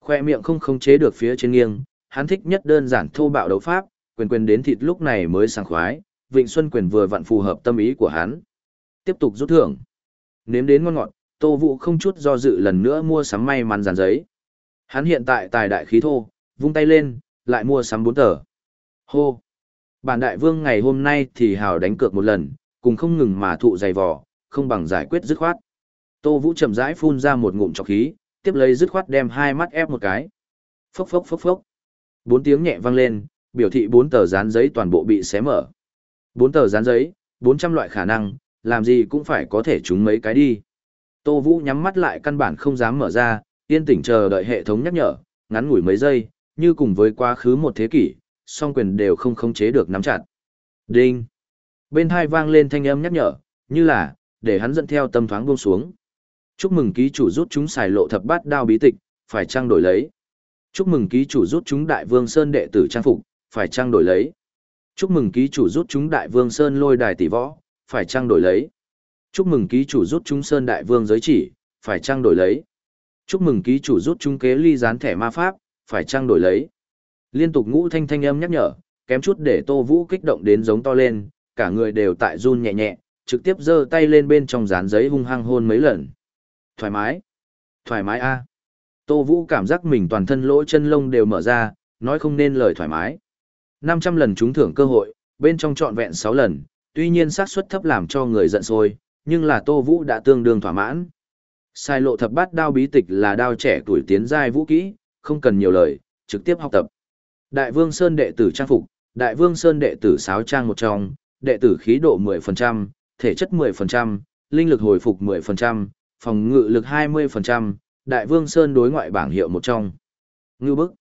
S1: Khoe miệng không khống chế được phía trên nghiêng, hắn thích nhất đơn giản thô bạo đấu pháp, quyền quyền đến thịt lúc này mới sảng khoái, Vịnh Xuân quyền vừa vặn phù hợp tâm ý của hắn. Tiếp tục rút thưởng. Nếm đến ngon ngọt, Tô Vũ không chút do dự lần nữa mua sắm may mắn dàn giấy. Hắn hiện tại tài đại khí thô, vung tay lên, lại mua sắm bốn tờ. Hô! Bản đại vương ngày hôm nay thì hào đánh cược một lần, cùng không ngừng mà thụ dày vò, không bằng giải quyết dứt khoát. Tô Vũ chậm rãi phun ra một ngụm trọc khí, tiếp lấy dứt khoát đem hai mắt ép một cái. Phốc phốc phốc phốc. Bốn tiếng nhẹ vang lên, biểu thị bốn tờ dán giấy toàn bộ bị xé mở. Bốn tờ dán giấy, bốn trăm loại khả năng, làm gì cũng phải có thể trúng mấy cái đi. Tô Vũ nhắm mắt lại căn bản không dám mở ra, yên tĩnh chờ đợi hệ thống nhắc nhở, ngắn ngủi mấy giây, như cùng với quá khứ một thế kỷ, song quyền đều không khống chế được nắm chặt. Đinh! Bên hai vang lên thanh âm nhắc nhở, như là, để hắn dẫn theo tâm thoáng buông xuống. Chúc mừng ký chủ rút chúng xài lộ thập bát đao bí tịch, phải trang đổi lấy. Chúc mừng ký chủ rút chúng đại vương sơn đệ tử trang phục, phải trang đổi lấy. Chúc mừng ký chủ rút chúng đại vương sơn lôi đài tỷ võ, phải trang đổi lấy. Chúc mừng ký chủ rút chúng sơn đại vương giới chỉ, phải trang đổi lấy. Chúc mừng ký chủ rút chúng kế ly gián thẻ ma pháp, phải trang đổi lấy. Liên tục ngũ thanh thanh âm nhắc nhở, kém chút để Tô Vũ kích động đến giống to lên, cả người đều tại run nhẹ nhẹ, trực tiếp giơ tay lên bên trong dán giấy hung hăng hôn mấy lần. Thoải mái. Thoải mái a. Tô Vũ cảm giác mình toàn thân lỗ chân lông đều mở ra, nói không nên lời thoải mái. 500 lần trúng thưởng cơ hội, bên trong trọn vẹn 6 lần, tuy nhiên xác suất thấp làm cho người giận sôi, nhưng là Tô Vũ đã tương đương thỏa mãn. Sai lộ thập bát đao bí tịch là đao trẻ tuổi tiến giai vũ kỹ, không cần nhiều lời, trực tiếp học tập. Đại Vương Sơn đệ tử trang phục, Đại Vương Sơn đệ tử sáo trang một trong, đệ tử khí độ 10%, thể chất 10%, linh lực hồi phục 10%, phòng ngự lực 20%, Đại Vương Sơn đối ngoại bảng hiệu một trong. Ngư bức.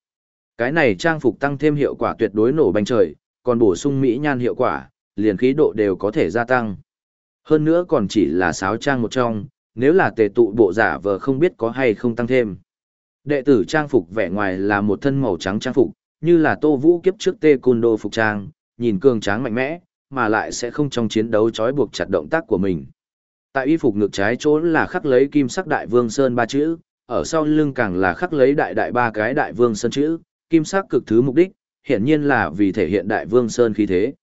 S1: Cái này trang phục tăng thêm hiệu quả tuyệt đối nổ bánh trời, còn bổ sung mỹ nhan hiệu quả, liền khí độ đều có thể gia tăng. Hơn nữa còn chỉ là sáo trang một trong, nếu là tề tụ bộ giả vờ không biết có hay không tăng thêm. Đệ tử trang phục vẻ ngoài là một thân màu trắng trang phục, như là tô vũ kiếp trước tê côn đô phục trang, nhìn cường tráng mạnh mẽ, mà lại sẽ không trong chiến đấu trói buộc chặt động tác của mình. Tại y phục ngực trái chỗ là khắc lấy kim sắc đại vương sơn ba chữ, ở sau lưng càng là khắc lấy đại đại ba cái đại vương sơn chữ, kim sắc cực thứ mục đích, hiển nhiên là vì thể hiện đại vương sơn khí thế.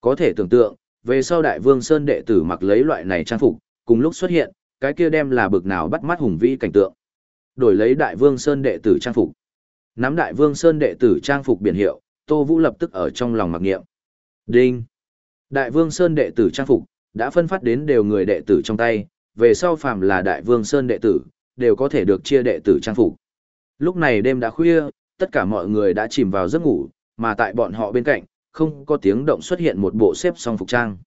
S1: Có thể tưởng tượng, về sau đại vương sơn đệ tử mặc lấy loại này trang phục, cùng lúc xuất hiện, cái kia đem là bực nào bắt mắt hùng vĩ cảnh tượng. Đổi lấy đại vương sơn đệ tử trang phục. Nắm đại vương sơn đệ tử trang phục biển hiệu, Tô Vũ lập tức ở trong lòng mặc niệm. Đinh. Đại vương sơn đệ tử trang phục đã phân phát đến đều người đệ tử trong tay, về sau phàm là đại vương sơn đệ tử, đều có thể được chia đệ tử trang phục. Lúc này đêm đã khuya, tất cả mọi người đã chìm vào giấc ngủ, mà tại bọn họ bên cạnh, không có tiếng động xuất hiện một bộ xếp song phục trang.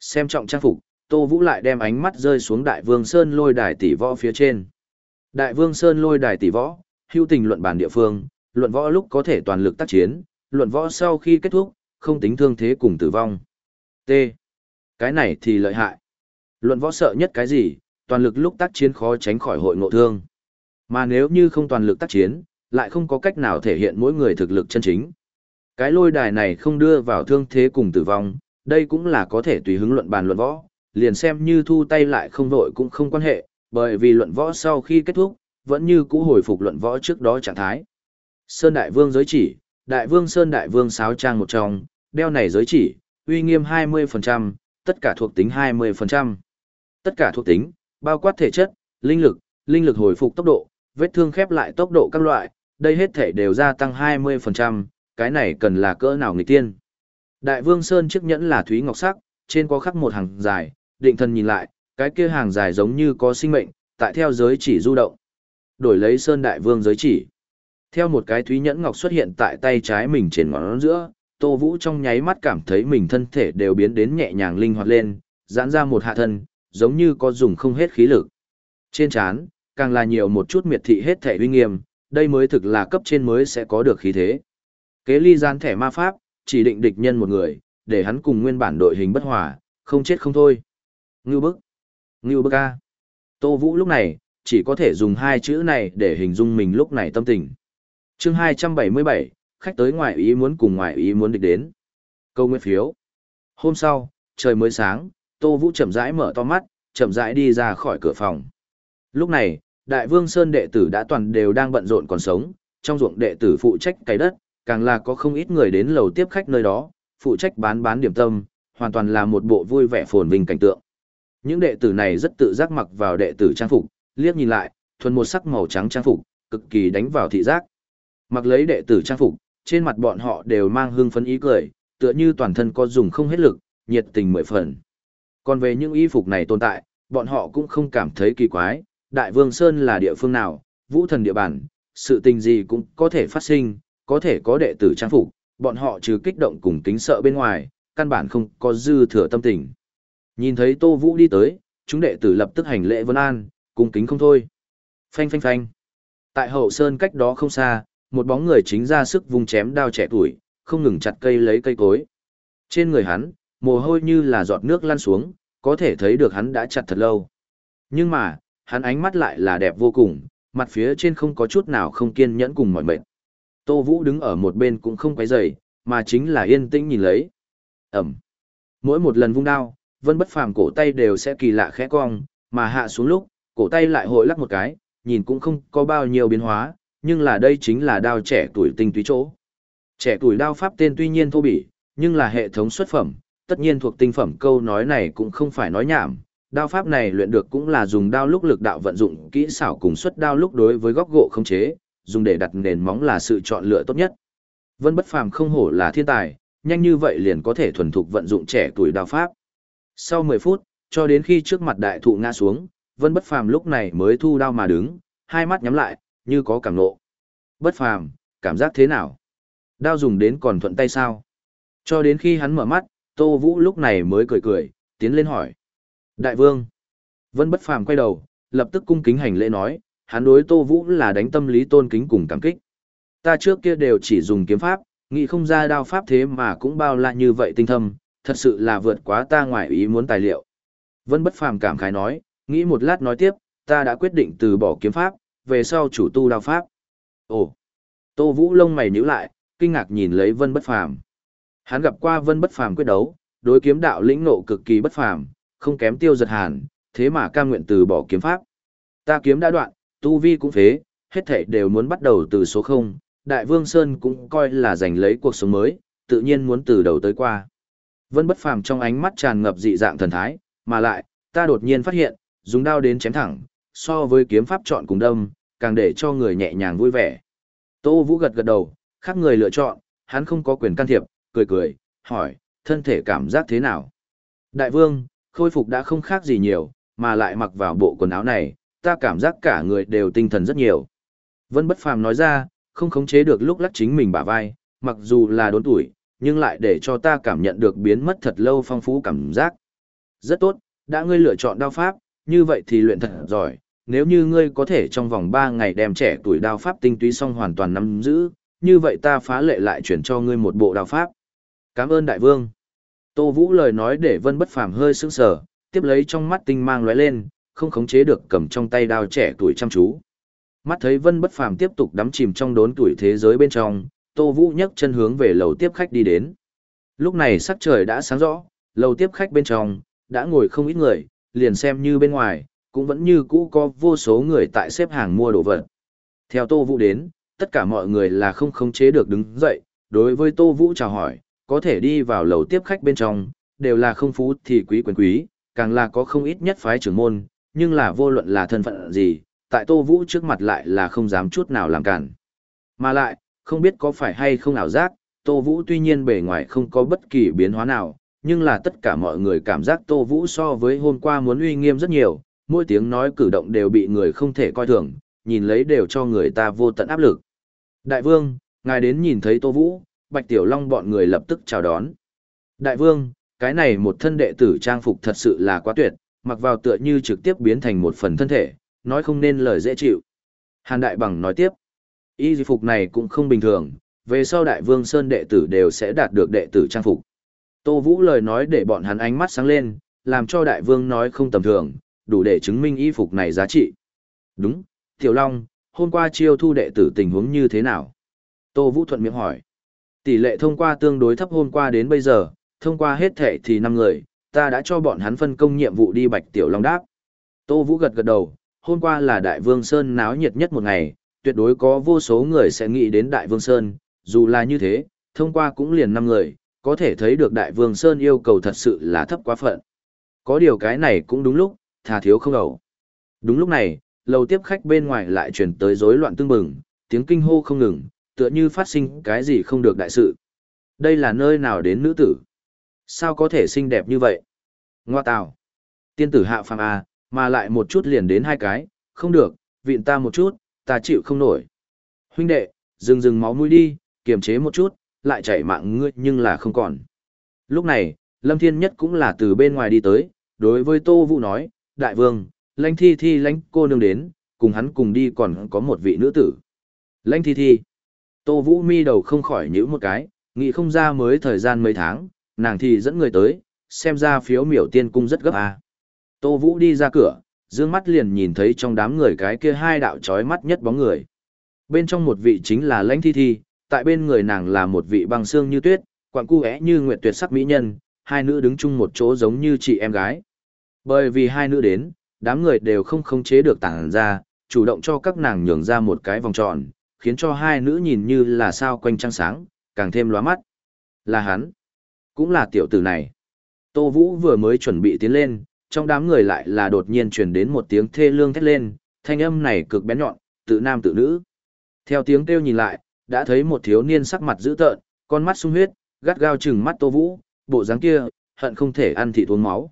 S1: Xem trọng trang phục, Tô Vũ lại đem ánh mắt rơi xuống Đại Vương Sơn lôi đài tỷ võ phía trên. Đại Vương Sơn lôi đài tỷ võ, hưu tình luận bản địa phương, luận võ lúc có thể toàn lực tác chiến, luận võ sau khi kết thúc, không tính thương thế cùng tử vong. T. Cái này thì lợi hại. Luận võ sợ nhất cái gì, toàn lực lúc tác chiến khó tránh khỏi hội ngộ thương. Mà nếu như không toàn lực tác chiến, lại không có cách nào thể hiện mỗi người thực lực chân chính. Cái lôi đài này không đưa vào thương thế cùng tử vong, đây cũng là có thể tùy hứng luận bàn luận võ, liền xem như thu tay lại không vội cũng không quan hệ, bởi vì luận võ sau khi kết thúc, vẫn như cũ hồi phục luận võ trước đó trạng thái. Sơn Đại Vương giới chỉ, Đại Vương Sơn Đại Vương sáo trang một trong, đeo này giới chỉ, uy nghiêm 20%, tất cả thuộc tính 20%. Tất cả thuộc tính, bao quát thể chất, linh lực, linh lực hồi phục tốc độ, vết thương khép lại tốc độ các loại, đây hết thể đều gia tăng 20%, cái này cần là cỡ nào người tiên. Đại Vương Sơn chiếc nhẫn là thúy ngọc sắc, trên có khắc một hàng dài, định thần nhìn lại, cái kia hàng dài giống như có sinh mệnh, tại theo giới chỉ du động. Đổi lấy Sơn Đại Vương giới chỉ. Theo một cái thúy nhẫn ngọc xuất hiện tại tay trái mình trên ngón giữa, Tô Vũ trong nháy mắt cảm thấy mình thân thể đều biến đến nhẹ nhàng linh hoạt lên, giãn ra một hạ thân, giống như có dùng không hết khí lực. Trên chán, càng là nhiều một chút miệt thị hết thể uy nghiêm, đây mới thực là cấp trên mới sẽ có được khí thế. Kế ly gian thẻ ma pháp, chỉ định địch nhân một người, để hắn cùng nguyên bản đội hình bất hòa, không chết không thôi. Ngưu bức. Ngưu bức A. Tô Vũ lúc này, chỉ có thể dùng hai chữ này để hình dung mình lúc này tâm tình. chương 277, khách tới ngoài ý muốn cùng ngoài ý muốn địch đến. Câu nguyện phiếu. Hôm sau, trời mới sáng, Tô Vũ chậm rãi mở to mắt, chậm rãi đi ra khỏi cửa phòng. Lúc này, Đại Vương Sơn đệ tử đã toàn đều đang bận rộn còn sống, trong ruộng đệ tử phụ trách cày đất, càng là có không ít người đến lầu tiếp khách nơi đó, phụ trách bán bán điểm tâm, hoàn toàn là một bộ vui vẻ phồn vinh cảnh tượng. Những đệ tử này rất tự giác mặc vào đệ tử trang phục, liếc nhìn lại, thuần một sắc màu trắng trang phục, cực kỳ đánh vào thị giác. Mặc lấy đệ tử trang phục, trên mặt bọn họ đều mang hương phấn ý cười, tựa như toàn thân có dùng không hết lực, nhiệt tình mười phần. Còn về những y phục này tồn tại, bọn họ cũng không cảm thấy kỳ quái, Đại Vương Sơn là địa phương nào, vũ thần địa bàn, sự tình gì cũng có thể phát sinh, có thể có đệ tử trang phục, bọn họ trừ kích động cùng kính sợ bên ngoài, căn bản không có dư thừa tâm tình. Nhìn thấy Tô Vũ đi tới, chúng đệ tử lập tức hành lễ vân an, cung kính không thôi. Phanh phanh phanh. Tại hậu sơn cách đó không xa, một bóng người chính ra sức vung chém đao trẻ tuổi, không ngừng chặt cây lấy cây cối. Trên người hắn, mồ hôi như là giọt nước lăn xuống, có thể thấy được hắn đã chặt thật lâu. Nhưng mà, hắn ánh mắt lại là đẹp vô cùng, mặt phía trên không có chút nào không kiên nhẫn cùng mỏi mệt. Tô Vũ đứng ở một bên cũng không quấy rầy, mà chính là yên tĩnh nhìn lấy. Ẩm. Mỗi một lần vung đao, Vân Bất Phàm cổ tay đều sẽ kỳ lạ khẽ cong, mà hạ xuống lúc, cổ tay lại hội lắc một cái, nhìn cũng không có bao nhiêu biến hóa, nhưng là đây chính là đao trẻ tuổi tinh túy chỗ. Trẻ tuổi đao pháp tên tuy nhiên thô bỉ, nhưng là hệ thống xuất phẩm, tất nhiên thuộc tinh phẩm câu nói này cũng không phải nói nhảm. Đao pháp này luyện được cũng là dùng đao lúc lực đạo vận dụng kỹ xảo cùng xuất đao lúc đối với góc gỗ không chế, dùng để đặt nền móng là sự chọn lựa tốt nhất. Vân Bất Phàm không hổ là thiên tài, nhanh như vậy liền có thể thuần thục vận dụng trẻ tuổi đao pháp. Sau 10 phút, cho đến khi trước mặt đại thụ ngã xuống, Vân Bất Phàm lúc này mới thu đao mà đứng, hai mắt nhắm lại, như có cảm nộ. Bất Phàm, cảm giác thế nào? Đao dùng đến còn thuận tay sao? Cho đến khi hắn mở mắt, Tô Vũ lúc này mới cười cười, tiến lên hỏi. Đại vương. Vân Bất Phàm quay đầu, lập tức cung kính hành lễ nói, hắn đối Tô Vũ là đánh tâm lý tôn kính cùng cảm kích. Ta trước kia đều chỉ dùng kiếm pháp, nghĩ không ra đao pháp thế mà cũng bao la như vậy tinh thâm, thật sự là vượt quá ta ngoài ý muốn tài liệu. Vân bất phàm cảm khái nói, nghĩ một lát nói tiếp, ta đã quyết định từ bỏ kiếm pháp, về sau chủ tu đao pháp. Ồ, Tô Vũ lông mày nhíu lại, kinh ngạc nhìn lấy Vân bất phàm. Hắn gặp qua Vân bất phàm quyết đấu, đối kiếm đạo lĩnh nộ cực kỳ bất phàm, không kém tiêu giật hàn, thế mà cam nguyện từ bỏ kiếm pháp. Ta kiếm đã đoạn, tu vi cũng phế, hết thảy đều muốn bắt đầu từ số 0, Đại Vương Sơn cũng coi là giành lấy cuộc sống mới, tự nhiên muốn từ đầu tới qua. Vân bất phàm trong ánh mắt tràn ngập dị dạng thần thái, mà lại, ta đột nhiên phát hiện, dùng đao đến chém thẳng, so với kiếm pháp chọn cùng đâm, càng để cho người nhẹ nhàng vui vẻ. Tô Vũ gật gật đầu, khác người lựa chọn, hắn không có quyền can thiệp, cười cười, hỏi, thân thể cảm giác thế nào? Đại vương, khôi phục đã không khác gì nhiều, mà lại mặc vào bộ quần áo này, ta cảm giác cả người đều tinh thần rất nhiều. Vân Bất Phàm nói ra, không khống chế được lúc lắc chính mình bả vai, mặc dù là đốn tuổi, nhưng lại để cho ta cảm nhận được biến mất thật lâu phong phú cảm giác. Rất tốt, đã ngươi lựa chọn đao pháp, như vậy thì luyện thật giỏi, nếu như ngươi có thể trong vòng 3 ngày đem trẻ tuổi đao pháp tinh túy xong hoàn toàn nắm giữ, như vậy ta phá lệ lại chuyển cho ngươi một bộ đao pháp. Cảm ơn đại vương. Tô Vũ lời nói để Vân Bất Phàm hơi sững sờ, tiếp lấy trong mắt tinh mang lóe lên, không khống chế được cầm trong tay đao trẻ tuổi chăm chú. Mắt thấy Vân Bất Phàm tiếp tục đắm chìm trong đốn tuổi thế giới bên trong, Tô Vũ nhấc chân hướng về lầu tiếp khách đi đến. Lúc này sắc trời đã sáng rõ, lầu tiếp khách bên trong đã ngồi không ít người, liền xem như bên ngoài, cũng vẫn như cũ có vô số người tại xếp hàng mua đồ vật. Theo Tô Vũ đến, tất cả mọi người là không khống chế được đứng dậy, đối với Tô Vũ chào hỏi, có thể đi vào lầu tiếp khách bên trong, đều là không phú thì quý quyền quý, càng là có không ít nhất phái trưởng môn, nhưng là vô luận là thân phận gì, tại Tô Vũ trước mặt lại là không dám chút nào làm cản. Mà lại, không biết có phải hay không ảo giác, Tô Vũ tuy nhiên bề ngoài không có bất kỳ biến hóa nào, nhưng là tất cả mọi người cảm giác Tô Vũ so với hôm qua muốn uy nghiêm rất nhiều, mỗi tiếng nói cử động đều bị người không thể coi thường, nhìn lấy đều cho người ta vô tận áp lực. Đại vương, ngài đến nhìn thấy Tô Vũ, Bạch Tiểu Long bọn người lập tức chào đón. Đại vương, cái này một thân đệ tử trang phục thật sự là quá tuyệt, mặc vào tựa như trực tiếp biến thành một phần thân thể, nói không nên lời dễ chịu. Hàn Đại Bằng nói tiếp, y phục này cũng không bình thường, về sau Đại Vương Sơn đệ tử đều sẽ đạt được đệ tử trang phục. Tô Vũ lời nói để bọn hắn ánh mắt sáng lên, làm cho Đại Vương nói không tầm thường, đủ để chứng minh y phục này giá trị. Đúng, Tiểu Long, hôm qua chiêu thu đệ tử tình huống như thế nào? Tô Vũ thuận miệng hỏi. Tỷ lệ thông qua tương đối thấp hôm qua đến bây giờ, thông qua hết thệ thì 5 người, ta đã cho bọn hắn phân công nhiệm vụ đi Bạch Tiểu Long đáp. Tô Vũ gật gật đầu, hôm qua là Đại Vương Sơn náo nhiệt nhất một ngày, tuyệt đối có vô số người sẽ nghĩ đến Đại Vương Sơn, dù là như thế, thông qua cũng liền 5 người, có thể thấy được Đại Vương Sơn yêu cầu thật sự là thấp quá phận. Có điều cái này cũng đúng lúc, thà thiếu không đầu. Đúng lúc này, lầu tiếp khách bên ngoài lại truyền tới rối loạn tương bừng, tiếng kinh hô không ngừng, tựa như phát sinh cái gì không được đại sự. Đây là nơi nào đến nữ tử? Sao có thể xinh đẹp như vậy? Ngoa tào. Tiên tử hạ phàm à, mà lại một chút liền đến hai cái, không được, vịn ta một chút, ta chịu không nổi. Huynh đệ, dừng dừng máu mũi đi, kiềm chế một chút, lại chảy mạng ngươi nhưng là không còn. Lúc này, Lâm Thiên Nhất cũng là từ bên ngoài đi tới, đối với Tô Vũ nói, Đại vương, lãnh thi thi lãnh cô nương đến, cùng hắn cùng đi còn có một vị nữ tử. Lãnh thi thi. Tô Vũ mi đầu không khỏi nhữ một cái, nghĩ không ra mới thời gian mấy tháng, nàng thì dẫn người tới, xem ra phiếu miểu tiên cung rất gấp à. Tô Vũ đi ra cửa, dương mắt liền nhìn thấy trong đám người cái kia hai đạo chói mắt nhất bóng người. Bên trong một vị chính là lãnh thi thi, tại bên người nàng là một vị băng xương như tuyết, quặng cu é như nguyệt tuyệt sắc mỹ nhân, hai nữ đứng chung một chỗ giống như chị em gái. Bởi vì hai nữ đến, đám người đều không khống chế được tảng ra, chủ động cho các nàng nhường ra một cái vòng tròn, khiến cho hai nữ nhìn như là sao quanh trăng sáng, càng thêm lóa mắt. Là hắn, cũng là tiểu tử này. Tô Vũ vừa mới chuẩn bị tiến lên, trong đám người lại là đột nhiên truyền đến một tiếng thê lương thét lên, thanh âm này cực bén nhọn, tự nam tự nữ. Theo tiếng kêu nhìn lại, đã thấy một thiếu niên sắc mặt dữ tợn, con mắt sung huyết, gắt gao chừng mắt Tô Vũ, bộ dáng kia, hận không thể ăn thịt uống máu.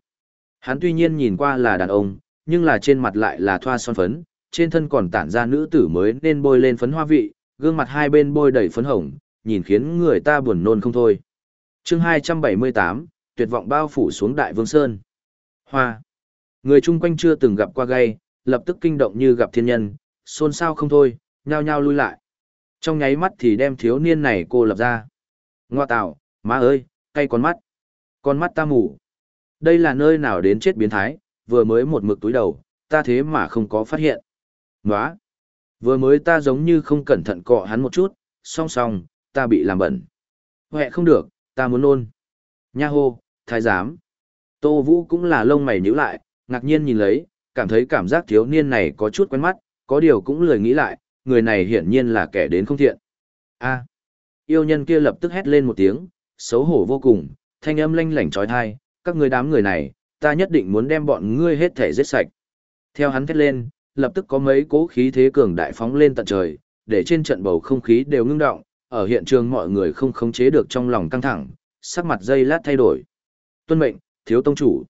S1: Hắn tuy nhiên nhìn qua là đàn ông, nhưng là trên mặt lại là thoa son phấn, trên thân còn tản ra nữ tử mới nên bôi lên phấn hoa vị, gương mặt hai bên bôi đầy phấn hồng, nhìn khiến người ta buồn nôn không thôi. chương 278, tuyệt vọng bao phủ xuống Đại Vương Sơn. Hoa. Người chung quanh chưa từng gặp qua gay, lập tức kinh động như gặp thiên nhân, xôn xao không thôi, nhao nhao lui lại. Trong nháy mắt thì đem thiếu niên này cô lập ra. Ngoa tạo, má ơi, cay con mắt. Con mắt ta mù. Đây là nơi nào đến chết biến thái, vừa mới một mực túi đầu, ta thế mà không có phát hiện. Nóa! Vừa mới ta giống như không cẩn thận cọ hắn một chút, song song, ta bị làm bẩn. Huệ không được, ta muốn nôn. Nha hô, thái giám. Tô Vũ cũng là lông mày nhíu lại, ngạc nhiên nhìn lấy, cảm thấy cảm giác thiếu niên này có chút quen mắt, có điều cũng lười nghĩ lại, người này hiển nhiên là kẻ đến không thiện. A. yêu nhân kia lập tức hét lên một tiếng, xấu hổ vô cùng, thanh âm lanh lảnh trói thai, các ngươi đám người này, ta nhất định muốn đem bọn ngươi hết thể giết sạch. Theo hắn thét lên, lập tức có mấy cố khí thế cường đại phóng lên tận trời, để trên trận bầu không khí đều ngưng động, ở hiện trường mọi người không khống chế được trong lòng căng thẳng, sắc mặt dây lát thay đổi. Tuân mệnh, thiếu tông chủ.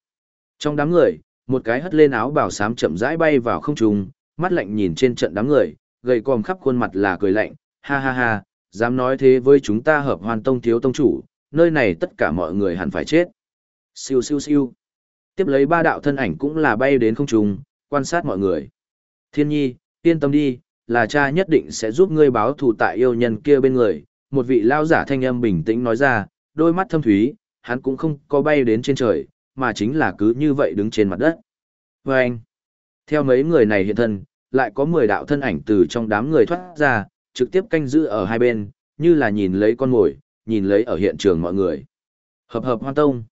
S1: Trong đám người, một cái hất lên áo bảo sám chậm rãi bay vào không trung, mắt lạnh nhìn trên trận đám người, gầy còm khắp khuôn mặt là cười lạnh, ha ha ha, dám nói thế với chúng ta hợp hoàn tông thiếu tông chủ, nơi này tất cả mọi người hẳn phải chết. Siêu siêu siêu. Tiếp lấy ba đạo thân ảnh cũng là bay đến không trung, quan sát mọi người. Thiên nhi, yên tâm đi, là cha nhất định sẽ giúp ngươi báo thù tại yêu nhân kia bên người. Một vị lao giả thanh âm bình tĩnh nói ra, đôi mắt thâm thúy, hắn cũng không có bay đến trên trời, mà chính là cứ như vậy đứng trên mặt đất. Và anh, theo mấy người này hiện thân, lại có 10 đạo thân ảnh từ trong đám người thoát ra, trực tiếp canh giữ ở hai bên, như là nhìn lấy con mồi, nhìn lấy ở hiện trường mọi người. Hợp hợp hoan tông.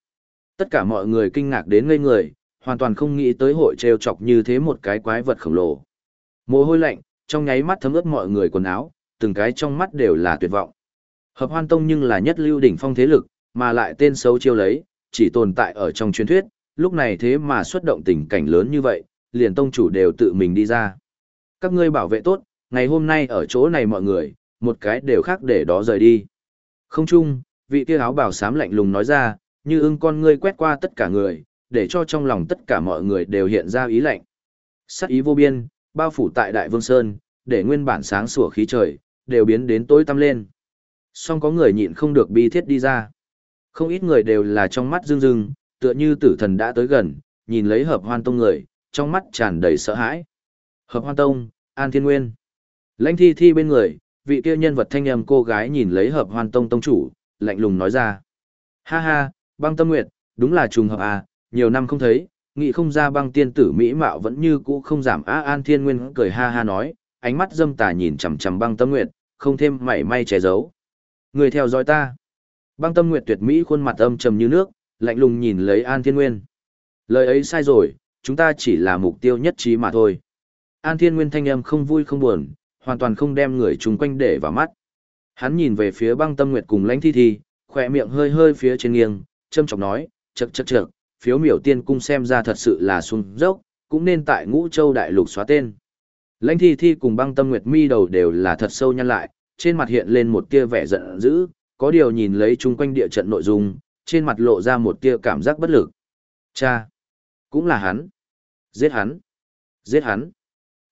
S1: Tất cả mọi người kinh ngạc đến ngây người, hoàn toàn không nghĩ tới hội trêu chọc như thế một cái quái vật khổng lồ. Mồ hôi lạnh, trong nháy mắt thấm ướt mọi người quần áo, từng cái trong mắt đều là tuyệt vọng. Hợp hoan tông nhưng là nhất lưu đỉnh phong thế lực, mà lại tên xấu chiêu lấy, chỉ tồn tại ở trong truyền thuyết, lúc này thế mà xuất động tình cảnh lớn như vậy, liền tông chủ đều tự mình đi ra. Các ngươi bảo vệ tốt, ngày hôm nay ở chỗ này mọi người, một cái đều khác để đó rời đi. Không chung, vị kia áo bảo sám lạnh lùng nói ra, như ưng con ngươi quét qua tất cả người, để cho trong lòng tất cả mọi người đều hiện ra ý lạnh. Sắc ý vô biên, bao phủ tại Đại Vương Sơn, để nguyên bản sáng sủa khí trời, đều biến đến tối tăm lên. Song có người nhịn không được bi thiết đi ra. Không ít người đều là trong mắt rưng rưng, tựa như tử thần đã tới gần, nhìn lấy hợp hoan tông người, trong mắt tràn đầy sợ hãi. Hợp hoan tông, An Thiên Nguyên. Lãnh thi thi bên người, vị kia nhân vật thanh âm cô gái nhìn lấy hợp hoan tông tông chủ, lạnh lùng nói ra. Ha ha, băng tâm nguyệt, đúng là trùng hợp à, nhiều năm không thấy, nghĩ không ra băng tiên tử Mỹ Mạo vẫn như cũ không giảm à? An Thiên Nguyên cười ha ha nói, ánh mắt dâm tà nhìn chằm chằm băng tâm nguyệt, không thêm mảy may che giấu. Người theo dõi ta. Băng tâm nguyệt tuyệt Mỹ khuôn mặt âm trầm như nước, lạnh lùng nhìn lấy An Thiên Nguyên. Lời ấy sai rồi, chúng ta chỉ là mục tiêu nhất trí mà thôi. An Thiên Nguyên thanh âm không vui không buồn, hoàn toàn không đem người chung quanh để vào mắt. Hắn nhìn về phía băng tâm nguyệt cùng lãnh thi thi, khỏe miệng hơi hơi phía trên nghiêng, châm trọng nói, chậc chậc chậc, phiếu miểu tiên cung xem ra thật sự là xuống dốc, cũng nên tại ngũ châu đại lục xóa tên. Lãnh thi thi cùng băng tâm nguyệt mi đầu đều là thật sâu nhăn lại, trên mặt hiện lên một tia vẻ giận dữ, có điều nhìn lấy chung quanh địa trận nội dung, trên mặt lộ ra một tia cảm giác bất lực. Cha! Cũng là hắn! Giết hắn! Giết hắn!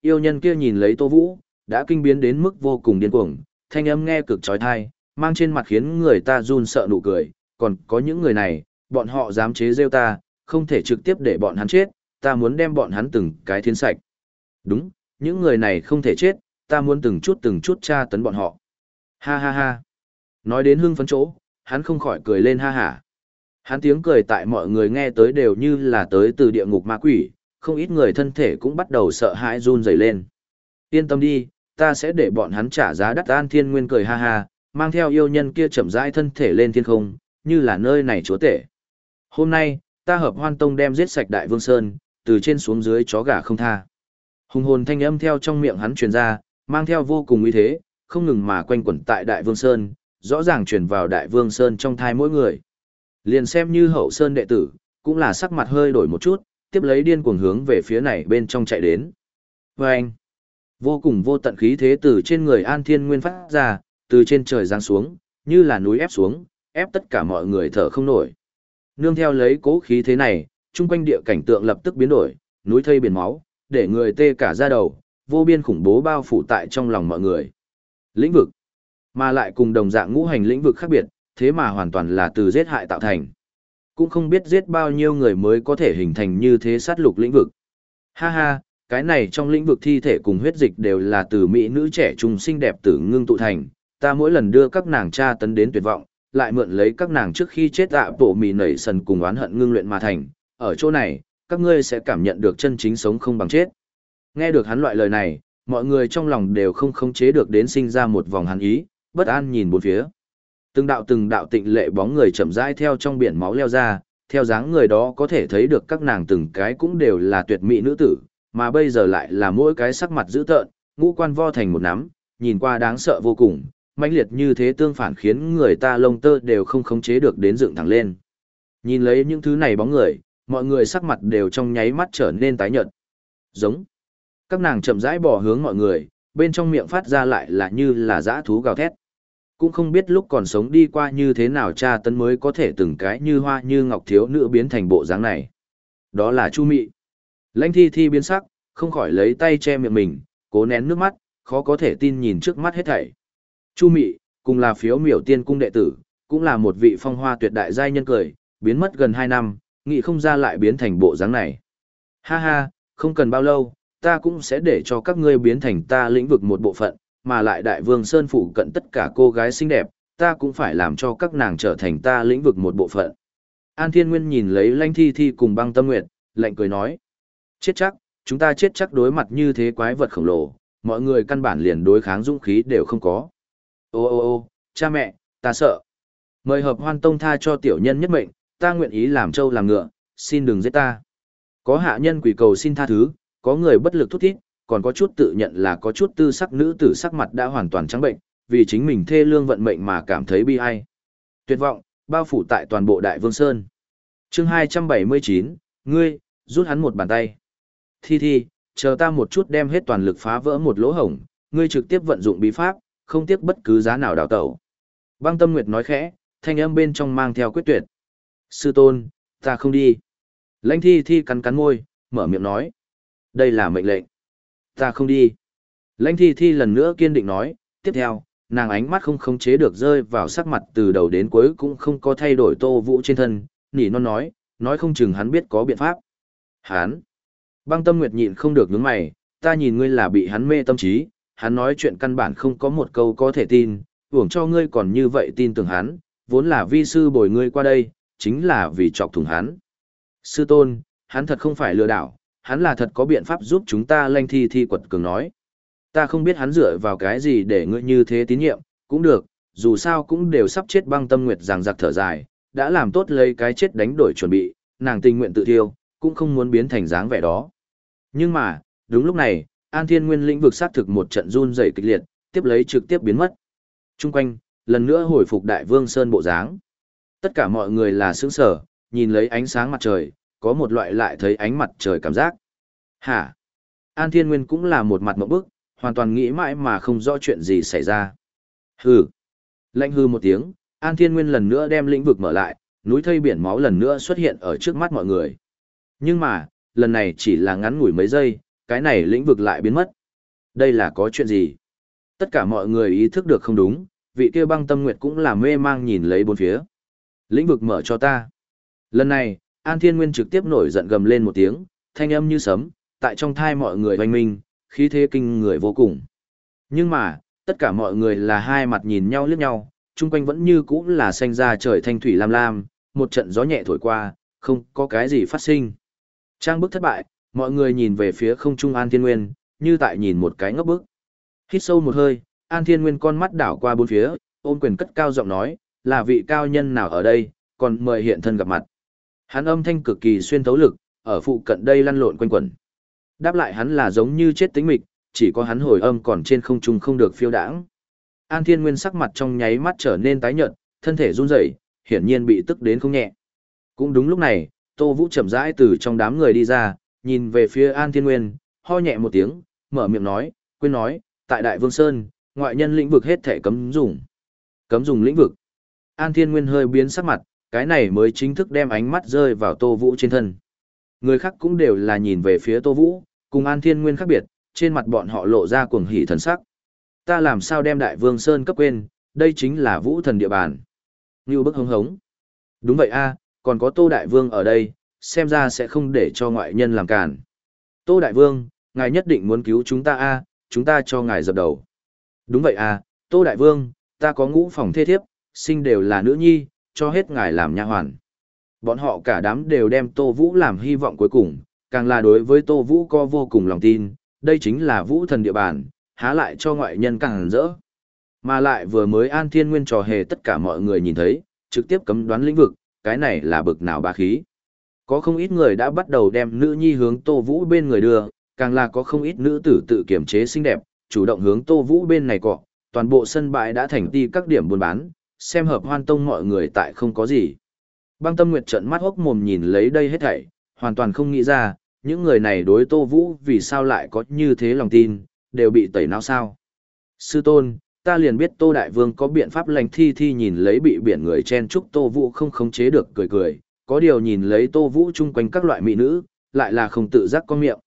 S1: Yêu nhân kia nhìn lấy Tô Vũ, đã kinh biến đến mức vô cùng điên cuồng, thanh âm nghe cực trói thai, mang trên mặt khiến người ta run sợ nụ cười, còn có những người này, bọn họ dám chế rêu ta, không thể trực tiếp để bọn hắn chết, ta muốn đem bọn hắn từng cái thiên sạch. Đúng, những người này không thể chết, ta muốn từng chút từng chút tra tấn bọn họ. Ha ha ha. Nói đến hưng phấn chỗ, hắn không khỏi cười lên ha ha. Hắn tiếng cười tại mọi người nghe tới đều như là tới từ địa ngục ma quỷ, không ít người thân thể cũng bắt đầu sợ hãi run rẩy lên. Yên tâm đi, ta sẽ để bọn hắn trả giá đắt an thiên nguyên cười ha ha, mang theo yêu nhân kia chậm rãi thân thể lên thiên không, như là nơi này chúa tể. Hôm nay, ta hợp hoan tông đem giết sạch đại vương sơn, từ trên xuống dưới chó gà không tha. Hùng hồn thanh âm theo trong miệng hắn truyền ra, mang theo vô cùng uy thế, không ngừng mà quanh quẩn tại đại vương sơn, rõ ràng truyền vào đại vương sơn trong thai mỗi người. Liền xem như hậu sơn đệ tử, cũng là sắc mặt hơi đổi một chút, tiếp lấy điên cuồng hướng về phía này bên trong chạy đến. Và anh, vô cùng vô tận khí thế từ trên người An Thiên Nguyên phát ra, từ trên trời giáng xuống, như là núi ép xuống, ép tất cả mọi người thở không nổi. Nương theo lấy cố khí thế này, chung quanh địa cảnh tượng lập tức biến đổi, núi thây biển máu, để người tê cả da đầu, vô biên khủng bố bao phủ tại trong lòng mọi người. Lĩnh vực, mà lại cùng đồng dạng ngũ hành lĩnh vực khác biệt, thế mà hoàn toàn là từ giết hại tạo thành. Cũng không biết giết bao nhiêu người mới có thể hình thành như thế sát lục lĩnh vực. Ha ha, cái này trong lĩnh vực thi thể cùng huyết dịch đều là từ mỹ nữ trẻ trung xinh đẹp tử ngưng tụ thành, ta mỗi lần đưa các nàng cha tấn đến tuyệt vọng, lại mượn lấy các nàng trước khi chết ạ bộ mì nảy sần cùng oán hận ngưng luyện mà thành, ở chỗ này, các ngươi sẽ cảm nhận được chân chính sống không bằng chết. Nghe được hắn loại lời này, mọi người trong lòng đều không khống chế được đến sinh ra một vòng hắn ý, bất an nhìn bốn phía. Từng đạo từng đạo tịnh lệ bóng người chậm rãi theo trong biển máu leo ra, theo dáng người đó có thể thấy được các nàng từng cái cũng đều là tuyệt mỹ nữ tử, mà bây giờ lại là mỗi cái sắc mặt dữ tợn, ngũ quan vo thành một nắm, nhìn qua đáng sợ vô cùng, mãnh liệt như thế tương phản khiến người ta lông tơ đều không khống chế được đến dựng thẳng lên. Nhìn lấy những thứ này bóng người, mọi người sắc mặt đều trong nháy mắt trở nên tái nhợt. Giống. Các nàng chậm rãi bỏ hướng mọi người, bên trong miệng phát ra lại là như là dã thú gào thét. Cũng không biết lúc còn sống đi qua như thế nào cha tấn mới có thể từng cái như hoa như ngọc thiếu nữ biến thành bộ dáng này. Đó là Chu Mị. Lãnh thi thi biến sắc, không khỏi lấy tay che miệng mình, cố nén nước mắt, khó có thể tin nhìn trước mắt hết thảy. Chu Mị, cùng là phiếu miểu tiên cung đệ tử, cũng là một vị phong hoa tuyệt đại giai nhân cười, biến mất gần 2 năm, nghĩ không ra lại biến thành bộ dáng này. Ha ha, không cần bao lâu, ta cũng sẽ để cho các ngươi biến thành ta lĩnh vực một bộ phận, mà lại đại vương Sơn Phủ cận tất cả cô gái xinh đẹp, ta cũng phải làm cho các nàng trở thành ta lĩnh vực một bộ phận. An Thiên Nguyên nhìn lấy Lanh Thi Thi cùng băng tâm nguyệt, lạnh cười nói. Chết chắc, chúng ta chết chắc đối mặt như thế quái vật khổng lồ, mọi người căn bản liền đối kháng dũng khí đều không có. Ô ô ô, cha mẹ, ta sợ. Mời hợp hoan tông tha cho tiểu nhân nhất mệnh, ta nguyện ý làm trâu làm ngựa, xin đừng giết ta. Có hạ nhân quỷ cầu xin tha thứ, có người bất lực thút thít, còn có chút tự nhận là có chút tư sắc nữ tử sắc mặt đã hoàn toàn trắng bệnh, vì chính mình thê lương vận mệnh mà cảm thấy bi ai. Tuyệt vọng, bao phủ tại toàn bộ Đại Vương Sơn. chương 279, ngươi, rút hắn một bàn tay. Thi thi, chờ ta một chút đem hết toàn lực phá vỡ một lỗ hổng, ngươi trực tiếp vận dụng bí pháp, không tiếc bất cứ giá nào đào tẩu. Băng Tâm Nguyệt nói khẽ, thanh âm bên trong mang theo quyết tuyệt. Sư tôn, ta không đi. Lãnh thi thi cắn cắn môi, mở miệng nói. Đây là mệnh lệnh. Ta không đi. Lãnh thi thi lần nữa kiên định nói, tiếp theo, nàng ánh mắt không khống chế được rơi vào sắc mặt từ đầu đến cuối cũng không có thay đổi tô vũ trên thân, nỉ non nói, nói không chừng hắn biết có biện pháp. Hắn. Băng tâm nguyệt nhịn không được nhướng mày, ta nhìn ngươi là bị hắn mê tâm trí, hắn nói chuyện căn bản không có một câu có thể tin, uổng cho ngươi còn như vậy tin tưởng hắn, vốn là vi sư bồi ngươi qua đây, chính là vì chọc thủng hắn. Sư tôn, hắn thật không phải lừa đảo, hắn là thật có biện pháp giúp chúng ta lanh thi thi quật cường nói. Ta không biết hắn dựa vào cái gì để ngươi như thế tín nhiệm, cũng được, dù sao cũng đều sắp chết băng tâm nguyệt ràng giặc thở dài, đã làm tốt lấy cái chết đánh đổi chuẩn bị, nàng tình nguyện tự thiêu, cũng không muốn biến thành dáng vẻ đó. Nhưng mà, đúng lúc này, An Thiên Nguyên lĩnh vực sát thực một trận run rẩy kịch liệt, tiếp lấy trực tiếp biến mất. Trung quanh, lần nữa hồi phục Đại Vương Sơn bộ dáng. Tất cả mọi người là sững sở, nhìn lấy ánh sáng mặt trời, có một loại lại thấy ánh mặt trời cảm giác. Hả? An Thiên Nguyên cũng là một mặt mộng bức, hoàn toàn nghĩ mãi mà không rõ chuyện gì xảy ra. Hừ. Lạnh hư một tiếng, An Thiên Nguyên lần nữa đem lĩnh vực mở lại, núi thây biển máu lần nữa xuất hiện ở trước mắt mọi người. Nhưng mà, lần này chỉ là ngắn ngủi mấy giây, cái này lĩnh vực lại biến mất. Đây là có chuyện gì? Tất cả mọi người ý thức được không đúng, vị kia băng tâm nguyệt cũng là mê mang nhìn lấy bốn phía. Lĩnh vực mở cho ta. Lần này, An Thiên Nguyên trực tiếp nổi giận gầm lên một tiếng, thanh âm như sấm, tại trong thai mọi người hoành minh, khí thế kinh người vô cùng. Nhưng mà, tất cả mọi người là hai mặt nhìn nhau liếc nhau, chung quanh vẫn như cũ là xanh ra trời thanh thủy lam lam, một trận gió nhẹ thổi qua, không có cái gì phát sinh. Trang bức thất bại, mọi người nhìn về phía không trung An Thiên Nguyên, như tại nhìn một cái ngốc bức. Hít sâu một hơi, An Thiên Nguyên con mắt đảo qua bốn phía, ôm quyền cất cao giọng nói, là vị cao nhân nào ở đây, còn mời hiện thân gặp mặt. Hắn âm thanh cực kỳ xuyên thấu lực, ở phụ cận đây lăn lộn quanh quẩn. Đáp lại hắn là giống như chết tính mịch, chỉ có hắn hồi âm còn trên không trung không được phiêu đãng. An Thiên Nguyên sắc mặt trong nháy mắt trở nên tái nhợt, thân thể run rẩy, hiển nhiên bị tức đến không nhẹ. Cũng đúng lúc này, Tô Vũ chậm rãi từ trong đám người đi ra, nhìn về phía An Thiên Nguyên, ho nhẹ một tiếng, mở miệng nói, quên nói, tại Đại Vương Sơn, ngoại nhân lĩnh vực hết thể cấm dùng. Cấm dùng lĩnh vực. An Thiên Nguyên hơi biến sắc mặt, cái này mới chính thức đem ánh mắt rơi vào Tô Vũ trên thân. Người khác cũng đều là nhìn về phía Tô Vũ, cùng An Thiên Nguyên khác biệt, trên mặt bọn họ lộ ra cuồng hỉ thần sắc. Ta làm sao đem Đại Vương Sơn cấp quên, đây chính là Vũ thần địa bàn. Như bức hống hống. Đúng vậy a còn có Tô Đại Vương ở đây, xem ra sẽ không để cho ngoại nhân làm cản. Tô Đại Vương, ngài nhất định muốn cứu chúng ta a chúng ta cho ngài dập đầu. Đúng vậy a Tô Đại Vương, ta có ngũ phòng thê thiếp, sinh đều là nữ nhi, cho hết ngài làm nha hoàn. Bọn họ cả đám đều đem Tô Vũ làm hy vọng cuối cùng, càng là đối với Tô Vũ có vô cùng lòng tin, đây chính là Vũ thần địa bàn, há lại cho ngoại nhân càng rỡ. Mà lại vừa mới An Thiên Nguyên trò hề tất cả mọi người nhìn thấy, trực tiếp cấm đoán lĩnh vực, cái này là bực nào bá khí. Có không ít người đã bắt đầu đem nữ nhi hướng Tô Vũ bên người đưa, Càng là có không ít nữ tử tự kiểm chế xinh đẹp, chủ động hướng Tô Vũ bên này cọ, toàn bộ sân bãi đã thành ti các điểm buôn bán, xem hợp hoan tông mọi người tại không có gì. Băng Tâm Nguyệt trợn mắt hốc mồm nhìn lấy đây hết thảy, hoàn toàn không nghĩ ra, những người này đối Tô Vũ vì sao lại có như thế lòng tin, đều bị tẩy não sao. Sư tôn, ta liền biết Tô Đại Vương có biện pháp lành thi thi nhìn lấy bị biển người chen chúc Tô Vũ không khống chế được cười cười, có điều nhìn lấy Tô Vũ chung quanh các loại mỹ nữ, lại là không tự giác có miệng.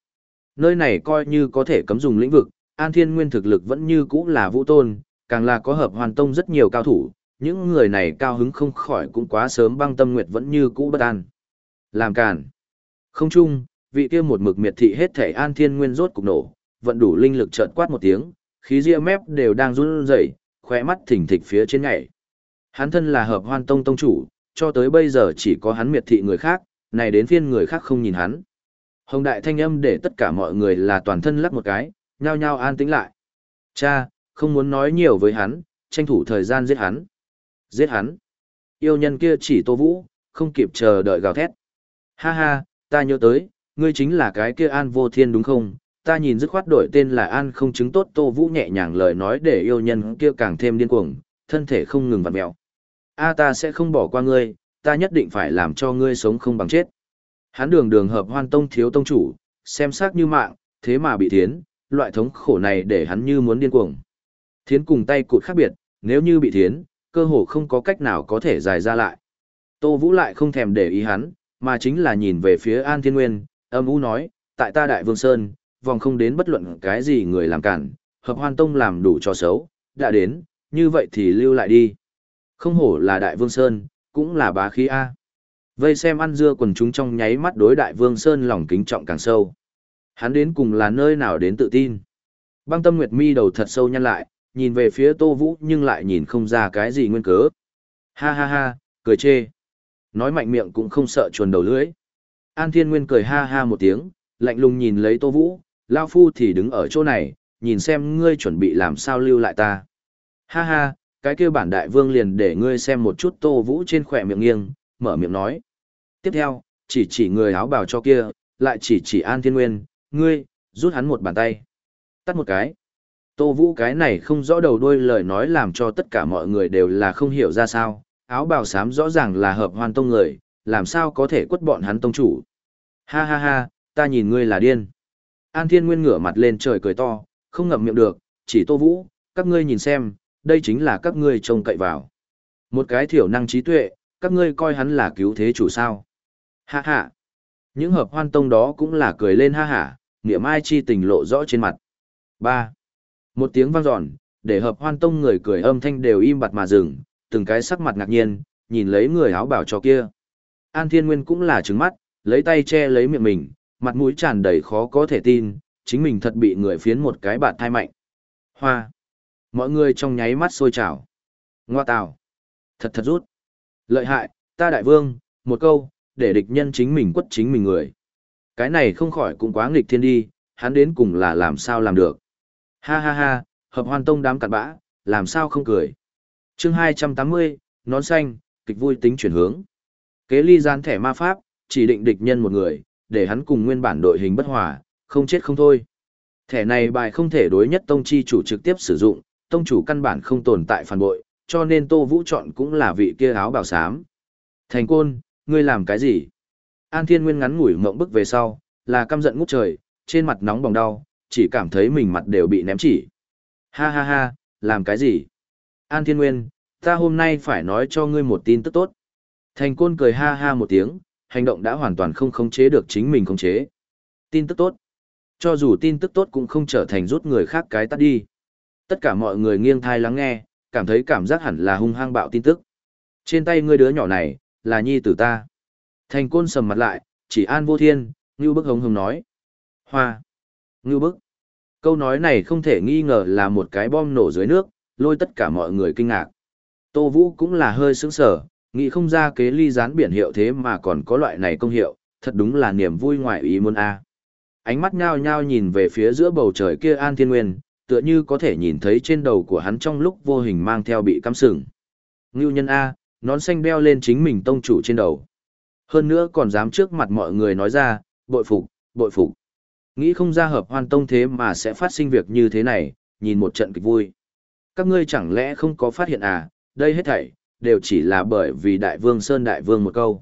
S1: Nơi này coi như có thể cấm dùng lĩnh vực, An Thiên Nguyên thực lực vẫn như cũ là vũ tôn, càng là có hợp hoàn tông rất nhiều cao thủ, những người này cao hứng không khỏi cũng quá sớm băng tâm nguyệt vẫn như cũ bất an. Làm càn. Không chung, vị kia một mực miệt thị hết thể An Thiên Nguyên rốt cục nổ, vận đủ linh lực chợt quát một tiếng, khí ria mép đều đang run rẩy, khóe mắt thỉnh thịch phía trên nhảy. Hắn thân là hợp hoan tông tông chủ, cho tới bây giờ chỉ có hắn miệt thị người khác, này đến phiên người khác không nhìn hắn. Hồng đại thanh âm để tất cả mọi người là toàn thân lắc một cái, nhao nhao an tĩnh lại. Cha, không muốn nói nhiều với hắn, tranh thủ thời gian giết hắn. Giết hắn. Yêu nhân kia chỉ Tô Vũ, không kịp chờ đợi gào thét. Ha ha, ta nhớ tới, ngươi chính là cái kia An Vô Thiên đúng không? Ta nhìn dứt khoát đổi tên là An không chứng tốt Tô Vũ nhẹ nhàng lời nói để yêu nhân kia càng thêm điên cuồng, thân thể không ngừng vặn mẹo. A ta sẽ không bỏ qua ngươi, ta nhất định phải làm cho ngươi sống không bằng chết. Hắn đường đường hợp hoan tông thiếu tông chủ, xem xác như mạng, thế mà bị thiến, loại thống khổ này để hắn như muốn điên cuồng. Thiến cùng tay cụt khác biệt, nếu như bị thiến, cơ hồ không có cách nào có thể dài ra lại. Tô Vũ lại không thèm để ý hắn, mà chính là nhìn về phía An Thiên Nguyên, âm u nói, tại ta Đại Vương Sơn, vòng không đến bất luận cái gì người làm cản, hợp hoan tông làm đủ cho xấu, đã đến, như vậy thì lưu lại đi. Không hổ là Đại Vương Sơn, cũng là bá khí A. Vây xem ăn dưa quần chúng trong nháy mắt đối Đại Vương Sơn lòng kính trọng càng sâu. Hắn đến cùng là nơi nào đến tự tin. Băng tâm nguyệt mi đầu thật sâu nhăn lại, nhìn về phía Tô Vũ nhưng lại nhìn không ra cái gì nguyên cớ. Ha ha ha, cười chê. Nói mạnh miệng cũng không sợ chuồn đầu lưỡi. An Thiên Nguyên cười ha ha một tiếng, lạnh lùng nhìn lấy Tô Vũ, Lao Phu thì đứng ở chỗ này, nhìn xem ngươi chuẩn bị làm sao lưu lại ta. Ha ha, cái kia bản đại vương liền để ngươi xem một chút Tô Vũ trên khỏe miệng nghiêng, mở miệng nói. Tiếp theo, chỉ chỉ người áo bào cho kia, lại chỉ chỉ An Thiên Nguyên, ngươi, rút hắn một bàn tay. Tắt một cái. Tô Vũ cái này không rõ đầu đuôi lời nói làm cho tất cả mọi người đều là không hiểu ra sao, áo bào xám rõ ràng là hợp hoàn tông người, làm sao có thể quất bọn hắn tông chủ. Ha ha ha, ta nhìn ngươi là điên. An Thiên Nguyên ngửa mặt lên trời cười to, không ngậm miệng được, chỉ Tô Vũ, các ngươi nhìn xem, đây chính là các ngươi trông cậy vào. Một cái thiểu năng trí tuệ, các ngươi coi hắn là cứu thế chủ sao. Ha ha. Những hợp hoan tông đó cũng là cười lên ha ha, niệm ai chi tình lộ rõ trên mặt. 3. Một tiếng vang dọn, để hợp hoan tông người cười âm thanh đều im bặt mà dừng, từng cái sắc mặt ngạc nhiên, nhìn lấy người áo bảo cho kia. An Thiên Nguyên cũng là trứng mắt, lấy tay che lấy miệng mình, mặt mũi tràn đầy khó có thể tin, chính mình thật bị người phiến một cái bạt thai mạnh. Hoa. Mọi người trong nháy mắt sôi trào. Ngoa tào. Thật thật rút. Lợi hại, ta đại vương, một câu, để địch nhân chính mình quất chính mình người. Cái này không khỏi cũng quá nghịch thiên đi, hắn đến cùng là làm sao làm được. Ha ha ha, hợp hoan tông đám cặn bã, làm sao không cười. chương 280, nón xanh, kịch vui tính chuyển hướng. Kế ly gian thẻ ma pháp, chỉ định địch nhân một người, để hắn cùng nguyên bản đội hình bất hòa, không chết không thôi. Thẻ này bài không thể đối nhất tông chi chủ trực tiếp sử dụng, tông chủ căn bản không tồn tại phản bội, cho nên Tô Vũ chọn cũng là vị kia áo bào xám. Thành côn, ngươi làm cái gì? An Thiên Nguyên ngắn ngủi mộng bức về sau, là căm giận ngút trời, trên mặt nóng bỏng đau, chỉ cảm thấy mình mặt đều bị ném chỉ. Ha ha ha, làm cái gì? An Thiên Nguyên, ta hôm nay phải nói cho ngươi một tin tức tốt. Thành côn cười ha ha một tiếng, hành động đã hoàn toàn không khống chế được chính mình khống chế. Tin tức tốt. Cho dù tin tức tốt cũng không trở thành rút người khác cái tắt đi. Tất cả mọi người nghiêng thai lắng nghe, cảm thấy cảm giác hẳn là hung hăng bạo tin tức. Trên tay ngươi đứa nhỏ này, là nhi tử ta. Thành côn sầm mặt lại, chỉ an vô thiên, như bức hống hồng nói. Hoa. Ngưu bức. Câu nói này không thể nghi ngờ là một cái bom nổ dưới nước, lôi tất cả mọi người kinh ngạc. Tô Vũ cũng là hơi sững sở, nghĩ không ra kế ly gián biển hiệu thế mà còn có loại này công hiệu, thật đúng là niềm vui ngoại ý muốn a. Ánh mắt nhao nhao nhìn về phía giữa bầu trời kia An Thiên Nguyên, tựa như có thể nhìn thấy trên đầu của hắn trong lúc vô hình mang theo bị cắm sừng. Ngưu nhân A, nón xanh đeo lên chính mình tông chủ trên đầu. Hơn nữa còn dám trước mặt mọi người nói ra, bội phục, bội phục. Nghĩ không ra hợp hoan tông thế mà sẽ phát sinh việc như thế này, nhìn một trận kịch vui. Các ngươi chẳng lẽ không có phát hiện à, đây hết thảy, đều chỉ là bởi vì đại vương Sơn đại vương một câu.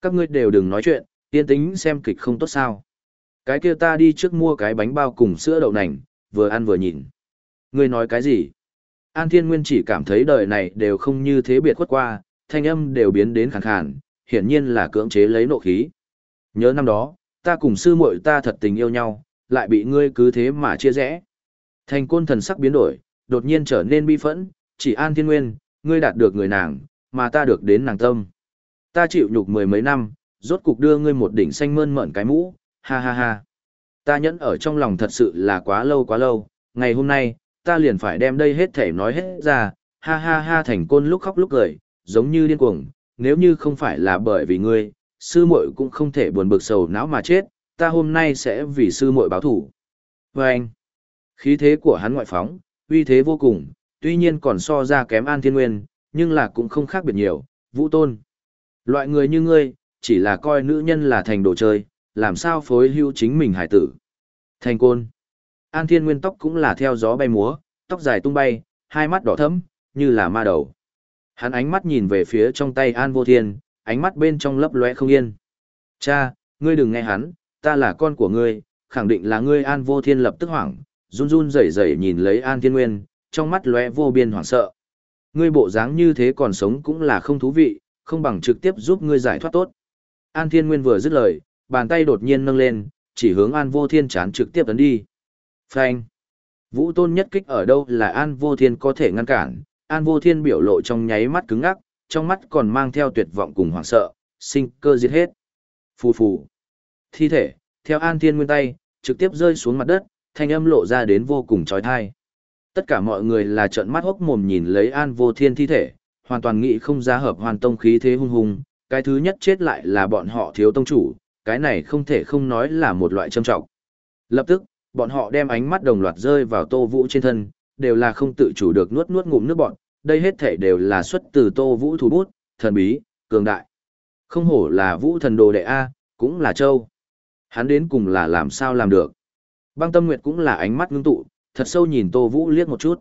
S1: Các ngươi đều đừng nói chuyện, yên tính xem kịch không tốt sao. Cái kia ta đi trước mua cái bánh bao cùng sữa đậu nành, vừa ăn vừa nhìn. Ngươi nói cái gì? An Thiên Nguyên chỉ cảm thấy đời này đều không như thế biệt khuất qua, thanh âm đều biến đến khàn khàn, hiển nhiên là cưỡng chế lấy nộ khí. Nhớ năm đó, ta cùng sư muội ta thật tình yêu nhau, lại bị ngươi cứ thế mà chia rẽ. Thành côn thần sắc biến đổi, đột nhiên trở nên bi phẫn, chỉ An Thiên Nguyên, ngươi đạt được người nàng, mà ta được đến nàng tâm. Ta chịu nhục mười mấy năm, rốt cục đưa ngươi một đỉnh xanh mơn mởn cái mũ, ha ha ha. Ta nhẫn ở trong lòng thật sự là quá lâu quá lâu, ngày hôm nay, ta liền phải đem đây hết thể nói hết ra, ha ha ha thành côn lúc khóc lúc cười, giống như điên cuồng, nếu như không phải là bởi vì ngươi, sư muội cũng không thể buồn bực sầu não mà chết, ta hôm nay sẽ vì sư muội báo thủ. Và anh, khí thế của hắn ngoại phóng, uy thế vô cùng, tuy nhiên còn so ra kém An Thiên Nguyên, nhưng là cũng không khác biệt nhiều, vũ tôn. Loại người như ngươi, chỉ là coi nữ nhân là thành đồ chơi, làm sao phối hưu chính mình hải tử. Thành côn. An Thiên Nguyên tóc cũng là theo gió bay múa, tóc dài tung bay, hai mắt đỏ thẫm, như là ma đầu. Hắn ánh mắt nhìn về phía trong tay An Vô Thiên, ánh mắt bên trong lấp lóe không yên. Cha, ngươi đừng nghe hắn, ta là con của ngươi, khẳng định là ngươi An Vô Thiên lập tức hoảng, run run rẩy rẩy nhìn lấy An Thiên Nguyên, trong mắt lóe vô biên hoảng sợ. Ngươi bộ dáng như thế còn sống cũng là không thú vị, không bằng trực tiếp giúp ngươi giải thoát tốt. An Thiên Nguyên vừa dứt lời, bàn tay đột nhiên nâng lên, chỉ hướng An Vô Thiên chán trực tiếp tấn đi. Phanh. Vũ Tôn nhất kích ở đâu là An Vô Thiên có thể ngăn cản, An Vô Thiên biểu lộ trong nháy mắt cứng ngắc, trong mắt còn mang theo tuyệt vọng cùng hoảng sợ, sinh cơ giết hết. Phù phù. Thi thể, theo An Thiên Nguyên tay, trực tiếp rơi xuống mặt đất, thanh âm lộ ra đến vô cùng trói thai. Tất cả mọi người là trợn mắt hốc mồm nhìn lấy An Vô Thiên thi thể, hoàn toàn nghĩ không ra hợp hoàn tông khí thế hung hùng, cái thứ nhất chết lại là bọn họ thiếu tông chủ, cái này không thể không nói là một loại trâm trọng. Lập tức, bọn họ đem ánh mắt đồng loạt rơi vào Tô Vũ trên thân, đều là không tự chủ được nuốt nuốt ngụm nước bọn, đây hết thể đều là xuất từ Tô Vũ thủ bút, thần bí, cường đại. Không hổ là Vũ thần đồ đệ A, cũng là châu. Hắn đến cùng là làm sao làm được. Băng Tâm Nguyệt cũng là ánh mắt ngưng tụ, thật sâu nhìn Tô Vũ liếc một chút.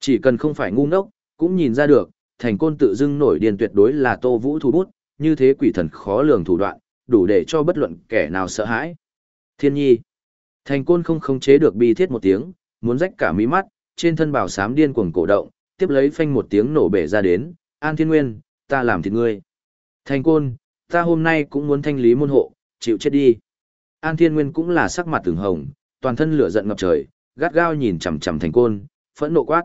S1: Chỉ cần không phải ngu ngốc, cũng nhìn ra được, thành côn tự dưng nổi điên tuyệt đối là Tô Vũ thủ bút, như thế quỷ thần khó lường thủ đoạn, đủ để cho bất luận kẻ nào sợ hãi. Thiên nhi. Thành côn không khống chế được bi thiết một tiếng, muốn rách cả mí mắt, trên thân bảo sám điên cuồng cổ động, tiếp lấy phanh một tiếng nổ bể ra đến, An Thiên Nguyên, ta làm thịt ngươi. Thành côn, ta hôm nay cũng muốn thanh lý môn hộ, chịu chết đi. An Thiên Nguyên cũng là sắc mặt từng hồng, toàn thân lửa giận ngập trời, gắt gao nhìn chằm chằm thành côn, phẫn nộ quát.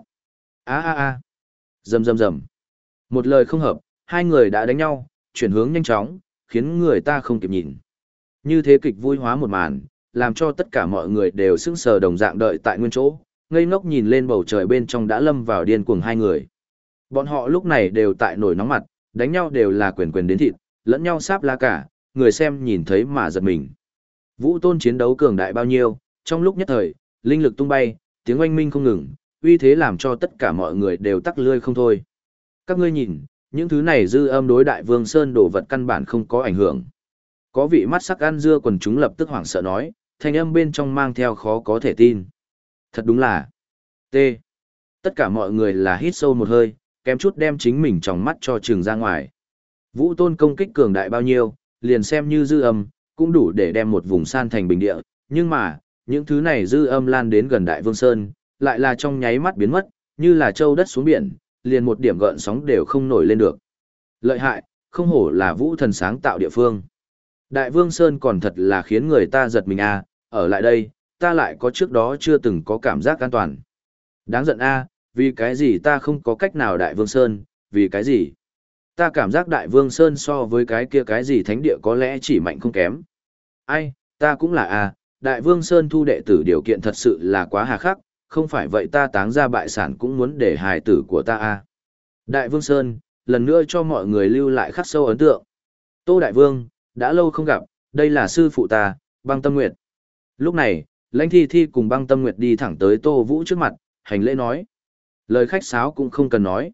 S1: a a a rầm rầm rầm. Một lời không hợp, hai người đã đánh nhau, chuyển hướng nhanh chóng, khiến người ta không kịp nhìn. Như thế kịch vui hóa một màn, làm cho tất cả mọi người đều sững sờ đồng dạng đợi tại nguyên chỗ, ngây ngốc nhìn lên bầu trời bên trong đã lâm vào điên cuồng hai người. Bọn họ lúc này đều tại nổi nóng mặt, đánh nhau đều là quyền quyền đến thịt, lẫn nhau sáp la cả, người xem nhìn thấy mà giật mình. Vũ tôn chiến đấu cường đại bao nhiêu, trong lúc nhất thời, linh lực tung bay, tiếng oanh minh không ngừng, uy thế làm cho tất cả mọi người đều tắc lươi không thôi. Các ngươi nhìn, những thứ này dư âm đối đại vương Sơn đổ vật căn bản không có ảnh hưởng. Có vị mắt sắc ăn dưa quần chúng lập tức hoảng sợ nói, thanh âm bên trong mang theo khó có thể tin. Thật đúng là T. Tất cả mọi người là hít sâu một hơi, kém chút đem chính mình trong mắt cho trường ra ngoài. Vũ tôn công kích cường đại bao nhiêu, liền xem như dư âm, cũng đủ để đem một vùng san thành bình địa, nhưng mà, những thứ này dư âm lan đến gần đại vương sơn, lại là trong nháy mắt biến mất, như là châu đất xuống biển, liền một điểm gợn sóng đều không nổi lên được. Lợi hại, không hổ là vũ thần sáng tạo địa phương. Đại vương sơn còn thật là khiến người ta giật mình à, ở lại đây, ta lại có trước đó chưa từng có cảm giác an toàn. Đáng giận a, vì cái gì ta không có cách nào Đại Vương Sơn, vì cái gì? Ta cảm giác Đại Vương Sơn so với cái kia cái gì thánh địa có lẽ chỉ mạnh không kém. Ai, ta cũng là a, Đại Vương Sơn thu đệ tử điều kiện thật sự là quá hà khắc, không phải vậy ta táng ra bại sản cũng muốn để hài tử của ta a. Đại Vương Sơn, lần nữa cho mọi người lưu lại khắc sâu ấn tượng. Tô Đại Vương, đã lâu không gặp, đây là sư phụ ta, băng tâm nguyệt. Lúc này, lãnh thi thi cùng băng tâm nguyệt đi thẳng tới Tô Vũ trước mặt, hành lễ nói. Lời khách sáo cũng không cần nói.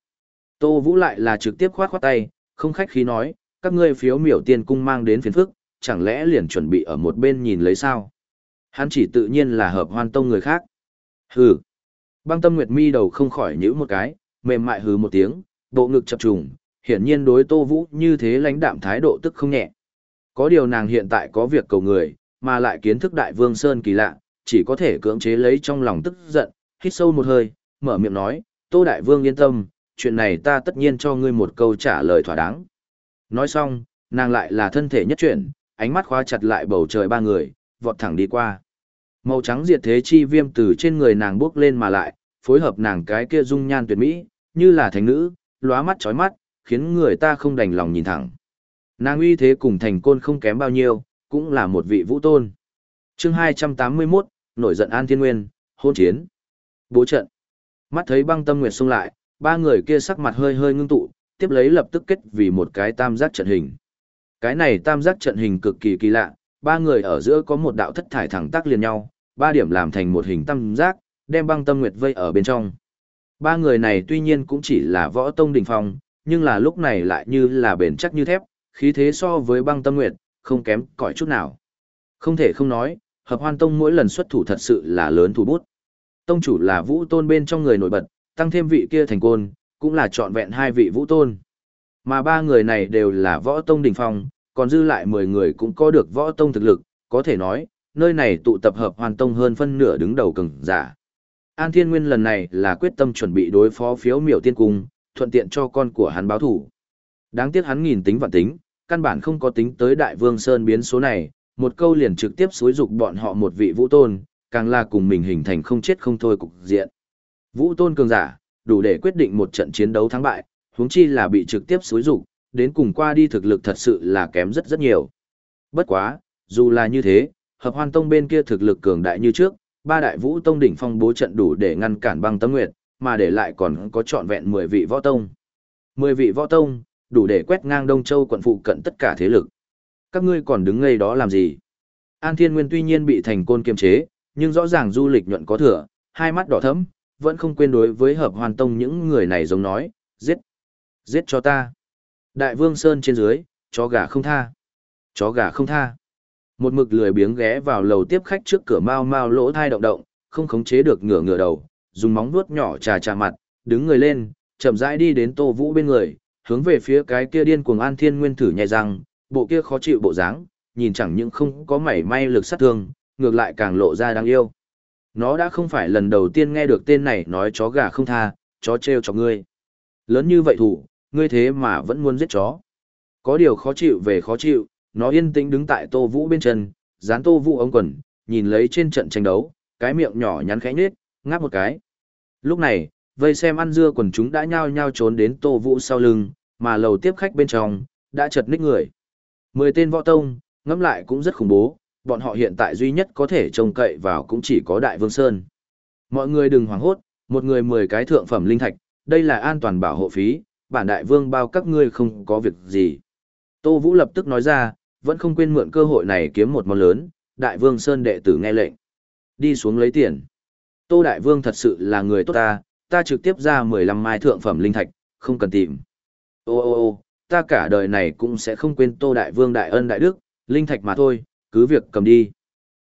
S1: Tô Vũ lại là trực tiếp khoát khoát tay, không khách khí nói, các ngươi phiếu miểu tiền cung mang đến phiền phức, chẳng lẽ liền chuẩn bị ở một bên nhìn lấy sao? Hắn chỉ tự nhiên là hợp hoan tông người khác. Hừ. Băng tâm nguyệt mi đầu không khỏi nhíu một cái, mềm mại hừ một tiếng, bộ ngực chập trùng, hiển nhiên đối Tô Vũ như thế lãnh đạm thái độ tức không nhẹ. Có điều nàng hiện tại có việc cầu người, mà lại kiến thức đại vương Sơn kỳ lạ, chỉ có thể cưỡng chế lấy trong lòng tức giận, hít sâu một hơi, mở miệng nói, Tô Đại Vương yên tâm, chuyện này ta tất nhiên cho ngươi một câu trả lời thỏa đáng. Nói xong, nàng lại là thân thể nhất chuyển, ánh mắt khóa chặt lại bầu trời ba người, vọt thẳng đi qua. Màu trắng diệt thế chi viêm từ trên người nàng bước lên mà lại, phối hợp nàng cái kia dung nhan tuyệt mỹ, như là thánh nữ, lóa mắt chói mắt, khiến người ta không đành lòng nhìn thẳng. Nàng uy thế cùng thành côn không kém bao nhiêu, cũng là một vị vũ tôn. chương 281, nổi giận An Thiên Nguyên, hôn chiến. Bố trận. Mắt thấy băng tâm nguyệt xung lại, ba người kia sắc mặt hơi hơi ngưng tụ, tiếp lấy lập tức kết vì một cái tam giác trận hình. Cái này tam giác trận hình cực kỳ kỳ lạ, ba người ở giữa có một đạo thất thải thẳng tác liền nhau, ba điểm làm thành một hình tam giác, đem băng tâm nguyệt vây ở bên trong. Ba người này tuy nhiên cũng chỉ là võ tông đỉnh phong, nhưng là lúc này lại như là bền chắc như thép, khí thế so với băng tâm nguyệt, không kém cỏi chút nào. Không thể không nói, hợp hoan tông mỗi lần xuất thủ thật sự là lớn thủ bút. Tông chủ là vũ tôn bên trong người nổi bật, tăng thêm vị kia thành côn, cũng là trọn vẹn hai vị vũ tôn. Mà ba người này đều là võ tông đỉnh phong, còn dư lại 10 người cũng có được võ tông thực lực, có thể nói, nơi này tụ tập hợp hoàn tông hơn phân nửa đứng đầu cường giả. An Thiên Nguyên lần này là quyết tâm chuẩn bị đối phó phiếu miểu tiên cung, thuận tiện cho con của hắn báo thủ. Đáng tiếc hắn nghìn tính vạn tính, căn bản không có tính tới đại vương Sơn biến số này, một câu liền trực tiếp xúi dục bọn họ một vị vũ tôn, càng là cùng mình hình thành không chết không thôi cục diện. Vũ tôn cường giả, đủ để quyết định một trận chiến đấu thắng bại, huống chi là bị trực tiếp xúi dục, đến cùng qua đi thực lực thật sự là kém rất rất nhiều. Bất quá, dù là như thế, hợp hoan tông bên kia thực lực cường đại như trước, ba đại vũ tông đỉnh phong bố trận đủ để ngăn cản băng tâm nguyệt, mà để lại còn có trọn vẹn 10 vị võ tông. 10 vị võ tông, đủ để quét ngang Đông Châu quận phụ cận tất cả thế lực. Các ngươi còn đứng ngây đó làm gì? An Thiên Nguyên tuy nhiên bị thành côn kiềm chế, nhưng rõ ràng du lịch nhuận có thừa, hai mắt đỏ thẫm, vẫn không quên đối với hợp hoàn tông những người này giống nói, giết, giết cho ta. Đại vương Sơn trên dưới, chó gà không tha. Chó gà không tha. Một mực lười biếng ghé vào lầu tiếp khách trước cửa mau mau lỗ thai động động, không khống chế được ngửa ngửa đầu, dùng móng vuốt nhỏ trà trà mặt, đứng người lên, chậm rãi đi đến Tô Vũ bên người, hướng về phía cái kia điên cuồng An Thiên Nguyên thử nhai răng, bộ kia khó chịu bộ dáng, nhìn chẳng những không có mảy may lực sát thương, ngược lại càng lộ ra đáng yêu. Nó đã không phải lần đầu tiên nghe được tên này nói chó gà không tha, chó treo chọc ngươi. Lớn như vậy thủ, ngươi thế mà vẫn muốn giết chó. Có điều khó chịu về khó chịu, nó yên tĩnh đứng tại Tô Vũ bên chân, dán Tô Vũ ống quần, nhìn lấy trên trận tranh đấu, cái miệng nhỏ nhắn khẽ nhếch, ngáp một cái. Lúc này, vây xem ăn dưa quần chúng đã nhao nhao trốn đến Tô Vũ sau lưng, mà lầu tiếp khách bên trong đã chật ních người. Mười tên võ tông, ngẫm lại cũng rất khủng bố, bọn họ hiện tại duy nhất có thể trông cậy vào cũng chỉ có Đại Vương Sơn. Mọi người đừng hoảng hốt, một người mười cái thượng phẩm linh thạch, đây là an toàn bảo hộ phí, bản đại vương bao các ngươi không có việc gì. Tô Vũ lập tức nói ra, vẫn không quên mượn cơ hội này kiếm một món lớn, đại vương Sơn đệ tử nghe lệnh. Đi xuống lấy tiền. Tô đại vương thật sự là người tốt ta, ta trực tiếp ra 15 mai thượng phẩm linh thạch, không cần tìm. Ô ô ô, ta cả đời này cũng sẽ không quên Tô đại vương đại ân đại đức, linh thạch mà thôi, cứ việc cầm đi.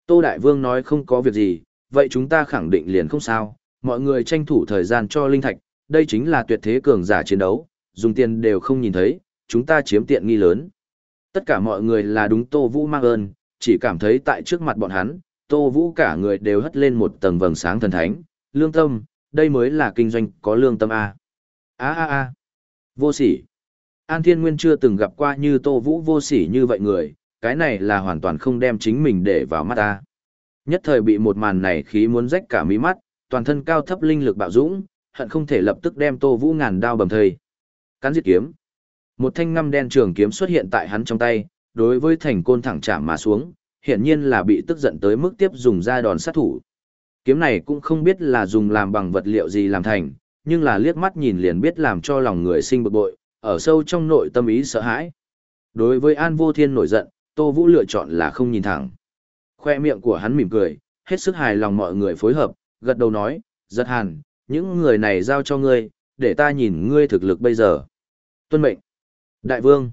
S1: Tô đại vương nói không có việc gì, vậy chúng ta khẳng định liền không sao, mọi người tranh thủ thời gian cho linh thạch, đây chính là tuyệt thế cường giả chiến đấu, dùng tiền đều không nhìn thấy, chúng ta chiếm tiện nghi lớn. Tất cả mọi người là đúng Tô Vũ mang ơn, chỉ cảm thấy tại trước mặt bọn hắn, Tô Vũ cả người đều hất lên một tầng vầng sáng thần thánh, lương tâm, đây mới là kinh doanh có lương tâm A. A A A. Vô sỉ. An Thiên Nguyên chưa từng gặp qua như Tô Vũ vô sỉ như vậy người, cái này là hoàn toàn không đem chính mình để vào mắt ta. Nhất thời bị một màn này khí muốn rách cả mí mắt, toàn thân cao thấp linh lực bạo dũng, hận không thể lập tức đem Tô Vũ ngàn đao bầm thây. Cắn diệt kiếm. Một thanh ngăm đen trường kiếm xuất hiện tại hắn trong tay, đối với thành côn thẳng chạm mà xuống, hiển nhiên là bị tức giận tới mức tiếp dùng ra đòn sát thủ. Kiếm này cũng không biết là dùng làm bằng vật liệu gì làm thành, nhưng là liếc mắt nhìn liền biết làm cho lòng người sinh bực bội, ở sâu trong nội tâm ý sợ hãi. Đối với An Vô Thiên nổi giận, Tô Vũ lựa chọn là không nhìn thẳng. Khoe miệng của hắn mỉm cười, hết sức hài lòng mọi người phối hợp, gật đầu nói, giật hàn, những người này giao cho ngươi, để ta nhìn ngươi thực lực bây giờ. Tuân mệnh. Đại vương.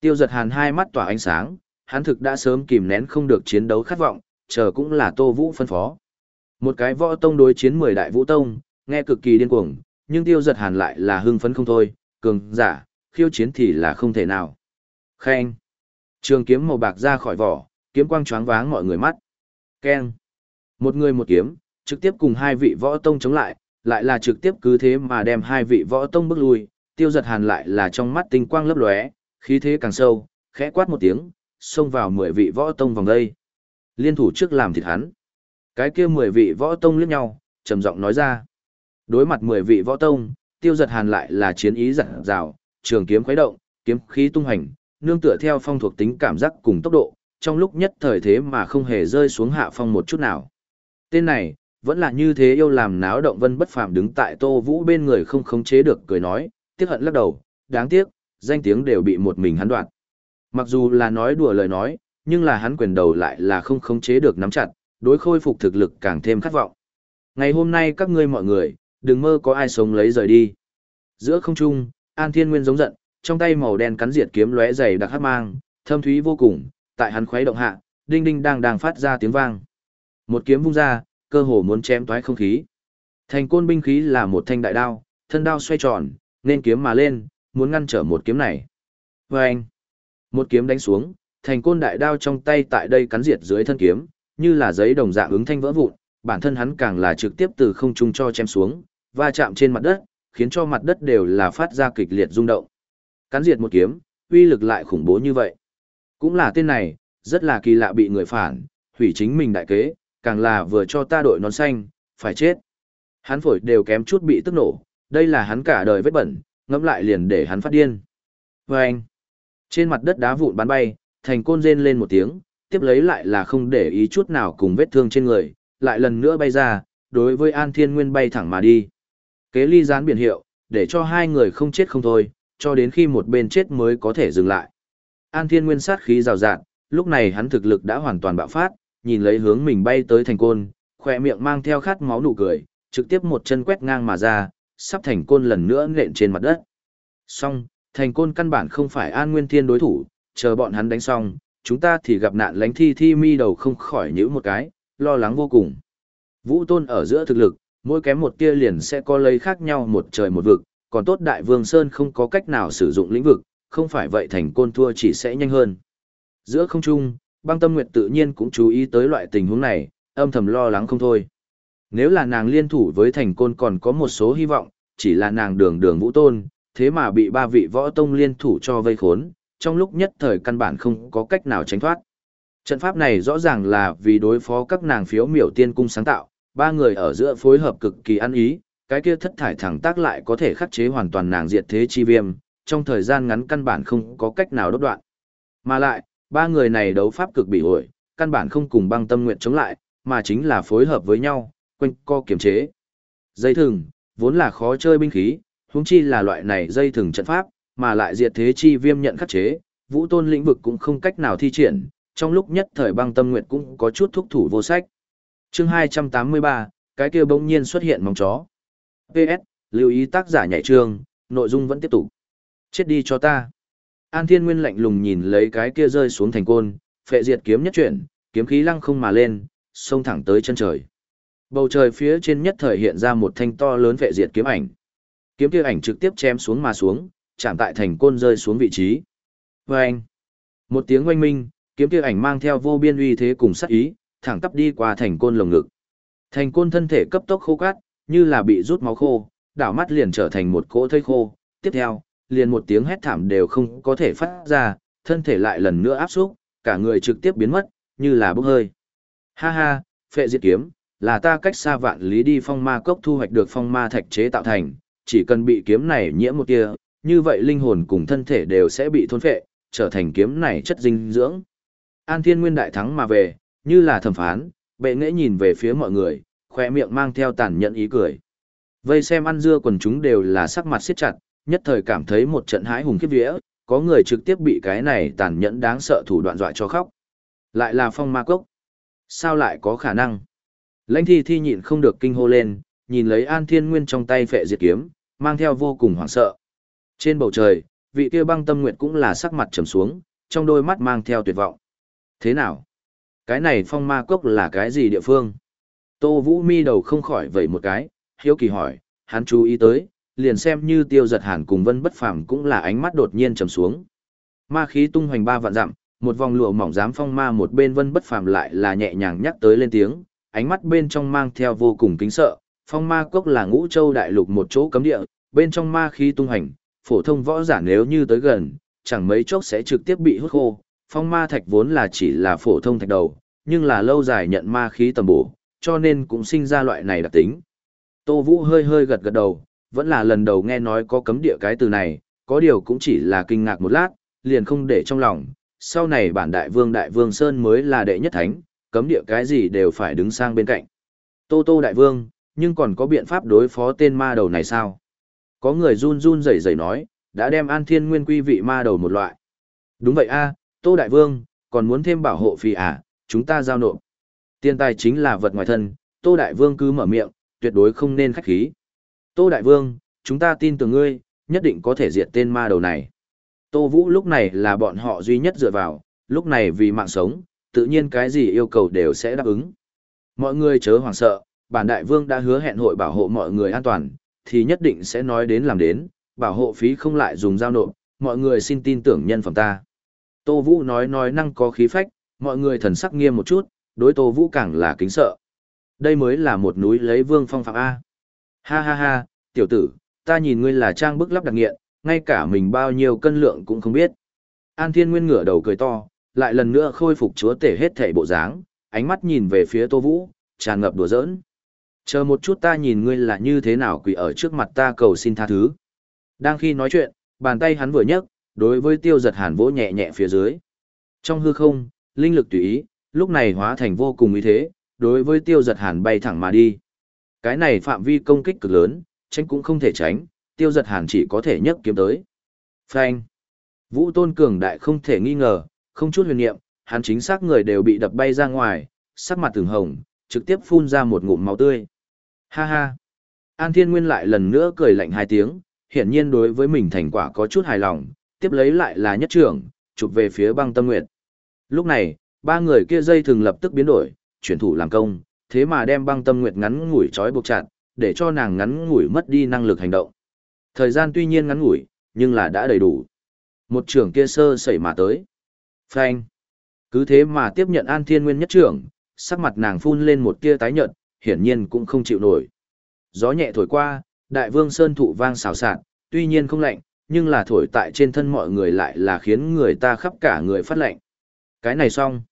S1: Tiêu giật hàn hai mắt tỏa ánh sáng, hắn thực đã sớm kìm nén không được chiến đấu khát vọng, chờ cũng là Tô Vũ phân phó. Một cái võ tông đối chiến 10 đại vũ tông, nghe cực kỳ điên cuồng, nhưng tiêu giật hàn lại là hưng phấn không thôi, cường, giả, khiêu chiến thì là không thể nào. Khen. Trường kiếm màu bạc ra khỏi vỏ, kiếm quang choáng váng mọi người mắt. Keng. Một người một kiếm, trực tiếp cùng hai vị võ tông chống lại, lại là trực tiếp cứ thế mà đem hai vị võ tông bước lui, tiêu giật hàn lại là trong mắt tinh quang lấp lóe, khí thế càng sâu, khẽ quát một tiếng, xông vào mười vị võ tông vòng đây. Liên thủ trước làm thịt hắn. Cái kia mười vị võ tông liếc nhau, trầm giọng nói ra. Đối mặt mười vị võ tông, tiêu giật hàn lại là chiến ý dặn dào, trường kiếm khuấy động, kiếm khí tung hành, nương tựa theo phong thuộc tính cảm giác cùng tốc độ, trong lúc nhất thời thế mà không hề rơi xuống hạ phong một chút nào. Tên này, vẫn là như thế yêu làm náo động vân bất phàm đứng tại tô vũ bên người không khống chế được cười nói, tiếc hận lắc đầu, đáng tiếc, danh tiếng đều bị một mình hắn đoạt. Mặc dù là nói đùa lời nói, nhưng là hắn quyền đầu lại là không khống chế được nắm chặt, đối khôi phục thực lực càng thêm khát vọng. Ngày hôm nay các ngươi mọi người, đừng mơ có ai sống lấy rời đi. Giữa không trung, An Thiên Nguyên giống giận, trong tay màu đen cắn diệt kiếm lóe dày đặc hắc mang, thâm thúy vô cùng, tại hắn khuấy động hạ, đinh đinh đang đang phát ra tiếng vang. Một kiếm vung ra, cơ hồ muốn chém toái không khí. Thành côn binh khí là một thanh đại đao, thân đao xoay tròn, nên kiếm mà lên, muốn ngăn trở một kiếm này. Và anh, một kiếm đánh xuống, thành côn đại đao trong tay tại đây cắn diệt dưới thân kiếm, như là giấy đồng dạng ứng thanh vỡ vụn, bản thân hắn càng là trực tiếp từ không trung cho chém xuống, va chạm trên mặt đất, khiến cho mặt đất đều là phát ra kịch liệt rung động. Cắn diệt một kiếm, uy lực lại khủng bố như vậy. Cũng là tên này, rất là kỳ lạ bị người phản, hủy chính mình đại kế, càng là vừa cho ta đội nón xanh, phải chết. Hắn phổi đều kém chút bị tức nổ, đây là hắn cả đời vết bẩn, ngẫm lại liền để hắn phát điên. Và anh, trên mặt đất đá vụn bắn bay, thành côn rên lên một tiếng, tiếp lấy lại là không để ý chút nào cùng vết thương trên người, lại lần nữa bay ra, đối với An Thiên Nguyên bay thẳng mà đi. Kế ly gián biển hiệu, để cho hai người không chết không thôi, cho đến khi một bên chết mới có thể dừng lại. An Thiên Nguyên sát khí rào rạt, lúc này hắn thực lực đã hoàn toàn bạo phát, nhìn lấy hướng mình bay tới thành côn, khỏe miệng mang theo khát máu nụ cười, trực tiếp một chân quét ngang mà ra, sắp thành côn lần nữa nện trên mặt đất. Xong, thành côn căn bản không phải An Nguyên Thiên đối thủ, chờ bọn hắn đánh xong, chúng ta thì gặp nạn lánh thi thi mi đầu không khỏi nhữ một cái, lo lắng vô cùng. Vũ tôn ở giữa thực lực, mỗi kém một tia liền sẽ có lấy khác nhau một trời một vực, còn tốt đại vương Sơn không có cách nào sử dụng lĩnh vực, không phải vậy thành côn thua chỉ sẽ nhanh hơn. Giữa không trung, băng tâm nguyệt tự nhiên cũng chú ý tới loại tình huống này, âm thầm lo lắng không thôi. Nếu là nàng liên thủ với thành côn còn có một số hy vọng, chỉ là nàng đường đường vũ tôn, thế mà bị ba vị võ tông liên thủ cho vây khốn, trong lúc nhất thời căn bản không có cách nào tránh thoát. Trận pháp này rõ ràng là vì đối phó các nàng phiếu miểu tiên cung sáng tạo, ba người ở giữa phối hợp cực kỳ ăn ý, cái kia thất thải thẳng tác lại có thể khắc chế hoàn toàn nàng diệt thế chi viêm, trong thời gian ngắn căn bản không có cách nào đốt đoạn. Mà lại, ba người này đấu pháp cực bị ổi, căn bản không cùng băng tâm nguyện chống lại, mà chính là phối hợp với nhau, quanh co kiềm chế. Dây thừng, vốn là khó chơi binh khí, huống chi là loại này dây thừng trận pháp, mà lại diệt thế chi viêm nhận khắc chế, vũ tôn lĩnh vực cũng không cách nào thi triển, trong lúc nhất thời băng tâm nguyện cũng có chút thúc thủ vô sách. chương 283, cái kia bỗng nhiên xuất hiện mong chó. PS, lưu ý tác giả nhảy trường, nội dung vẫn tiếp tục. Chết đi cho ta. An Thiên Nguyên lạnh lùng nhìn lấy cái kia rơi xuống thành côn, phệ diệt kiếm nhất chuyển, kiếm khí lăng không mà lên, xông thẳng tới chân trời. Bầu trời phía trên nhất thời hiện ra một thanh to lớn vệ diệt kiếm ảnh. Kiếm kia ảnh trực tiếp chém xuống mà xuống, chạm tại thành côn rơi xuống vị trí. Vâng! Một tiếng oanh minh, kiếm kia ảnh mang theo vô biên uy thế cùng sát ý, thẳng tắp đi qua thành côn lồng ngực. Thành côn thân thể cấp tốc khô cát, như là bị rút máu khô, đảo mắt liền trở thành một cỗ thây khô. Tiếp theo, liền một tiếng hét thảm đều không có thể phát ra, thân thể lại lần nữa áp xúc, cả người trực tiếp biến mất, như là bốc hơi. Ha ha, phệ diệt kiếm, là ta cách xa vạn lý đi phong ma cốc thu hoạch được phong ma thạch chế tạo thành, chỉ cần bị kiếm này nhiễm một tia, như vậy linh hồn cùng thân thể đều sẽ bị thôn phệ, trở thành kiếm này chất dinh dưỡng. An Thiên Nguyên đại thắng mà về, như là thẩm phán, bệ nghệ nhìn về phía mọi người, khoe miệng mang theo tàn nhẫn ý cười. Vây xem ăn dưa quần chúng đều là sắc mặt siết chặt, nhất thời cảm thấy một trận hãi hùng khiếp vía, có người trực tiếp bị cái này tàn nhẫn đáng sợ thủ đoạn dọa cho khóc. Lại là phong ma cốc. Sao lại có khả năng? Lãnh thi thi nhịn không được kinh hô lên, nhìn lấy An Thiên Nguyên trong tay phệ diệt kiếm, mang theo vô cùng hoảng sợ. Trên bầu trời, vị kia băng tâm nguyện cũng là sắc mặt trầm xuống, trong đôi mắt mang theo tuyệt vọng. Thế nào? Cái này phong ma cốc là cái gì địa phương? Tô Vũ mi đầu không khỏi vẩy một cái, hiếu kỳ hỏi, hắn chú ý tới, liền xem như tiêu giật hàn cùng vân bất phàm cũng là ánh mắt đột nhiên trầm xuống. Ma khí tung hoành ba vạn dặm, một vòng lụa mỏng dám phong ma một bên vân bất phàm lại là nhẹ nhàng nhắc tới lên tiếng, ánh mắt bên trong mang theo vô cùng kính sợ, phong ma cốc là ngũ châu đại lục một chỗ cấm địa, bên trong ma khí tung hành, phổ thông võ giả nếu như tới gần, chẳng mấy chốc sẽ trực tiếp bị hút khô, phong ma thạch vốn là chỉ là phổ thông thạch đầu, nhưng là lâu dài nhận ma khí tầm bổ, cho nên cũng sinh ra loại này đặc tính. Tô Vũ hơi hơi gật gật đầu, vẫn là lần đầu nghe nói có cấm địa cái từ này, có điều cũng chỉ là kinh ngạc một lát, liền không để trong lòng, sau này bản đại vương đại vương Sơn mới là đệ nhất thánh, cấm địa cái gì đều phải đứng sang bên cạnh. Tô Tô đại vương, nhưng còn có biện pháp đối phó tên ma đầu này sao? Có người run run rẩy rẩy nói, đã đem An Thiên Nguyên quy vị ma đầu một loại. Đúng vậy a, Tô đại vương, còn muốn thêm bảo hộ phi à, chúng ta giao nộp. Tiền tài chính là vật ngoài thân, Tô đại vương cứ mở miệng, tuyệt đối không nên khách khí. Tô đại vương, chúng ta tin tưởng ngươi, nhất định có thể diệt tên ma đầu này. Tô Vũ lúc này là bọn họ duy nhất dựa vào, lúc này vì mạng sống, tự nhiên cái gì yêu cầu đều sẽ đáp ứng. Mọi người chớ hoảng sợ, bản đại vương đã hứa hẹn hội bảo hộ mọi người an toàn, thì nhất định sẽ nói đến làm đến, bảo hộ phí không lại dùng giao nộp, mọi người xin tin tưởng nhân phẩm ta. Tô Vũ nói nói năng có khí phách, mọi người thần sắc nghiêm một chút, đối Tô Vũ càng là kính sợ. Đây mới là một núi lấy vương phong phạm A. Ha ha ha, tiểu tử, ta nhìn ngươi là trang bức lắp đặc nghiện, ngay cả mình bao nhiêu cân lượng cũng không biết. An Thiên Nguyên ngửa đầu cười to, lại lần nữa khôi phục chúa tể hết thảy bộ dáng, ánh mắt nhìn về phía Tô Vũ, tràn ngập đùa giỡn. Chờ một chút ta nhìn ngươi là như thế nào quỳ ở trước mặt ta cầu xin tha thứ. Đang khi nói chuyện, bàn tay hắn vừa nhấc, đối với tiêu giật hàn vỗ nhẹ nhẹ phía dưới. Trong hư không, linh lực tùy ý, lúc này hóa thành vô cùng ý thế, đối với tiêu giật hàn bay thẳng mà đi. Cái này phạm vi công kích cực lớn, tránh cũng không thể tránh, tiêu giật hàn chỉ có thể nhấc kiếm tới. Phanh. Vũ tôn cường đại không thể nghi ngờ, không chút huyền niệm, hắn chính xác người đều bị đập bay ra ngoài, sắc mặt từng hồng, trực tiếp phun ra một ngụm máu tươi. Ha ha. An Thiên Nguyên lại lần nữa cười lạnh hai tiếng, hiển nhiên đối với mình thành quả có chút hài lòng, tiếp lấy lại là nhất trưởng, chụp về phía băng tâm nguyệt. Lúc này, ba người kia dây thường lập tức biến đổi, chuyển thủ làm công, thế mà đem băng tâm nguyệt ngắn ngủi trói buộc chặt, để cho nàng ngắn ngủi mất đi năng lực hành động. Thời gian tuy nhiên ngắn ngủi, nhưng là đã đầy đủ. Một trưởng kia sơ sẩy mà tới. Phanh. Cứ thế mà tiếp nhận An Thiên Nguyên nhất trưởng, sắc mặt nàng phun lên một tia tái nhợt, hiển nhiên cũng không chịu nổi. Gió nhẹ thổi qua, đại vương sơn thụ vang xào xạc, tuy nhiên không lạnh, nhưng là thổi tại trên thân mọi người lại là khiến người ta khắp cả người phát lạnh. Cái này xong.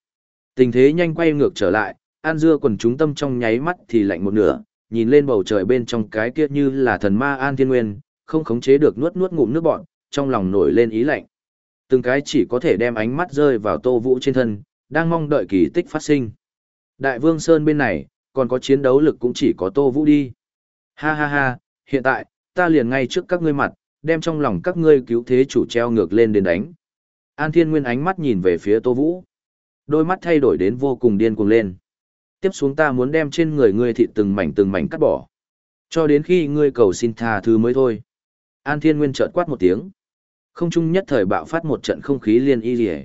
S1: Tình thế nhanh quay ngược trở lại, An Dưa quần chúng tâm trong nháy mắt thì lạnh một nửa, nhìn lên bầu trời bên trong cái kia như là thần ma An Thiên Nguyên, không khống chế được nuốt nuốt ngụm nước bọn, trong lòng nổi lên ý lạnh. Từng cái chỉ có thể đem ánh mắt rơi vào Tô Vũ trên thân, đang mong đợi kỳ tích phát sinh. Đại Vương Sơn bên này, còn có chiến đấu lực cũng chỉ có Tô Vũ đi. Ha ha ha, hiện tại, ta liền ngay trước các ngươi mặt, đem trong lòng các ngươi cứu thế chủ treo ngược lên đến đánh. An Thiên Nguyên ánh mắt nhìn về phía Tô Vũ. Đôi mắt thay đổi đến vô cùng điên cuồng lên. Tiếp xuống ta muốn đem trên người ngươi thịt từng mảnh từng mảnh cắt bỏ. Cho đến khi ngươi cầu xin tha thứ mới thôi. An Thiên Nguyên chợt quát một tiếng. Không trung nhất thời bạo phát một trận không khí liên y rỉa.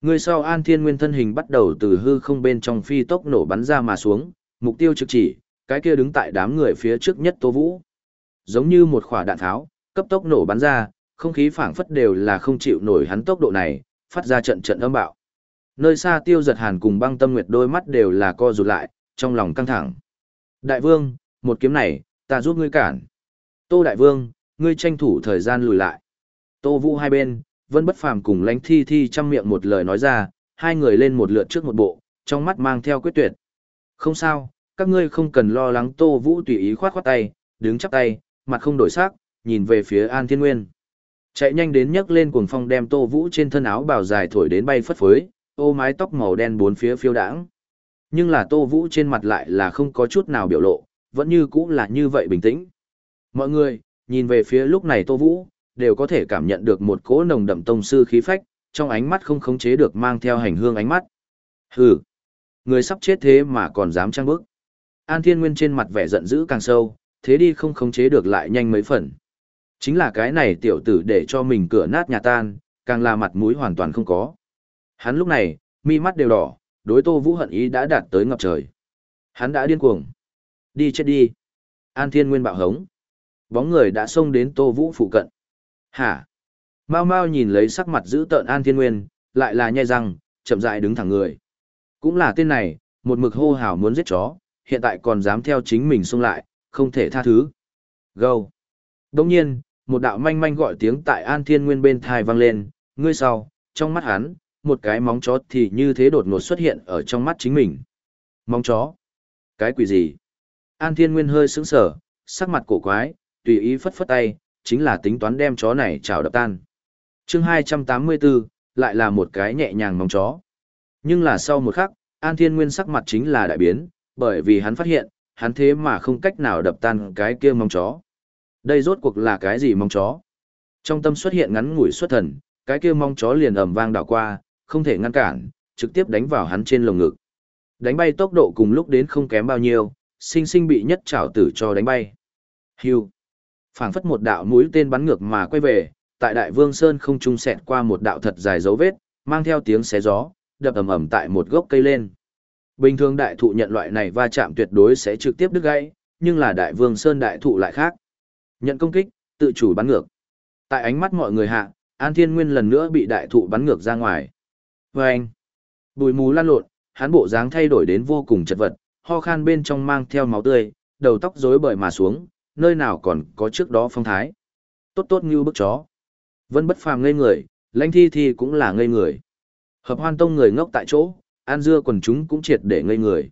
S1: Người sau An Thiên Nguyên thân hình bắt đầu từ hư không bên trong phi tốc nổ bắn ra mà xuống, mục tiêu trực chỉ, cái kia đứng tại đám người phía trước nhất Tô Vũ. Giống như một quả đạn tháo, cấp tốc nổ bắn ra, không khí phảng phất đều là không chịu nổi hắn tốc độ này, phát ra trận trận âm bạo. Nơi xa Tiêu Giật Hàn cùng Băng Tâm Nguyệt đôi mắt đều là co rụt lại, trong lòng căng thẳng. Đại vương, một kiếm này, ta giúp ngươi cản. Tô Đại vương, ngươi tranh thủ thời gian lùi lại. Tô Vũ hai bên, Vân Bất Phàm cùng Lãnh Thi Thi trăm miệng một lời nói ra, hai người lên một lượt trước một bộ, trong mắt mang theo quyết tuyệt. Không sao, các ngươi không cần lo lắng Tô Vũ tùy ý khoát khoát tay, đứng chắp tay, mặt không đổi sắc, nhìn về phía An Thiên Nguyên. Chạy nhanh đến nhấc lên cuồng phong đem Tô Vũ trên thân áo bào dài thổi đến bay phất phới, ô mái tóc màu đen bốn phía phiêu đãng. Nhưng là Tô Vũ trên mặt lại là không có chút nào biểu lộ, vẫn như cũ là như vậy bình tĩnh. Mọi người, nhìn về phía lúc này Tô Vũ, đều có thể cảm nhận được một cỗ nồng đậm tông sư khí phách, trong ánh mắt không khống chế được mang theo hành hương ánh mắt. Hừ, người sắp chết thế mà còn dám trang bức. An Thiên Nguyên trên mặt vẻ giận dữ càng sâu, thế đi không khống chế được lại nhanh mấy phần. Chính là cái này tiểu tử để cho mình cửa nát nhà tan, càng là mặt mũi hoàn toàn không có. Hắn lúc này, mi mắt đều đỏ, đối Tô Vũ hận ý đã đạt tới ngập trời. Hắn đã điên cuồng. Đi chết đi. An Thiên Nguyên bạo hống. Bóng người đã xông đến Tô Vũ phụ cận. Hả? Mau mau nhìn lấy sắc mặt giữ tợn An Thiên Nguyên, lại là nhai răng, chậm rãi đứng thẳng người. Cũng là tên này, một mực hô hào muốn giết chó, hiện tại còn dám theo chính mình xông lại, không thể tha thứ. Gâu. Đồng nhiên, một đạo manh manh gọi tiếng tại An Thiên Nguyên bên thai vang lên, ngươi sau, trong mắt hắn, một cái móng chó thì như thế đột ngột xuất hiện ở trong mắt chính mình. Móng chó? Cái quỷ gì? An Thiên Nguyên hơi sững sờ, sắc mặt cổ quái, tùy ý phất phất tay, chính là tính toán đem chó này chảo đập tan. chương 284, lại là một cái nhẹ nhàng mong chó. Nhưng là sau một khắc, An Thiên Nguyên sắc mặt chính là đại biến, bởi vì hắn phát hiện, hắn thế mà không cách nào đập tan cái kia mong chó. Đây rốt cuộc là cái gì mong chó? Trong tâm xuất hiện ngắn ngủi xuất thần, cái kia mong chó liền ầm vang đảo qua, không thể ngăn cản, trực tiếp đánh vào hắn trên lồng ngực. Đánh bay tốc độ cùng lúc đến không kém bao nhiêu, sinh sinh bị nhất trảo tử cho đánh bay. Hưu phảng phất một đạo mũi tên bắn ngược mà quay về, tại Đại Vương Sơn không trung xẹt qua một đạo thật dài dấu vết, mang theo tiếng xé gió, đập ầm ầm tại một gốc cây lên. Bình thường đại thụ nhận loại này va chạm tuyệt đối sẽ trực tiếp đứt gãy, nhưng là Đại Vương Sơn đại thụ lại khác. Nhận công kích, tự chủ bắn ngược. Tại ánh mắt mọi người hạ, An Thiên Nguyên lần nữa bị đại thụ bắn ngược ra ngoài. Vâng! Bùi mù lan lộn, hắn bộ dáng thay đổi đến vô cùng chật vật, ho khan bên trong mang theo máu tươi, đầu tóc rối bời mà xuống, nơi nào còn có trước đó phong thái. Tốt tốt như bức chó. Vân bất phàm ngây người, lãnh thi thi cũng là ngây người. Hợp hoan tông người ngốc tại chỗ, an dưa quần chúng cũng triệt để ngây người.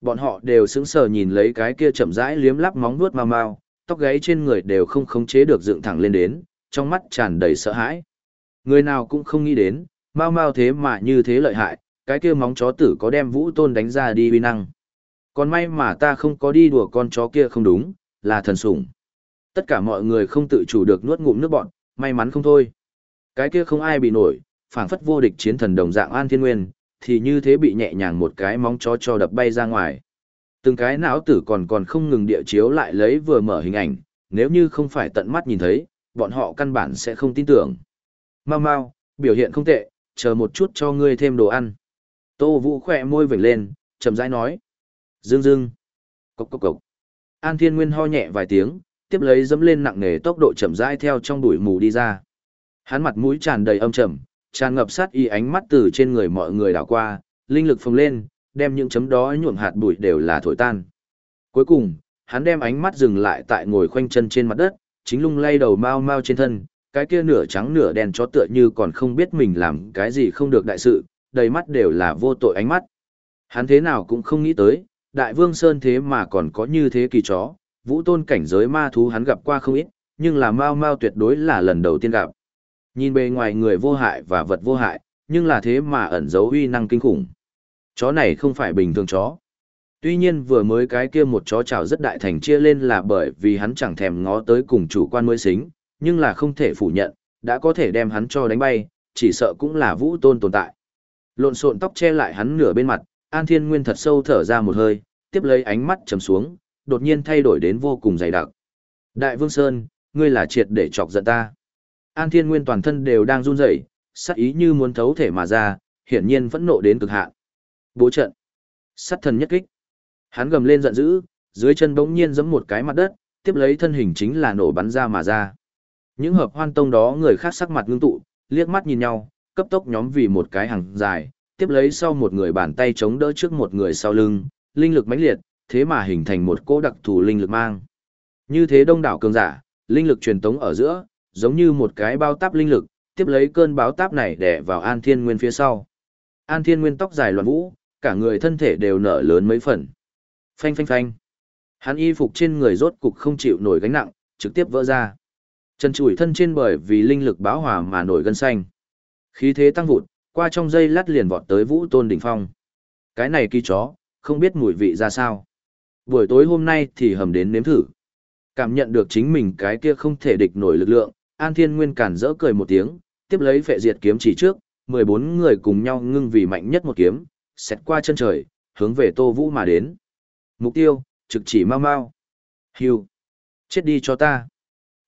S1: Bọn họ đều sững sờ nhìn lấy cái kia chậm rãi liếm lắp móng vuốt mau mau, tóc gáy trên người đều không khống chế được dựng thẳng lên đến, trong mắt tràn đầy sợ hãi. Người nào cũng không nghĩ đến, mau mau thế mà như thế lợi hại, cái kia móng chó tử có đem vũ tôn đánh ra đi uy năng. Còn may mà ta không có đi đùa con chó kia không đúng, là thần sủng. Tất cả mọi người không tự chủ được nuốt ngụm nước bọn, may mắn không thôi. Cái kia không ai bị nổi, phảng phất vô địch chiến thần đồng dạng An Thiên Nguyên, thì như thế bị nhẹ nhàng một cái móng chó cho đập bay ra ngoài. Từng cái não tử còn còn không ngừng địa chiếu lại lấy vừa mở hình ảnh, nếu như không phải tận mắt nhìn thấy, bọn họ căn bản sẽ không tin tưởng. Mau mau, biểu hiện không tệ, chờ một chút cho ngươi thêm đồ ăn. Tô Vũ khỏe môi vểnh lên, chậm rãi nói. Dương dương. Cốc cốc cốc. An Thiên Nguyên ho nhẹ vài tiếng, tiếp lấy dẫm lên nặng nề tốc độ chậm rãi theo trong bụi mù đi ra. Hắn mặt mũi tràn đầy âm trầm, tràn ngập sát y ánh mắt từ trên người mọi người đảo qua, linh lực phồng lên, đem những chấm đó nhuộm hạt bụi đều là thổi tan. Cuối cùng, hắn đem ánh mắt dừng lại tại ngồi khoanh chân trên mặt đất, chính lung lay đầu mau mau trên thân, cái kia nửa trắng nửa đen chó tựa như còn không biết mình làm cái gì không được đại sự, đầy mắt đều là vô tội ánh mắt. Hắn thế nào cũng không nghĩ tới, đại vương Sơn thế mà còn có như thế kỳ chó, vũ tôn cảnh giới ma thú hắn gặp qua không ít, nhưng là mau mau tuyệt đối là lần đầu tiên gặp. Nhìn bề ngoài người vô hại và vật vô hại, nhưng là thế mà ẩn giấu uy năng kinh khủng. Chó này không phải bình thường chó. Tuy nhiên vừa mới cái kia một chó chảo rất đại thành chia lên là bởi vì hắn chẳng thèm ngó tới cùng chủ quan mới xính, nhưng là không thể phủ nhận, đã có thể đem hắn cho đánh bay, chỉ sợ cũng là vũ tôn tồn tại. Lộn xộn tóc che lại hắn nửa bên mặt, An Thiên Nguyên thật sâu thở ra một hơi, tiếp lấy ánh mắt trầm xuống, đột nhiên thay đổi đến vô cùng dày đặc. Đại Vương Sơn, ngươi là triệt để chọc giận ta. An Thiên Nguyên toàn thân đều đang run rẩy, sắc ý như muốn thấu thể mà ra, hiển nhiên vẫn nộ đến cực hạn. Bố trận. Sát thần nhất kích. Hắn gầm lên giận dữ, dưới chân bỗng nhiên giẫm một cái mặt đất, tiếp lấy thân hình chính là nổ bắn ra mà ra. Những hợp hoan tông đó người khác sắc mặt ngưng tụ, liếc mắt nhìn nhau, cấp tốc nhóm vì một cái hàng dài, tiếp lấy sau một người bàn tay chống đỡ trước một người sau lưng, linh lực mãnh liệt, thế mà hình thành một cỗ đặc thù linh lực mang. Như thế đông đảo cường giả, linh lực truyền tống ở giữa, giống như một cái bao táp linh lực, tiếp lấy cơn báo táp này đè vào An Thiên Nguyên phía sau. An Thiên Nguyên tóc dài loạn vũ, cả người thân thể đều nở lớn mấy phần. Phanh phanh phanh. Hắn y phục trên người rốt cục không chịu nổi gánh nặng, trực tiếp vỡ ra. Chân chủi thân trên bởi vì linh lực báo hòa mà nổi gân xanh. Khí thế tăng vụt, qua trong dây lát liền vọt tới Vũ Tôn đỉnh phong. Cái này kỳ chó, không biết mùi vị ra sao. Buổi tối hôm nay thì hầm đến nếm thử. Cảm nhận được chính mình cái kia không thể địch nổi lực lượng, An Thiên Nguyên cản rỡ cười một tiếng, tiếp lấy phệ diệt kiếm chỉ trước, 14 người cùng nhau ngưng vì mạnh nhất một kiếm, xét qua chân trời, hướng về Tô Vũ mà đến. Mục tiêu, trực chỉ mau mau. Hưu. Chết đi cho ta.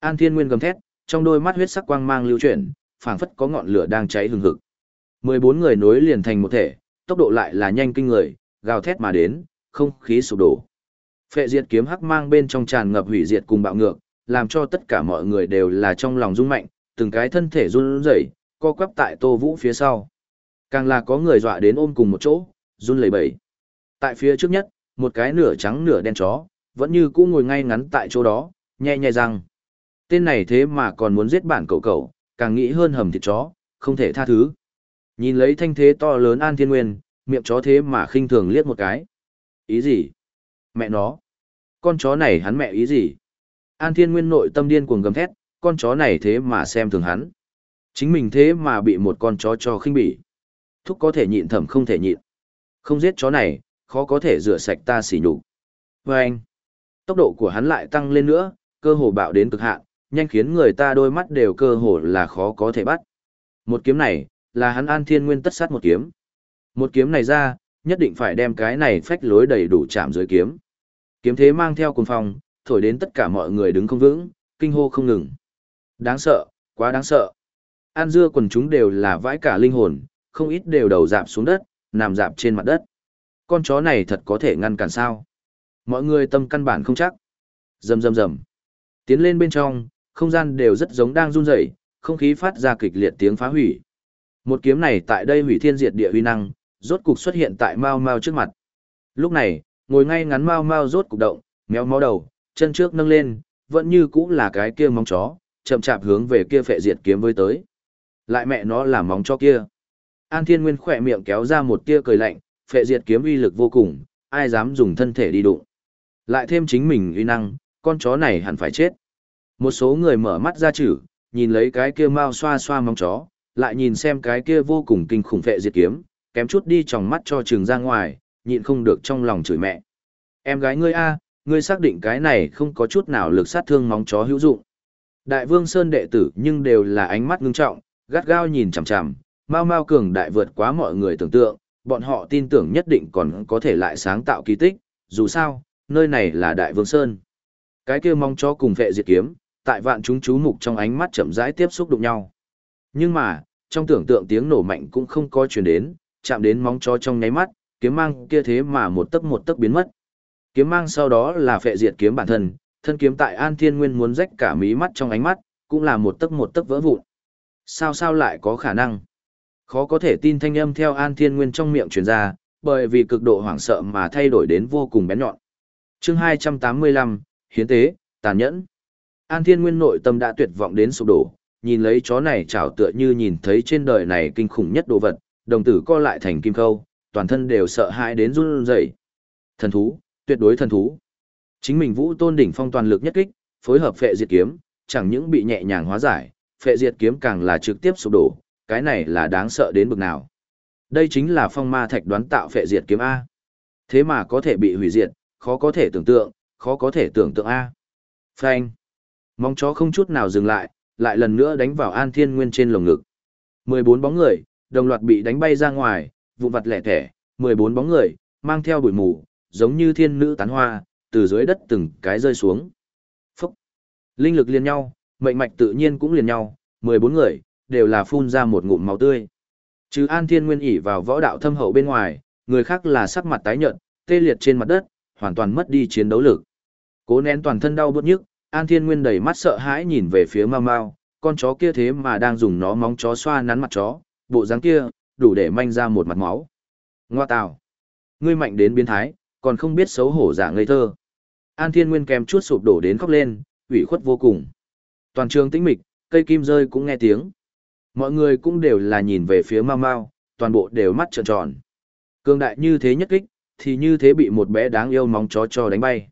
S1: An Thiên Nguyên gầm thét, trong đôi mắt huyết sắc quang mang lưu chuyển, phảng phất có ngọn lửa đang cháy hừng hực. 14 người nối liền thành một thể, tốc độ lại là nhanh kinh người, gào thét mà đến, không khí sụp đổ. Phệ diệt kiếm hắc mang bên trong tràn ngập hủy diệt cùng bạo ngược, làm cho tất cả mọi người đều là trong lòng rung mạnh, từng cái thân thể run rẩy, co quắp tại Tô Vũ phía sau. Càng là có người dọa đến ôm cùng một chỗ, run lẩy bẩy. Tại phía trước nhất, một cái nửa trắng nửa đen chó, vẫn như cũ ngồi ngay ngắn tại chỗ đó, nhẹ nhẹ rằng, Tên này thế mà còn muốn giết bản cậu cậu, càng nghĩ hơn hầm thịt chó, không thể tha thứ. Nhìn lấy thanh thế to lớn An Thiên Nguyên, miệng chó thế mà khinh thường liếc một cái. Ý gì? Mẹ nó. Con chó này hắn mẹ ý gì? An Thiên Nguyên nội tâm điên cuồng gầm thét, con chó này thế mà xem thường hắn. Chính mình thế mà bị một con chó cho khinh bỉ. Thúc có thể nhịn thầm không thể nhịn. Không giết chó này, khó có thể rửa sạch ta xỉ nhục. Và anh, tốc độ của hắn lại tăng lên nữa, cơ hồ bạo đến cực hạn, nhanh khiến người ta đôi mắt đều cơ hồ là khó có thể bắt. Một kiếm này, là hắn An Thiên Nguyên tất sát một kiếm. Một kiếm này ra, nhất định phải đem cái này phách lối đầy đủ chạm dưới kiếm. Kiếm thế mang theo cuồng phong, thổi đến tất cả mọi người đứng không vững, kinh hô không ngừng. Đáng sợ, quá đáng sợ. An dưa quần chúng đều là vãi cả linh hồn, không ít đều đầu dạp xuống đất, nằm dạp trên mặt đất. Con chó này thật có thể ngăn cản sao? Mọi người tâm căn bản không chắc. Rầm rầm rầm. Tiến lên bên trong, không gian đều rất giống đang run rẩy, không khí phát ra kịch liệt tiếng phá hủy. Một kiếm này tại đây hủy thiên diệt địa uy năng, rốt cục xuất hiện tại Mao Mao trước mặt. Lúc này, ngồi ngay ngắn Mao Mao rốt cục động, méo mó đầu, chân trước nâng lên, vẫn như cũ là cái kia móng chó, chậm chạp hướng về kia phệ diệt kiếm với tới. Lại mẹ nó là móng chó kia. An Thiên Nguyên khỏe miệng kéo ra một tia cười lạnh, phệ diệt kiếm uy lực vô cùng, ai dám dùng thân thể đi đụng. Lại thêm chính mình uy năng, con chó này hẳn phải chết. Một số người mở mắt ra chữ, nhìn lấy cái kia mau xoa xoa móng chó, lại nhìn xem cái kia vô cùng kinh khủng vệ diệt kiếm, kém chút đi tròng mắt cho trường ra ngoài, nhịn không được trong lòng chửi mẹ. Em gái ngươi a, ngươi xác định cái này không có chút nào lực sát thương móng chó hữu dụng. Đại Vương Sơn đệ tử nhưng đều là ánh mắt ngưng trọng, gắt gao nhìn chằm chằm, Mao Mao cường đại vượt quá mọi người tưởng tượng, bọn họ tin tưởng nhất định còn có thể lại sáng tạo kỳ tích, dù sao, nơi này là Đại Vương Sơn. Cái kia mong chó cùng vệ diệt kiếm, tại vạn chúng chú mục trong ánh mắt chậm rãi tiếp xúc đụng nhau. Nhưng mà, trong tưởng tượng tiếng nổ mạnh cũng không có truyền đến, chạm đến móng chó trong nháy mắt, kiếm mang kia thế mà một tấc một tấc biến mất. Kiếm mang sau đó là phệ diệt kiếm bản thân, thân kiếm tại An Thiên Nguyên muốn rách cả mí mắt trong ánh mắt, cũng là một tấc một tấc vỡ vụn. Sao sao lại có khả năng? Khó có thể tin thanh âm theo An Thiên Nguyên trong miệng truyền ra, bởi vì cực độ hoảng sợ mà thay đổi đến vô cùng bén nhọn. Chương 285, Hiến tế, tàn nhẫn. An Thiên Nguyên nội tâm đã tuyệt vọng đến sụp đổ, nhìn lấy chó này chảo tựa như nhìn thấy trên đời này kinh khủng nhất đồ vật, đồng tử co lại thành kim khâu, toàn thân đều sợ hãi đến run rẩy. Thần thú, tuyệt đối thần thú. Chính mình Vũ Tôn đỉnh phong toàn lực nhất kích, phối hợp phệ diệt kiếm, chẳng những bị nhẹ nhàng hóa giải, phệ diệt kiếm càng là trực tiếp sụp đổ, cái này là đáng sợ đến bực nào. Đây chính là phong ma thạch đoán tạo phệ diệt kiếm A. Thế mà có thể bị hủy diệt, khó có thể tưởng tượng, khó có thể tưởng tượng A. Phanh. Mong chó không chút nào dừng lại, lại lần nữa đánh vào An Thiên Nguyên trên lồng ngực. 14 bóng người, đồng loạt bị đánh bay ra ngoài, vụn vặt lẻ thẻ, 14 bóng người, mang theo bụi mù, giống như thiên nữ tán hoa, từ dưới đất từng cái rơi xuống. Phúc! Linh lực liền nhau, mệnh mạch tự nhiên cũng liền nhau, 14 người, đều là phun ra một ngụm máu tươi. Chứ An Thiên Nguyên ỉ vào võ đạo thâm hậu bên ngoài, người khác là sắc mặt tái nhợt, tê liệt trên mặt đất, hoàn toàn mất đi chiến đấu lực. Cố nén toàn thân đau bứt nhức, An Thiên Nguyên đầy mắt sợ hãi nhìn về phía Mao Mao, con chó kia thế mà đang dùng nó móng chó xoa nắn mặt chó, bộ dáng kia, đủ để manh ra một mặt máu. Ngoa tào! Ngươi mạnh đến biến thái, còn không biết xấu hổ giả ngây thơ. An Thiên Nguyên kèm chút sụp đổ đến khóc lên, ủy khuất vô cùng. Toàn trường tĩnh mịch, cây kim rơi cũng nghe tiếng. Mọi người cũng đều là nhìn về phía Mao Mao, toàn bộ đều mắt trợn tròn. Cương đại như thế nhất kích, thì như thế bị một bé đáng yêu móng chó cho đánh bay.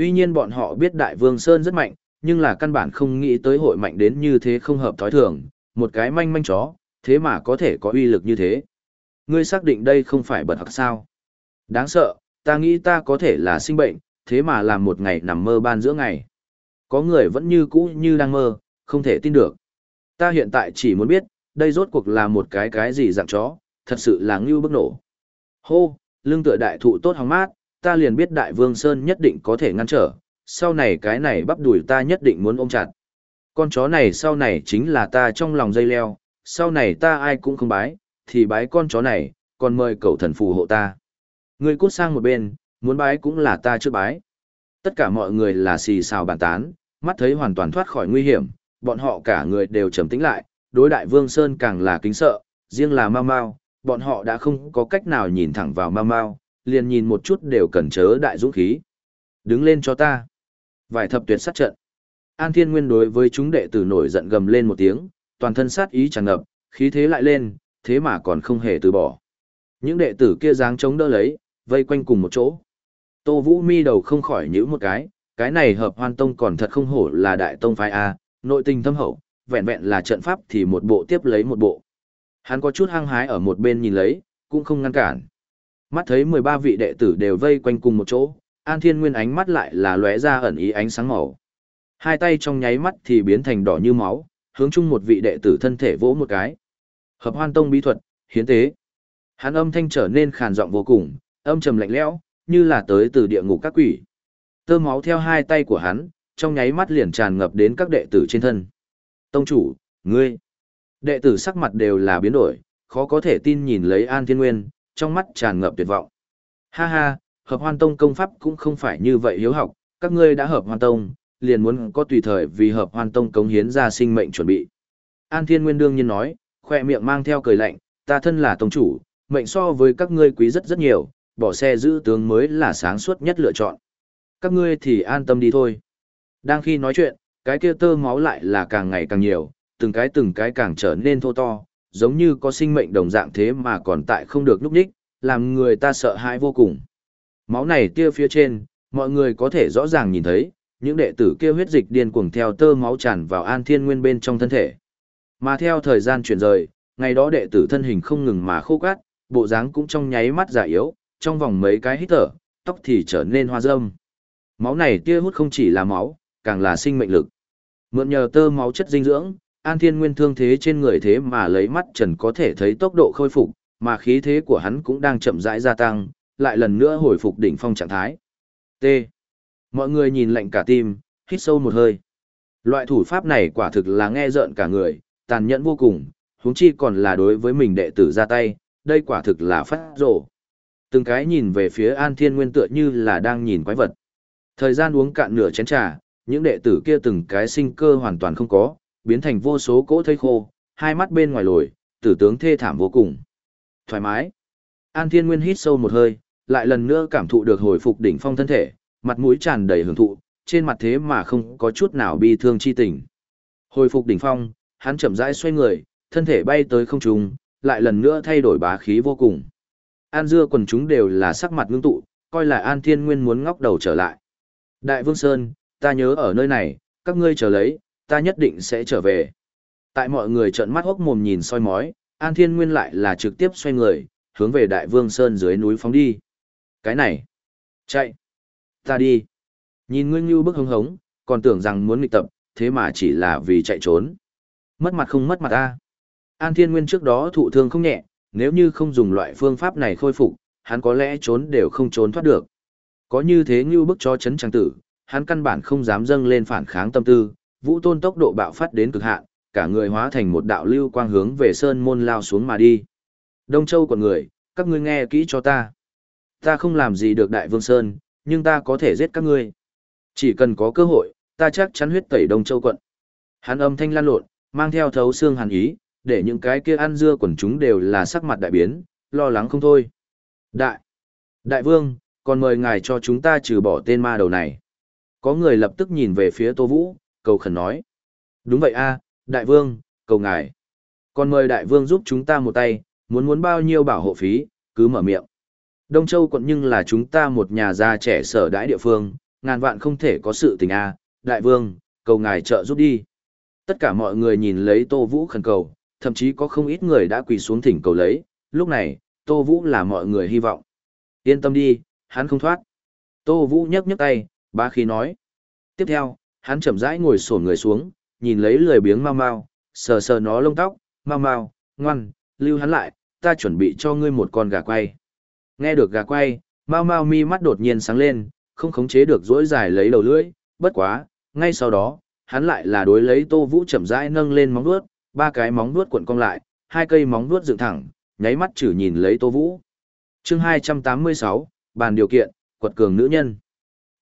S1: Tuy nhiên bọn họ biết Đại Vương Sơn rất mạnh, nhưng là căn bản không nghĩ tới hội mạnh đến như thế không hợp thói thường, một cái manh manh chó, thế mà có thể có uy lực như thế. Ngươi xác định đây không phải bật hạc sao? Đáng sợ, ta nghĩ ta có thể là sinh bệnh, thế mà làm một ngày nằm mơ ban giữa ngày. Có người vẫn như cũ như đang mơ, không thể tin được. Ta hiện tại chỉ muốn biết, đây rốt cuộc là một cái cái gì dạng chó, thật sự là ngưu bức nổ. Hô, lưng tựa đại thụ tốt hóng mát, ta liền biết đại vương Sơn nhất định có thể ngăn trở, sau này cái này bắp đuổi ta nhất định muốn ôm chặt. Con chó này sau này chính là ta trong lòng dây leo, sau này ta ai cũng không bái, thì bái con chó này, còn mời cậu thần phù hộ ta. Người cút sang một bên, muốn bái cũng là ta chưa bái. Tất cả mọi người là xì xào bàn tán, mắt thấy hoàn toàn thoát khỏi nguy hiểm, bọn họ cả người đều trầm tĩnh lại, đối đại vương Sơn càng là kính sợ, riêng là Mao Mao, bọn họ đã không có cách nào nhìn thẳng vào Mao Mao, liền nhìn một chút đều cần chớ đại dũng khí. Đứng lên cho ta. Vài thập tuyệt sát trận. An Thiên Nguyên đối với chúng đệ tử nổi giận gầm lên một tiếng, toàn thân sát ý tràn ngập, khí thế lại lên, thế mà còn không hề từ bỏ. Những đệ tử kia dáng chống đỡ lấy, vây quanh cùng một chỗ. Tô Vũ mi đầu không khỏi nhíu một cái, cái này hợp hoan tông còn thật không hổ là đại tông phái A, nội tình thâm hậu, vẹn vẹn là trận pháp thì một bộ tiếp lấy một bộ. Hắn có chút hăng hái ở một bên nhìn lấy, cũng không ngăn cản. Mắt thấy 13 vị đệ tử đều vây quanh cùng một chỗ, An Thiên Nguyên ánh mắt lại là lóe ra ẩn ý ánh sáng màu. Hai tay trong nháy mắt thì biến thành đỏ như máu, hướng chung một vị đệ tử thân thể vỗ một cái. Hợp hoan tông bí thuật, hiến tế. Hắn âm thanh trở nên khàn giọng vô cùng, âm trầm lạnh lẽo, như là tới từ địa ngục các quỷ. Tơ máu theo hai tay của hắn, trong nháy mắt liền tràn ngập đến các đệ tử trên thân. Tông chủ, ngươi. Đệ tử sắc mặt đều là biến đổi, khó có thể tin nhìn lấy An Thiên Nguyên, trong mắt tràn ngập tuyệt vọng. Ha ha, hợp hoan tông công pháp cũng không phải như vậy hiếu học, các ngươi đã hợp hoan tông, liền muốn có tùy thời vì hợp hoan tông cống hiến ra sinh mệnh chuẩn bị. An Thiên Nguyên đương nhiên nói, khoe miệng mang theo cười lạnh, ta thân là tông chủ, mệnh so với các ngươi quý rất rất nhiều, bỏ xe giữ tướng mới là sáng suốt nhất lựa chọn. Các ngươi thì an tâm đi thôi. Đang khi nói chuyện, cái kia tơ máu lại là càng ngày càng nhiều, từng cái từng cái càng trở nên thô to, giống như có sinh mệnh đồng dạng thế mà còn tại không được núp ních, làm người ta sợ hãi vô cùng. Máu này tia phía trên, mọi người có thể rõ ràng nhìn thấy, những đệ tử kia huyết dịch điên cuồng theo tơ máu tràn vào An Thiên Nguyên bên trong thân thể. Mà theo thời gian chuyển rời, ngày đó đệ tử thân hình không ngừng mà khô cát, bộ dáng cũng trong nháy mắt già yếu, trong vòng mấy cái hít thở, tóc thì trở nên hoa râm. Máu này tia hút không chỉ là máu, càng là sinh mệnh lực. Mượn nhờ tơ máu chất dinh dưỡng, An Thiên Nguyên thương thế trên người thế mà lấy mắt trần có thể thấy tốc độ khôi phục, mà khí thế của hắn cũng đang chậm rãi gia tăng, lại lần nữa hồi phục đỉnh phong trạng thái. T. Mọi người nhìn lạnh cả tim, hít sâu một hơi. Loại thủ pháp này quả thực là nghe rợn cả người, tàn nhẫn vô cùng, huống chi còn là đối với mình đệ tử ra tay, đây quả thực là phát rổ. Từng cái nhìn về phía An Thiên Nguyên tựa như là đang nhìn quái vật. Thời gian uống cạn nửa chén trà, những đệ tử kia từng cái sinh cơ hoàn toàn không có, biến thành vô số cỗ thây khô, hai mắt bên ngoài lồi, tử tướng thê thảm vô cùng. Thoải mái. An Thiên Nguyên hít sâu một hơi, lại lần nữa cảm thụ được hồi phục đỉnh phong thân thể, mặt mũi tràn đầy hưởng thụ, trên mặt thế mà không có chút nào bi thương chi tình. Hồi phục đỉnh phong, hắn chậm rãi xoay người, thân thể bay tới không trung, lại lần nữa thay đổi bá khí vô cùng. An dưa quần chúng đều là sắc mặt ngưng tụ, coi là An Thiên Nguyên muốn ngóc đầu trở lại. Đại Vương Sơn, ta nhớ ở nơi này, các ngươi chờ lấy, ta nhất định sẽ trở về. Tại mọi người trợn mắt hốc mồm nhìn soi mói, An Thiên Nguyên lại là trực tiếp xoay người, hướng về Đại Vương Sơn dưới núi phóng đi. Cái này, chạy, ta đi. Nhìn Nguyên Nhu bức hống hống, còn tưởng rằng muốn nghịch tập, thế mà chỉ là vì chạy trốn. Mất mặt không mất mặt ta. An Thiên Nguyên trước đó thụ thương không nhẹ, nếu như không dùng loại phương pháp này khôi phục, hắn có lẽ trốn đều không trốn thoát được. Có như thế như bức cho chấn trang tử, hắn căn bản không dám dâng lên phản kháng tâm tư, vũ tôn tốc độ bạo phát đến cực hạn, cả người hóa thành một đạo lưu quang hướng về sơn môn lao xuống mà đi. Đông Châu còn người, các ngươi nghe kỹ cho ta. Ta không làm gì được đại vương sơn, nhưng ta có thể giết các ngươi. Chỉ cần có cơ hội, ta chắc chắn huyết tẩy Đông Châu quận. Hắn âm thanh lan lộn, mang theo thấu xương hàn ý, để những cái kia ăn dưa quần chúng đều là sắc mặt đại biến, lo lắng không thôi. Đại, đại vương, còn mời ngài cho chúng ta trừ bỏ tên ma đầu này. Có người lập tức nhìn về phía Tô Vũ, cầu khẩn nói. Đúng vậy a đại vương, cầu ngài. Còn mời đại vương giúp chúng ta một tay, muốn muốn bao nhiêu bảo hộ phí, cứ mở miệng. Đông Châu quận nhưng là chúng ta một nhà già trẻ sở đãi địa phương, ngàn vạn không thể có sự tình a đại vương, cầu ngài trợ giúp đi. Tất cả mọi người nhìn lấy Tô Vũ khẩn cầu, thậm chí có không ít người đã quỳ xuống thỉnh cầu lấy, lúc này, Tô Vũ là mọi người hy vọng. Yên tâm đi, hắn không thoát. Tô Vũ nhấc nhấc tay, ba khí nói. Tiếp theo, hắn chậm rãi ngồi sổn người xuống, nhìn lấy lười biếng mau mau, sờ sờ nó lông tóc, mau mau, ngoan, lưu hắn lại, ta chuẩn bị cho ngươi một con gà quay. Nghe được gà quay, mau mau mi mắt đột nhiên sáng lên, không khống chế được dỗi dài lấy đầu lưỡi, bất quá, ngay sau đó, hắn lại là đối lấy Tô Vũ chậm rãi nâng lên móng vuốt, ba cái móng vuốt cuộn cong lại, hai cây móng vuốt dựng thẳng, nháy mắt chử nhìn lấy Tô Vũ. chương 286, bàn điều kiện, quật cường nữ nhân.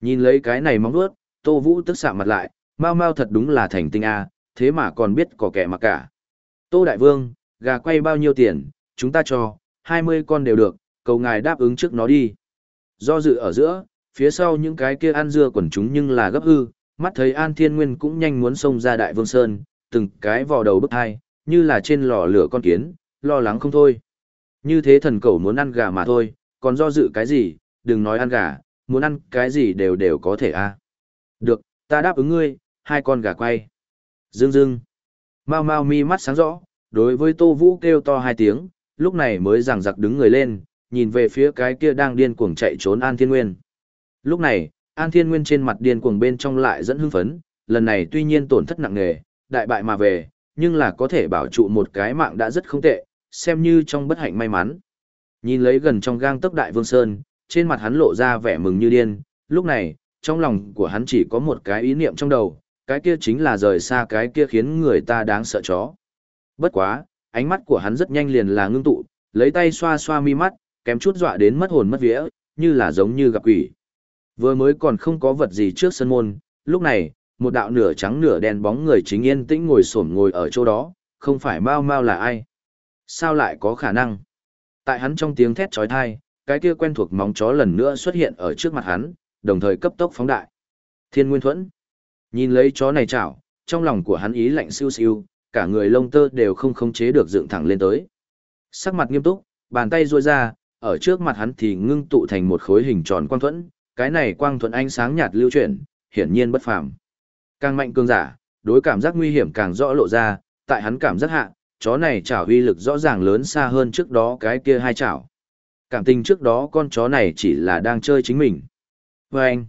S1: Nhìn lấy cái này móng vuốt, Tô Vũ tức sạm mặt lại, mau mau thật đúng là thành tinh A, thế mà còn biết có kẻ mà cả. Tô Đại Vương, gà quay bao nhiêu tiền, chúng ta cho, 20 con đều được, cầu ngài đáp ứng trước nó đi. Do dự ở giữa, phía sau những cái kia ăn dưa quần chúng nhưng là gấp hư, mắt thấy An Thiên Nguyên cũng nhanh muốn xông ra Đại Vương Sơn, từng cái vò đầu bức hai, như là trên lò lửa con kiến, lo lắng không thôi. Như thế thần cầu muốn ăn gà mà thôi, còn do dự cái gì, đừng nói ăn gà, muốn ăn cái gì đều đều có thể a. Được, ta đáp ứng ngươi, hai con gà quay. Dương dương. Mau mau mi mắt sáng rõ, đối với Tô Vũ kêu to hai tiếng, lúc này mới giằng giặc đứng người lên, nhìn về phía cái kia đang điên cuồng chạy trốn An Thiên Nguyên. Lúc này, An Thiên Nguyên trên mặt điên cuồng bên trong lại dẫn hưng phấn, lần này tuy nhiên tổn thất nặng nề, đại bại mà về, nhưng là có thể bảo trụ một cái mạng đã rất không tệ, xem như trong bất hạnh may mắn. Nhìn lấy gần trong gang tấc đại vương sơn, trên mặt hắn lộ ra vẻ mừng như điên, lúc này, trong lòng của hắn chỉ có một cái ý niệm trong đầu, cái kia chính là rời xa cái kia khiến người ta đáng sợ chó. Bất quá, ánh mắt của hắn rất nhanh liền là ngưng tụ, lấy tay xoa xoa mi mắt, kém chút dọa đến mất hồn mất vía, như là giống như gặp quỷ. Vừa mới còn không có vật gì trước sân môn, lúc này, một đạo nửa trắng nửa đen bóng người chính yên tĩnh ngồi xổm ngồi ở chỗ đó, không phải Mao Mao là ai? Sao lại có khả năng? Tại hắn trong tiếng thét chói tai, cái kia quen thuộc móng chó lần nữa xuất hiện ở trước mặt hắn, đồng thời cấp tốc phóng đại. Thiên Nguyên Thuẫn. Nhìn lấy chó này chảo, trong lòng của hắn ý lạnh siêu siêu, cả người lông tơ đều không khống chế được dựng thẳng lên tới. Sắc mặt nghiêm túc, bàn tay duỗi ra, ở trước mặt hắn thì ngưng tụ thành một khối hình tròn quang thuẫn, cái này quang thuẫn ánh sáng nhạt lưu chuyển, hiển nhiên bất phàm. Càng mạnh cường giả, đối cảm giác nguy hiểm càng rõ lộ ra, tại hắn cảm giác hạ, chó này chảo uy lực rõ ràng lớn xa hơn trước đó cái kia hai chảo. Cảm tình trước đó con chó này chỉ là đang chơi chính mình. Và anh,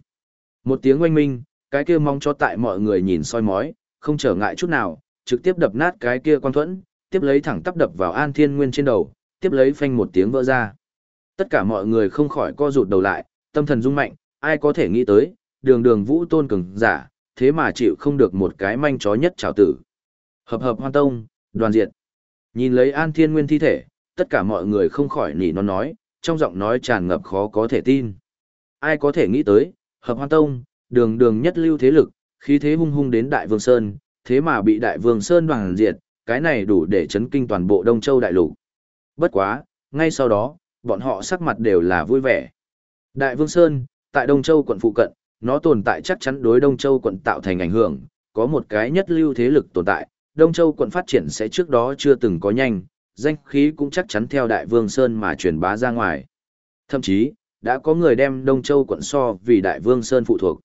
S1: một tiếng oanh minh, cái kia mong cho tại mọi người nhìn soi mói, không trở ngại chút nào, trực tiếp đập nát cái kia quan thuẫn, tiếp lấy thẳng tắp đập vào An Thiên Nguyên trên đầu, tiếp lấy phanh một tiếng vỡ ra. Tất cả mọi người không khỏi co rụt đầu lại, tâm thần rung mạnh, ai có thể nghĩ tới, đường đường vũ tôn cường giả, thế mà chịu không được một cái manh chó nhất trào tử. Hợp hợp hoan tông, đoàn diệt. Nhìn lấy An Thiên Nguyên thi thể, tất cả mọi người không khỏi nỉ nó nói, trong giọng nói tràn ngập khó có thể tin. Ai có thể nghĩ tới, hợp hoan tông, đường đường nhất lưu thế lực, khí thế hung hung đến Đại Vương Sơn, thế mà bị Đại Vương Sơn đoàn diệt, cái này đủ để chấn kinh toàn bộ Đông Châu Đại Lục. Bất quá, ngay sau đó, bọn họ sắc mặt đều là vui vẻ. Đại Vương Sơn, tại Đông Châu quận phụ cận, nó tồn tại chắc chắn đối Đông Châu quận tạo thành ảnh hưởng, có một cái nhất lưu thế lực tồn tại, Đông Châu quận phát triển sẽ trước đó chưa từng có nhanh, danh khí cũng chắc chắn theo Đại Vương Sơn mà truyền bá ra ngoài. Thậm chí, đã có người đem Đông Châu quận so vì Đại Vương Sơn phụ thuộc.